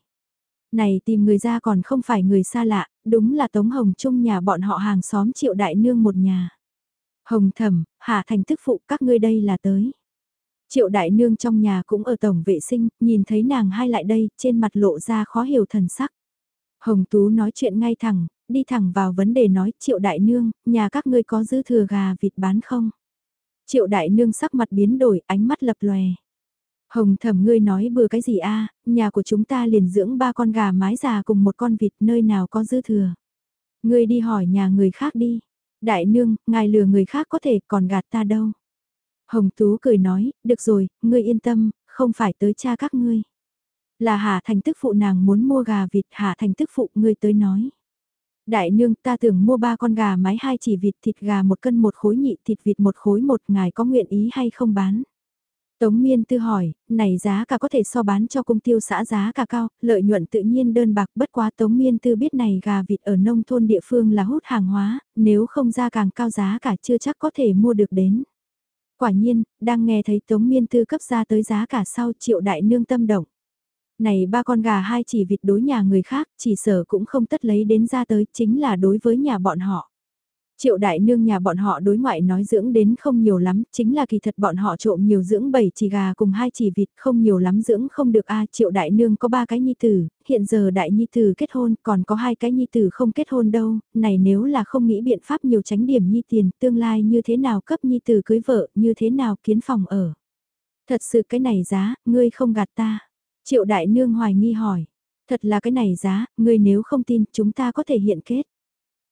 Này tìm người ra còn không phải người xa lạ, đúng là Tống Hồng Trung nhà bọn họ hàng xóm triệu đại nương một nhà. Hồng thẩm, hạ thành thức phụ các ngươi đây là tới. Triệu đại nương trong nhà cũng ở tổng vệ sinh, nhìn thấy nàng hai lại đây, trên mặt lộ ra khó hiểu thần sắc. Hồng Tú nói chuyện ngay thẳng, đi thẳng vào vấn đề nói triệu đại nương, nhà các ngươi có dư thừa gà vịt bán không? Triệu đại nương sắc mặt biến đổi, ánh mắt lập lòe. Hồng thẩm ngươi nói bừa cái gì a nhà của chúng ta liền dưỡng ba con gà mái già cùng một con vịt nơi nào có dư thừa. Ngươi đi hỏi nhà người khác đi. Đại nương, ngài lừa người khác có thể còn gạt ta đâu. Hồng Tú cười nói, được rồi, ngươi yên tâm, không phải tới cha các ngươi. Là Hà Thành tức phụ nàng muốn mua gà vịt Hà Thành tức phụ ngươi tới nói. Đại nương ta tưởng mua ba con gà mái hai chỉ vịt thịt gà một cân một khối nhị thịt vịt một khối một ngài có nguyện ý hay không bán. Tống Miên Tư hỏi, này giá cả có thể so bán cho công tiêu xã giá cả cao, lợi nhuận tự nhiên đơn bạc bất quá Tống Miên Tư biết này gà vịt ở nông thôn địa phương là hút hàng hóa, nếu không ra càng cao giá cả chưa chắc có thể mua được đến. Quả nhiên, đang nghe thấy Tống Miên Tư cấp ra tới giá cả sau triệu đại nương tâm động. Này ba con gà hai chỉ vịt đối nhà người khác, chỉ sở cũng không tất lấy đến ra tới, chính là đối với nhà bọn họ. Triệu đại nương nhà bọn họ đối ngoại nói dưỡng đến không nhiều lắm, chính là kỳ thật bọn họ trộm nhiều dưỡng 7 chỉ gà cùng hai chỉ vịt không nhiều lắm dưỡng không được a triệu đại nương có ba cái nhi tử, hiện giờ đại nhi tử kết hôn còn có hai cái nhi tử không kết hôn đâu, này nếu là không nghĩ biện pháp nhiều tránh điểm nhi tiền tương lai như thế nào cấp nhi tử cưới vợ như thế nào kiến phòng ở. Thật sự cái này giá, ngươi không gạt ta. Triệu đại nương hoài nghi hỏi, thật là cái này giá, ngươi nếu không tin chúng ta có thể hiện kết.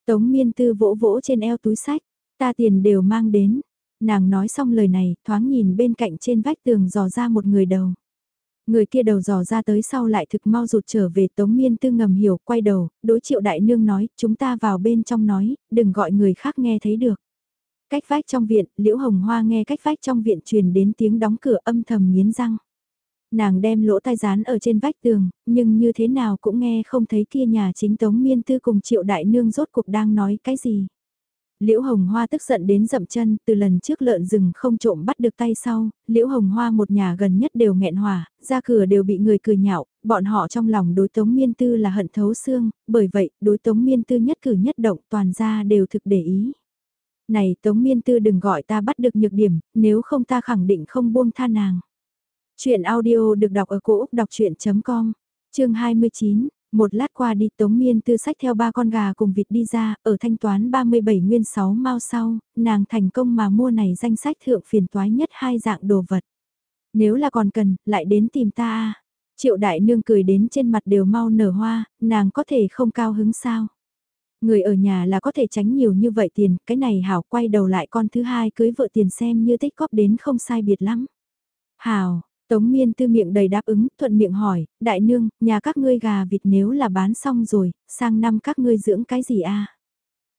Tống miên tư vỗ vỗ trên eo túi sách, ta tiền đều mang đến. Nàng nói xong lời này, thoáng nhìn bên cạnh trên vách tường dò ra một người đầu. Người kia đầu dò ra tới sau lại thực mau rụt trở về tống miên tư ngầm hiểu, quay đầu, đối triệu đại nương nói, chúng ta vào bên trong nói, đừng gọi người khác nghe thấy được. Cách vách trong viện, Liễu Hồng Hoa nghe cách vách trong viện truyền đến tiếng đóng cửa âm thầm nghiến răng. Nàng đem lỗ tai dán ở trên vách tường, nhưng như thế nào cũng nghe không thấy kia nhà chính Tống Miên Tư cùng Triệu Đại Nương rốt cuộc đang nói cái gì. Liễu Hồng Hoa tức giận đến dậm chân, từ lần trước lợn rừng không trộm bắt được tay sau, Liễu Hồng Hoa một nhà gần nhất đều nghẹn hòa, ra cửa đều bị người cười nhạo, bọn họ trong lòng đối Tống Miên Tư là hận thấu xương, bởi vậy, đối Tống Miên Tư nhất cử nhất động toàn ra đều thực để ý. Này Tống Miên Tư đừng gọi ta bắt được nhược điểm, nếu không ta khẳng định không buông tha nàng. Chuyện audio được đọc ở cổ Úc đọc chuyện.com, chương 29. Một lát qua đi Tống Miên Tư sách theo ba con gà cùng vịt đi ra, ở thanh toán 37 nguyên 6 mao sau, nàng thành công mà mua này danh sách thượng phiền toái nhất hai dạng đồ vật. Nếu là còn cần, lại đến tìm ta à? Triệu đại nương cười đến trên mặt đều mau nở hoa, nàng có thể không cao hứng sao. Người ở nhà là có thể tránh nhiều như vậy tiền, cái này hảo quay đầu lại con thứ hai cưới vợ tiền xem như tích góp đến không sai biệt lắm. Hảo, Tống miên tư miệng đầy đáp ứng, thuận miệng hỏi, đại nương, nhà các ngươi gà vịt nếu là bán xong rồi, sang năm các ngươi dưỡng cái gì a?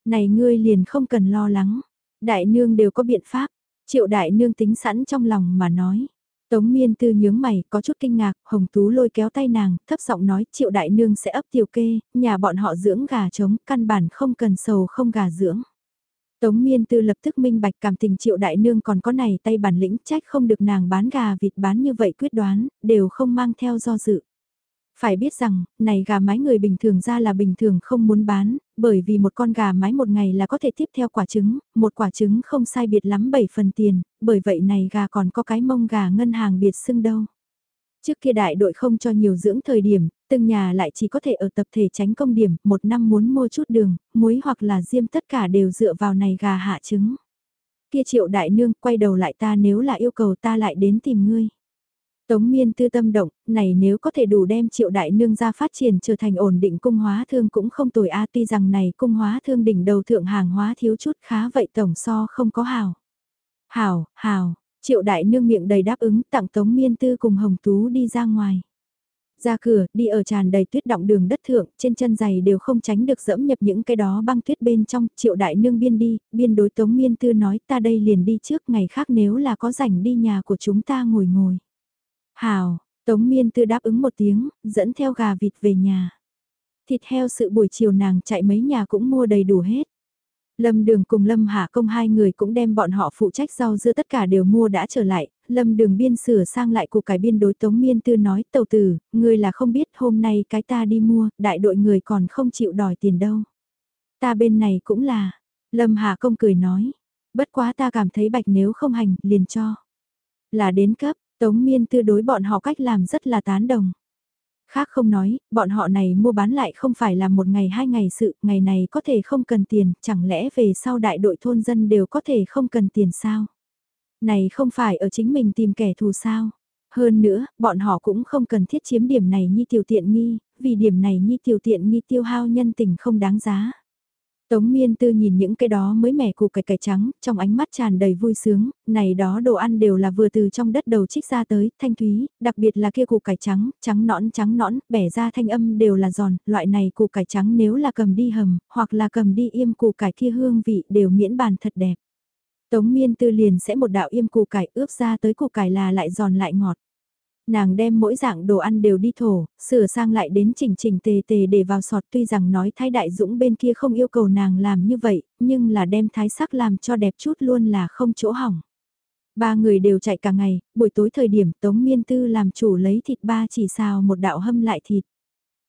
Này ngươi liền không cần lo lắng, đại nương đều có biện pháp, triệu đại nương tính sẵn trong lòng mà nói. Tống miên tư nhướng mày, có chút kinh ngạc, hồng tú lôi kéo tay nàng, thấp giọng nói triệu đại nương sẽ ấp tiểu kê, nhà bọn họ dưỡng gà trống, căn bản không cần sầu không gà dưỡng. Tống miên tư lập tức minh bạch cảm tình triệu đại nương còn có này tay bản lĩnh trách không được nàng bán gà vịt bán như vậy quyết đoán, đều không mang theo do dự. Phải biết rằng, này gà mái người bình thường ra là bình thường không muốn bán, bởi vì một con gà mái một ngày là có thể tiếp theo quả trứng, một quả trứng không sai biệt lắm 7 phần tiền, bởi vậy này gà còn có cái mông gà ngân hàng biệt xưng đâu. Trước kia đại đội không cho nhiều dưỡng thời điểm, từng nhà lại chỉ có thể ở tập thể tránh công điểm, một năm muốn mua chút đường, muối hoặc là diêm tất cả đều dựa vào này gà hạ trứng. Kia triệu đại nương quay đầu lại ta nếu là yêu cầu ta lại đến tìm ngươi. Tống miên tư tâm động, này nếu có thể đủ đem triệu đại nương ra phát triển trở thành ổn định cung hóa thương cũng không tồi a tuy rằng này cung hóa thương đỉnh đầu thượng hàng hóa thiếu chút khá vậy tổng so không có hào. Hào, hào, triệu đại nương miệng đầy đáp ứng tặng tống miên tư cùng hồng tú đi ra ngoài. Ra cửa, đi ở tràn đầy tuyết động đường đất thượng, trên chân giày đều không tránh được dẫm nhập những cái đó băng tuyết bên trong, triệu đại nương biên đi, biên đối tống miên tư nói ta đây liền đi trước ngày khác nếu là có rảnh đi nhà của chúng ta ngồi ngồi. Hào, tống miên tư đáp ứng một tiếng, dẫn theo gà vịt về nhà. Thịt heo sự buổi chiều nàng chạy mấy nhà cũng mua đầy đủ hết. Lâm Đường cùng Lâm Hạ Công hai người cũng đem bọn họ phụ trách rau dưa tất cả đều mua đã trở lại, Lâm Đường biên sửa sang lại của cải biên đối Tống Miên Tư nói tàu tử, người là không biết hôm nay cái ta đi mua, đại đội người còn không chịu đòi tiền đâu. Ta bên này cũng là, Lâm hà Công cười nói, bất quá ta cảm thấy bạch nếu không hành, liền cho. Là đến cấp, Tống Miên Tư đối bọn họ cách làm rất là tán đồng. Khác không nói, bọn họ này mua bán lại không phải là một ngày hai ngày sự, ngày này có thể không cần tiền, chẳng lẽ về sau đại đội thôn dân đều có thể không cần tiền sao? Này không phải ở chính mình tìm kẻ thù sao? Hơn nữa, bọn họ cũng không cần thiết chiếm điểm này như tiểu tiện nghi, vì điểm này như tiểu tiện nghi tiêu hao nhân tình không đáng giá. Tống miên tư nhìn những cái đó mới mẻ củ cải cải trắng, trong ánh mắt tràn đầy vui sướng, này đó đồ ăn đều là vừa từ trong đất đầu trích ra tới, thanh thúy, đặc biệt là kia củ cải trắng, trắng nõn trắng nõn, bẻ ra thanh âm đều là giòn, loại này củ cải trắng nếu là cầm đi hầm, hoặc là cầm đi im củ cải kia hương vị đều miễn bàn thật đẹp. Tống miên tư liền sẽ một đạo im củ cải ướp ra tới củ cải là lại giòn lại ngọt nàng đem mỗi dạng đồ ăn đều đi thổ, sửa sang lại đến chỉnh chỉnh tề tề để vào sọt tuy rằng nói thái đại dũng bên kia không yêu cầu nàng làm như vậy, nhưng là đem thái sắc làm cho đẹp chút luôn là không chỗ hỏng. Ba người đều chạy cả ngày, buổi tối thời điểm Tống Miên Tư làm chủ lấy thịt ba chỉ xào một đạo hâm lại thịt.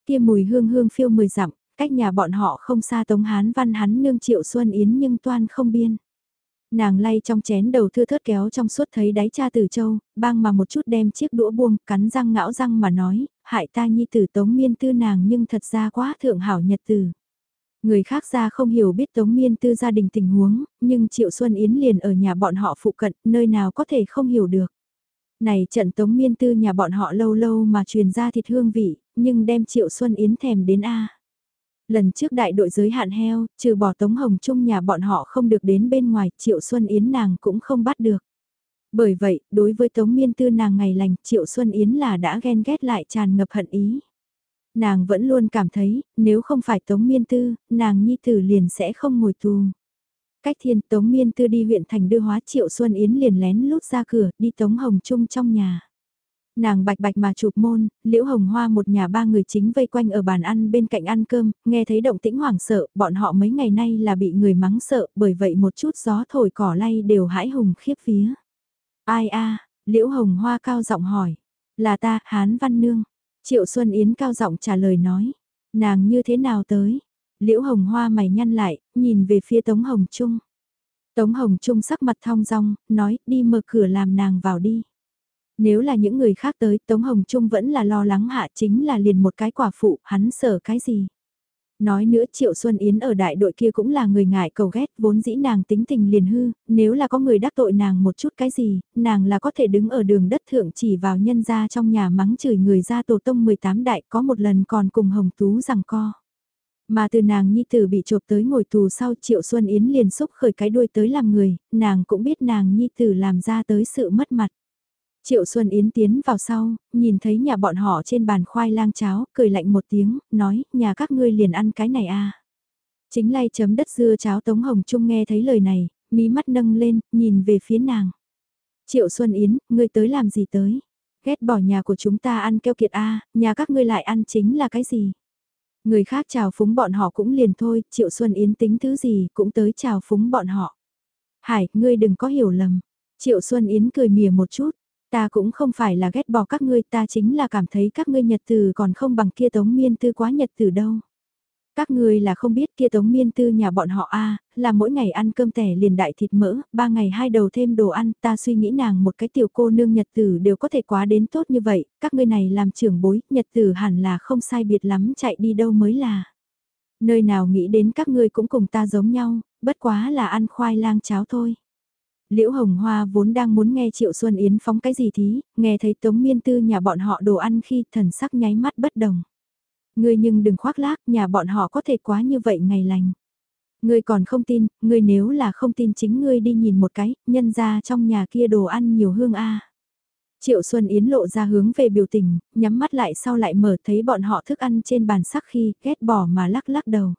Kia mùi hương hương phiêu mười dặm, cách nhà bọn họ không xa Tống Hán Văn hắn nương triệu Xuân Yến nhưng toan không biên. Nàng lay trong chén đầu thưa thớt kéo trong suốt thấy đáy cha tử châu, bang mà một chút đem chiếc đũa buông, cắn răng ngão răng mà nói, hại ta nhi tử tống miên tư nàng nhưng thật ra quá thượng hảo nhật tử. Người khác ra không hiểu biết Tống Miên Tư gia đình tình huống, nhưng Triệu Xuân Yến liền ở nhà bọn họ phụ cận, nơi nào có thể không hiểu được. Này trận Tống Miên Tư nhà bọn họ lâu lâu mà truyền ra thịt hương vị, nhưng đem Triệu Xuân Yến thèm đến A. Lần trước đại đội giới hạn heo, trừ bỏ Tống Hồng Trung nhà bọn họ không được đến bên ngoài, Triệu Xuân Yến nàng cũng không bắt được. Bởi vậy, đối với Tống Miên Tư nàng ngày lành, Triệu Xuân Yến là đã ghen ghét lại tràn ngập hận ý. Nàng vẫn luôn cảm thấy, nếu không phải Tống Miên Tư, nàng nhi tử liền sẽ không ngồi tù. Cách thiên Tống Miên Tư đi huyện thành đưa hóa Triệu Xuân Yến liền lén lút ra cửa đi Tống Hồng Trung trong nhà. Nàng bạch bạch mà chụp môn, liễu hồng hoa một nhà ba người chính vây quanh ở bàn ăn bên cạnh ăn cơm, nghe thấy động tĩnh hoảng sợ, bọn họ mấy ngày nay là bị người mắng sợ, bởi vậy một chút gió thổi cỏ lay đều hãi hùng khiếp phía. Ai a liễu hồng hoa cao giọng hỏi, là ta, Hán Văn Nương. Triệu Xuân Yến cao giọng trả lời nói, nàng như thế nào tới? Liễu hồng hoa mày nhăn lại, nhìn về phía Tống Hồng Trung. Tống Hồng Trung sắc mặt thong dong, nói đi mở cửa làm nàng vào đi. Nếu là những người khác tới, Tống Hồng Trung vẫn là lo lắng hạ chính là liền một cái quả phụ, hắn sợ cái gì. Nói nữa Triệu Xuân Yến ở đại đội kia cũng là người ngại cầu ghét, vốn dĩ nàng tính tình liền hư, nếu là có người đắc tội nàng một chút cái gì, nàng là có thể đứng ở đường đất thượng chỉ vào nhân ra trong nhà mắng chửi người ra tổ tông 18 đại có một lần còn cùng Hồng Tú rằng co. Mà từ nàng nhi tử bị chộp tới ngồi tù sau Triệu Xuân Yến liền xúc khởi cái đuôi tới làm người, nàng cũng biết nàng nhi tử làm ra tới sự mất mặt. Triệu Xuân Yến tiến vào sau, nhìn thấy nhà bọn họ trên bàn khoai lang cháo, cười lạnh một tiếng, nói, nhà các ngươi liền ăn cái này à. Chính lay chấm đất dưa cháo Tống Hồng Trung nghe thấy lời này, mí mắt nâng lên, nhìn về phía nàng. Triệu Xuân Yến, ngươi tới làm gì tới? Ghét bỏ nhà của chúng ta ăn keo kiệt a à, nhà các ngươi lại ăn chính là cái gì? Người khác chào phúng bọn họ cũng liền thôi, Triệu Xuân Yến tính thứ gì cũng tới chào phúng bọn họ. Hải, ngươi đừng có hiểu lầm. Triệu Xuân Yến cười mỉa một chút, Ta cũng không phải là ghét bỏ các ngươi, ta chính là cảm thấy các ngươi nhật từ còn không bằng kia tống miên tư quá nhật từ đâu. Các ngươi là không biết kia tống miên tư nhà bọn họ a là mỗi ngày ăn cơm tẻ liền đại thịt mỡ, ba ngày hai đầu thêm đồ ăn, ta suy nghĩ nàng một cái tiểu cô nương nhật tử đều có thể quá đến tốt như vậy, các ngươi này làm trưởng bối, nhật tử hẳn là không sai biệt lắm chạy đi đâu mới là. Nơi nào nghĩ đến các ngươi cũng cùng ta giống nhau, bất quá là ăn khoai lang cháo thôi. Liễu Hồng Hoa vốn đang muốn nghe Triệu Xuân Yến phóng cái gì thí, nghe thấy Tống Miên Tư nhà bọn họ đồ ăn khi thần sắc nháy mắt bất đồng. Ngươi nhưng đừng khoác lác, nhà bọn họ có thể quá như vậy ngày lành. Ngươi còn không tin, ngươi nếu là không tin chính ngươi đi nhìn một cái, nhân ra trong nhà kia đồ ăn nhiều hương a. Triệu Xuân Yến lộ ra hướng về biểu tình, nhắm mắt lại sau lại mở thấy bọn họ thức ăn trên bàn sắc khi ghét bỏ mà lắc lắc đầu.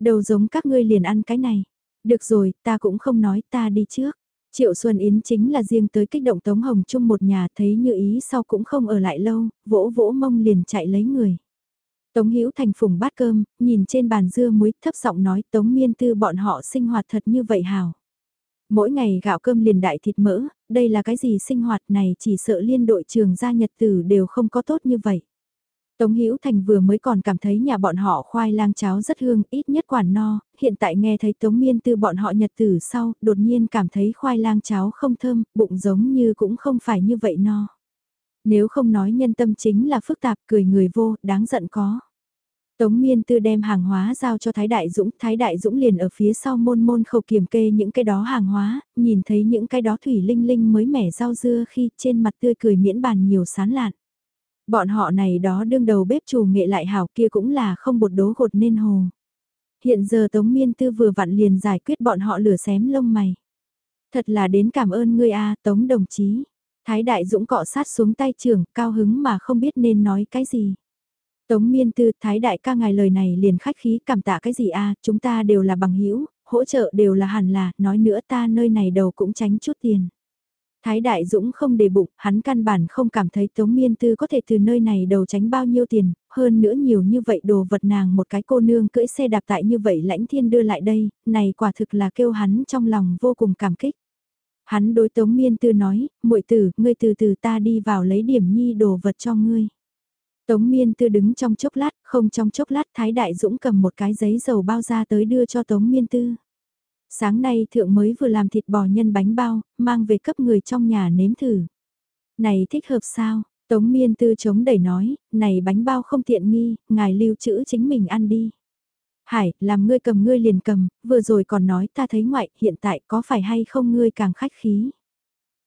Đầu giống các ngươi liền ăn cái này. Được rồi, ta cũng không nói ta đi trước. Triệu Xuân Yến chính là riêng tới kích động Tống Hồng chung một nhà thấy như ý sau cũng không ở lại lâu, vỗ vỗ mông liền chạy lấy người. Tống Hữu Thành phùng bát cơm, nhìn trên bàn dưa muối thấp giọng nói Tống Miên Tư bọn họ sinh hoạt thật như vậy hào. Mỗi ngày gạo cơm liền đại thịt mỡ, đây là cái gì sinh hoạt này chỉ sợ liên đội trường gia nhật tử đều không có tốt như vậy. Tống Hữu Thành vừa mới còn cảm thấy nhà bọn họ khoai lang cháo rất hương, ít nhất quản no, hiện tại nghe thấy Tống Miên Tư bọn họ nhật tử sau, đột nhiên cảm thấy khoai lang cháo không thơm, bụng giống như cũng không phải như vậy no. Nếu không nói nhân tâm chính là phức tạp, cười người vô, đáng giận có. Tống Miên Tư đem hàng hóa giao cho Thái Đại Dũng, Thái Đại Dũng liền ở phía sau môn môn khẩu kiểm kê những cái đó hàng hóa, nhìn thấy những cái đó thủy linh linh mới mẻ rau dưa khi trên mặt tươi cười miễn bàn nhiều sán lạn. Bọn họ này đó đương đầu bếp chủ nghệ lại hảo kia cũng là không bột đố gột nên hồ. Hiện giờ Tống Miên Tư vừa vặn liền giải quyết bọn họ lửa xém lông mày. Thật là đến cảm ơn ngươi a Tống đồng chí. Thái Đại Dũng cọ sát xuống tay trưởng, cao hứng mà không biết nên nói cái gì. Tống Miên Tư, Thái Đại ca ngài lời này liền khách khí cảm tạ cái gì a chúng ta đều là bằng hữu hỗ trợ đều là hẳn là, nói nữa ta nơi này đầu cũng tránh chút tiền. Thái Đại Dũng không để bụng, hắn căn bản không cảm thấy Tống Miên Tư có thể từ nơi này đầu tránh bao nhiêu tiền, hơn nữa nhiều như vậy đồ vật nàng một cái cô nương cưỡi xe đạp tại như vậy lãnh thiên đưa lại đây, này quả thực là kêu hắn trong lòng vô cùng cảm kích. Hắn đối Tống Miên Tư nói, muội tử, ngươi từ từ ta đi vào lấy điểm nhi đồ vật cho ngươi. Tống Miên Tư đứng trong chốc lát, không trong chốc lát Thái Đại Dũng cầm một cái giấy dầu bao ra tới đưa cho Tống Miên Tư. Sáng nay thượng mới vừa làm thịt bò nhân bánh bao, mang về cấp người trong nhà nếm thử. Này thích hợp sao? Tống miên tư chống đẩy nói, này bánh bao không tiện nghi, ngài lưu trữ chính mình ăn đi. Hải, làm ngươi cầm ngươi liền cầm, vừa rồi còn nói ta thấy ngoại, hiện tại có phải hay không ngươi càng khách khí.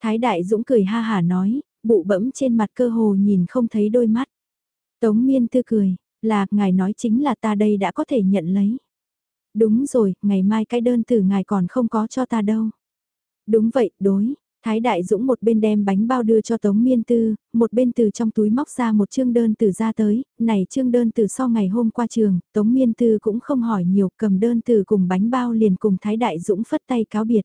Thái đại dũng cười ha hà nói, bụ bẫm trên mặt cơ hồ nhìn không thấy đôi mắt. Tống miên tư cười, là, ngài nói chính là ta đây đã có thể nhận lấy. Đúng rồi, ngày mai cái đơn từ ngài còn không có cho ta đâu. Đúng vậy, đối. Thái Đại Dũng một bên đem bánh bao đưa cho Tống Miên Tư, một bên từ trong túi móc ra một chương đơn từ ra tới, này chương đơn từ sau ngày hôm qua trường, Tống Miên Tư cũng không hỏi nhiều, cầm đơn từ cùng bánh bao liền cùng Thái Đại Dũng phất tay cáo biệt.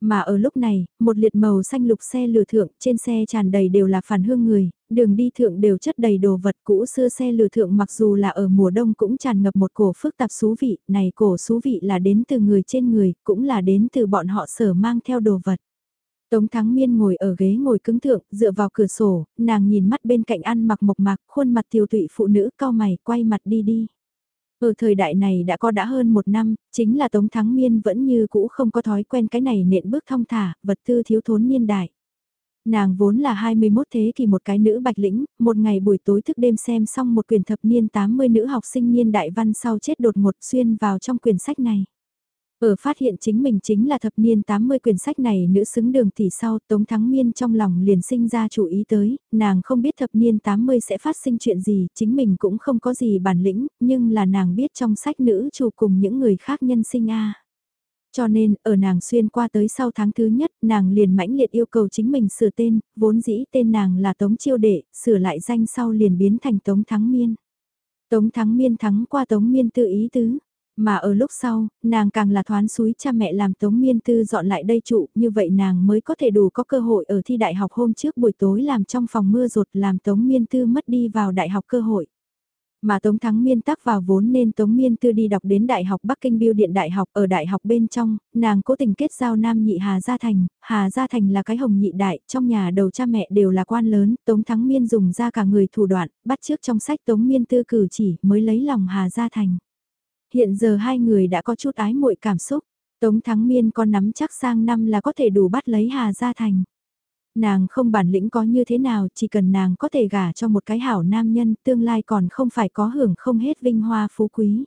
Mà ở lúc này, một liệt màu xanh lục xe lừa thượng, trên xe tràn đầy đều là phản hương người, đường đi thượng đều chất đầy đồ vật cũ xưa xe lừa thượng mặc dù là ở mùa đông cũng tràn ngập một cổ phức tạp xú vị, này cổ xú vị là đến từ người trên người, cũng là đến từ bọn họ sở mang theo đồ vật. Tống Thắng Miên ngồi ở ghế ngồi cứng thượng, dựa vào cửa sổ, nàng nhìn mắt bên cạnh ăn mặc mộc mạc, khuôn mặt tiêu tụy phụ nữ cao mày, quay mặt đi đi. Ở thời đại này đã có đã hơn một năm, chính là Tống Thắng Miên vẫn như cũ không có thói quen cái này nện bước thong thả, vật tư thiếu thốn niên đại. Nàng vốn là 21 thế kỷ một cái nữ bạch lĩnh, một ngày buổi tối thức đêm xem xong một quyển thập niên 80 nữ học sinh niên đại văn sau chết đột ngột xuyên vào trong quyển sách này. Ở phát hiện chính mình chính là thập niên 80 quyển sách này nữ xứng đường tỷ sau Tống Thắng Miên trong lòng liền sinh ra chủ ý tới, nàng không biết thập niên 80 sẽ phát sinh chuyện gì, chính mình cũng không có gì bản lĩnh, nhưng là nàng biết trong sách nữ chủ cùng những người khác nhân sinh a. Cho nên, ở nàng xuyên qua tới sau tháng thứ nhất, nàng liền mãnh liệt yêu cầu chính mình sửa tên, vốn dĩ tên nàng là Tống Chiêu Đệ, sửa lại danh sau liền biến thành Tống Thắng Miên. Tống Thắng Miên thắng qua Tống Miên tự ý tứ. Mà ở lúc sau, nàng càng là thoán suối cha mẹ làm Tống Miên Tư dọn lại đây trụ, như vậy nàng mới có thể đủ có cơ hội ở thi đại học hôm trước buổi tối làm trong phòng mưa rột làm Tống Miên Tư mất đi vào đại học cơ hội. Mà Tống Thắng Miên tác vào vốn nên Tống Miên Tư đi đọc đến Đại học Bắc Kinh Biêu Điện Đại học ở Đại học bên trong, nàng cố tình kết giao nam nhị Hà Gia Thành, Hà Gia Thành là cái hồng nhị đại, trong nhà đầu cha mẹ đều là quan lớn, Tống Thắng Miên dùng ra cả người thủ đoạn, bắt trước trong sách Tống Miên Tư cử chỉ mới lấy lòng Hà Gia Thành. Hiện giờ hai người đã có chút ái muội cảm xúc, Tống Thắng Miên có nắm chắc sang năm là có thể đủ bắt lấy Hà Gia Thành. Nàng không bản lĩnh có như thế nào, chỉ cần nàng có thể gả cho một cái hảo nam nhân, tương lai còn không phải có hưởng không hết vinh hoa phú quý.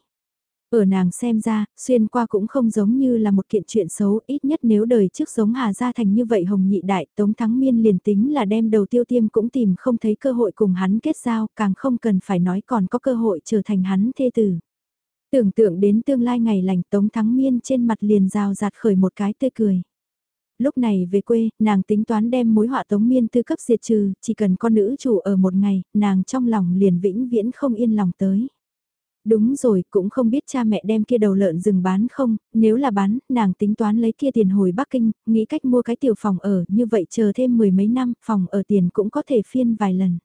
Ở nàng xem ra, xuyên qua cũng không giống như là một kiện chuyện xấu, ít nhất nếu đời trước giống Hà Gia Thành như vậy hồng nhị đại, Tống Thắng Miên liền tính là đem đầu tiêu tiêm cũng tìm không thấy cơ hội cùng hắn kết giao, càng không cần phải nói còn có cơ hội trở thành hắn thê tử. Tưởng tượng đến tương lai ngày lành Tống Thắng Miên trên mặt liền rào rạt khởi một cái tươi cười. Lúc này về quê, nàng tính toán đem mối họa Tống Miên tư cấp diệt trừ, chỉ cần con nữ chủ ở một ngày, nàng trong lòng liền vĩnh viễn không yên lòng tới. Đúng rồi, cũng không biết cha mẹ đem kia đầu lợn rừng bán không, nếu là bán, nàng tính toán lấy kia tiền hồi Bắc Kinh, nghĩ cách mua cái tiểu phòng ở, như vậy chờ thêm mười mấy năm, phòng ở tiền cũng có thể phiên vài lần.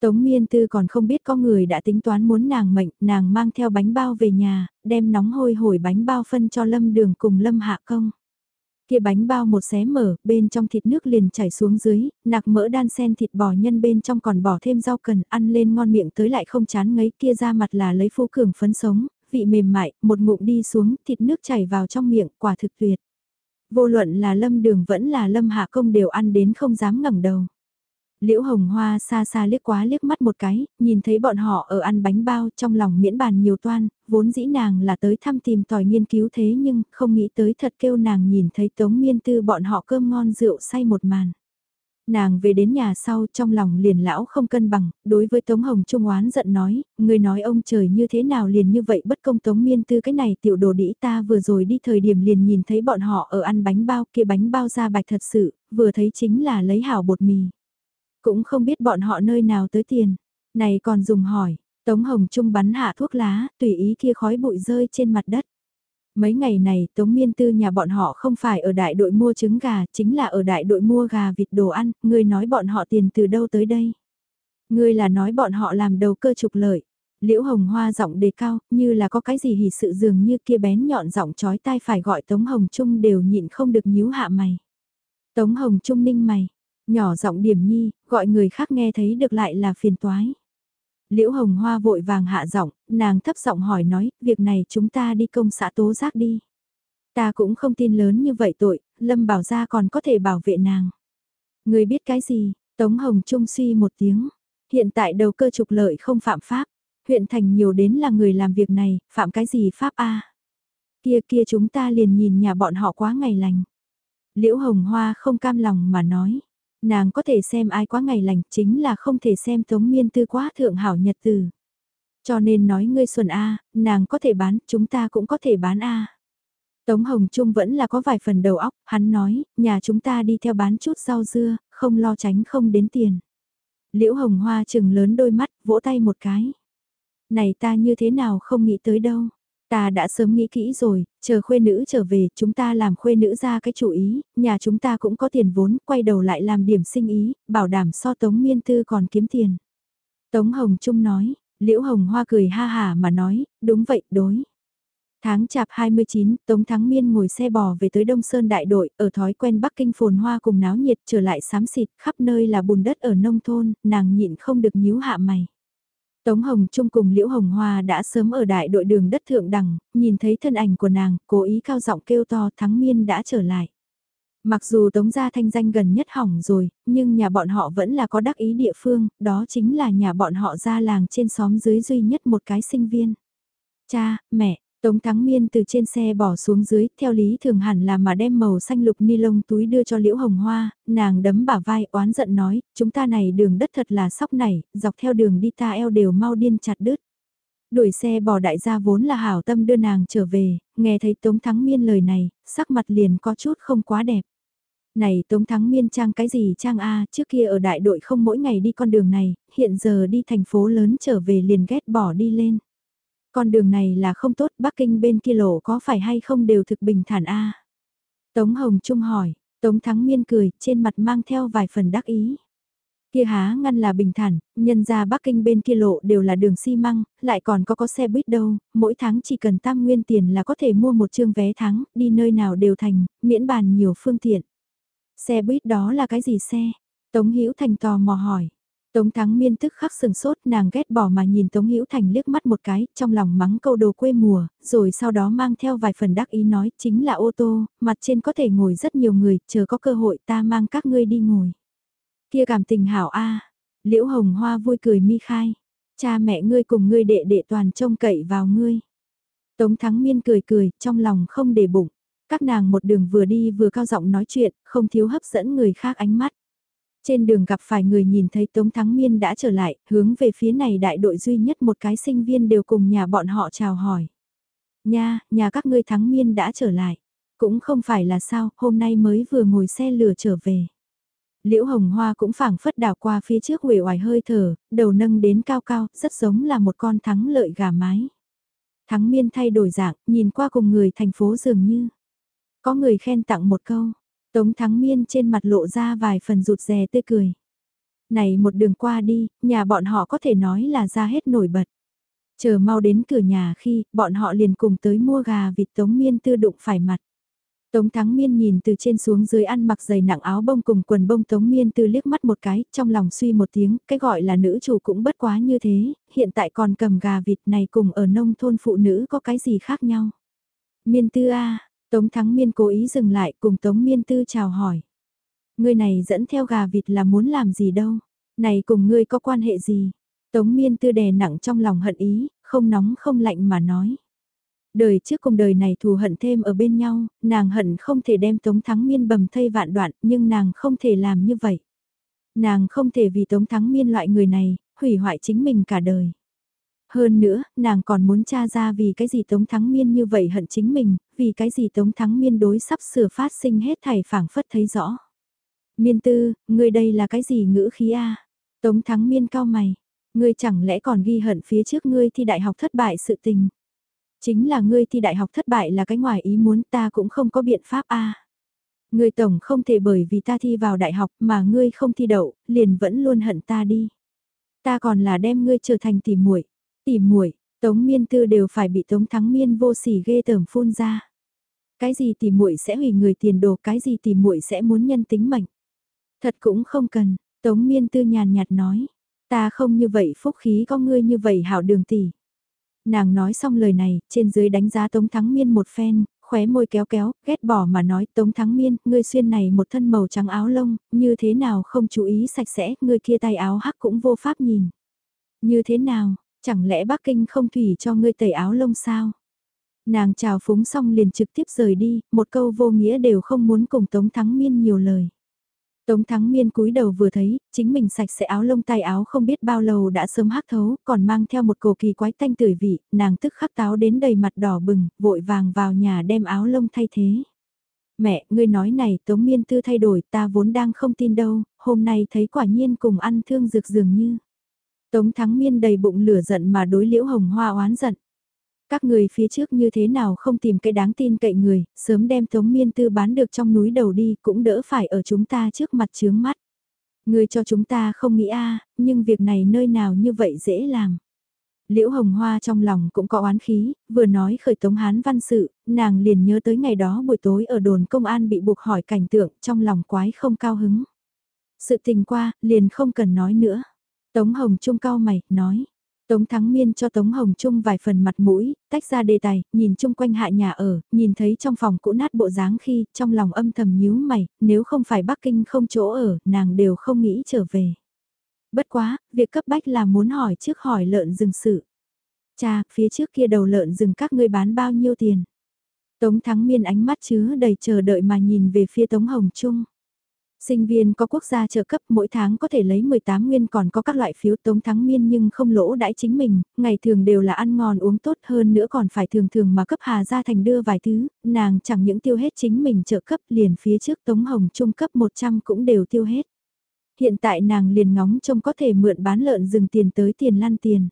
Tống miên tư còn không biết có người đã tính toán muốn nàng mệnh, nàng mang theo bánh bao về nhà, đem nóng hôi hổi bánh bao phân cho lâm đường cùng lâm hạ công. Kia bánh bao một xé mở, bên trong thịt nước liền chảy xuống dưới, nạc mỡ đan sen thịt bò nhân bên trong còn bỏ thêm rau cần, ăn lên ngon miệng tới lại không chán ngấy kia ra mặt là lấy phu cường phấn sống, vị mềm mại, một ngụm đi xuống, thịt nước chảy vào trong miệng, quả thực tuyệt. Vô luận là lâm đường vẫn là lâm hạ công đều ăn đến không dám ngẩng đầu. Liễu Hồng Hoa xa xa liếc quá liếc mắt một cái, nhìn thấy bọn họ ở ăn bánh bao trong lòng miễn bàn nhiều toan, vốn dĩ nàng là tới thăm tìm tòi nghiên cứu thế nhưng không nghĩ tới thật kêu nàng nhìn thấy Tống Miên Tư bọn họ cơm ngon rượu say một màn. Nàng về đến nhà sau trong lòng liền lão không cân bằng, đối với Tống Hồng Trung oán giận nói, người nói ông trời như thế nào liền như vậy bất công Tống Miên Tư cái này tiểu đồ đĩ ta vừa rồi đi thời điểm liền nhìn thấy bọn họ ở ăn bánh bao kia bánh bao ra bạch thật sự, vừa thấy chính là lấy hảo bột mì. Cũng không biết bọn họ nơi nào tới tiền. Này còn dùng hỏi, Tống Hồng Trung bắn hạ thuốc lá, tùy ý kia khói bụi rơi trên mặt đất. Mấy ngày này Tống Miên Tư nhà bọn họ không phải ở đại đội mua trứng gà, chính là ở đại đội mua gà vịt đồ ăn, người nói bọn họ tiền từ đâu tới đây. Người là nói bọn họ làm đầu cơ trục lợi. Liễu Hồng Hoa giọng đề cao, như là có cái gì hỉ sự dường như kia bén nhọn giọng chói tai phải gọi Tống Hồng Trung đều nhịn không được nhíu hạ mày. Tống Hồng Trung ninh mày, Nhỏ giọng điểm nhi, gọi người khác nghe thấy được lại là phiền toái. Liễu Hồng Hoa vội vàng hạ giọng, nàng thấp giọng hỏi nói, việc này chúng ta đi công xã tố giác đi. Ta cũng không tin lớn như vậy tội, Lâm Bảo Gia còn có thể bảo vệ nàng. Người biết cái gì, Tống Hồng Trung suy một tiếng. Hiện tại đầu cơ trục lợi không phạm pháp, huyện thành nhiều đến là người làm việc này, phạm cái gì pháp A. Kia kia chúng ta liền nhìn nhà bọn họ quá ngày lành. Liễu Hồng Hoa không cam lòng mà nói. Nàng có thể xem ai quá ngày lành chính là không thể xem Tống Miên Tư quá thượng hảo nhật từ. Cho nên nói ngươi xuân A, nàng có thể bán, chúng ta cũng có thể bán A. Tống Hồng Trung vẫn là có vài phần đầu óc, hắn nói, nhà chúng ta đi theo bán chút rau dưa, không lo tránh không đến tiền. Liễu Hồng Hoa chừng lớn đôi mắt, vỗ tay một cái. Này ta như thế nào không nghĩ tới đâu. Ta đã sớm nghĩ kỹ rồi, chờ khuê nữ trở về, chúng ta làm khuê nữ ra cái chủ ý, nhà chúng ta cũng có tiền vốn, quay đầu lại làm điểm sinh ý, bảo đảm so Tống Miên Tư còn kiếm tiền. Tống Hồng Trung nói, Liễu Hồng Hoa cười ha hà mà nói, đúng vậy, đối. Tháng chạp 29, Tống Thắng Miên ngồi xe bò về tới Đông Sơn đại đội, ở thói quen Bắc Kinh phồn hoa cùng náo nhiệt trở lại xám xịt, khắp nơi là bùn đất ở nông thôn, nàng nhịn không được nhíu hạ mày. Tống Hồng Trung cùng Liễu Hồng Hoa đã sớm ở đại đội đường đất thượng đẳng, nhìn thấy thân ảnh của nàng, cố ý cao giọng kêu to Thắng Miên đã trở lại. Mặc dù Tống gia thanh danh gần nhất hỏng rồi, nhưng nhà bọn họ vẫn là có đắc ý địa phương, đó chính là nhà bọn họ ra làng trên xóm dưới duy nhất một cái sinh viên. Cha, mẹ, Tống Thắng Miên từ trên xe bỏ xuống dưới, theo lý thường hẳn là mà đem màu xanh lục ni lông túi đưa cho Liễu Hồng Hoa, nàng đấm bả vai oán giận nói, chúng ta này đường đất thật là sóc nảy, dọc theo đường đi ta eo đều mau điên chặt đứt. Đuổi xe bỏ đại gia vốn là hảo tâm đưa nàng trở về, nghe thấy Tống Thắng Miên lời này, sắc mặt liền có chút không quá đẹp. Này Tống Thắng Miên trang cái gì trang A, trước kia ở đại đội không mỗi ngày đi con đường này, hiện giờ đi thành phố lớn trở về liền ghét bỏ đi lên. Con đường này là không tốt, Bắc Kinh bên kia lộ có phải hay không đều thực bình thản A. Tống Hồng Trung hỏi, Tống Thắng Miên cười, trên mặt mang theo vài phần đắc ý. Kia há ngăn là bình thản, nhân ra Bắc Kinh bên kia lộ đều là đường xi măng, lại còn có có xe buýt đâu, mỗi tháng chỉ cần tam nguyên tiền là có thể mua một chương vé tháng, đi nơi nào đều thành, miễn bàn nhiều phương tiện. Xe buýt đó là cái gì xe? Tống Hữu Thành tò mò hỏi. Tống Thắng Miên tức khắc sừng sốt, nàng ghét bỏ mà nhìn Tống Hữu Thành liếc mắt một cái, trong lòng mắng câu đồ quê mùa, rồi sau đó mang theo vài phần đắc ý nói, chính là ô tô, mặt trên có thể ngồi rất nhiều người, chờ có cơ hội ta mang các ngươi đi ngồi. Kia cảm tình hảo a. Liễu Hồng Hoa vui cười mi khai, cha mẹ ngươi cùng ngươi đệ đệ toàn trông cậy vào ngươi. Tống Thắng Miên cười cười, trong lòng không để bụng. Các nàng một đường vừa đi vừa cao giọng nói chuyện, không thiếu hấp dẫn người khác ánh mắt. Trên đường gặp phải người nhìn thấy Tống Thắng Miên đã trở lại, hướng về phía này đại đội duy nhất một cái sinh viên đều cùng nhà bọn họ chào hỏi. Nha, nhà các ngươi Thắng Miên đã trở lại. Cũng không phải là sao, hôm nay mới vừa ngồi xe lửa trở về. Liễu Hồng Hoa cũng phảng phất đảo qua phía trước uể oải hơi thở, đầu nâng đến cao cao, rất giống là một con thắng lợi gà mái. Thắng miên thay đổi dạng, nhìn qua cùng người thành phố dường như. Có người khen tặng một câu, Tống Thắng Miên trên mặt lộ ra vài phần rụt rè tươi cười. Này một đường qua đi, nhà bọn họ có thể nói là ra hết nổi bật. Chờ mau đến cửa nhà khi, bọn họ liền cùng tới mua gà vịt Tống Miên tư đụng phải mặt. Tống Thắng Miên nhìn từ trên xuống dưới ăn mặc giày nặng áo bông cùng quần bông Tống Miên tư liếc mắt một cái, trong lòng suy một tiếng, cái gọi là nữ chủ cũng bất quá như thế, hiện tại còn cầm gà vịt này cùng ở nông thôn phụ nữ có cái gì khác nhau. Miên tư a Tống Thắng Miên cố ý dừng lại cùng Tống Miên Tư chào hỏi. Ngươi này dẫn theo gà vịt là muốn làm gì đâu, này cùng ngươi có quan hệ gì? Tống Miên Tư đè nặng trong lòng hận ý, không nóng không lạnh mà nói. Đời trước cùng đời này thù hận thêm ở bên nhau, nàng hận không thể đem Tống Thắng Miên bầm thây vạn đoạn, nhưng nàng không thể làm như vậy. Nàng không thể vì Tống Thắng Miên loại người này, hủy hoại chính mình cả đời. Hơn nữa, nàng còn muốn tra ra vì cái gì Tống Thắng Miên như vậy hận chính mình, vì cái gì Tống Thắng Miên đối sắp sửa phát sinh hết thảy phảng phất thấy rõ. Miên tư, ngươi đây là cái gì ngữ khí a? Tống Thắng Miên cao mày, ngươi chẳng lẽ còn ghi hận phía trước ngươi thi đại học thất bại sự tình. Chính là ngươi thi đại học thất bại là cái ngoài ý muốn ta cũng không có biện pháp a. Ngươi tổng không thể bởi vì ta thi vào đại học mà ngươi không thi đậu, liền vẫn luôn hận ta đi. Ta còn là đem ngươi trở thành tỉ muội tỉ muội Tống Miên Tư đều phải bị Tống Thắng Miên vô sỉ ghê tởm phun ra. Cái gì tỉ muội sẽ hủy người tiền đồ, cái gì tỉ muội sẽ muốn nhân tính mệnh. Thật cũng không cần, Tống Miên Tư nhàn nhạt nói, ta không như vậy phúc khí có ngươi như vậy hảo đường tỷ. Nàng nói xong lời này, trên dưới đánh giá Tống Thắng Miên một phen, khóe môi kéo kéo, ghét bỏ mà nói Tống Thắng Miên, ngươi xuyên này một thân màu trắng áo lông, như thế nào không chú ý sạch sẽ, ngươi kia tay áo hắc cũng vô pháp nhìn. Như thế nào, Chẳng lẽ Bắc Kinh không thủy cho ngươi tẩy áo lông sao? Nàng chào phúng xong liền trực tiếp rời đi, một câu vô nghĩa đều không muốn cùng Tống Thắng Miên nhiều lời. Tống Thắng Miên cúi đầu vừa thấy, chính mình sạch sẽ áo lông tay áo không biết bao lâu đã sớm hắc thấu, còn mang theo một cổ kỳ quái tanh tưởi vị, nàng tức khắc táo đến đầy mặt đỏ bừng, vội vàng vào nhà đem áo lông thay thế. Mẹ, ngươi nói này Tống Miên Tư thay đổi ta vốn đang không tin đâu, hôm nay thấy quả nhiên cùng ăn thương dược dường như. Tống Thắng Miên đầy bụng lửa giận mà đối liễu hồng hoa oán giận. Các người phía trước như thế nào không tìm cái đáng tin cậy người, sớm đem Tống Miên Tư bán được trong núi đầu đi cũng đỡ phải ở chúng ta trước mặt chướng mắt. Người cho chúng ta không nghĩ a nhưng việc này nơi nào như vậy dễ làm. Liễu Hồng Hoa trong lòng cũng có oán khí, vừa nói khởi Tống Hán văn sự, nàng liền nhớ tới ngày đó buổi tối ở đồn công an bị buộc hỏi cảnh tượng trong lòng quái không cao hứng. Sự tình qua, liền không cần nói nữa. Tống Hồng Trung cao mày, nói. Tống Thắng Miên cho Tống Hồng Trung vài phần mặt mũi, tách ra đề tài, nhìn chung quanh hạ nhà ở, nhìn thấy trong phòng cũ nát bộ dáng khi, trong lòng âm thầm nhíu mày, nếu không phải Bắc Kinh không chỗ ở, nàng đều không nghĩ trở về. Bất quá, việc cấp bách là muốn hỏi trước hỏi lợn rừng sự. Cha, phía trước kia đầu lợn rừng các ngươi bán bao nhiêu tiền? Tống Thắng Miên ánh mắt chứa đầy chờ đợi mà nhìn về phía Tống Hồng Trung. Sinh viên có quốc gia trợ cấp mỗi tháng có thể lấy 18 nguyên còn có các loại phiếu tống thắng miên nhưng không lỗ đãi chính mình, ngày thường đều là ăn ngon uống tốt hơn nữa còn phải thường thường mà cấp Hà Gia Thành đưa vài thứ, nàng chẳng những tiêu hết chính mình trợ cấp liền phía trước tống hồng trung cấp 100 cũng đều tiêu hết. Hiện tại nàng liền ngóng trông có thể mượn bán lợn rừng tiền tới tiền lăn tiền.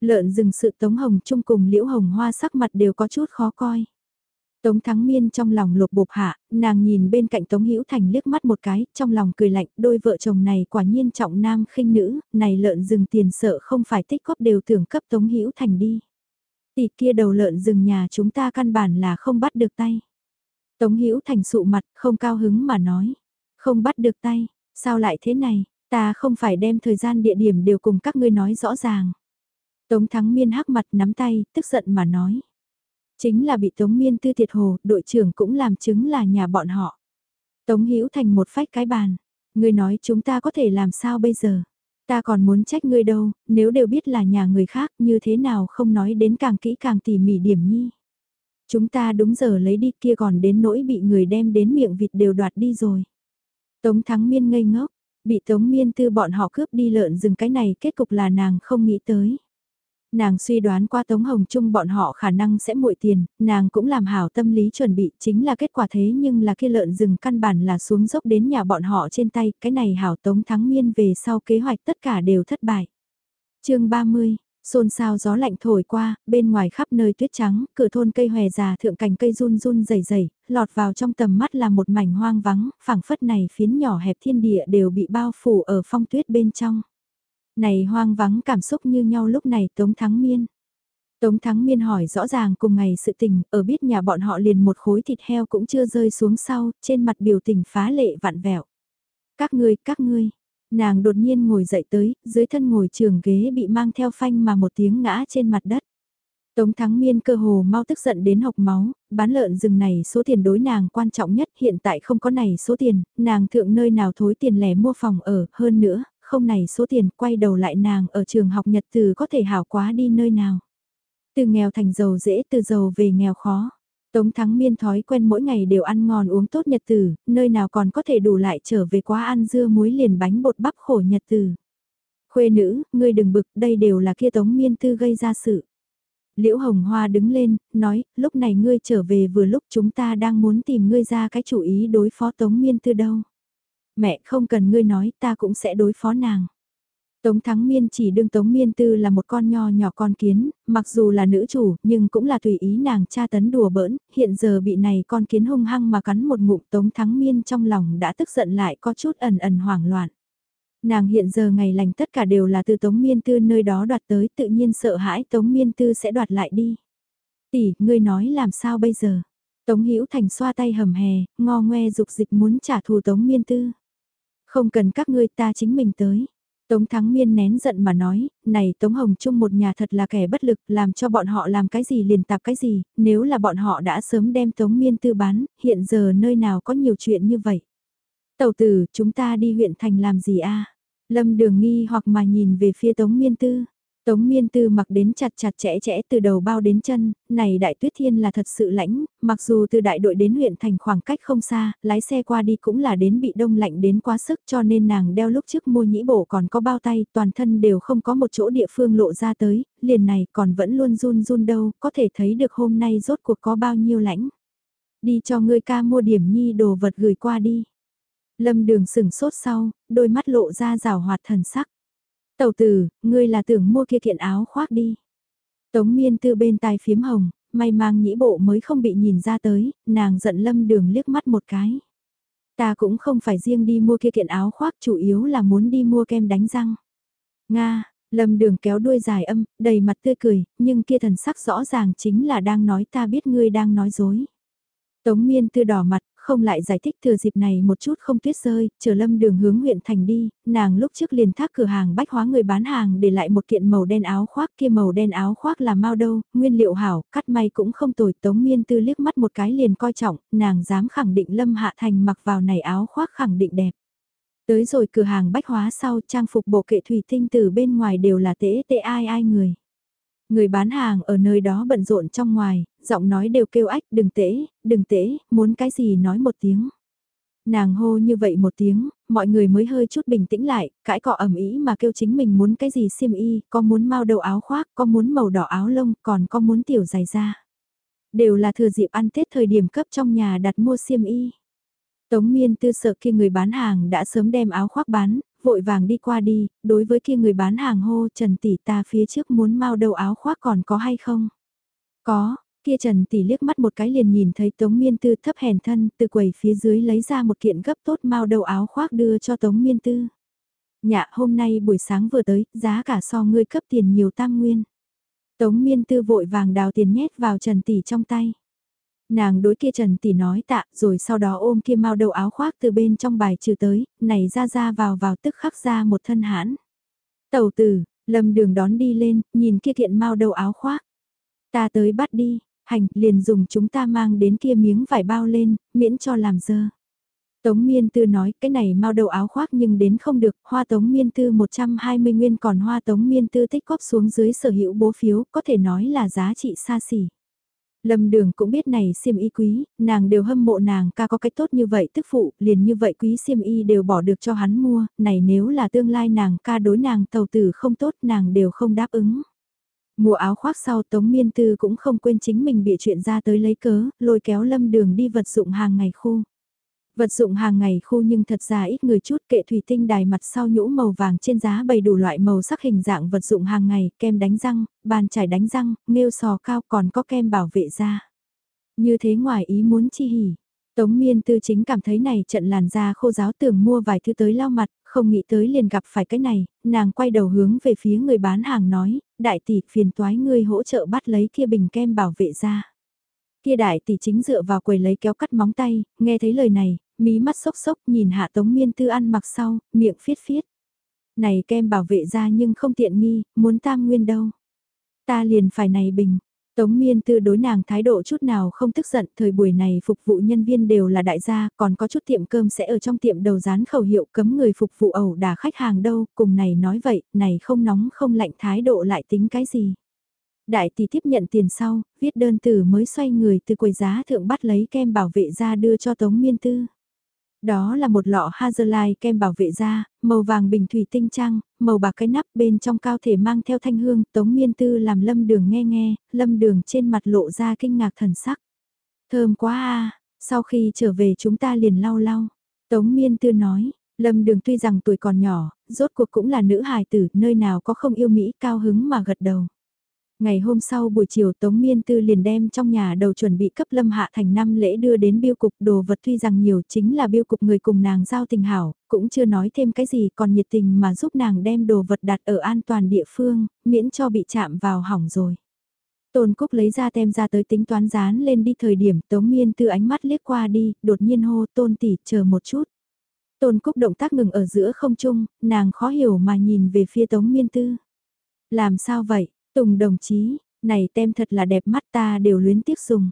Lợn rừng sự tống hồng trung cùng liễu hồng hoa sắc mặt đều có chút khó coi. Tống Thắng Miên trong lòng lục bục hạ, nàng nhìn bên cạnh Tống Hữu Thành liếc mắt một cái, trong lòng cười lạnh, đôi vợ chồng này quả nhiên trọng nam khinh nữ, này lợn rừng tiền sợ không phải tích góp đều tưởng cấp Tống Hữu Thành đi. Tỷ kia đầu lợn rừng nhà chúng ta căn bản là không bắt được tay. Tống Hữu Thành sụ mặt, không cao hứng mà nói, không bắt được tay, sao lại thế này, ta không phải đem thời gian địa điểm đều cùng các ngươi nói rõ ràng. Tống Thắng Miên hắc mặt nắm tay, tức giận mà nói. Chính là bị Tống Miên Tư thiệt hồ, đội trưởng cũng làm chứng là nhà bọn họ. Tống Hữu Thành một phách cái bàn. Ngươi nói chúng ta có thể làm sao bây giờ? Ta còn muốn trách ngươi đâu, nếu đều biết là nhà người khác như thế nào không nói đến càng kỹ càng tỉ mỉ điểm nhi. Chúng ta đúng giờ lấy đi kia còn đến nỗi bị người đem đến miệng vịt đều đoạt đi rồi. Tống Thắng Miên ngây ngốc, bị Tống Miên Tư bọn họ cướp đi lợn rừng cái này kết cục là nàng không nghĩ tới. Nàng suy đoán qua Tống Hồng Trung bọn họ khả năng sẽ muội tiền, nàng cũng làm hảo tâm lý chuẩn bị chính là kết quả thế nhưng là kia lợn rừng căn bản là xuống dốc đến nhà bọn họ trên tay, cái này hảo Tống Thắng Miên về sau kế hoạch tất cả đều thất bại. chương 30 xôn xao gió lạnh thổi qua, bên ngoài khắp nơi tuyết trắng, cửa thôn cây hòe già thượng cành cây run run dày dày, lọt vào trong tầm mắt là một mảnh hoang vắng, phảng phất này phiến nhỏ hẹp thiên địa đều bị bao phủ ở phong tuyết bên trong. Này hoang vắng cảm xúc như nhau lúc này Tống Thắng Miên. Tống Thắng Miên hỏi rõ ràng cùng ngày sự tình, ở biết nhà bọn họ liền một khối thịt heo cũng chưa rơi xuống sau, trên mặt biểu tình phá lệ vạn vẹo. Các ngươi, các ngươi, nàng đột nhiên ngồi dậy tới, dưới thân ngồi trường ghế bị mang theo phanh mà một tiếng ngã trên mặt đất. Tống Thắng Miên cơ hồ mau tức giận đến học máu, bán lợn rừng này số tiền đối nàng quan trọng nhất hiện tại không có này số tiền, nàng thượng nơi nào thối tiền lẻ mua phòng ở, hơn nữa, không này số tiền quay đầu lại nàng ở trường học nhật từ có thể hảo quá đi nơi nào. Từ nghèo thành giàu dễ từ giàu về nghèo khó. Tống Thắng Miên thói quen mỗi ngày đều ăn ngon uống tốt nhật tử, nơi nào còn có thể đủ lại trở về quá ăn dưa muối liền bánh bột bắp khổ nhật tử. Khuê nữ, ngươi đừng bực, đây đều là kia Tống Miên Tư gây ra sự. Liễu Hồng Hoa đứng lên, nói, lúc này ngươi trở về vừa lúc chúng ta đang muốn tìm ngươi ra cái chủ ý đối phó Tống Miên Tư đâu mẹ không cần ngươi nói ta cũng sẽ đối phó nàng. Tống Thắng Miên chỉ đương Tống Miên Tư là một con nho nhỏ con kiến, mặc dù là nữ chủ, nhưng cũng là tùy ý nàng cha tấn đùa bỡn, hiện giờ bị này con kiến hung hăng mà cắn một ngụm Tống Thắng Miên trong lòng đã tức giận lại có chút ẩn ẩn hoảng loạn. Nàng hiện giờ ngày lành tất cả đều là từ Tống Miên Tư nơi đó đoạt tới tự nhiên sợ hãi Tống Miên Tư sẽ đoạt lại đi. Tỷ, ngươi nói làm sao bây giờ? Tống Hữu Thành xoa tay hầm hè, ngo ngoe dục dịch muốn trả thù Tống Miên Tư. Không cần các ngươi ta chính mình tới. Tống Thắng Miên nén giận mà nói, này Tống Hồng Trung một nhà thật là kẻ bất lực, làm cho bọn họ làm cái gì liền tạp cái gì, nếu là bọn họ đã sớm đem Tống Miên tư bán, hiện giờ nơi nào có nhiều chuyện như vậy. Tầu tử, chúng ta đi huyện thành làm gì a Lâm đường nghi hoặc mà nhìn về phía Tống Miên tư. Tống miên tư mặc đến chặt chặt chẽ chẽ từ đầu bao đến chân, này đại tuyết thiên là thật sự lãnh, mặc dù từ đại đội đến huyện thành khoảng cách không xa, lái xe qua đi cũng là đến bị đông lạnh đến quá sức cho nên nàng đeo lúc trước mua nhĩ bổ còn có bao tay, toàn thân đều không có một chỗ địa phương lộ ra tới, liền này còn vẫn luôn run run đâu, có thể thấy được hôm nay rốt cuộc có bao nhiêu lãnh. Đi cho ngươi ca mua điểm nhi đồ vật gửi qua đi. Lâm đường sừng sốt sau, đôi mắt lộ ra rào hoạt thần sắc. Tầu tử, ngươi là tưởng mua kia kiện áo khoác đi. Tống miên tư bên tai phiếm hồng, may mang nhĩ bộ mới không bị nhìn ra tới, nàng giận lâm đường liếc mắt một cái. Ta cũng không phải riêng đi mua kia kiện áo khoác chủ yếu là muốn đi mua kem đánh răng. Nga, lâm đường kéo đuôi dài âm, đầy mặt tươi cười, nhưng kia thần sắc rõ ràng chính là đang nói ta biết ngươi đang nói dối. Tống miên tư đỏ mặt, không lại giải thích thừa dịp này một chút không tuyết rơi, chờ lâm đường hướng huyện thành đi, nàng lúc trước liền thác cửa hàng bách hóa người bán hàng để lại một kiện màu đen áo khoác kia màu đen áo khoác là mau đâu, nguyên liệu hảo, cắt may cũng không tồi tống miên tư liếc mắt một cái liền coi trọng, nàng dám khẳng định lâm hạ thành mặc vào này áo khoác khẳng định đẹp. Tới rồi cửa hàng bách hóa sau trang phục bộ kệ thủy tinh từ bên ngoài đều là tễ tệ ai ai người. Người bán hàng ở nơi đó bận rộn trong ngoài, giọng nói đều kêu ách đừng tễ, đừng tễ, muốn cái gì nói một tiếng. Nàng hô như vậy một tiếng, mọi người mới hơi chút bình tĩnh lại, cãi cọ ẩm ý mà kêu chính mình muốn cái gì xiêm y, có muốn mau đầu áo khoác, có muốn màu đỏ áo lông, còn có muốn tiểu dài da. Đều là thừa dịp ăn Tết thời điểm cấp trong nhà đặt mua xiêm y. Tống miên tư sợ khi người bán hàng đã sớm đem áo khoác bán, vội vàng đi qua đi, đối với kia người bán hàng hô Trần Tỷ ta phía trước muốn mau đầu áo khoác còn có hay không? Có, kia Trần Tỷ liếc mắt một cái liền nhìn thấy Tống Miên Tư thấp hèn thân từ quầy phía dưới lấy ra một kiện gấp tốt mau đầu áo khoác đưa cho Tống Miên Tư. Nhạ hôm nay buổi sáng vừa tới, giá cả so ngươi cấp tiền nhiều tam nguyên. Tống Miên Tư vội vàng đào tiền nhét vào Trần Tỷ trong tay. Nàng đối kia Trần Tỷ nói tạ rồi sau đó ôm kia mau đầu áo khoác từ bên trong bài trừ tới, này ra ra vào vào tức khắc ra một thân hãn. tàu tử, lâm đường đón đi lên, nhìn kia thiện mau đầu áo khoác. Ta tới bắt đi, hành, liền dùng chúng ta mang đến kia miếng vải bao lên, miễn cho làm dơ. Tống Miên Tư nói cái này mau đầu áo khoác nhưng đến không được, hoa Tống Miên Tư 120 nguyên còn hoa Tống Miên Tư tích góp xuống dưới sở hữu bố phiếu, có thể nói là giá trị xa xỉ. Lâm đường cũng biết này xiêm y quý, nàng đều hâm mộ nàng ca có cách tốt như vậy tức phụ, liền như vậy quý xiêm y đều bỏ được cho hắn mua, này nếu là tương lai nàng ca đối nàng tàu tử không tốt nàng đều không đáp ứng. Mùa áo khoác sau Tống Miên Tư cũng không quên chính mình bị chuyện ra tới lấy cớ, lôi kéo lâm đường đi vật dụng hàng ngày khu. Vật dụng hàng ngày khu nhưng thật ra ít người chút kệ thủy tinh đài mặt sau nhũ màu vàng trên giá bày đủ loại màu sắc hình dạng vật dụng hàng ngày, kem đánh răng, bàn chải đánh răng, nghêu sò cao còn có kem bảo vệ da. Như thế ngoài ý muốn chi hỉ. Tống miên tư chính cảm thấy này trận làn da khô giáo tưởng mua vài thứ tới lau mặt, không nghĩ tới liền gặp phải cái này, nàng quay đầu hướng về phía người bán hàng nói, đại tỷ phiền toái ngươi hỗ trợ bắt lấy kia bình kem bảo vệ da. Kia đại tỷ chính dựa vào quầy lấy kéo cắt móng tay, nghe thấy lời này, mí mắt sốc sốc nhìn hạ tống miên tư ăn mặc sau, miệng phiết phiết. Này kem bảo vệ ra nhưng không tiện nghi, muốn tam nguyên đâu. Ta liền phải này bình. Tống miên tư đối nàng thái độ chút nào không tức giận, thời buổi này phục vụ nhân viên đều là đại gia, còn có chút tiệm cơm sẽ ở trong tiệm đầu dán khẩu hiệu cấm người phục vụ ẩu đả khách hàng đâu, cùng này nói vậy, này không nóng không lạnh thái độ lại tính cái gì. Đại tỷ tiếp nhận tiền sau, viết đơn từ mới xoay người từ quầy giá thượng bắt lấy kem bảo vệ ra đưa cho Tống Miên Tư. Đó là một lọ Hazelai kem bảo vệ da, màu vàng bình thủy tinh trang, màu bạc cái nắp bên trong cao thể mang theo thanh hương, Tống Miên Tư làm lâm đường nghe nghe, lâm đường trên mặt lộ ra kinh ngạc thần sắc. Thơm quá à, sau khi trở về chúng ta liền lau lau. Tống Miên Tư nói, lâm đường tuy rằng tuổi còn nhỏ, rốt cuộc cũng là nữ hài tử, nơi nào có không yêu Mỹ cao hứng mà gật đầu. Ngày hôm sau buổi chiều Tống Miên Tư liền đem trong nhà đầu chuẩn bị cấp Lâm Hạ Thành năm lễ đưa đến biêu cục đồ vật tuy rằng nhiều chính là biêu cục người cùng nàng giao tình hảo, cũng chưa nói thêm cái gì còn nhiệt tình mà giúp nàng đem đồ vật đặt ở an toàn địa phương, miễn cho bị chạm vào hỏng rồi. Tôn Cúc lấy ra tem ra tới tính toán dán lên đi thời điểm Tống Miên Tư ánh mắt liếc qua đi, đột nhiên hô Tôn tỷ chờ một chút. Tôn Cúc động tác ngừng ở giữa không trung, nàng khó hiểu mà nhìn về phía Tống Miên Tư. Làm sao vậy? Tùng đồng chí, này tem thật là đẹp mắt ta đều luyến tiếc dùng.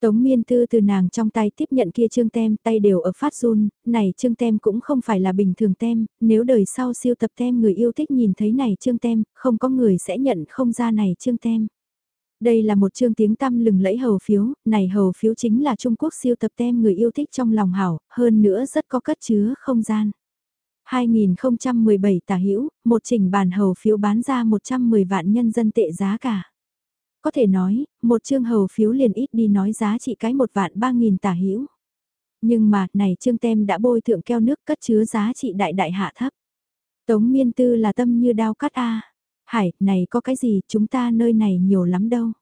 Tống miên tư từ nàng trong tay tiếp nhận kia trương tem tay đều ở phát run, này trương tem cũng không phải là bình thường tem, nếu đời sau siêu tập tem người yêu thích nhìn thấy này trương tem, không có người sẽ nhận không ra này trương tem. Đây là một chương tiếng tăm lừng lẫy hầu phiếu, này hầu phiếu chính là Trung Quốc siêu tập tem người yêu thích trong lòng hảo, hơn nữa rất có cất chứa không gian. 2017 tả hữu một trình bản hầu phiếu bán ra 110 vạn nhân dân tệ giá cả. Có thể nói, một chương hầu phiếu liền ít đi nói giá trị cái một vạn ba nghìn tả hữu Nhưng mà, này trương tem đã bôi thượng keo nước cất chứa giá trị đại đại hạ thấp. Tống miên tư là tâm như đao cắt a Hải, này có cái gì, chúng ta nơi này nhiều lắm đâu.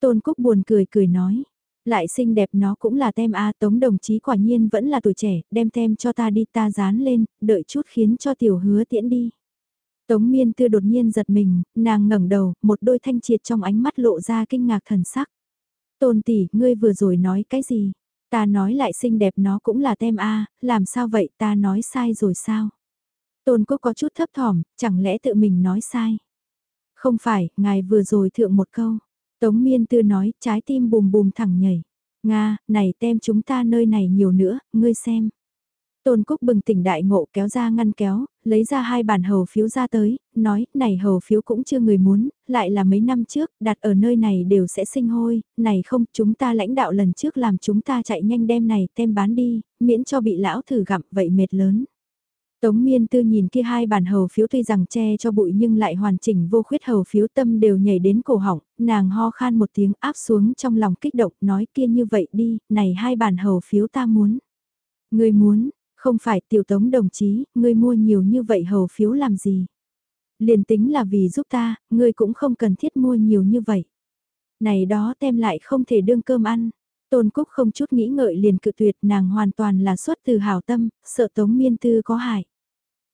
Tôn Cúc buồn cười cười nói. Lại xinh đẹp nó cũng là tem A Tống đồng chí quả nhiên vẫn là tuổi trẻ, đem tem cho ta đi ta dán lên, đợi chút khiến cho tiểu hứa tiễn đi. Tống miên tư đột nhiên giật mình, nàng ngẩng đầu, một đôi thanh triệt trong ánh mắt lộ ra kinh ngạc thần sắc. Tôn tỷ, ngươi vừa rồi nói cái gì? Ta nói lại xinh đẹp nó cũng là tem A, làm sao vậy ta nói sai rồi sao? Tôn Cúc có chút thấp thỏm, chẳng lẽ tự mình nói sai? Không phải, ngài vừa rồi thượng một câu. Tống miên tư nói, trái tim bùm bùm thẳng nhảy. Nga, này tem chúng ta nơi này nhiều nữa, ngươi xem. Tôn Cúc bừng tỉnh đại ngộ kéo ra ngăn kéo, lấy ra hai bản hầu phiếu ra tới, nói, này hầu phiếu cũng chưa người muốn, lại là mấy năm trước, đặt ở nơi này đều sẽ sinh hôi, này không, chúng ta lãnh đạo lần trước làm chúng ta chạy nhanh đem này tem bán đi, miễn cho bị lão thử gặm vậy mệt lớn. Tống miên tư nhìn kia hai bản hầu phiếu tuy rằng che cho bụi nhưng lại hoàn chỉnh vô khuyết hầu phiếu tâm đều nhảy đến cổ họng, nàng ho khan một tiếng áp xuống trong lòng kích động nói kia như vậy đi, này hai bản hầu phiếu ta muốn. Người muốn, không phải tiểu tống đồng chí, ngươi mua nhiều như vậy hầu phiếu làm gì? Liền tính là vì giúp ta, ngươi cũng không cần thiết mua nhiều như vậy. Này đó tem lại không thể đương cơm ăn. Tôn Cúc không chút nghĩ ngợi liền cự tuyệt nàng hoàn toàn là xuất từ hảo tâm, sợ tống miên tư có hại.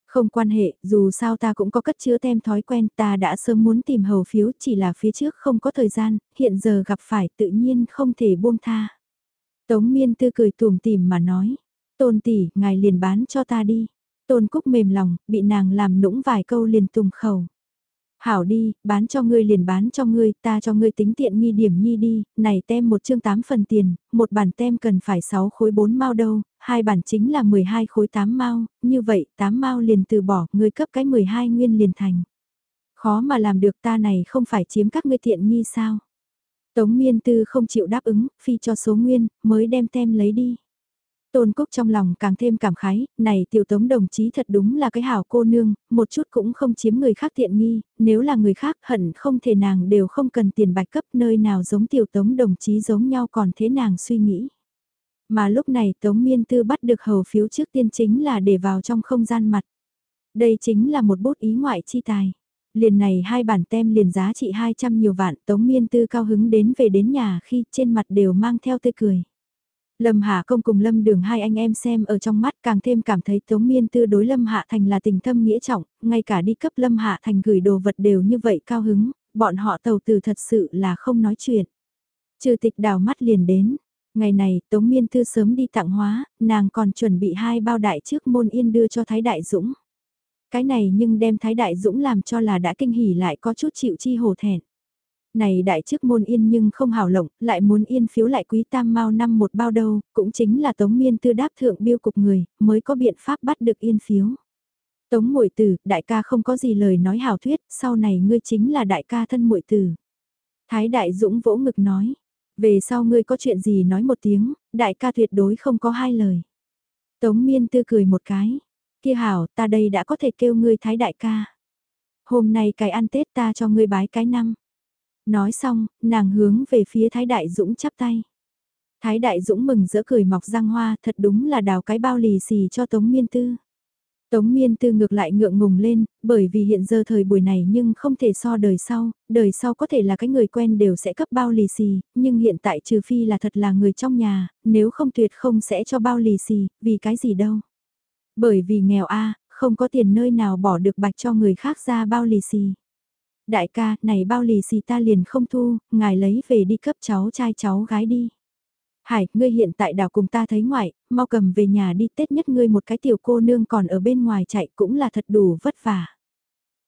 Không quan hệ, dù sao ta cũng có cất chứa tem thói quen ta đã sớm muốn tìm hầu phiếu chỉ là phía trước không có thời gian, hiện giờ gặp phải tự nhiên không thể buông tha. Tống miên tư cười tùm tìm mà nói, tôn tỷ, ngài liền bán cho ta đi. Tôn cúc mềm lòng, bị nàng làm nũng vài câu liền tùng khẩu. Hảo đi, bán cho ngươi liền bán cho ngươi, ta cho ngươi tính tiện nghi điểm nhi đi, này tem một chương 8 phần tiền, một bản tem cần phải 6 khối 4 mao đâu, hai bản chính là 12 khối 8 mao, như vậy 8 mao liền từ bỏ, ngươi cấp cái 12 nguyên liền thành. Khó mà làm được ta này không phải chiếm các ngươi tiện nghi sao. Tống miên tư không chịu đáp ứng, phi cho số nguyên, mới đem tem lấy đi. Tôn Cúc trong lòng càng thêm cảm khái, này tiểu tống đồng chí thật đúng là cái hảo cô nương, một chút cũng không chiếm người khác tiện nghi, nếu là người khác hận không thể nàng đều không cần tiền bạch cấp nơi nào giống tiểu tống đồng chí giống nhau còn thế nàng suy nghĩ. Mà lúc này tống miên tư bắt được hầu phiếu trước tiên chính là để vào trong không gian mặt. Đây chính là một bút ý ngoại chi tài. Liền này hai bản tem liền giá trị 200 nhiều vạn tống miên tư cao hứng đến về đến nhà khi trên mặt đều mang theo tươi cười. Lâm Hạ Công cùng Lâm Đường hai anh em xem ở trong mắt càng thêm cảm thấy Tống Miên Tư đối Lâm Hạ Thành là tình thâm nghĩa trọng, ngay cả đi cấp Lâm Hạ Thành gửi đồ vật đều như vậy cao hứng, bọn họ tàu từ thật sự là không nói chuyện. Trừ tịch đào mắt liền đến, ngày này Tống Miên Tư sớm đi tặng hóa, nàng còn chuẩn bị hai bao đại trước môn yên đưa cho Thái Đại Dũng. Cái này nhưng đem Thái Đại Dũng làm cho là đã kinh hỉ lại có chút chịu chi hồ thẹn. Này đại chức môn yên nhưng không hảo lộng, lại muốn yên phiếu lại quý tam mau năm một bao đâu, cũng chính là tống miên tư đáp thượng biêu cục người, mới có biện pháp bắt được yên phiếu. Tống muội tử, đại ca không có gì lời nói hảo thuyết, sau này ngươi chính là đại ca thân muội tử. Thái đại dũng vỗ ngực nói, về sau ngươi có chuyện gì nói một tiếng, đại ca tuyệt đối không có hai lời. Tống miên tư cười một cái, kia hảo ta đây đã có thể kêu ngươi thái đại ca. Hôm nay cái ăn Tết ta cho ngươi bái cái năm. Nói xong, nàng hướng về phía Thái Đại Dũng chắp tay. Thái Đại Dũng mừng rỡ cười mọc răng hoa thật đúng là đào cái bao lì xì cho Tống Miên Tư. Tống Miên Tư ngược lại ngượng ngùng lên, bởi vì hiện giờ thời buổi này nhưng không thể so đời sau, đời sau có thể là cái người quen đều sẽ cấp bao lì xì, nhưng hiện tại trừ phi là thật là người trong nhà, nếu không tuyệt không sẽ cho bao lì xì, vì cái gì đâu. Bởi vì nghèo a không có tiền nơi nào bỏ được bạch cho người khác ra bao lì xì đại ca, này bao lì xì ta liền không thu, ngài lấy về đi cấp cháu trai cháu gái đi. Hải, ngươi hiện tại đảo cùng ta thấy ngoại, mau cầm về nhà đi Tết nhất ngươi một cái tiểu cô nương còn ở bên ngoài chạy cũng là thật đủ vất vả.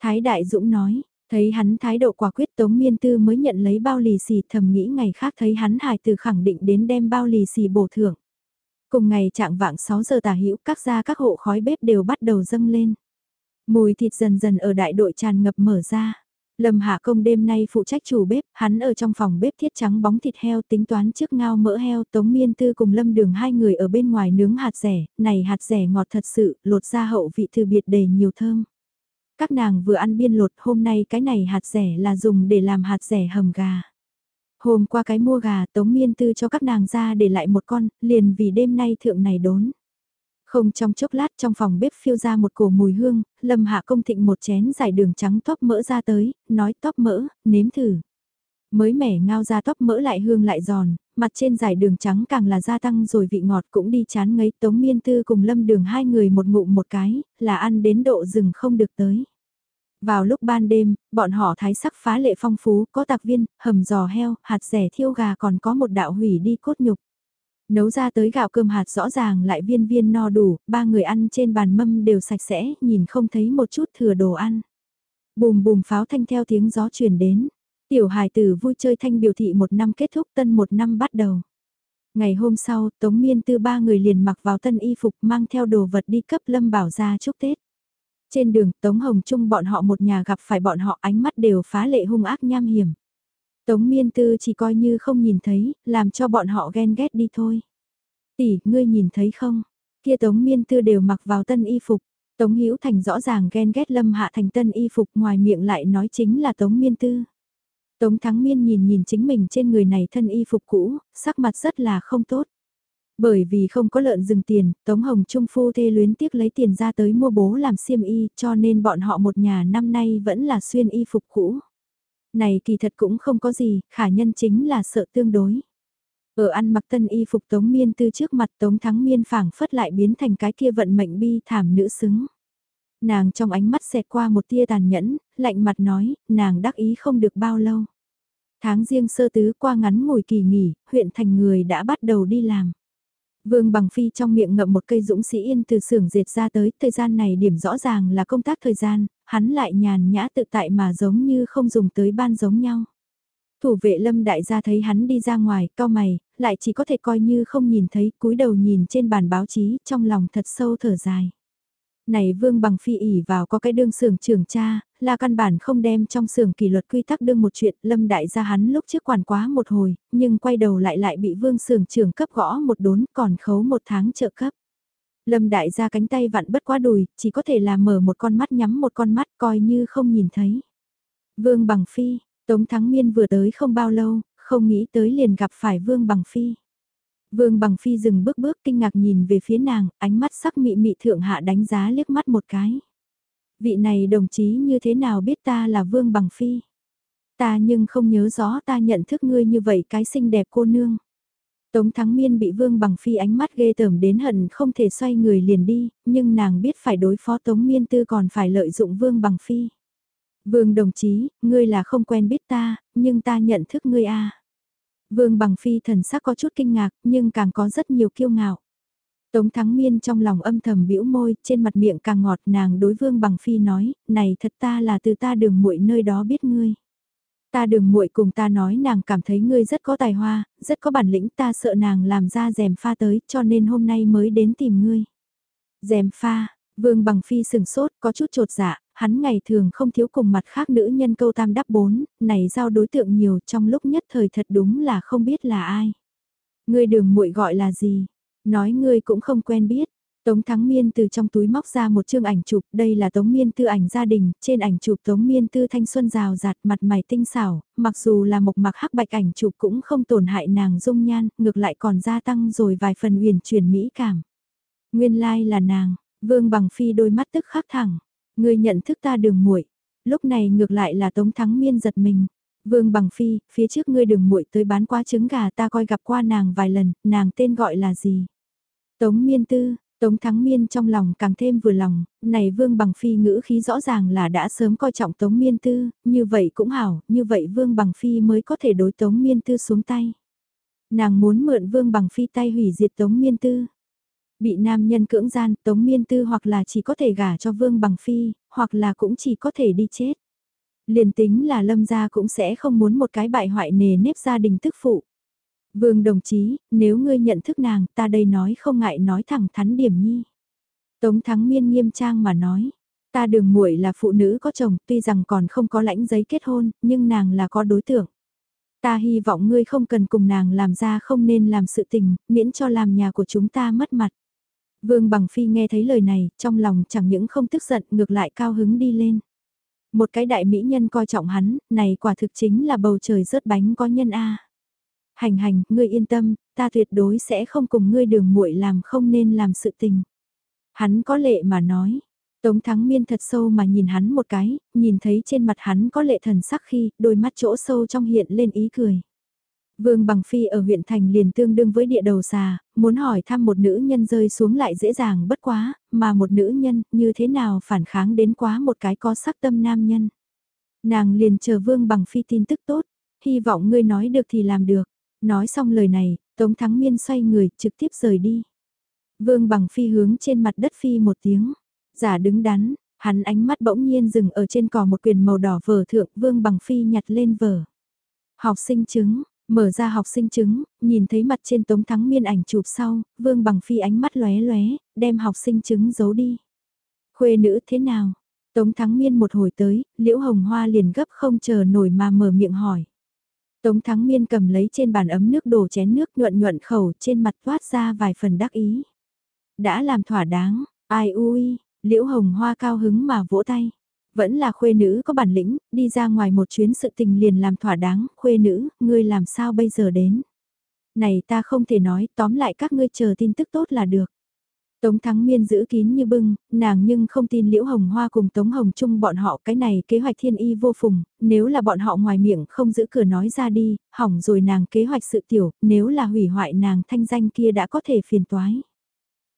Thái Đại Dũng nói, Thấy hắn thái độ quả quyết Tống Miên Tư mới nhận lấy bao lì xì thầm nghĩ ngày khác thấy hắn hài từ khẳng định đến đem bao lì xì bổ thưởng. Cùng ngày trạng vạng 6 giờ tả hữu các gia các hộ khói bếp đều bắt đầu dâng lên. Mùi thịt dần dần ở đại đội tràn ngập mở ra. Lâm Hạ Công đêm nay phụ trách chủ bếp, hắn ở trong phòng bếp thiết trắng bóng thịt heo tính toán trước ngao mỡ heo Tống Miên Tư cùng Lâm Đường hai người ở bên ngoài nướng hạt rẻ, này hạt rẻ ngọt thật sự, lột ra hậu vị thư biệt đầy nhiều thơm. Các nàng vừa ăn biên lột hôm nay cái này hạt rẻ là dùng để làm hạt rẻ hầm gà. Hôm qua cái mua gà Tống Miên Tư cho các nàng ra để lại một con, liền vì đêm nay thượng này đốn. Không trong chốc lát trong phòng bếp phiêu ra một cổ mùi hương, Lâm Hạ công thịnh một chén giải đường trắng tóp mỡ ra tới, nói tóp mỡ, nếm thử. Mới mẻ ngao ra tóp mỡ lại hương lại giòn, mặt trên giải đường trắng càng là gia tăng rồi vị ngọt cũng đi chán ngấy Tống Miên Tư cùng Lâm Đường hai người một ngụm một cái, là ăn đến độ rừng không được tới. Vào lúc ban đêm, bọn họ thái sắc phá lệ phong phú, có tạc viên, hầm giò heo, hạt rẻ thiêu gà còn có một đạo hủy đi cốt nhục. Nấu ra tới gạo cơm hạt rõ ràng lại viên viên no đủ, ba người ăn trên bàn mâm đều sạch sẽ, nhìn không thấy một chút thừa đồ ăn. Bùm bùm pháo thanh theo tiếng gió truyền đến. Tiểu hài tử vui chơi thanh biểu thị một năm kết thúc tân một năm bắt đầu. Ngày hôm sau, Tống Miên Tư ba người liền mặc vào tân y phục mang theo đồ vật đi cấp Lâm Bảo ra chúc Tết. Trên đường, Tống Hồng Trung bọn họ một nhà gặp phải bọn họ ánh mắt đều phá lệ hung ác nham hiểm. Tống Miên Tư chỉ coi như không nhìn thấy, làm cho bọn họ ghen ghét đi thôi. Tỷ, ngươi nhìn thấy không? Kia Tống Miên Tư đều mặc vào tân y phục. Tống Hữu Thành rõ ràng ghen ghét Lâm Hạ Thành tân y phục ngoài miệng lại nói chính là Tống Miên Tư. Tống Thắng Miên nhìn nhìn chính mình trên người này thân y phục cũ, sắc mặt rất là không tốt. Bởi vì không có lợn dừng tiền, Tống Hồng Trung Phu thê luyến tiếc lấy tiền ra tới mua bố làm xiêm y cho nên bọn họ một nhà năm nay vẫn là xuyên y phục cũ. Này kỳ thật cũng không có gì, khả nhân chính là sợ tương đối. Ở ăn mặc tân y phục Tống Miên Tư trước mặt Tống Thắng Miên phảng phất lại biến thành cái kia vận mệnh bi thảm nữ xứng. Nàng trong ánh mắt xẹt qua một tia tàn nhẫn, lạnh mặt nói, nàng đắc ý không được bao lâu. Tháng riêng sơ tứ qua ngắn ngồi kỳ nghỉ, huyện thành người đã bắt đầu đi làm. Vương Bằng Phi trong miệng ngậm một cây dũng sĩ yên từ xưởng dệt ra tới, thời gian này điểm rõ ràng là công tác thời gian, hắn lại nhàn nhã tự tại mà giống như không dùng tới ban giống nhau. Thủ vệ lâm đại gia thấy hắn đi ra ngoài, cao mày, lại chỉ có thể coi như không nhìn thấy, cúi đầu nhìn trên bàn báo chí, trong lòng thật sâu thở dài. Này vương bằng phi ỉ vào có cái đương xưởng trưởng cha, là căn bản không đem trong xưởng kỷ luật quy tắc đương một chuyện, lâm đại gia hắn lúc trước quản quá một hồi, nhưng quay đầu lại lại bị vương xưởng trưởng cấp gõ một đốn còn khấu một tháng trợ cấp. Lâm đại gia cánh tay vặn bất quá đùi, chỉ có thể là mở một con mắt nhắm một con mắt coi như không nhìn thấy. Vương bằng phi, Tống Thắng Miên vừa tới không bao lâu, không nghĩ tới liền gặp phải Vương Bằng Phi. Vương Bằng Phi dừng bước bước kinh ngạc nhìn về phía nàng, ánh mắt sắc mị mị thượng hạ đánh giá liếc mắt một cái. Vị này đồng chí như thế nào biết ta là Vương Bằng Phi? Ta nhưng không nhớ rõ ta nhận thức ngươi như vậy cái xinh đẹp cô nương. Tống Thắng Miên bị Vương Bằng Phi ánh mắt ghê tởm đến hận không thể xoay người liền đi, nhưng nàng biết phải đối phó Tống Miên Tư còn phải lợi dụng Vương Bằng Phi. Vương đồng chí, ngươi là không quen biết ta, nhưng ta nhận thức ngươi a. Vương bằng phi thần sắc có chút kinh ngạc, nhưng càng có rất nhiều kiêu ngạo. Tống Thắng Miên trong lòng âm thầm bĩu môi, trên mặt miệng càng ngọt nàng đối Vương Bằng Phi nói, này thật ta là từ ta đường muội nơi đó biết ngươi. Ta đường muội cùng ta nói nàng cảm thấy ngươi rất có tài hoa, rất có bản lĩnh ta sợ nàng làm ra rèm pha tới cho nên hôm nay mới đến tìm ngươi. Rèm pha, Vương Bằng Phi sừng sốt có chút trột dạ, hắn ngày thường không thiếu cùng mặt khác nữ nhân câu tam đắp bốn, này giao đối tượng nhiều trong lúc nhất thời thật đúng là không biết là ai. Ngươi đường muội gọi là gì? Nói ngươi cũng không quen biết. Tống Thắng Miên từ trong túi móc ra một chương ảnh chụp, đây là Tống Miên tư ảnh gia đình, trên ảnh chụp Tống Miên tư thanh xuân rào rạt mặt mày tinh xảo, mặc dù là một mặc hắc bạch ảnh chụp cũng không tổn hại nàng dung nhan, ngược lại còn gia tăng rồi vài phần huyền chuyển mỹ cảm. Nguyên lai like là nàng, Vương Bằng Phi đôi mắt tức khắc thẳng, Ngươi nhận thức ta đường muội lúc này ngược lại là Tống Thắng Miên giật mình. Vương Bằng Phi, phía trước ngươi đường muội tới bán qua trứng gà ta coi gặp qua nàng vài lần, nàng tên gọi là gì? Tống Miên Tư, Tống Thắng Miên trong lòng càng thêm vừa lòng, này Vương Bằng Phi ngữ khí rõ ràng là đã sớm coi trọng Tống Miên Tư, như vậy cũng hảo, như vậy Vương Bằng Phi mới có thể đối Tống Miên Tư xuống tay. Nàng muốn mượn Vương Bằng Phi tay hủy diệt Tống Miên Tư. Bị nam nhân cưỡng gian, Tống Miên Tư hoặc là chỉ có thể gả cho Vương Bằng Phi, hoặc là cũng chỉ có thể đi chết. Liền tính là lâm gia cũng sẽ không muốn một cái bại hoại nề nếp gia đình tức phụ. Vương đồng chí, nếu ngươi nhận thức nàng, ta đây nói không ngại nói thẳng thắn điểm nhi. Tống Thắng Miên nghiêm trang mà nói, ta đường muội là phụ nữ có chồng, tuy rằng còn không có lãnh giấy kết hôn, nhưng nàng là có đối tượng. Ta hy vọng ngươi không cần cùng nàng làm ra không nên làm sự tình, miễn cho làm nhà của chúng ta mất mặt. Vương Bằng Phi nghe thấy lời này, trong lòng chẳng những không tức giận ngược lại cao hứng đi lên. Một cái đại mỹ nhân coi trọng hắn, này quả thực chính là bầu trời rớt bánh có nhân A. Hành hành, ngươi yên tâm, ta tuyệt đối sẽ không cùng ngươi đường muội làm không nên làm sự tình. Hắn có lệ mà nói. Tống Thắng Miên thật sâu mà nhìn hắn một cái, nhìn thấy trên mặt hắn có lệ thần sắc khi đôi mắt chỗ sâu trong hiện lên ý cười. Vương Bằng Phi ở huyện thành liền tương đương với địa đầu xà, muốn hỏi thăm một nữ nhân rơi xuống lại dễ dàng bất quá, mà một nữ nhân như thế nào phản kháng đến quá một cái có sắc tâm nam nhân. Nàng liền chờ Vương Bằng Phi tin tức tốt, hy vọng ngươi nói được thì làm được. Nói xong lời này, Tống Thắng Miên xoay người trực tiếp rời đi. Vương Bằng Phi hướng trên mặt đất phi một tiếng, giả đứng đắn, hắn ánh mắt bỗng nhiên dừng ở trên cỏ một quyền màu đỏ vở thượng Vương Bằng Phi nhặt lên vở. Học sinh chứng, Mở ra học sinh chứng, nhìn thấy mặt trên tống thắng miên ảnh chụp sau, vương bằng phi ánh mắt lóe lóe, đem học sinh chứng giấu đi. Khuê nữ thế nào? Tống thắng miên một hồi tới, liễu hồng hoa liền gấp không chờ nổi mà mở miệng hỏi. Tống thắng miên cầm lấy trên bàn ấm nước đổ chén nước nhuận nhuận khẩu trên mặt toát ra vài phần đắc ý. Đã làm thỏa đáng, ai ui, liễu hồng hoa cao hứng mà vỗ tay. Vẫn là khuê nữ có bản lĩnh, đi ra ngoài một chuyến sự tình liền làm thỏa đáng, khuê nữ, ngươi làm sao bây giờ đến. Này ta không thể nói, tóm lại các ngươi chờ tin tức tốt là được. Tống Thắng Miên giữ kín như bưng, nàng nhưng không tin Liễu Hồng Hoa cùng Tống Hồng Trung bọn họ cái này kế hoạch thiên y vô phùng, nếu là bọn họ ngoài miệng không giữ cửa nói ra đi, hỏng rồi nàng kế hoạch sự tiểu, nếu là hủy hoại nàng thanh danh kia đã có thể phiền toái.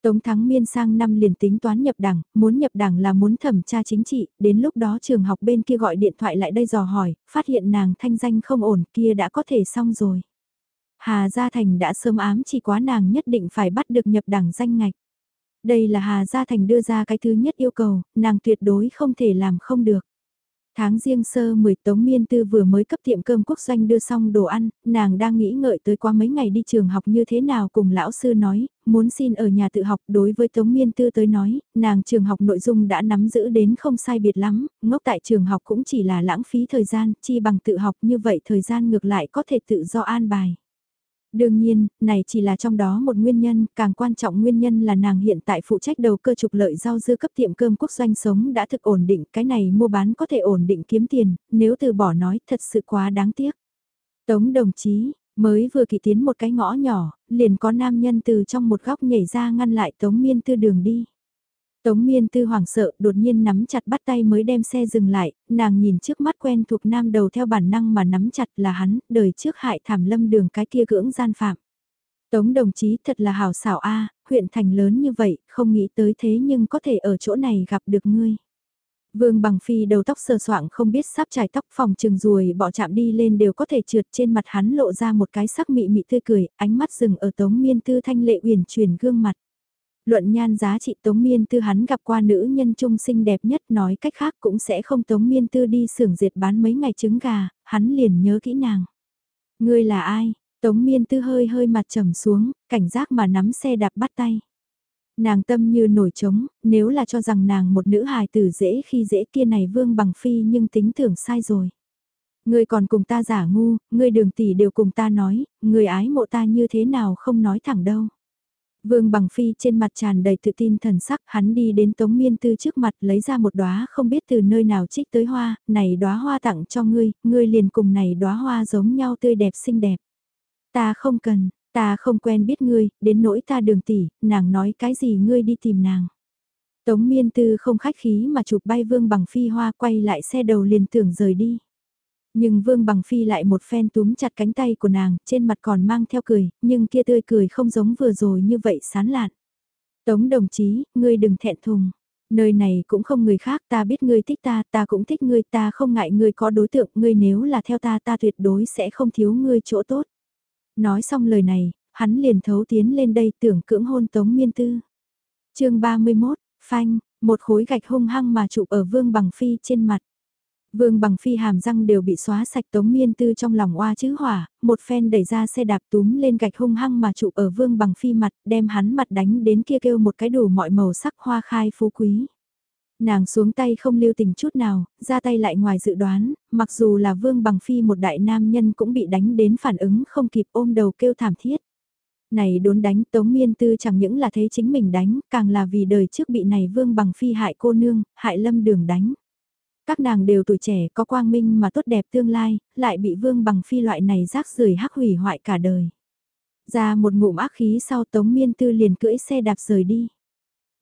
Tống Thắng Miên sang năm liền tính toán nhập đảng, muốn nhập đảng là muốn thẩm tra chính trị, đến lúc đó trường học bên kia gọi điện thoại lại đây dò hỏi, phát hiện nàng thanh danh không ổn kia đã có thể xong rồi. Hà Gia Thành đã sớm ám chỉ quá nàng nhất định phải bắt được nhập đảng danh ngạch. Đây là Hà Gia Thành đưa ra cái thứ nhất yêu cầu, nàng tuyệt đối không thể làm không được. Tháng riêng sơ 10 Tống Miên Tư vừa mới cấp tiệm cơm quốc doanh đưa xong đồ ăn, nàng đang nghĩ ngợi tới qua mấy ngày đi trường học như thế nào cùng lão sư nói, muốn xin ở nhà tự học đối với Tống Miên Tư tới nói, nàng trường học nội dung đã nắm giữ đến không sai biệt lắm, ngốc tại trường học cũng chỉ là lãng phí thời gian, chi bằng tự học như vậy thời gian ngược lại có thể tự do an bài. Đương nhiên, này chỉ là trong đó một nguyên nhân, càng quan trọng nguyên nhân là nàng hiện tại phụ trách đầu cơ trục lợi rau dưa cấp tiệm cơm quốc doanh sống đã thực ổn định, cái này mua bán có thể ổn định kiếm tiền, nếu từ bỏ nói thật sự quá đáng tiếc. Tống đồng chí, mới vừa kỳ tiến một cái ngõ nhỏ, liền có nam nhân từ trong một góc nhảy ra ngăn lại Tống Miên Tư đường đi. Tống miên tư hoảng sợ đột nhiên nắm chặt bắt tay mới đem xe dừng lại, nàng nhìn trước mắt quen thuộc nam đầu theo bản năng mà nắm chặt là hắn, đời trước hại thảm lâm đường cái kia cưỡng gian phạm. Tống đồng chí thật là hào xảo a huyện thành lớn như vậy, không nghĩ tới thế nhưng có thể ở chỗ này gặp được ngươi. Vương bằng phi đầu tóc sờ soạng không biết sắp trải tóc phòng trừng ruồi bỏ chạm đi lên đều có thể trượt trên mặt hắn lộ ra một cái sắc mị mị tươi cười, ánh mắt dừng ở tống miên tư thanh lệ uyển chuyển gương mặt. Luận nhan giá trị Tống Miên Tư hắn gặp qua nữ nhân trung xinh đẹp nhất nói cách khác cũng sẽ không Tống Miên Tư đi xưởng diệt bán mấy ngày trứng gà, hắn liền nhớ kỹ nàng. Ngươi là ai? Tống Miên Tư hơi hơi mặt trầm xuống, cảnh giác mà nắm xe đạp bắt tay. Nàng tâm như nổi trống, nếu là cho rằng nàng một nữ hài tử dễ khi dễ kia này vương bằng phi nhưng tính tưởng sai rồi. Ngươi còn cùng ta giả ngu, ngươi đường tỷ đều cùng ta nói, ngươi ái mộ ta như thế nào không nói thẳng đâu. Vương Bằng Phi trên mặt tràn đầy tự tin thần sắc, hắn đi đến Tống Miên Tư trước mặt lấy ra một đóa không biết từ nơi nào trích tới hoa, này đóa hoa tặng cho ngươi, ngươi liền cùng này đóa hoa giống nhau tươi đẹp xinh đẹp. Ta không cần, ta không quen biết ngươi, đến nỗi ta đường tỷ, nàng nói cái gì ngươi đi tìm nàng. Tống Miên Tư không khách khí mà chụp bay Vương Bằng Phi hoa quay lại xe đầu liền tưởng rời đi. Nhưng Vương Bằng Phi lại một phen túm chặt cánh tay của nàng, trên mặt còn mang theo cười, nhưng kia tươi cười không giống vừa rồi như vậy sán lạn. Tống đồng chí, ngươi đừng thẹn thùng. Nơi này cũng không người khác, ta biết ngươi thích ta, ta cũng thích ngươi, ta không ngại ngươi có đối tượng, ngươi nếu là theo ta ta tuyệt đối sẽ không thiếu ngươi chỗ tốt. Nói xong lời này, hắn liền thấu tiến lên đây tưởng cưỡng hôn Tống Miên Tư. chương 31, phanh, một khối gạch hung hăng mà chụp ở Vương Bằng Phi trên mặt. Vương bằng phi hàm răng đều bị xóa sạch tống miên tư trong lòng oa chữ hỏa, một phen đẩy ra xe đạp túm lên gạch hung hăng mà trụ ở vương bằng phi mặt, đem hắn mặt đánh đến kia kêu một cái đủ mọi màu sắc hoa khai phú quý. Nàng xuống tay không lưu tình chút nào, ra tay lại ngoài dự đoán, mặc dù là vương bằng phi một đại nam nhân cũng bị đánh đến phản ứng không kịp ôm đầu kêu thảm thiết. Này đốn đánh tống miên tư chẳng những là thấy chính mình đánh, càng là vì đời trước bị này vương bằng phi hại cô nương, hại lâm đường đánh. Các nàng đều tuổi trẻ có quang minh mà tốt đẹp tương lai, lại bị vương bằng phi loại này rác rưởi hắc hủy hoại cả đời. Ra một ngụm ác khí sau tống miên tư liền cưỡi xe đạp rời đi.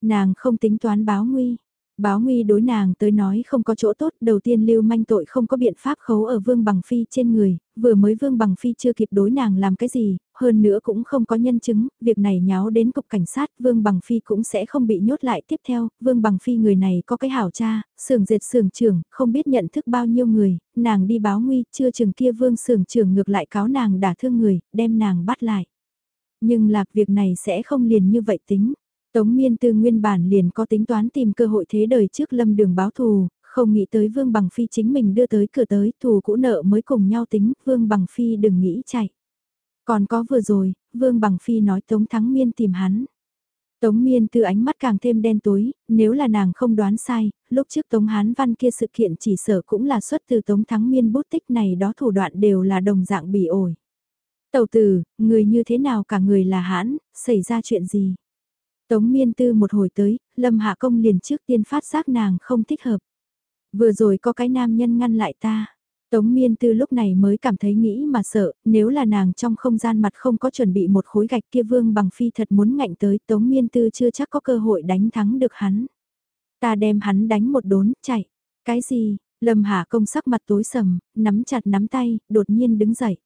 Nàng không tính toán báo nguy, Báo nguy đối nàng tới nói không có chỗ tốt, đầu tiên lưu manh tội không có biện pháp khấu ở Vương Bằng Phi trên người, vừa mới Vương Bằng Phi chưa kịp đối nàng làm cái gì, hơn nữa cũng không có nhân chứng, việc này nháo đến cục cảnh sát, Vương Bằng Phi cũng sẽ không bị nhốt lại tiếp theo, Vương Bằng Phi người này có cái hảo cha, sưởng dệt sưởng trưởng, không biết nhận thức bao nhiêu người, nàng đi báo nguy, chưa chừng kia Vương sưởng trưởng ngược lại cáo nàng đả thương người, đem nàng bắt lại. Nhưng lạc việc này sẽ không liền như vậy tính. Tống miên tư nguyên bản liền có tính toán tìm cơ hội thế đời trước lâm đường báo thù, không nghĩ tới Vương Bằng Phi chính mình đưa tới cửa tới, thù cũ nợ mới cùng nhau tính, Vương Bằng Phi đừng nghĩ chạy. Còn có vừa rồi, Vương Bằng Phi nói Tống Thắng Miên tìm hắn. Tống Miên từ ánh mắt càng thêm đen tối, nếu là nàng không đoán sai, lúc trước Tống Hán Văn kia sự kiện chỉ sở cũng là xuất từ Tống Thắng Miên bút tích này đó thủ đoạn đều là đồng dạng bị ổi. Tầu tử, người như thế nào cả người là hãn, xảy ra chuyện gì? Tống miên tư một hồi tới, Lâm Hạ Công liền trước tiên phát giác nàng không thích hợp. Vừa rồi có cái nam nhân ngăn lại ta. Tống miên tư lúc này mới cảm thấy nghĩ mà sợ, nếu là nàng trong không gian mặt không có chuẩn bị một khối gạch kia vương bằng phi thật muốn ngạnh tới tống miên tư chưa chắc có cơ hội đánh thắng được hắn. Ta đem hắn đánh một đốn, chạy. Cái gì? Lâm Hạ công sắc mặt tối sầm, nắm chặt nắm tay, đột nhiên đứng dậy.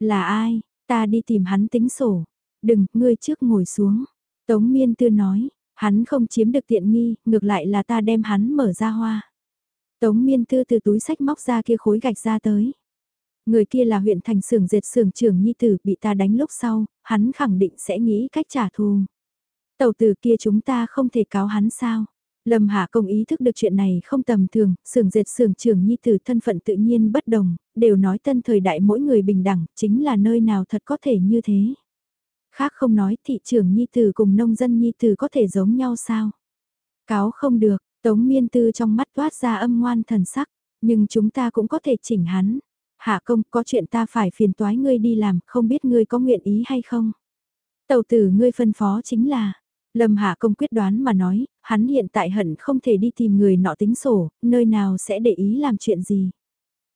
Là ai? Ta đi tìm hắn tính sổ. Đừng, ngươi trước ngồi xuống. Tống miên tư nói, hắn không chiếm được tiện nghi, ngược lại là ta đem hắn mở ra hoa. Tống miên tư từ túi sách móc ra kia khối gạch ra tới. Người kia là huyện thành xưởng dệt xưởng trưởng nhi tử bị ta đánh lúc sau, hắn khẳng định sẽ nghĩ cách trả thù. Tàu tử kia chúng ta không thể cáo hắn sao. Lâm Hạ công ý thức được chuyện này không tầm thường, xưởng dệt xưởng trưởng nhi tử thân phận tự nhiên bất đồng, đều nói tân thời đại mỗi người bình đẳng, chính là nơi nào thật có thể như thế. Khác không nói thị trường nhi tử cùng nông dân nhi tử có thể giống nhau sao? Cáo không được, Tống Miên Tư trong mắt toát ra âm ngoan thần sắc, nhưng chúng ta cũng có thể chỉnh hắn. Hạ công có chuyện ta phải phiền toái ngươi đi làm, không biết ngươi có nguyện ý hay không? tầu tử ngươi phân phó chính là, Lâm Hạ công quyết đoán mà nói, hắn hiện tại hận không thể đi tìm người nọ tính sổ, nơi nào sẽ để ý làm chuyện gì.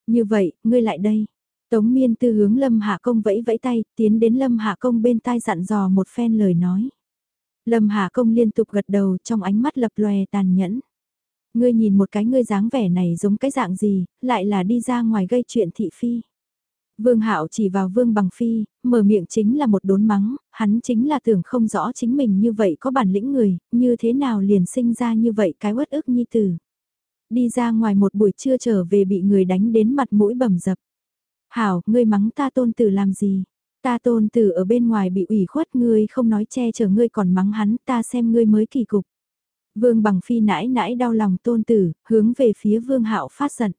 Như vậy, ngươi lại đây, Tống miên tư hướng Lâm Hạ Công vẫy vẫy tay, tiến đến Lâm Hạ Công bên tai dặn dò một phen lời nói. Lâm Hạ Công liên tục gật đầu trong ánh mắt lập lòe tàn nhẫn. Ngươi nhìn một cái ngươi dáng vẻ này giống cái dạng gì, lại là đi ra ngoài gây chuyện thị phi. Vương Hạo chỉ vào Vương Bằng Phi, mở miệng chính là một đốn mắng, hắn chính là tưởng không rõ chính mình như vậy có bản lĩnh người, như thế nào liền sinh ra như vậy cái uất ức nhi tử. Đi ra ngoài một buổi trưa trở về bị người đánh đến mặt mũi bầm dập. Hảo, ngươi mắng ta tôn tử làm gì? Ta tôn tử ở bên ngoài bị ủy khuất ngươi không nói che chở ngươi còn mắng hắn ta xem ngươi mới kỳ cục. Vương bằng phi nãi nãi đau lòng tôn tử, hướng về phía vương hạo phát giận.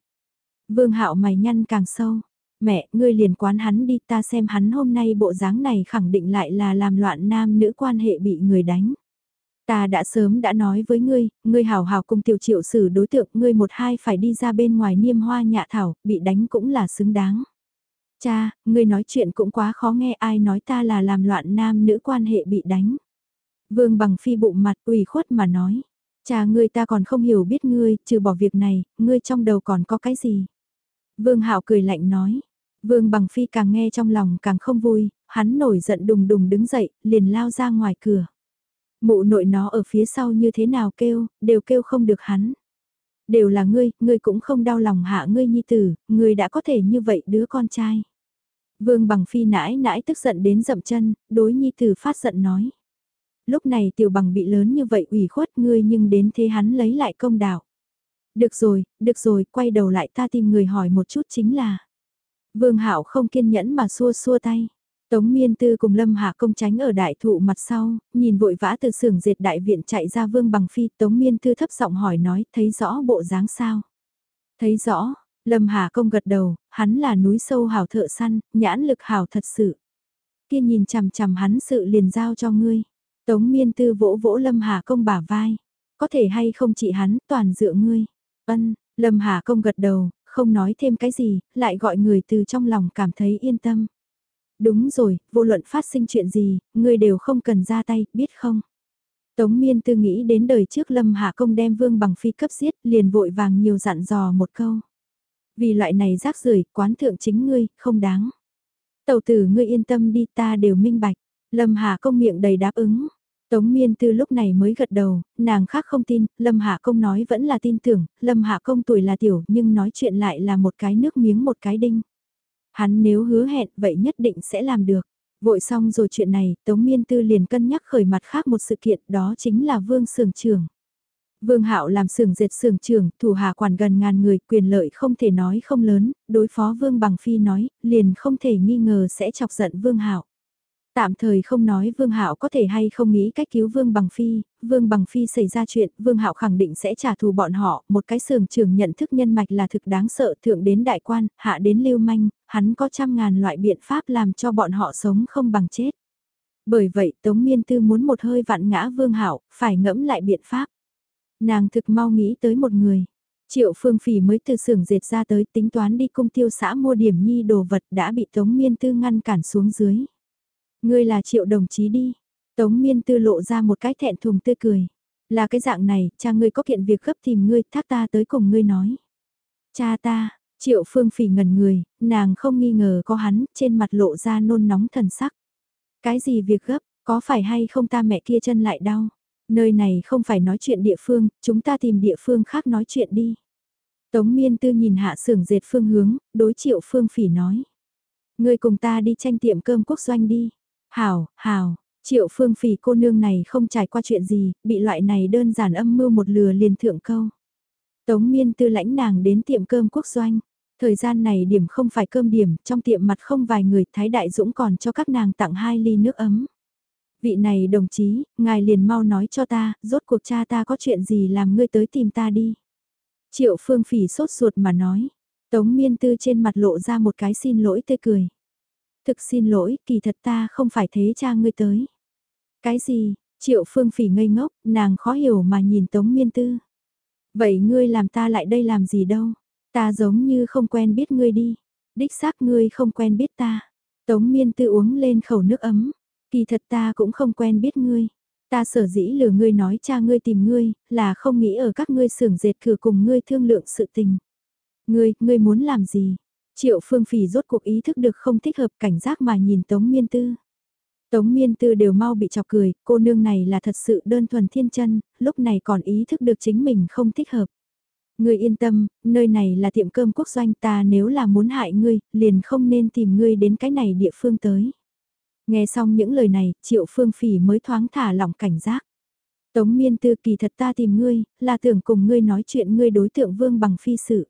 Vương hạo mày nhăn càng sâu. Mẹ, ngươi liền quán hắn đi ta xem hắn hôm nay bộ dáng này khẳng định lại là làm loạn nam nữ quan hệ bị người đánh. Ta đã sớm đã nói với ngươi, ngươi hào hào cùng tiểu triệu xử đối tượng ngươi một hai phải đi ra bên ngoài niêm hoa nhạ thảo, bị đánh cũng là xứng đáng. Cha, ngươi nói chuyện cũng quá khó nghe ai nói ta là làm loạn nam nữ quan hệ bị đánh. Vương bằng phi bụng mặt ủy khuất mà nói. Cha ngươi ta còn không hiểu biết ngươi, trừ bỏ việc này, ngươi trong đầu còn có cái gì. Vương hạo cười lạnh nói. Vương bằng phi càng nghe trong lòng càng không vui, hắn nổi giận đùng đùng đứng dậy, liền lao ra ngoài cửa. Mụ nội nó ở phía sau như thế nào kêu, đều kêu không được hắn. Đều là ngươi, ngươi cũng không đau lòng hạ ngươi nhi tử, ngươi đã có thể như vậy đứa con trai. Vương bằng phi nãi nãi tức giận đến dậm chân, đối nhi tử phát giận nói. Lúc này tiểu bằng bị lớn như vậy ủy khuất ngươi nhưng đến thế hắn lấy lại công đạo. Được rồi, được rồi, quay đầu lại ta tìm người hỏi một chút chính là. Vương hạo không kiên nhẫn mà xua xua tay. Tống Miên Tư cùng Lâm Hạ công tránh ở đại thụ mặt sau, nhìn vội vã từ xưởng dệt đại viện chạy ra Vương Bằng Phi, Tống Miên Tư thấp giọng hỏi nói, thấy rõ bộ dáng sao? Thấy rõ, Lâm Hà Công gật đầu, hắn là núi sâu hảo thợ săn, nhãn lực hảo thật sự. Kia nhìn chằm chằm hắn sự liền giao cho ngươi. Tống miên tư vỗ vỗ Lâm Hà Công bả vai. Có thể hay không chỉ hắn, toàn dựa ngươi. Ân, Lâm Hà Công gật đầu, không nói thêm cái gì, lại gọi người từ trong lòng cảm thấy yên tâm. Đúng rồi, vô luận phát sinh chuyện gì, ngươi đều không cần ra tay, biết không? Tống miên tư nghĩ đến đời trước Lâm Hạ Công đem Vương Bằng Phi cấp giết, liền vội vàng nhiều dặn dò một câu. Vì loại này rác rưởi quán thượng chính ngươi, không đáng. Tầu tử ngươi yên tâm đi ta đều minh bạch. Lâm Hạ Công miệng đầy đáp ứng. Tống Miên Tư lúc này mới gật đầu, nàng khác không tin, Lâm Hạ Công nói vẫn là tin tưởng, Lâm Hạ Công tuổi là tiểu nhưng nói chuyện lại là một cái nước miếng một cái đinh. Hắn nếu hứa hẹn vậy nhất định sẽ làm được. Vội xong rồi chuyện này, Tống Miên Tư liền cân nhắc khởi mặt khác một sự kiện đó chính là Vương Sưởng Trường. Vương Hạo làm xưởng dệt xưởng trưởng, thủ hạ quản gần ngàn người, quyền lợi không thể nói không lớn, đối phó Vương Bằng Phi nói, liền không thể nghi ngờ sẽ chọc giận Vương Hạo. Tạm thời không nói Vương Hạo có thể hay không nghĩ cách cứu Vương Bằng Phi, Vương Bằng Phi xảy ra chuyện, Vương Hạo khẳng định sẽ trả thù bọn họ, một cái sưởng trưởng nhận thức nhân mạch là thực đáng sợ, thượng đến đại quan, hạ đến lưu manh, hắn có trăm ngàn loại biện pháp làm cho bọn họ sống không bằng chết. Bởi vậy Tống Miên Tư muốn một hơi vạn ngã Vương Hạo, phải ngẫm lại biện pháp. Nàng thực mau nghĩ tới một người. Triệu Phương Phỉ mới từ xưởng dệt ra tới tính toán đi cung tiêu xã mua điểm nhi đồ vật đã bị Tống Miên Tư ngăn cản xuống dưới. Ngươi là triệu đồng chí đi. Tống miên tư lộ ra một cái thẹn thùng tươi cười. Là cái dạng này, cha ngươi có kiện việc gấp tìm ngươi, thác ta tới cùng ngươi nói. Cha ta, triệu phương phỉ ngẩn người, nàng không nghi ngờ có hắn, trên mặt lộ ra nôn nóng thần sắc. Cái gì việc gấp, có phải hay không ta mẹ kia chân lại đau? Nơi này không phải nói chuyện địa phương, chúng ta tìm địa phương khác nói chuyện đi. Tống miên tư nhìn hạ sưởng dệt phương hướng, đối triệu phương phỉ nói. Ngươi cùng ta đi tranh tiệm cơm quốc doanh đi. Hảo, hảo, triệu phương phỉ cô nương này không trải qua chuyện gì, bị loại này đơn giản âm mưu một lừa liền thượng câu. Tống miên tư lãnh nàng đến tiệm cơm quốc doanh. Thời gian này điểm không phải cơm điểm, trong tiệm mặt không vài người, Thái Đại Dũng còn cho các nàng tặng hai ly nước ấm. Vị này đồng chí, ngài liền mau nói cho ta, rốt cuộc cha ta có chuyện gì làm ngươi tới tìm ta đi. Triệu phương phỉ sốt ruột mà nói. Tống miên tư trên mặt lộ ra một cái xin lỗi tươi cười. Thực xin lỗi, kỳ thật ta không phải thế cha ngươi tới. Cái gì, triệu phương phỉ ngây ngốc, nàng khó hiểu mà nhìn tống miên tư. Vậy ngươi làm ta lại đây làm gì đâu, ta giống như không quen biết ngươi đi, đích xác ngươi không quen biết ta. Tống miên tư uống lên khẩu nước ấm, kỳ thật ta cũng không quen biết ngươi. Ta sở dĩ lừa ngươi nói cha ngươi tìm ngươi, là không nghĩ ở các ngươi xưởng dệt cửa cùng ngươi thương lượng sự tình. Ngươi, ngươi muốn làm gì? Triệu Phương Phỉ rốt cuộc ý thức được không thích hợp cảnh giác mà nhìn Tống Miên Tư. Tống Miên Tư đều mau bị chọc cười, cô nương này là thật sự đơn thuần thiên chân, lúc này còn ý thức được chính mình không thích hợp. Ngươi yên tâm, nơi này là tiệm cơm quốc doanh ta nếu là muốn hại ngươi, liền không nên tìm ngươi đến cái này địa phương tới. Nghe xong những lời này, Triệu Phương Phỉ mới thoáng thả lỏng cảnh giác. Tống Miên Tư kỳ thật ta tìm ngươi, là tưởng cùng ngươi nói chuyện ngươi đối tượng Vương bằng phi sự.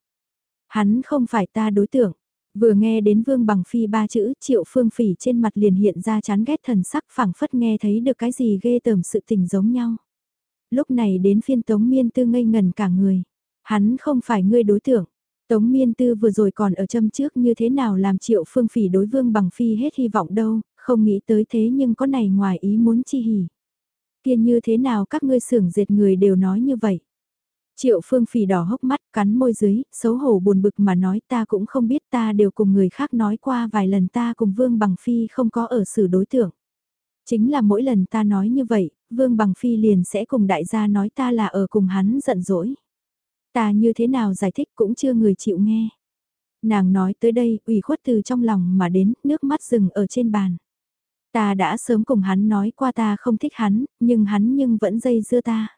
Hắn không phải ta đối tượng. Vừa nghe đến Vương Bằng Phi ba chữ triệu phương phỉ trên mặt liền hiện ra chán ghét thần sắc phẳng phất nghe thấy được cái gì ghê tởm sự tình giống nhau. Lúc này đến phiên Tống Miên Tư ngây ngần cả người. Hắn không phải ngươi đối tượng. Tống Miên Tư vừa rồi còn ở châm trước như thế nào làm triệu phương phỉ đối Vương Bằng Phi hết hy vọng đâu, không nghĩ tới thế nhưng có này ngoài ý muốn chi hỉ. Kia như thế nào các ngươi xưởng dệt người đều nói như vậy. Triệu phương phì đỏ hốc mắt cắn môi dưới, xấu hổ buồn bực mà nói ta cũng không biết ta đều cùng người khác nói qua vài lần ta cùng Vương Bằng Phi không có ở xử đối tượng. Chính là mỗi lần ta nói như vậy, Vương Bằng Phi liền sẽ cùng đại gia nói ta là ở cùng hắn giận dỗi. Ta như thế nào giải thích cũng chưa người chịu nghe. Nàng nói tới đây, ủy khuất từ trong lòng mà đến, nước mắt rừng ở trên bàn. Ta đã sớm cùng hắn nói qua ta không thích hắn, nhưng hắn nhưng vẫn dây dưa ta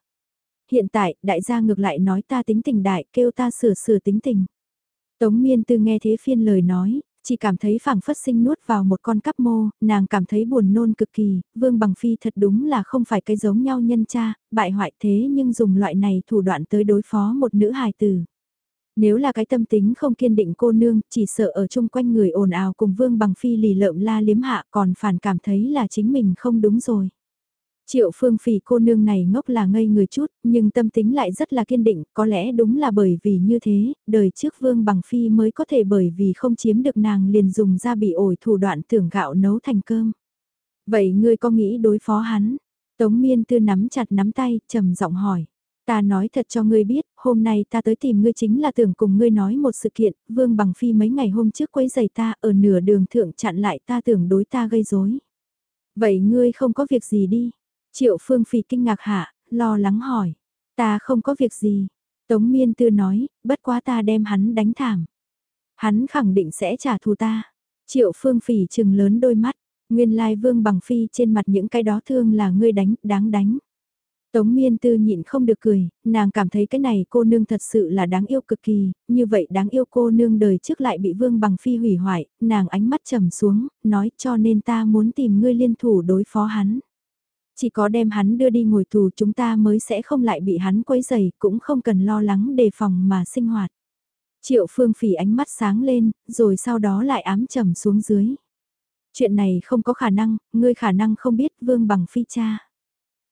hiện tại, đại gia ngược lại nói ta tính tình đại, kêu ta sửa sửa tính tình. Tống miên tư nghe thế phiên lời nói, chỉ cảm thấy phảng phất sinh nuốt vào một con cắp mô, nàng cảm thấy buồn nôn cực kỳ, vương bằng phi thật đúng là không phải cái giống nhau nhân cha, bại hoại thế nhưng dùng loại này thủ đoạn tới đối phó một nữ hài tử. Nếu là cái tâm tính không kiên định cô nương, chỉ sợ ở chung quanh người ồn ào cùng vương bằng phi lì lợm la liếm hạ còn phản cảm thấy là chính mình không đúng rồi. Triệu phương phỉ cô nương này ngốc là ngây người chút, nhưng tâm tính lại rất là kiên định, có lẽ đúng là bởi vì như thế, đời trước vương bằng phi mới có thể bởi vì không chiếm được nàng liền dùng ra bị ổi thủ đoạn tưởng gạo nấu thành cơm. Vậy ngươi có nghĩ đối phó hắn? Tống miên tư nắm chặt nắm tay, trầm giọng hỏi. Ta nói thật cho ngươi biết, hôm nay ta tới tìm ngươi chính là tưởng cùng ngươi nói một sự kiện, Vương Bằng Phi mấy ngày hôm trước quấy giày ta ở nửa đường thượng chặn lại ta tưởng đối ta gây rối. Vậy ngươi không có việc gì đi. Triệu Phương Phi kinh ngạc hạ, lo lắng hỏi. Ta không có việc gì. Tống Miên Tư nói, bất quá ta đem hắn đánh thảm. Hắn khẳng định sẽ trả thù ta. Triệu Phương Phỉ trừng lớn đôi mắt, nguyên lai Vương Bằng Phi trên mặt những cái đó thương là ngươi đánh, đáng đánh. Tống miên tư nhịn không được cười, nàng cảm thấy cái này cô nương thật sự là đáng yêu cực kỳ, như vậy đáng yêu cô nương đời trước lại bị vương bằng phi hủy hoại, nàng ánh mắt trầm xuống, nói cho nên ta muốn tìm ngươi liên thủ đối phó hắn. Chỉ có đem hắn đưa đi ngồi tù chúng ta mới sẽ không lại bị hắn quấy dày, cũng không cần lo lắng đề phòng mà sinh hoạt. Triệu phương phỉ ánh mắt sáng lên, rồi sau đó lại ám trầm xuống dưới. Chuyện này không có khả năng, ngươi khả năng không biết vương bằng phi cha.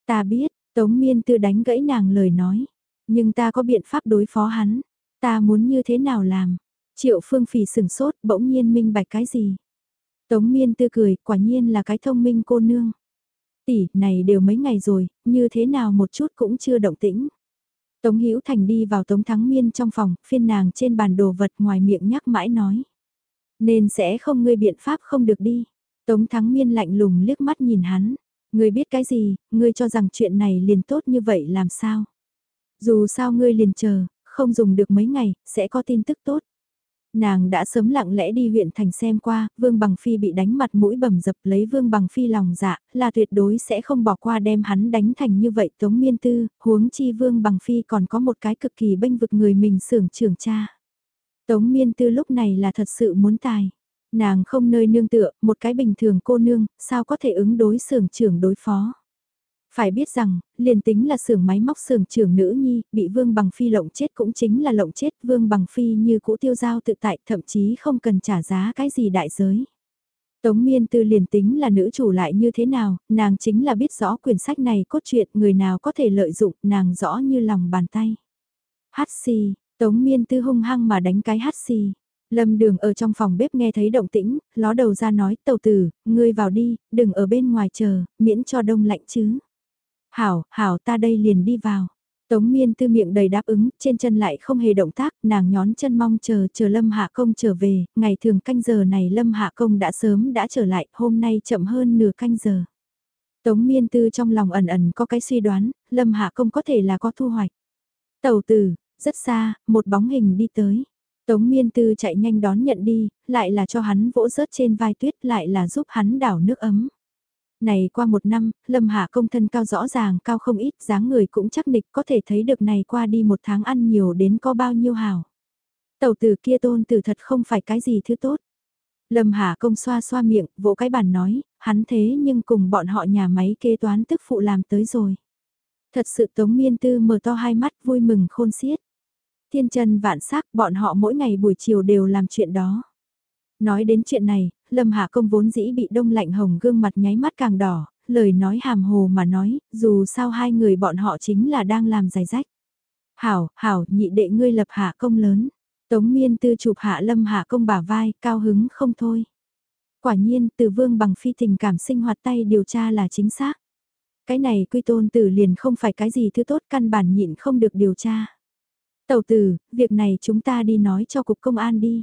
Ta biết, Tống miên tư đánh gãy nàng lời nói. Nhưng ta có biện pháp đối phó hắn. Ta muốn như thế nào làm? Triệu phương phì sừng sốt bỗng nhiên minh bạch cái gì? Tống miên tư cười quả nhiên là cái thông minh cô nương. Tỷ này đều mấy ngày rồi, như thế nào một chút cũng chưa động tĩnh. Tống Hữu Thành đi vào Tống Thắng Miên trong phòng, phiên nàng trên bàn đồ vật ngoài miệng nhắc mãi nói. Nên sẽ không ngươi biện pháp không được đi. Tống Thắng Miên lạnh lùng liếc mắt nhìn hắn. Ngươi biết cái gì, ngươi cho rằng chuyện này liền tốt như vậy làm sao? Dù sao ngươi liền chờ, không dùng được mấy ngày, sẽ có tin tức tốt. Nàng đã sớm lặng lẽ đi huyện thành xem qua, Vương Bằng Phi bị đánh mặt mũi bầm dập lấy Vương Bằng Phi lòng dạ, là tuyệt đối sẽ không bỏ qua đem hắn đánh thành như vậy Tống Miên Tư, huống chi Vương Bằng Phi còn có một cái cực kỳ bênh vực người mình sưởng trưởng cha. Tống Miên Tư lúc này là thật sự muốn tài. Nàng không nơi nương tựa, một cái bình thường cô nương, sao có thể ứng đối xưởng trưởng đối phó. Phải biết rằng, liền tính là xưởng máy móc xưởng trưởng nữ nhi, bị Vương Bằng Phi lộng chết cũng chính là lộng chết Vương Bằng Phi như cũ tiêu giao tự tại, thậm chí không cần trả giá cái gì đại giới. Tống Miên Tư liền tính là nữ chủ lại như thế nào, nàng chính là biết rõ quyển sách này cốt truyện người nào có thể lợi dụng, nàng rõ như lòng bàn tay. Hát xì, Tống Miên Tư hung hăng mà đánh cái hát xì. Lâm đường ở trong phòng bếp nghe thấy động tĩnh, ló đầu ra nói, tàu tử, ngươi vào đi, đừng ở bên ngoài chờ, miễn cho đông lạnh chứ. Hảo, hảo ta đây liền đi vào. Tống miên tư miệng đầy đáp ứng, trên chân lại không hề động tác, nàng nhón chân mong chờ chờ Lâm Hạ Công trở về, ngày thường canh giờ này Lâm Hạ Công đã sớm đã trở lại, hôm nay chậm hơn nửa canh giờ. Tống miên tư trong lòng ẩn ẩn có cái suy đoán, Lâm Hạ Công có thể là có thu hoạch. Tàu tử, rất xa, một bóng hình đi tới. Tống miên tư chạy nhanh đón nhận đi, lại là cho hắn vỗ rớt trên vai tuyết lại là giúp hắn đảo nước ấm. Này qua một năm, Lâm Hạ công thân cao rõ ràng cao không ít, dáng người cũng chắc nịch có thể thấy được này qua đi một tháng ăn nhiều đến có bao nhiêu hào. Tàu tử kia tôn tử thật không phải cái gì thứ tốt. Lâm Hạ công xoa xoa miệng, vỗ cái bàn nói, hắn thế nhưng cùng bọn họ nhà máy kế toán tức phụ làm tới rồi. Thật sự Tống Miên Tư mở to hai mắt vui mừng khôn xiết thiên chân vạn sắc bọn họ mỗi ngày buổi chiều đều làm chuyện đó. Nói đến chuyện này, Lâm Hạ Công vốn dĩ bị đông lạnh hồng gương mặt nháy mắt càng đỏ, lời nói hàm hồ mà nói, dù sao hai người bọn họ chính là đang làm giải rách. Hảo, hảo, nhị đệ ngươi lập hạ công lớn. Tống miên tư chụp hạ lâm hạ công bả vai, cao hứng không thôi. Quả nhiên, từ vương bằng phi tình cảm sinh hoạt tay điều tra là chính xác. Cái này quy tôn tử liền không phải cái gì thứ tốt căn bản nhịn không được điều tra. Tàu tử, việc này chúng ta đi nói cho cục công an đi.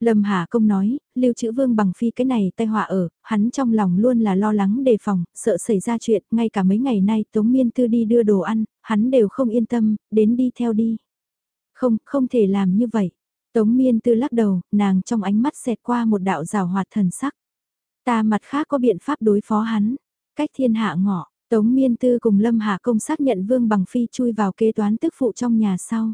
Lâm Hà Công nói, lưu trữ vương bằng phi cái này tai họa ở, hắn trong lòng luôn là lo lắng đề phòng, sợ xảy ra chuyện, ngay cả mấy ngày nay Tống Miên Tư đi đưa đồ ăn, hắn đều không yên tâm, đến đi theo đi. Không, không thể làm như vậy. Tống Miên Tư lắc đầu, nàng trong ánh mắt xẹt qua một đạo rào hoạt thần sắc. Ta mặt khác có biện pháp đối phó hắn, cách thiên hạ ngọ, Tống Miên Tư cùng Lâm Hà Công xác nhận Vương Bằng Phi chui vào kế toán tức phụ trong nhà sau.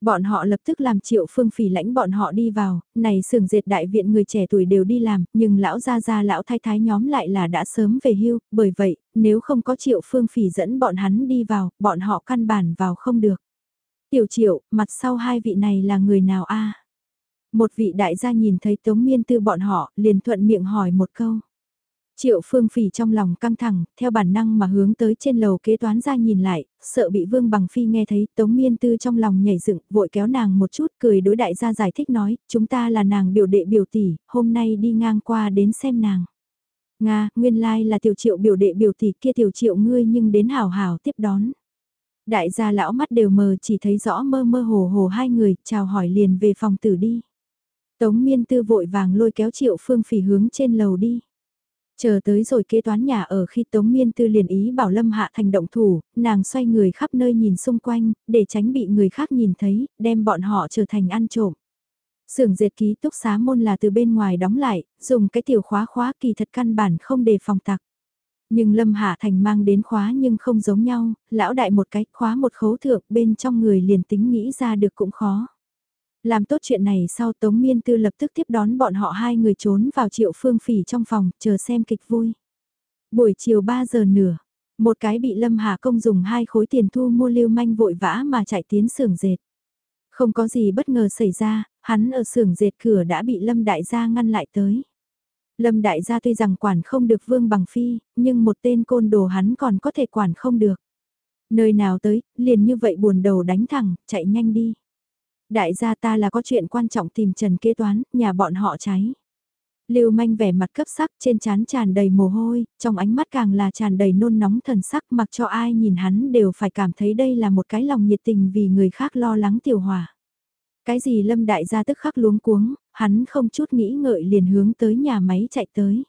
Bọn họ lập tức làm triệu phương phỉ lãnh bọn họ đi vào, này sưởng dệt đại viện người trẻ tuổi đều đi làm, nhưng lão gia gia lão thái thái nhóm lại là đã sớm về hưu, bởi vậy, nếu không có triệu phương phỉ dẫn bọn hắn đi vào, bọn họ căn bản vào không được. Tiểu triệu, mặt sau hai vị này là người nào a Một vị đại gia nhìn thấy tống miên tư bọn họ, liền thuận miệng hỏi một câu. Triệu Phương Phỉ trong lòng căng thẳng, theo bản năng mà hướng tới trên lầu kế toán ra nhìn lại, sợ bị Vương Bằng Phi nghe thấy, Tống Miên Tư trong lòng nhảy dựng, vội kéo nàng một chút, cười đối đại gia giải thích nói, chúng ta là nàng biểu đệ biểu tỷ, hôm nay đi ngang qua đến xem nàng. Nga, nguyên lai là tiểu triệu biểu đệ biểu tỷ kia tiểu triệu ngươi nhưng đến hào hào tiếp đón. Đại gia lão mắt đều mờ chỉ thấy rõ mơ mơ hồ hồ hai người, chào hỏi liền về phòng tử đi. Tống miên tư vội vàng lôi kéo triệu phương phỉ hướng trên lầu đi. Chờ tới rồi kế toán nhà ở khi Tống Miên Tư liền ý bảo Lâm Hạ Thành động thủ, nàng xoay người khắp nơi nhìn xung quanh, để tránh bị người khác nhìn thấy, đem bọn họ trở thành ăn trộm. Sưởng dệt ký túc xá môn là từ bên ngoài đóng lại, dùng cái tiểu khóa khóa kỳ thật căn bản không đề phòng tặc. Nhưng Lâm Hạ Thành mang đến khóa nhưng không giống nhau, lão đại một cái khóa một khấu thượng bên trong người liền tính nghĩ ra được cũng khó. Làm tốt chuyện này sau Tống Miên Tư lập tức tiếp đón bọn họ hai người trốn vào triệu phương phỉ trong phòng, chờ xem kịch vui. Buổi chiều 3 giờ nửa, một cái bị Lâm Hà Công dùng hai khối tiền thu mua lưu manh vội vã mà chạy tiến xưởng dệt. Không có gì bất ngờ xảy ra, hắn ở xưởng dệt cửa đã bị Lâm Đại gia ngăn lại tới. Lâm Đại gia tuy rằng quản không được Vương Bằng Phi, nhưng một tên côn đồ hắn còn có thể quản không được. Nơi nào tới, liền như vậy buồn đầu đánh thẳng, chạy nhanh đi. Đại gia ta là có chuyện quan trọng tìm Trần kế toán, nhà bọn họ cháy. Lưu manh vẻ mặt cấp sắc trên trán tràn đầy mồ hôi, trong ánh mắt càng là tràn đầy nôn nóng thần sắc mặc cho ai nhìn hắn đều phải cảm thấy đây là một cái lòng nhiệt tình vì người khác lo lắng tiểu hòa. Cái gì lâm đại gia tức khắc luống cuống, hắn không chút nghĩ ngợi liền hướng tới nhà máy chạy tới.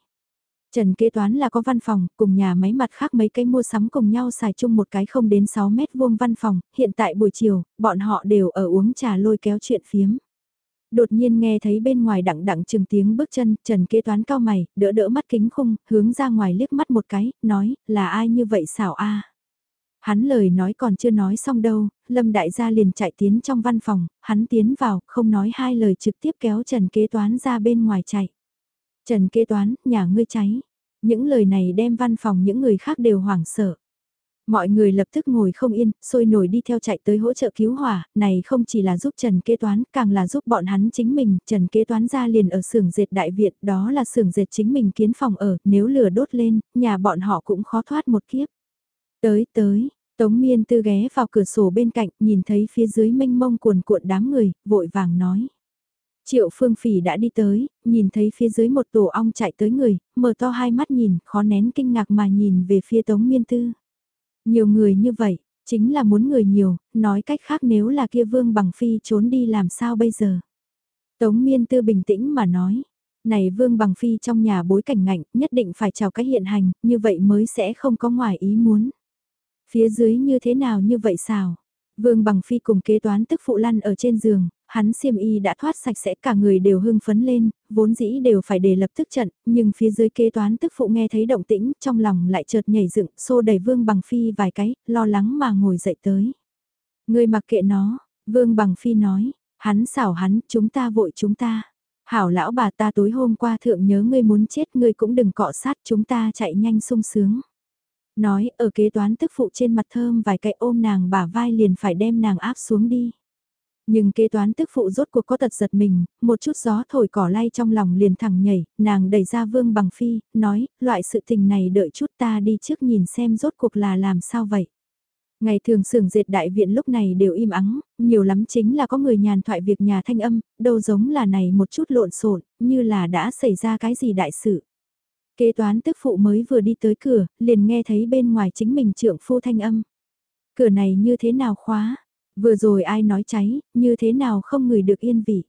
Trần kế toán là có văn phòng, cùng nhà máy mặt khác mấy cái mua sắm cùng nhau xài chung một cái không đến 6 mét vuông văn phòng, hiện tại buổi chiều, bọn họ đều ở uống trà lôi kéo chuyện phiếm. Đột nhiên nghe thấy bên ngoài đặng đặng chừng tiếng bước chân, Trần kế toán cao mày, đỡ đỡ mắt kính khung, hướng ra ngoài liếc mắt một cái, nói, là ai như vậy xảo a Hắn lời nói còn chưa nói xong đâu, Lâm đại gia liền chạy tiến trong văn phòng, hắn tiến vào, không nói hai lời trực tiếp kéo Trần kế toán ra bên ngoài chạy. Trần kế toán, nhà ngươi cháy. Những lời này đem văn phòng những người khác đều hoảng sợ. Mọi người lập tức ngồi không yên, sôi nổi đi theo chạy tới hỗ trợ cứu hỏa, này không chỉ là giúp Trần kế toán, càng là giúp bọn hắn chính mình, Trần kế toán ra liền ở xưởng dệt đại viện, đó là xưởng dệt chính mình kiến phòng ở, nếu lửa đốt lên, nhà bọn họ cũng khó thoát một kiếp. Tới tới, Tống Miên Tư ghé vào cửa sổ bên cạnh, nhìn thấy phía dưới mênh mông cuồn cuộn đám người, vội vàng nói. Triệu Phương Phỉ đã đi tới, nhìn thấy phía dưới một tổ ong chạy tới người, mở to hai mắt nhìn, khó nén kinh ngạc mà nhìn về phía Tống Miên Tư. Nhiều người như vậy, chính là muốn người nhiều, nói cách khác nếu là kia Vương Bằng Phi trốn đi làm sao bây giờ. Tống Miên Tư bình tĩnh mà nói, này Vương Bằng Phi trong nhà bối cảnh ngạnh, nhất định phải chào cái hiện hành, như vậy mới sẽ không có ngoài ý muốn. Phía dưới như thế nào như vậy sao? Vương Bằng Phi cùng kế toán tức phụ lăn ở trên giường, hắn xiêm y đã thoát sạch sẽ cả người đều hưng phấn lên, vốn dĩ đều phải để lập tức trận, nhưng phía dưới kế toán tức phụ nghe thấy động tĩnh, trong lòng lại chợt nhảy dựng, xô đẩy Vương Bằng Phi vài cái, lo lắng mà ngồi dậy tới. Người mặc kệ nó, Vương Bằng Phi nói, hắn xảo hắn, chúng ta vội chúng ta. Hảo lão bà ta tối hôm qua thượng nhớ ngươi muốn chết ngươi cũng đừng cọ sát chúng ta chạy nhanh sung sướng. Nói ở kế toán tức phụ trên mặt thơm vài cái ôm nàng bả vai liền phải đem nàng áp xuống đi. Nhưng kế toán tức phụ rốt cuộc có tật giật mình, một chút gió thổi cỏ lay trong lòng liền thẳng nhảy, nàng đẩy ra vương bằng phi, nói, loại sự tình này đợi chút ta đi trước nhìn xem rốt cuộc là làm sao vậy. Ngày thường sưởng dệt đại viện lúc này đều im ắng, nhiều lắm chính là có người nhàn thoại việc nhà thanh âm, đâu giống là này một chút lộn xộn như là đã xảy ra cái gì đại sự. Kế toán tức phụ mới vừa đi tới cửa, liền nghe thấy bên ngoài chính mình trượng phu thanh âm. Cửa này như thế nào khóa? Vừa rồi ai nói cháy, như thế nào không người được yên vị?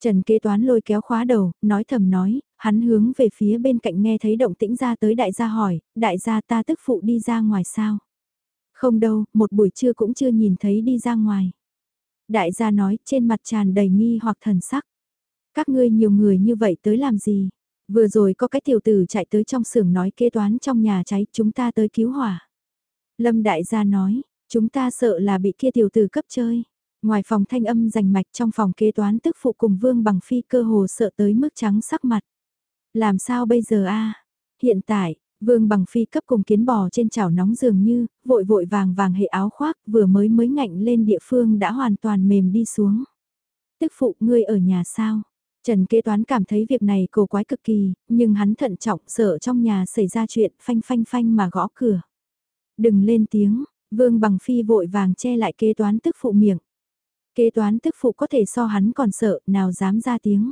Trần kế toán lôi kéo khóa đầu, nói thầm nói, hắn hướng về phía bên cạnh nghe thấy động tĩnh ra tới đại gia hỏi, đại gia ta tức phụ đi ra ngoài sao? Không đâu, một buổi trưa cũng chưa nhìn thấy đi ra ngoài. Đại gia nói trên mặt tràn đầy nghi hoặc thần sắc. Các ngươi nhiều người như vậy tới làm gì? Vừa rồi có cái tiểu tử chạy tới trong xưởng nói kế toán trong nhà cháy chúng ta tới cứu hỏa. Lâm đại gia nói, chúng ta sợ là bị kia tiểu tử cấp chơi. Ngoài phòng thanh âm rành mạch trong phòng kế toán tức phụ cùng vương bằng phi cơ hồ sợ tới mức trắng sắc mặt. Làm sao bây giờ a Hiện tại, vương bằng phi cấp cùng kiến bò trên chảo nóng dường như, vội vội vàng vàng hệ áo khoác vừa mới mới ngạnh lên địa phương đã hoàn toàn mềm đi xuống. Tức phụ ngươi ở nhà sao? Trần kế toán cảm thấy việc này cổ quái cực kỳ, nhưng hắn thận trọng sợ trong nhà xảy ra chuyện phanh phanh phanh mà gõ cửa. Đừng lên tiếng, Vương Bằng Phi vội vàng che lại kế toán tức phụ miệng. Kế toán tức phụ có thể so hắn còn sợ, nào dám ra tiếng.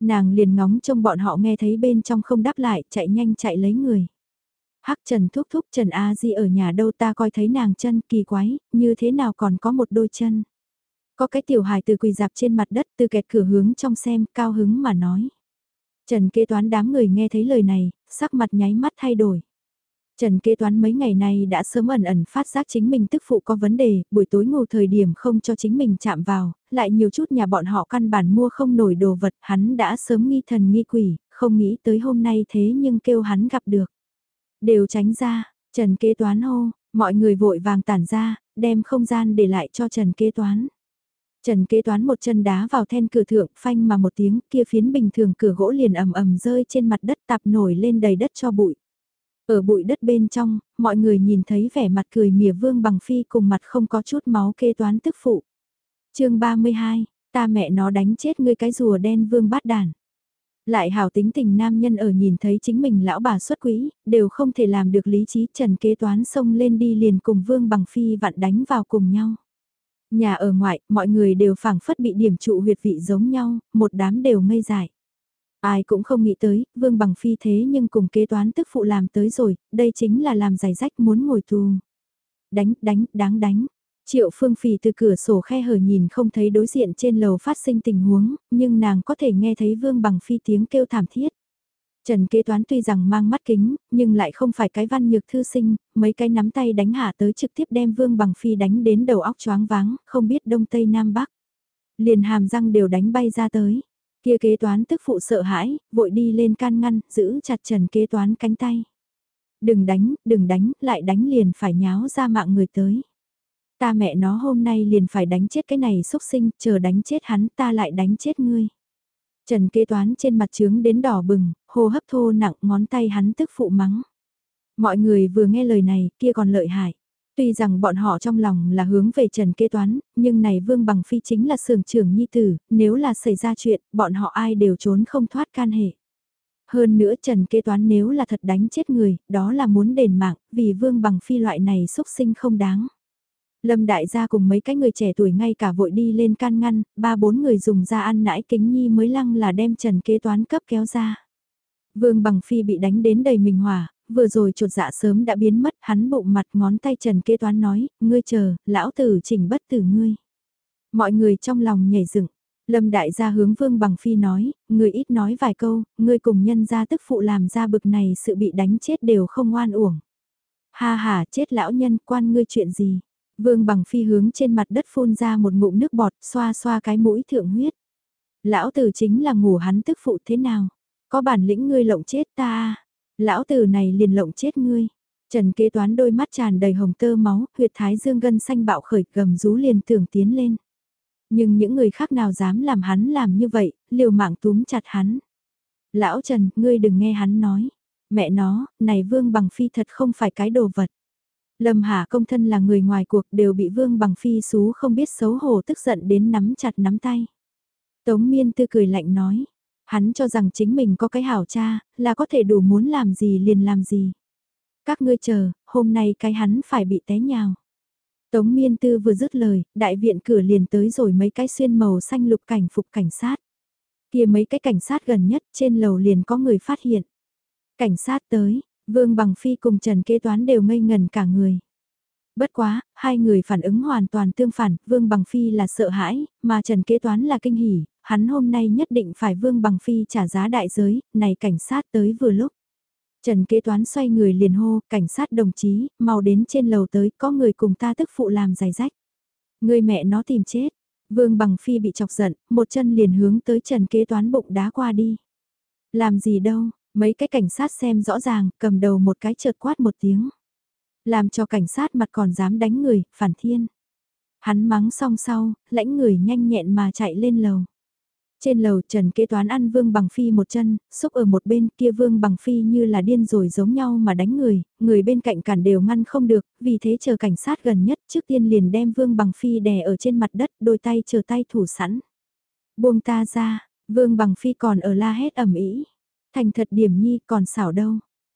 Nàng liền ngóng trông bọn họ nghe thấy bên trong không đáp lại, chạy nhanh chạy lấy người. Hắc Trần thúc thúc Trần A Di ở nhà đâu ta coi thấy nàng chân kỳ quái, như thế nào còn có một đôi chân. Có cái tiểu hài từ quỳ dạp trên mặt đất từ kẹt cửa hướng trong xem, cao hứng mà nói. Trần kế toán đám người nghe thấy lời này, sắc mặt nháy mắt thay đổi. Trần kế toán mấy ngày nay đã sớm ẩn ẩn phát giác chính mình tức phụ có vấn đề, buổi tối ngủ thời điểm không cho chính mình chạm vào, lại nhiều chút nhà bọn họ căn bản mua không nổi đồ vật, hắn đã sớm nghi thần nghi quỷ, không nghĩ tới hôm nay thế nhưng kêu hắn gặp được. Đều tránh ra, Trần kế toán hô, mọi người vội vàng tản ra, đem không gian để lại cho Trần kế toán. Trần kế toán một chân đá vào then cửa thượng phanh mà một tiếng kia phiến bình thường cửa gỗ liền ầm ầm rơi trên mặt đất tạp nổi lên đầy đất cho bụi. Ở bụi đất bên trong, mọi người nhìn thấy vẻ mặt cười mỉa vương bằng phi cùng mặt không có chút máu kê toán tức phụ. chương 32, ta mẹ nó đánh chết ngươi cái rùa đen vương bát đàn. Lại hảo tính tình nam nhân ở nhìn thấy chính mình lão bà xuất quỹ, đều không thể làm được lý trí trần kế toán xông lên đi liền cùng vương bằng phi vặn đánh vào cùng nhau. Nhà ở ngoại, mọi người đều phảng phất bị điểm trụ huyệt vị giống nhau, một đám đều ngây dại. Ai cũng không nghĩ tới, Vương Bằng Phi thế nhưng cùng kế toán tức phụ làm tới rồi, đây chính là làm giải rách muốn ngồi tù. Đánh, đánh, đáng đánh. Triệu Phương Phì từ cửa sổ khe hở nhìn không thấy đối diện trên lầu phát sinh tình huống, nhưng nàng có thể nghe thấy Vương Bằng Phi tiếng kêu thảm thiết. Trần kế toán tuy rằng mang mắt kính, nhưng lại không phải cái văn nhược thư sinh, mấy cái nắm tay đánh hạ tới trực tiếp đem Vương Bằng Phi đánh đến đầu óc choáng váng, không biết đông tây nam bắc. Liền hàm răng đều đánh bay ra tới. Kia kế toán tức phụ sợ hãi, vội đi lên can ngăn, giữ chặt trần kế toán cánh tay. Đừng đánh, đừng đánh, lại đánh liền phải nháo ra mạng người tới. Ta mẹ nó hôm nay liền phải đánh chết cái này xúc sinh, chờ đánh chết hắn ta lại đánh chết ngươi. Trần kế toán trên mặt trướng đến đỏ bừng, hô hấp thô nặng ngón tay hắn tức phụ mắng. Mọi người vừa nghe lời này kia còn lợi hại. Tuy rằng bọn họ trong lòng là hướng về Trần kế toán, nhưng này Vương Bằng Phi chính là sưởng trưởng nhi tử, nếu là xảy ra chuyện, bọn họ ai đều trốn không thoát can hệ. Hơn nữa Trần kế toán nếu là thật đánh chết người, đó là muốn đền mạng, vì Vương Bằng Phi loại này xúc sinh không đáng. Lâm đại gia cùng mấy cái người trẻ tuổi ngay cả vội đi lên can ngăn, ba bốn người dùng ra ăn nãi kính nhi mới lăng là đem Trần kế toán cấp kéo ra. Vương Bằng Phi bị đánh đến đầy mình hỏa, vừa rồi chuột dạ sớm đã biến mất, hắn bụng mặt ngón tay Trần kế toán nói, ngươi chờ, lão tử chỉnh bất tử ngươi. Mọi người trong lòng nhảy dựng, Lâm đại gia hướng Vương Bằng Phi nói, ngươi ít nói vài câu, ngươi cùng nhân gia tức phụ làm ra bực này sự bị đánh chết đều không oan uổng. Ha ha, chết lão nhân, quan ngươi chuyện gì? Vương Bằng Phi hướng trên mặt đất phun ra một ngụm nước bọt, xoa xoa cái mũi thượng huyết. Lão tử chính là ngủ hắn tức phụ thế nào? Có bản lĩnh ngươi lộng chết ta à? Lão tử này liền lộng chết ngươi. Trần kế toán đôi mắt tràn đầy hồng tơ máu, huyệt thái dương gân xanh bạo khởi gầm rú liền tưởng tiến lên. Nhưng những người khác nào dám làm hắn làm như vậy, liều mạng túm chặt hắn. Lão Trần, ngươi đừng nghe hắn nói. Mẹ nó, này Vương Bằng Phi thật không phải cái đồ vật. Lâm Hà công thân là người ngoài cuộc đều bị Vương Bằng Phi xú không biết xấu hổ tức giận đến nắm chặt nắm tay. Tống Miên tư cười lạnh nói, Hắn cho rằng chính mình có cái hảo cha, là có thể đủ muốn làm gì liền làm gì. Các ngươi chờ, hôm nay cái hắn phải bị té nhào. Tống miên tư vừa dứt lời, đại viện cửa liền tới rồi mấy cái xuyên màu xanh lục cảnh phục cảnh sát. Kia mấy cái cảnh sát gần nhất trên lầu liền có người phát hiện. Cảnh sát tới, Vương Bằng Phi cùng Trần Kế Toán đều ngây ngần cả người. Bất quá, hai người phản ứng hoàn toàn tương phản, Vương Bằng Phi là sợ hãi, mà Trần Kế Toán là kinh hỉ, hắn hôm nay nhất định phải Vương Bằng Phi trả giá đại giới, này cảnh sát tới vừa lúc. Trần Kế Toán xoay người liền hô, cảnh sát đồng chí, mau đến trên lầu tới, có người cùng ta tức phụ làm giày rách. Người mẹ nó tìm chết. Vương Bằng Phi bị chọc giận, một chân liền hướng tới Trần Kế Toán bụng đá qua đi. Làm gì đâu, mấy cái cảnh sát xem rõ ràng, cầm đầu một cái chợt quát một tiếng. Làm cho cảnh sát mặt còn dám đánh người, phản thiên. Hắn mắng xong sau, lãnh người nhanh nhẹn mà chạy lên lầu. Trên lầu Trần kế toán ăn Vương Bằng Phi một chân, xúc ở một bên kia Vương Bằng Phi như là điên rồi giống nhau mà đánh người, người bên cạnh cản đều ngăn không được, vì thế chờ cảnh sát gần nhất trước tiên liền đem Vương Bằng Phi đè ở trên mặt đất, đôi tay chờ tay thủ sẵn. Buông ta ra, Vương Bằng Phi còn ở la hét ẩm ý. Thành thật điểm nhi còn xảo đâu.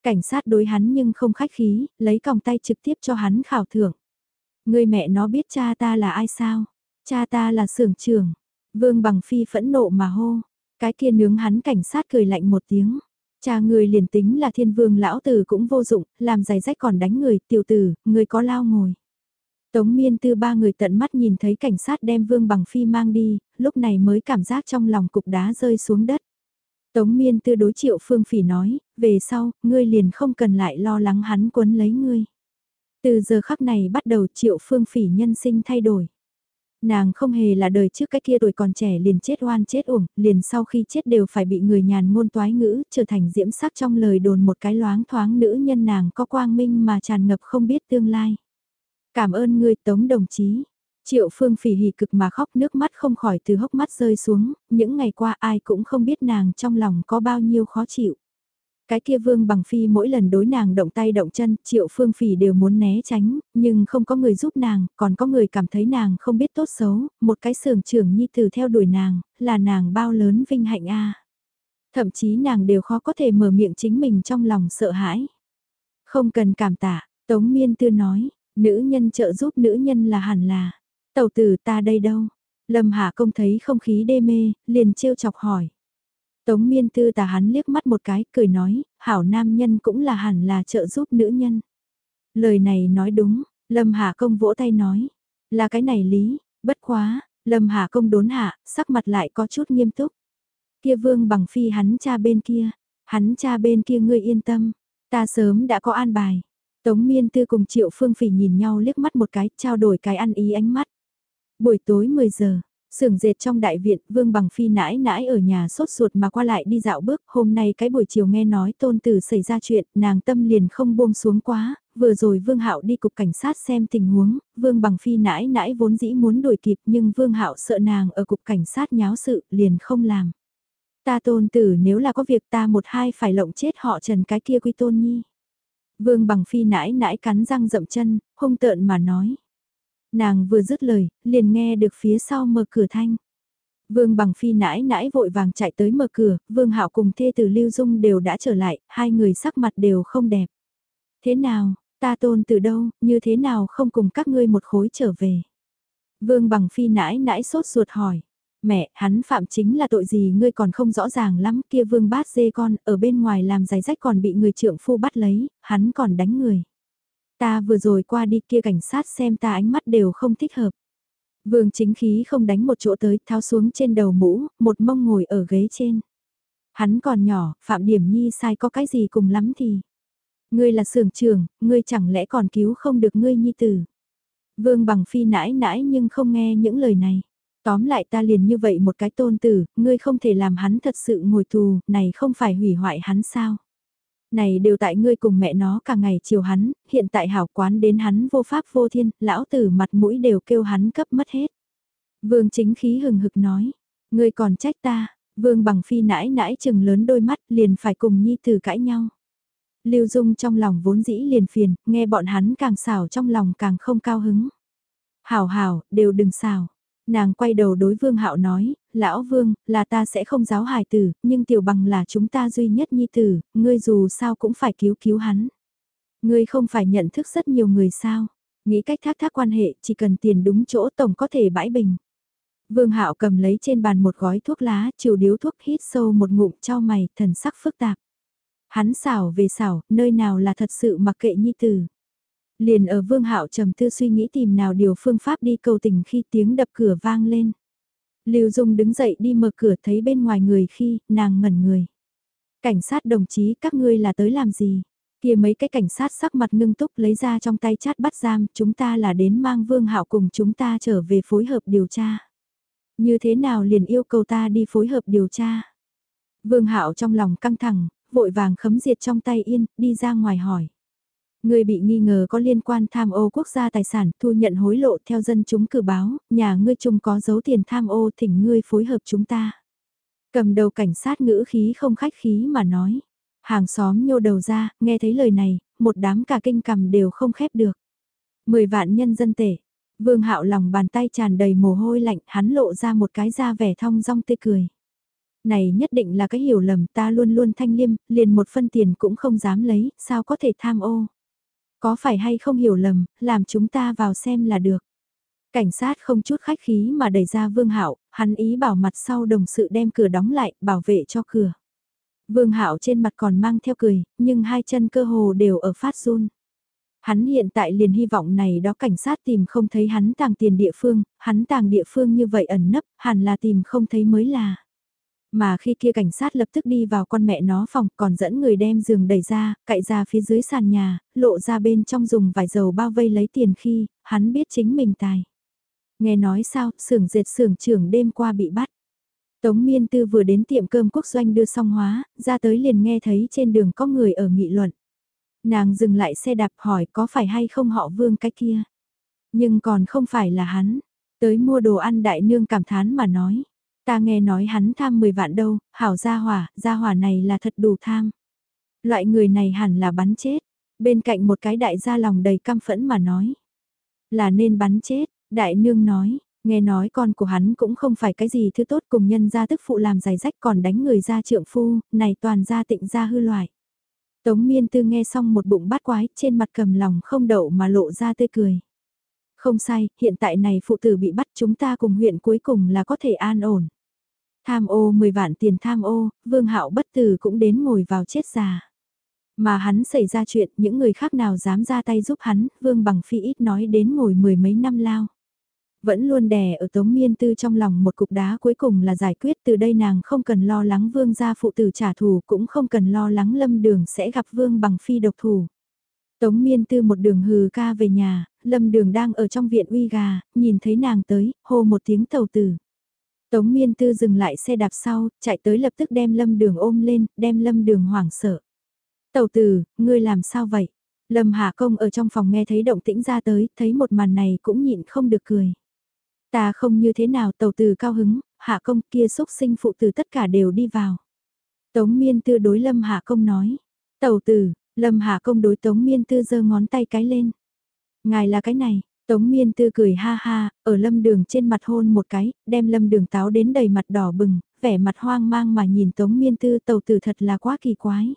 Cảnh sát đối hắn nhưng không khách khí, lấy còng tay trực tiếp cho hắn khảo thưởng. Người mẹ nó biết cha ta là ai sao? Cha ta là sưởng trưởng. Vương Bằng Phi phẫn nộ mà hô. Cái kia nướng hắn cảnh sát cười lạnh một tiếng. Cha người liền tính là thiên vương lão tử cũng vô dụng, làm giày rách còn đánh người, tiểu tử, người có lao ngồi. Tống miên tư ba người tận mắt nhìn thấy cảnh sát đem vương bằng phi mang đi, lúc này mới cảm giác trong lòng cục đá rơi xuống đất. Tống miên tư đối triệu phương phỉ nói, về sau, ngươi liền không cần lại lo lắng hắn quấn lấy ngươi. Từ giờ khắc này bắt đầu triệu phương phỉ nhân sinh thay đổi. Nàng không hề là đời trước cái kia tuổi còn trẻ liền chết oan chết uổng, liền sau khi chết đều phải bị người nhàn ngôn toái ngữ, trở thành diễm sắc trong lời đồn một cái loáng thoáng nữ nhân nàng có quang minh mà tràn ngập không biết tương lai. Cảm ơn ngươi Tống đồng chí. Triệu Phương phỉ hỉ cực mà khóc nước mắt không khỏi từ hốc mắt rơi xuống, những ngày qua ai cũng không biết nàng trong lòng có bao nhiêu khó chịu. Cái kia vương bằng phi mỗi lần đối nàng động tay động chân, triệu phương phỉ đều muốn né tránh, nhưng không có người giúp nàng, còn có người cảm thấy nàng không biết tốt xấu, một cái sưởng trưởng nhi từ theo đuổi nàng, là nàng bao lớn vinh hạnh a Thậm chí nàng đều khó có thể mở miệng chính mình trong lòng sợ hãi. Không cần cảm tạ, Tống Miên Tư nói, nữ nhân trợ giúp nữ nhân là hẳn là, tàu tử ta đây đâu? Lâm Hạ Công thấy không khí đê mê, liền trêu chọc hỏi. Tống miên tư tà hắn liếc mắt một cái, cười nói, hảo nam nhân cũng là hẳn là trợ giúp nữ nhân. Lời này nói đúng, Lâm hạ Công vỗ tay nói, là cái này lý, bất quá, Lâm hạ Công đốn hạ, sắc mặt lại có chút nghiêm túc. Kia vương bằng phi hắn cha bên kia, hắn cha bên kia ngươi yên tâm, ta sớm đã có an bài. Tống miên tư cùng triệu phương phỉ nhìn nhau liếc mắt một cái, trao đổi cái ăn ý ánh mắt. Buổi tối 10 giờ, Sưởng dệt trong đại viện, Vương Bằng Phi nãi nãi ở nhà sốt ruột mà qua lại đi dạo bước, hôm nay cái buổi chiều nghe nói tôn tử xảy ra chuyện, nàng tâm liền không buông xuống quá, vừa rồi Vương Hạo đi cục cảnh sát xem tình huống, Vương Bằng Phi nãi nãi vốn dĩ muốn đuổi kịp nhưng Vương Hạo sợ nàng ở cục cảnh sát nháo sự, liền không làm. Ta tôn tử nếu là có việc ta một hai phải lộng chết họ trần cái kia quy tôn nhi. Vương Bằng Phi nãi nãi cắn răng rậm chân, hung tợn mà nói. Nàng vừa dứt lời, liền nghe được phía sau mở cửa thanh. Vương bằng phi nãi nãi vội vàng chạy tới mở cửa, Vương Hạo cùng thê tử Lưu Dung đều đã trở lại, hai người sắc mặt đều không đẹp. Thế nào, ta tôn từ đâu, như thế nào không cùng các ngươi một khối trở về? Vương bằng phi nãi nãi sốt ruột hỏi. Mẹ, hắn phạm chính là tội gì ngươi còn không rõ ràng lắm kia vương bát dê con, ở bên ngoài làm giày rách còn bị người trượng phu bắt lấy, hắn còn đánh người. Ta vừa rồi qua đi kia cảnh sát xem ta ánh mắt đều không thích hợp. Vương chính khí không đánh một chỗ tới tháo xuống trên đầu mũ, một mông ngồi ở ghế trên. Hắn còn nhỏ, Phạm Điểm Nhi sai có cái gì cùng lắm thì. Ngươi là sưởng trưởng, ngươi chẳng lẽ còn cứu không được ngươi nhi tử. Vương bằng phi nãi nãi nhưng không nghe những lời này. Tóm lại ta liền như vậy một cái tôn tử, ngươi không thể làm hắn thật sự ngồi tù, này không phải hủy hoại hắn sao. Này đều tại ngươi cùng mẹ nó cả ngày chiều hắn, hiện tại hảo quán đến hắn vô pháp vô thiên, lão tử mặt mũi đều kêu hắn cấp mất hết. Vương chính khí hừng hực nói, ngươi còn trách ta, vương bằng phi nãi nãi chừng lớn đôi mắt liền phải cùng nhi tử cãi nhau. Lưu Dung trong lòng vốn dĩ liền phiền, nghe bọn hắn càng xảo trong lòng càng không cao hứng. Hảo hảo, đều đừng xảo. Nàng quay đầu đối Vương Hạo nói, lão Vương, là ta sẽ không giáo hài tử, nhưng tiểu bằng là chúng ta duy nhất nhi tử, ngươi dù sao cũng phải cứu cứu hắn. Ngươi không phải nhận thức rất nhiều người sao, nghĩ cách thác thác quan hệ, chỉ cần tiền đúng chỗ tổng có thể bãi bình. Vương Hạo cầm lấy trên bàn một gói thuốc lá, chiều điếu thuốc hít sâu một ngụm cho mày, thần sắc phức tạp. Hắn xảo về xảo, nơi nào là thật sự mặc kệ nhi tử. Liền ở Vương Hạo trầm tư suy nghĩ tìm nào điều phương pháp đi cầu tình khi tiếng đập cửa vang lên. Lưu Dung đứng dậy đi mở cửa thấy bên ngoài người khi nàng ngẩn người. Cảnh sát đồng chí các ngươi là tới làm gì? kia mấy cái cảnh sát sắc mặt ngưng túc lấy ra trong tay chát bắt giam, chúng ta là đến mang Vương Hạo cùng chúng ta trở về phối hợp điều tra. Như thế nào liền yêu cầu ta đi phối hợp điều tra? Vương Hạo trong lòng căng thẳng, vội vàng khấm diệt trong tay yên, đi ra ngoài hỏi. Người bị nghi ngờ có liên quan tham ô quốc gia tài sản, thu nhận hối lộ theo dân chúng cử báo, nhà ngươi chung có dấu tiền tham ô thỉnh ngươi phối hợp chúng ta. Cầm đầu cảnh sát ngữ khí không khách khí mà nói. Hàng xóm nhô đầu ra, nghe thấy lời này, một đám cả kinh cầm đều không khép được. Mười vạn nhân dân tệ. Vương hạo lòng bàn tay tràn đầy mồ hôi lạnh, hắn lộ ra một cái da vẻ thong dong tươi cười. Này nhất định là cái hiểu lầm ta luôn luôn thanh liêm, liền một phân tiền cũng không dám lấy, sao có thể tham ô. Có phải hay không hiểu lầm, làm chúng ta vào xem là được. Cảnh sát không chút khách khí mà đẩy ra Vương Hạo, hắn ý bảo mặt sau đồng sự đem cửa đóng lại, bảo vệ cho cửa. Vương Hạo trên mặt còn mang theo cười, nhưng hai chân cơ hồ đều ở phát run. Hắn hiện tại liền hy vọng này đó cảnh sát tìm không thấy hắn tàng tiền địa phương, hắn tàng địa phương như vậy ẩn nấp, hẳn là tìm không thấy mới là. Mà khi kia cảnh sát lập tức đi vào con mẹ nó phòng còn dẫn người đem giường đẩy ra, cậy ra phía dưới sàn nhà, lộ ra bên trong dùng vải dầu bao vây lấy tiền khi, hắn biết chính mình tài. Nghe nói sao, xưởng dệt xưởng trưởng đêm qua bị bắt. Tống Miên Tư vừa đến tiệm cơm quốc doanh đưa xong hóa, ra tới liền nghe thấy trên đường có người ở nghị luận. Nàng dừng lại xe đạp hỏi có phải hay không họ vương cái kia. Nhưng còn không phải là hắn. Tới mua đồ ăn đại nương cảm thán mà nói. Ta nghe nói hắn tham 10 vạn đâu, hảo gia hỏa, gia hỏa này là thật đủ tham. Loại người này hẳn là bắn chết. Bên cạnh một cái đại gia lòng đầy căm phẫn mà nói. Là nên bắn chết, đại nương nói, nghe nói con của hắn cũng không phải cái gì thứ tốt cùng nhân gia tức phụ làm giày rách còn đánh người ra trượng phu, này toàn gia tịnh gia hư loại. Tống miên tư nghe xong một bụng bát quái trên mặt cầm lòng không đậu mà lộ ra tươi cười. Không sai, hiện tại này phụ tử bị bắt chúng ta cùng huyện cuối cùng là có thể an ổn. Tham ô 10 vạn tiền tham ô, vương hạo bất tử cũng đến ngồi vào chết già. Mà hắn xảy ra chuyện, những người khác nào dám ra tay giúp hắn, vương bằng phi ít nói đến ngồi mười mấy năm lao. Vẫn luôn đè ở tống miên tư trong lòng một cục đá cuối cùng là giải quyết từ đây nàng không cần lo lắng vương gia phụ tử trả thù cũng không cần lo lắng lâm đường sẽ gặp vương bằng phi độc thủ. Tống miên tư một đường hừ ca về nhà, lâm đường đang ở trong viện uy gà, nhìn thấy nàng tới, hô một tiếng tàu tử. Tống miên tư dừng lại xe đạp sau, chạy tới lập tức đem lâm đường ôm lên, đem lâm đường hoảng sợ. Tẩu tử, ngươi làm sao vậy? Lâm Hà Công ở trong phòng nghe thấy động tĩnh ra tới, thấy một màn này cũng nhịn không được cười. Ta không như thế nào tàu tử cao hứng, Hạ Công kia xúc sinh phụ tử tất cả đều đi vào. Tống miên tư đối Lâm Hà Công nói. Tàu tử, Lâm Hạ Công đối Tống miên tư giơ ngón tay cái lên. Ngài là cái này, Tống miên tư cười ha ha, ở lâm đường trên mặt hôn một cái, đem lâm đường táo đến đầy mặt đỏ bừng, vẻ mặt hoang mang mà nhìn Tống miên tư tàu tử thật là quá kỳ quái.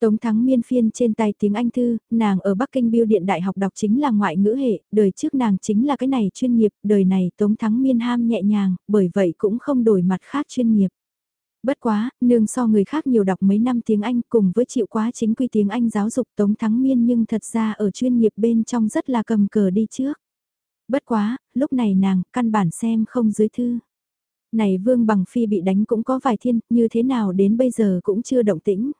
Tống Thắng Miên phiên trên tay tiếng Anh thư, nàng ở Bắc Kinh Biêu Điện Đại học đọc chính là ngoại ngữ hệ, đời trước nàng chính là cái này chuyên nghiệp, đời này Tống Thắng Miên ham nhẹ nhàng, bởi vậy cũng không đổi mặt khác chuyên nghiệp. Bất quá, nương so người khác nhiều đọc mấy năm tiếng Anh cùng với chịu quá chính quy tiếng Anh giáo dục Tống Thắng Miên nhưng thật ra ở chuyên nghiệp bên trong rất là cầm cờ đi trước. Bất quá, lúc này nàng căn bản xem không dưới thư. Này Vương Bằng Phi bị đánh cũng có vài thiên, như thế nào đến bây giờ cũng chưa động tĩnh.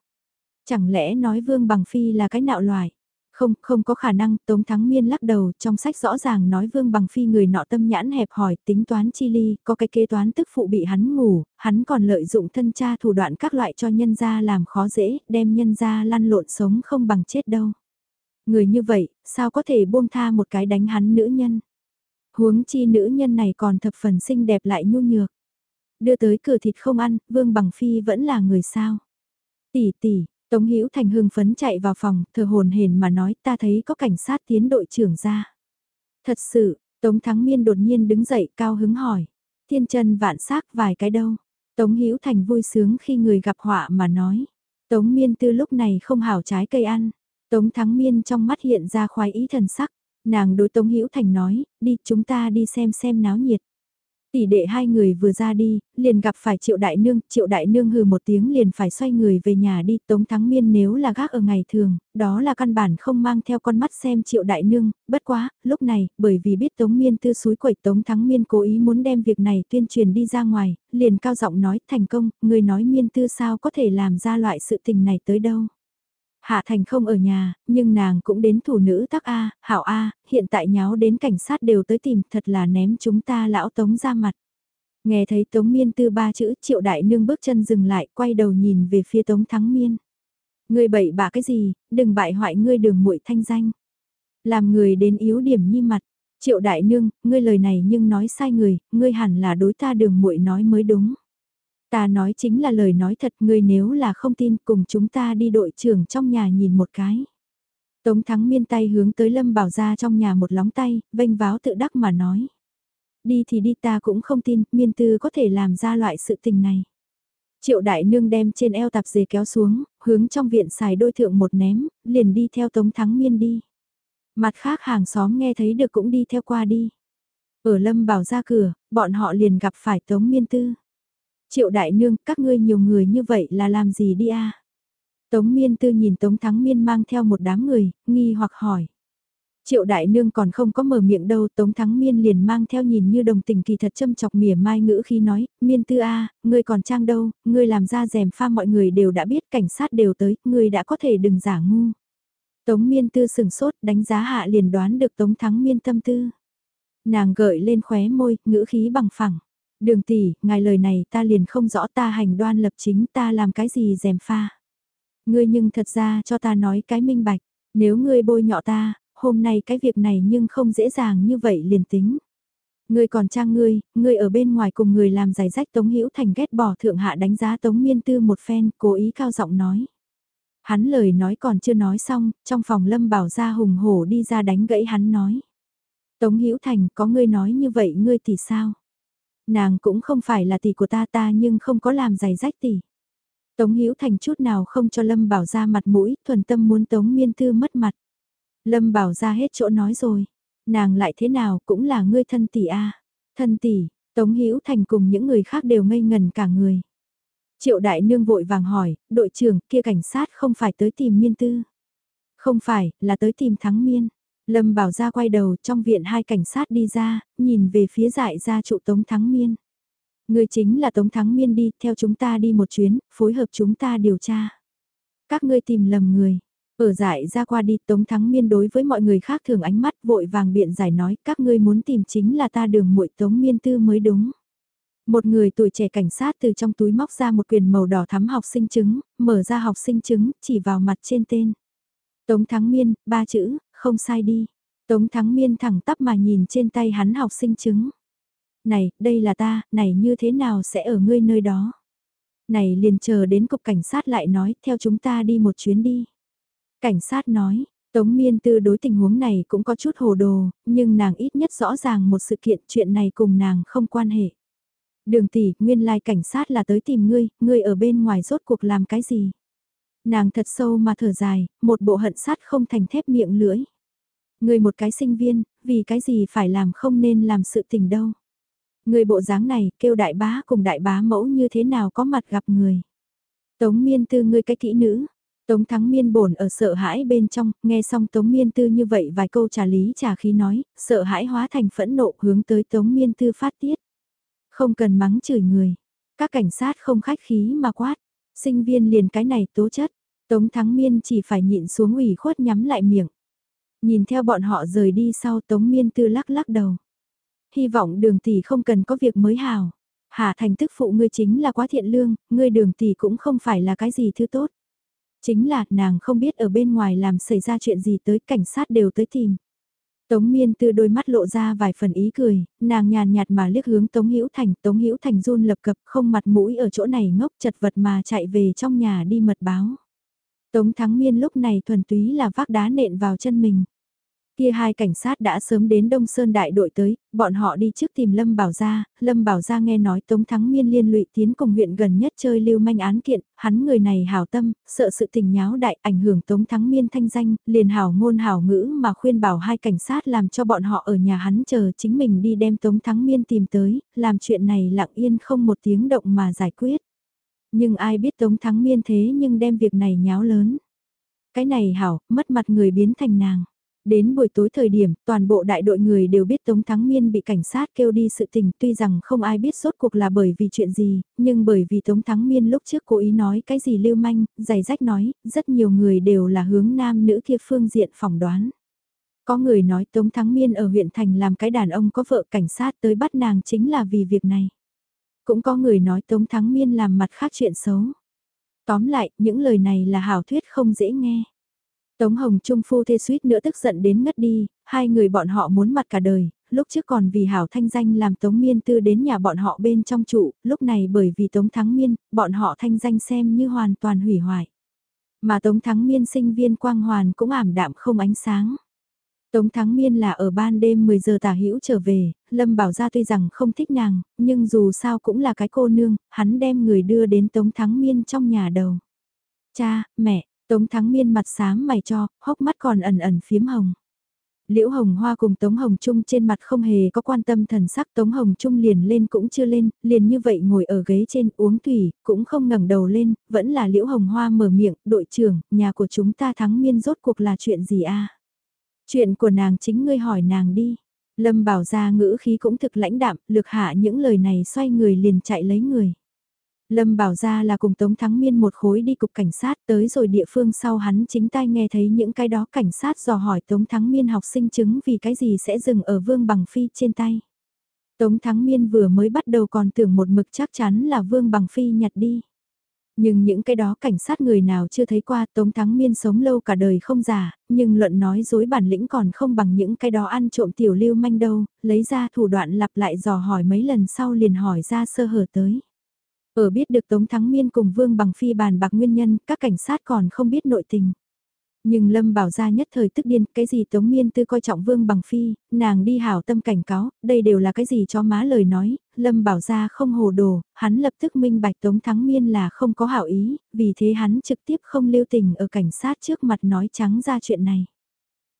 Chẳng lẽ nói Vương Bằng Phi là cái nạo loài? Không, không có khả năng, Tống Thắng Miên lắc đầu, trong sách rõ ràng nói Vương Bằng Phi người nọ tâm nhãn hẹp hỏi, tính toán chi ly, có cái kế toán tức phụ bị hắn ngủ, hắn còn lợi dụng thân cha thủ đoạn các loại cho nhân gia làm khó dễ, đem nhân gia lăn lộn sống không bằng chết đâu. Người như vậy, sao có thể buông tha một cái đánh hắn nữ nhân? Huống chi nữ nhân này còn thập phần xinh đẹp lại nhu nhược. Đưa tới cửa thịt không ăn, Vương Bằng Phi vẫn là người sao? Tỷ tỷ, Tống Hữu Thành hưng phấn chạy vào phòng, thờ hồn hển mà nói ta thấy có cảnh sát tiến đội trưởng ra. Thật sự, Tống Thắng Miên đột nhiên đứng dậy cao hứng hỏi. Thiên chân vạn xác vài cái đâu. Tống Hữu Thành vui sướng khi người gặp họa mà nói. Tống Miên Tư lúc này không hảo trái cây ăn. Tống Thắng Miên trong mắt hiện ra khoái ý thần sắc. Nàng đối Tống Hữu Thành nói, đi chúng ta đi xem xem náo nhiệt. Tỷ đệ hai người vừa ra đi, liền gặp phải triệu đại nương, triệu đại nương hừ một tiếng liền phải xoay người về nhà đi, tống thắng miên nếu là gác ở ngày thường, đó là căn bản không mang theo con mắt xem triệu đại nương, bất quá, lúc này, bởi vì biết tống miên tư suối quẩy tống thắng miên cố ý muốn đem việc này tuyên truyền đi ra ngoài, liền cao giọng nói thành công, người nói miên tư sao có thể làm ra loại sự tình này tới đâu. Hạ Thành không ở nhà, nhưng nàng cũng đến thủ nữ tắc A, Hảo A, hiện tại nháo đến cảnh sát đều tới tìm, thật là ném chúng ta lão Tống ra mặt. Nghe thấy Tống Miên tư ba chữ triệu đại nương bước chân dừng lại, quay đầu nhìn về phía Tống Thắng Miên. Ngươi bậy bạ cái gì, đừng bại hoại ngươi đường muội thanh danh. Làm người đến yếu điểm nhi mặt, triệu đại nương, ngươi lời này nhưng nói sai người, ngươi hẳn là đối ta đường muội nói mới đúng. Ta nói chính là lời nói thật ngươi nếu là không tin cùng chúng ta đi đội trưởng trong nhà nhìn một cái. Tống thắng miên tay hướng tới Lâm Bảo ra trong nhà một lóng tay, vênh váo tự đắc mà nói. Đi thì đi ta cũng không tin, miên tư có thể làm ra loại sự tình này. Triệu đại nương đem trên eo tạp dề kéo xuống, hướng trong viện xài đôi thượng một ném, liền đi theo Tống Thắng Miên đi. Mặt khác hàng xóm nghe thấy được cũng đi theo qua đi. Ở Lâm Bảo ra cửa, bọn họ liền gặp phải Tống Miên Tư. Triệu đại nương, các ngươi nhiều người như vậy là làm gì đi a? Tống Miên Tư nhìn Tống Thắng Miên mang theo một đám người, nghi hoặc hỏi. Triệu đại nương còn không có mở miệng đâu, Tống Thắng Miên liền mang theo nhìn như đồng tình kỳ thật châm chọc mỉa mai ngữ khi nói, Miên Tư a, ngươi còn trang đâu, ngươi làm ra rèm pha mọi người đều đã biết, cảnh sát đều tới, ngươi đã có thể đừng giả ngu. Tống Miên Tư sừng sốt, đánh giá hạ liền đoán được Tống Thắng Miên tâm tư. Nàng gợi lên khóe môi, ngữ khí bằng phẳng. Đường tỷ, ngài lời này ta liền không rõ ta hành đoan lập chính ta làm cái gì dèm pha. Ngươi nhưng thật ra cho ta nói cái minh bạch, nếu ngươi bôi nhọ ta, hôm nay cái việc này nhưng không dễ dàng như vậy liền tính. Ngươi còn trang ngươi, ngươi ở bên ngoài cùng người làm giải rách Tống Hữu Thành ghét bỏ thượng hạ đánh giá Tống Miên Tư một phen, cố ý cao giọng nói. Hắn lời nói còn chưa nói xong, trong phòng Lâm Bảo ra hùng hổ đi ra đánh gãy hắn nói. Tống Hữu Thành có ngươi nói như vậy ngươi thì sao? Nàng cũng không phải là tỷ của ta ta nhưng không có làm giày rách tỷ. Tống Hữu Thành chút nào không cho Lâm Bảo ra mặt mũi, thuần tâm muốn Tống Miên Tư mất mặt. Lâm Bảo ra hết chỗ nói rồi, nàng lại thế nào cũng là ngươi thân tỷ a. Thân tỷ, Tống Hữu Thành cùng những người khác đều ngây ngần cả người. Triệu đại nương vội vàng hỏi, đội trưởng kia cảnh sát không phải tới tìm miên tư. Không phải, là tới tìm thắng miên. Lâm bảo ra quay đầu trong viện hai cảnh sát đi ra, nhìn về phía dại ra trụ Tống Thắng Miên. Người chính là Tống Thắng Miên đi, theo chúng ta đi một chuyến, phối hợp chúng ta điều tra. Các ngươi tìm lầm người. Ở dại ra qua đi Tống Thắng Miên đối với mọi người khác thường ánh mắt vội vàng biện giải nói các ngươi muốn tìm chính là ta đường muội Tống Miên Tư mới đúng. Một người tuổi trẻ cảnh sát từ trong túi móc ra một quyền màu đỏ thắm học sinh chứng, mở ra học sinh chứng, chỉ vào mặt trên tên. Tống Thắng Miên, ba chữ, không sai đi. Tống Thắng Miên thẳng tắp mà nhìn trên tay hắn học sinh chứng. Này, đây là ta, này như thế nào sẽ ở ngươi nơi đó? Này liền chờ đến cục cảnh sát lại nói, theo chúng ta đi một chuyến đi. Cảnh sát nói, Tống Miên Tư đối tình huống này cũng có chút hồ đồ, nhưng nàng ít nhất rõ ràng một sự kiện chuyện này cùng nàng không quan hệ. Đường tỷ, nguyên lai cảnh sát là tới tìm ngươi, ngươi ở bên ngoài rốt cuộc làm cái gì? Nàng thật sâu mà thở dài, một bộ hận sát không thành thép miệng lưỡi người một cái sinh viên, vì cái gì phải làm không nên làm sự tình đâu. Người bộ dáng này kêu đại bá cùng đại bá mẫu như thế nào có mặt gặp người. Tống miên tư ngươi cái kỹ nữ. Tống thắng miên bổn ở sợ hãi bên trong, nghe xong tống miên tư như vậy vài câu trả lý trả khí nói, sợ hãi hóa thành phẫn nộ hướng tới tống miên tư phát tiết. Không cần mắng chửi người. Các cảnh sát không khách khí mà quát. Sinh viên liền cái này tố chất. Tống Thắng Miên chỉ phải nhịn xuống ủy khuất nhắm lại miệng. Nhìn theo bọn họ rời đi sau Tống Miên tư lắc lắc đầu. Hy vọng đường tỷ không cần có việc mới hào. Hà thành tức phụ ngươi chính là quá thiện lương, ngươi đường tỷ cũng không phải là cái gì thứ tốt. Chính là nàng không biết ở bên ngoài làm xảy ra chuyện gì tới cảnh sát đều tới tìm. Tống Miên Tư đôi mắt lộ ra vài phần ý cười, nàng nhàn nhạt mà liếc hướng Tống Hữu Thành, Tống Hữu Thành run lập cập, không mặt mũi ở chỗ này ngốc chật vật mà chạy về trong nhà đi mật báo. Tống Thắng Miên lúc này thuần túy là vác đá nện vào chân mình. Kia hai cảnh sát đã sớm đến Đông Sơn đại đội tới, bọn họ đi trước tìm Lâm Bảo Gia, Lâm Bảo Gia nghe nói Tống Thắng Miên liên lụy tiến cùng huyện gần nhất chơi lưu manh án kiện, hắn người này hảo tâm, sợ sự tình nháo đại ảnh hưởng Tống Thắng Miên thanh danh, liền hảo ngôn hảo ngữ mà khuyên bảo hai cảnh sát làm cho bọn họ ở nhà hắn chờ chính mình đi đem Tống Thắng Miên tìm tới, làm chuyện này lặng yên không một tiếng động mà giải quyết. Nhưng ai biết Tống Thắng Miên thế nhưng đem việc này nháo lớn. Cái này hảo, mất mặt người biến thành nàng. Đến buổi tối thời điểm, toàn bộ đại đội người đều biết Tống Thắng Miên bị cảnh sát kêu đi sự tình tuy rằng không ai biết rốt cuộc là bởi vì chuyện gì, nhưng bởi vì Tống Thắng Miên lúc trước cố ý nói cái gì lưu manh, giày rách nói, rất nhiều người đều là hướng nam nữ kia phương diện phỏng đoán. Có người nói Tống Thắng Miên ở huyện thành làm cái đàn ông có vợ cảnh sát tới bắt nàng chính là vì việc này. Cũng có người nói Tống Thắng Miên làm mặt khác chuyện xấu. Tóm lại, những lời này là hảo thuyết không dễ nghe. Tống Hồng Trung phu thê suýt nữa tức giận đến ngất đi, hai người bọn họ muốn mặt cả đời, lúc trước còn vì hảo thanh danh làm Tống Miên Tư đến nhà bọn họ bên trong trụ, lúc này bởi vì Tống Thắng Miên, bọn họ thanh danh xem như hoàn toàn hủy hoại. Mà Tống Thắng Miên sinh viên quang hoàn cũng ảm đạm không ánh sáng. Tống Thắng Miên là ở ban đêm 10 giờ tả hữu trở về, Lâm Bảo Gia tuy rằng không thích nàng, nhưng dù sao cũng là cái cô nương, hắn đem người đưa đến Tống Thắng Miên trong nhà đầu. Cha, mẹ, Tống Thắng Miên mặt xám mày cho, hốc mắt còn ẩn ẩn phiếm hồng. Liễu Hồng Hoa cùng Tống Hồng Trung trên mặt không hề có quan tâm thần sắc Tống Hồng Trung liền lên cũng chưa lên, liền như vậy ngồi ở ghế trên uống thủy, cũng không ngẩng đầu lên, vẫn là Liễu Hồng Hoa mở miệng, đội trưởng, nhà của chúng ta thắng miên rốt cuộc là chuyện gì a Chuyện của nàng chính ngươi hỏi nàng đi. Lâm bảo ra ngữ khí cũng thực lãnh đạm, lực hạ những lời này xoay người liền chạy lấy người. Lâm bảo ra là cùng Tống Thắng Miên một khối đi cục cảnh sát tới rồi địa phương sau hắn chính tai nghe thấy những cái đó cảnh sát dò hỏi Tống Thắng Miên học sinh chứng vì cái gì sẽ dừng ở Vương Bằng Phi trên tay. Tống Thắng Miên vừa mới bắt đầu còn tưởng một mực chắc chắn là Vương Bằng Phi nhặt đi. Nhưng những cái đó cảnh sát người nào chưa thấy qua Tống Thắng Miên sống lâu cả đời không già, nhưng luận nói dối bản lĩnh còn không bằng những cái đó ăn trộm tiểu lưu manh đâu, lấy ra thủ đoạn lặp lại dò hỏi mấy lần sau liền hỏi ra sơ hở tới. Ở biết được Tống Thắng Miên cùng Vương Bằng Phi bàn bạc nguyên nhân, các cảnh sát còn không biết nội tình. Nhưng Lâm bảo ra nhất thời tức điên, cái gì Tống Miên tư coi trọng Vương Bằng Phi, nàng đi hảo tâm cảnh cáo, đây đều là cái gì cho má lời nói, Lâm bảo ra không hồ đồ, hắn lập tức minh bạch Tống Thắng Miên là không có hảo ý, vì thế hắn trực tiếp không lưu tình ở cảnh sát trước mặt nói trắng ra chuyện này.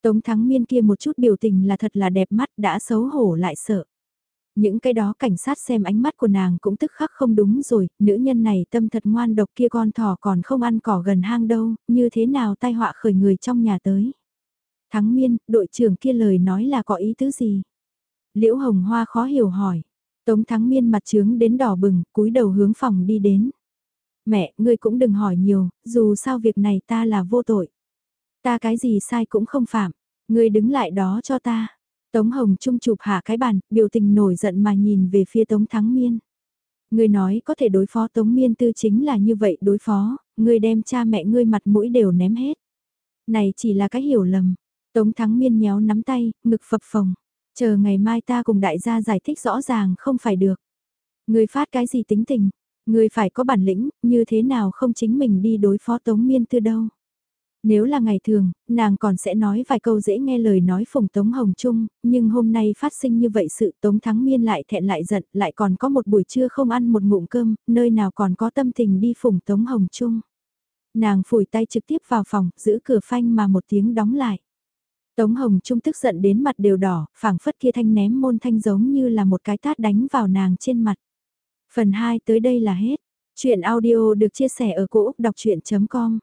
Tống Thắng Miên kia một chút biểu tình là thật là đẹp mắt đã xấu hổ lại sợ. Những cái đó cảnh sát xem ánh mắt của nàng cũng tức khắc không đúng rồi, nữ nhân này tâm thật ngoan độc kia con thỏ còn không ăn cỏ gần hang đâu, như thế nào tai họa khởi người trong nhà tới. Thắng miên, đội trưởng kia lời nói là có ý tứ gì? Liễu Hồng Hoa khó hiểu hỏi. Tống Thắng miên mặt trướng đến đỏ bừng, cúi đầu hướng phòng đi đến. Mẹ, ngươi cũng đừng hỏi nhiều, dù sao việc này ta là vô tội. Ta cái gì sai cũng không phạm, ngươi đứng lại đó cho ta. Tống Hồng Trung chụp hạ cái bàn, biểu tình nổi giận mà nhìn về phía Tống Thắng Miên. Người nói có thể đối phó Tống Miên tư chính là như vậy đối phó, người đem cha mẹ ngươi mặt mũi đều ném hết. Này chỉ là cái hiểu lầm. Tống Thắng Miên nhéo nắm tay, ngực phập phồng. Chờ ngày mai ta cùng đại gia giải thích rõ ràng không phải được. Người phát cái gì tính tình, người phải có bản lĩnh, như thế nào không chính mình đi đối phó Tống Miên tư đâu. Nếu là ngày thường, nàng còn sẽ nói vài câu dễ nghe lời nói phùng Tống Hồng Trung, nhưng hôm nay phát sinh như vậy sự Tống Thắng Miên lại thẹn lại giận, lại còn có một buổi trưa không ăn một ngụm cơm, nơi nào còn có tâm tình đi phùng Tống Hồng Trung. Nàng phủi tay trực tiếp vào phòng, giữ cửa phanh mà một tiếng đóng lại. Tống Hồng Trung tức giận đến mặt đều đỏ, phảng phất kia thanh ném môn thanh giống như là một cái tát đánh vào nàng trên mặt. Phần 2 tới đây là hết. Chuyện audio được chia sẻ ở cỗ đọc chuyện.com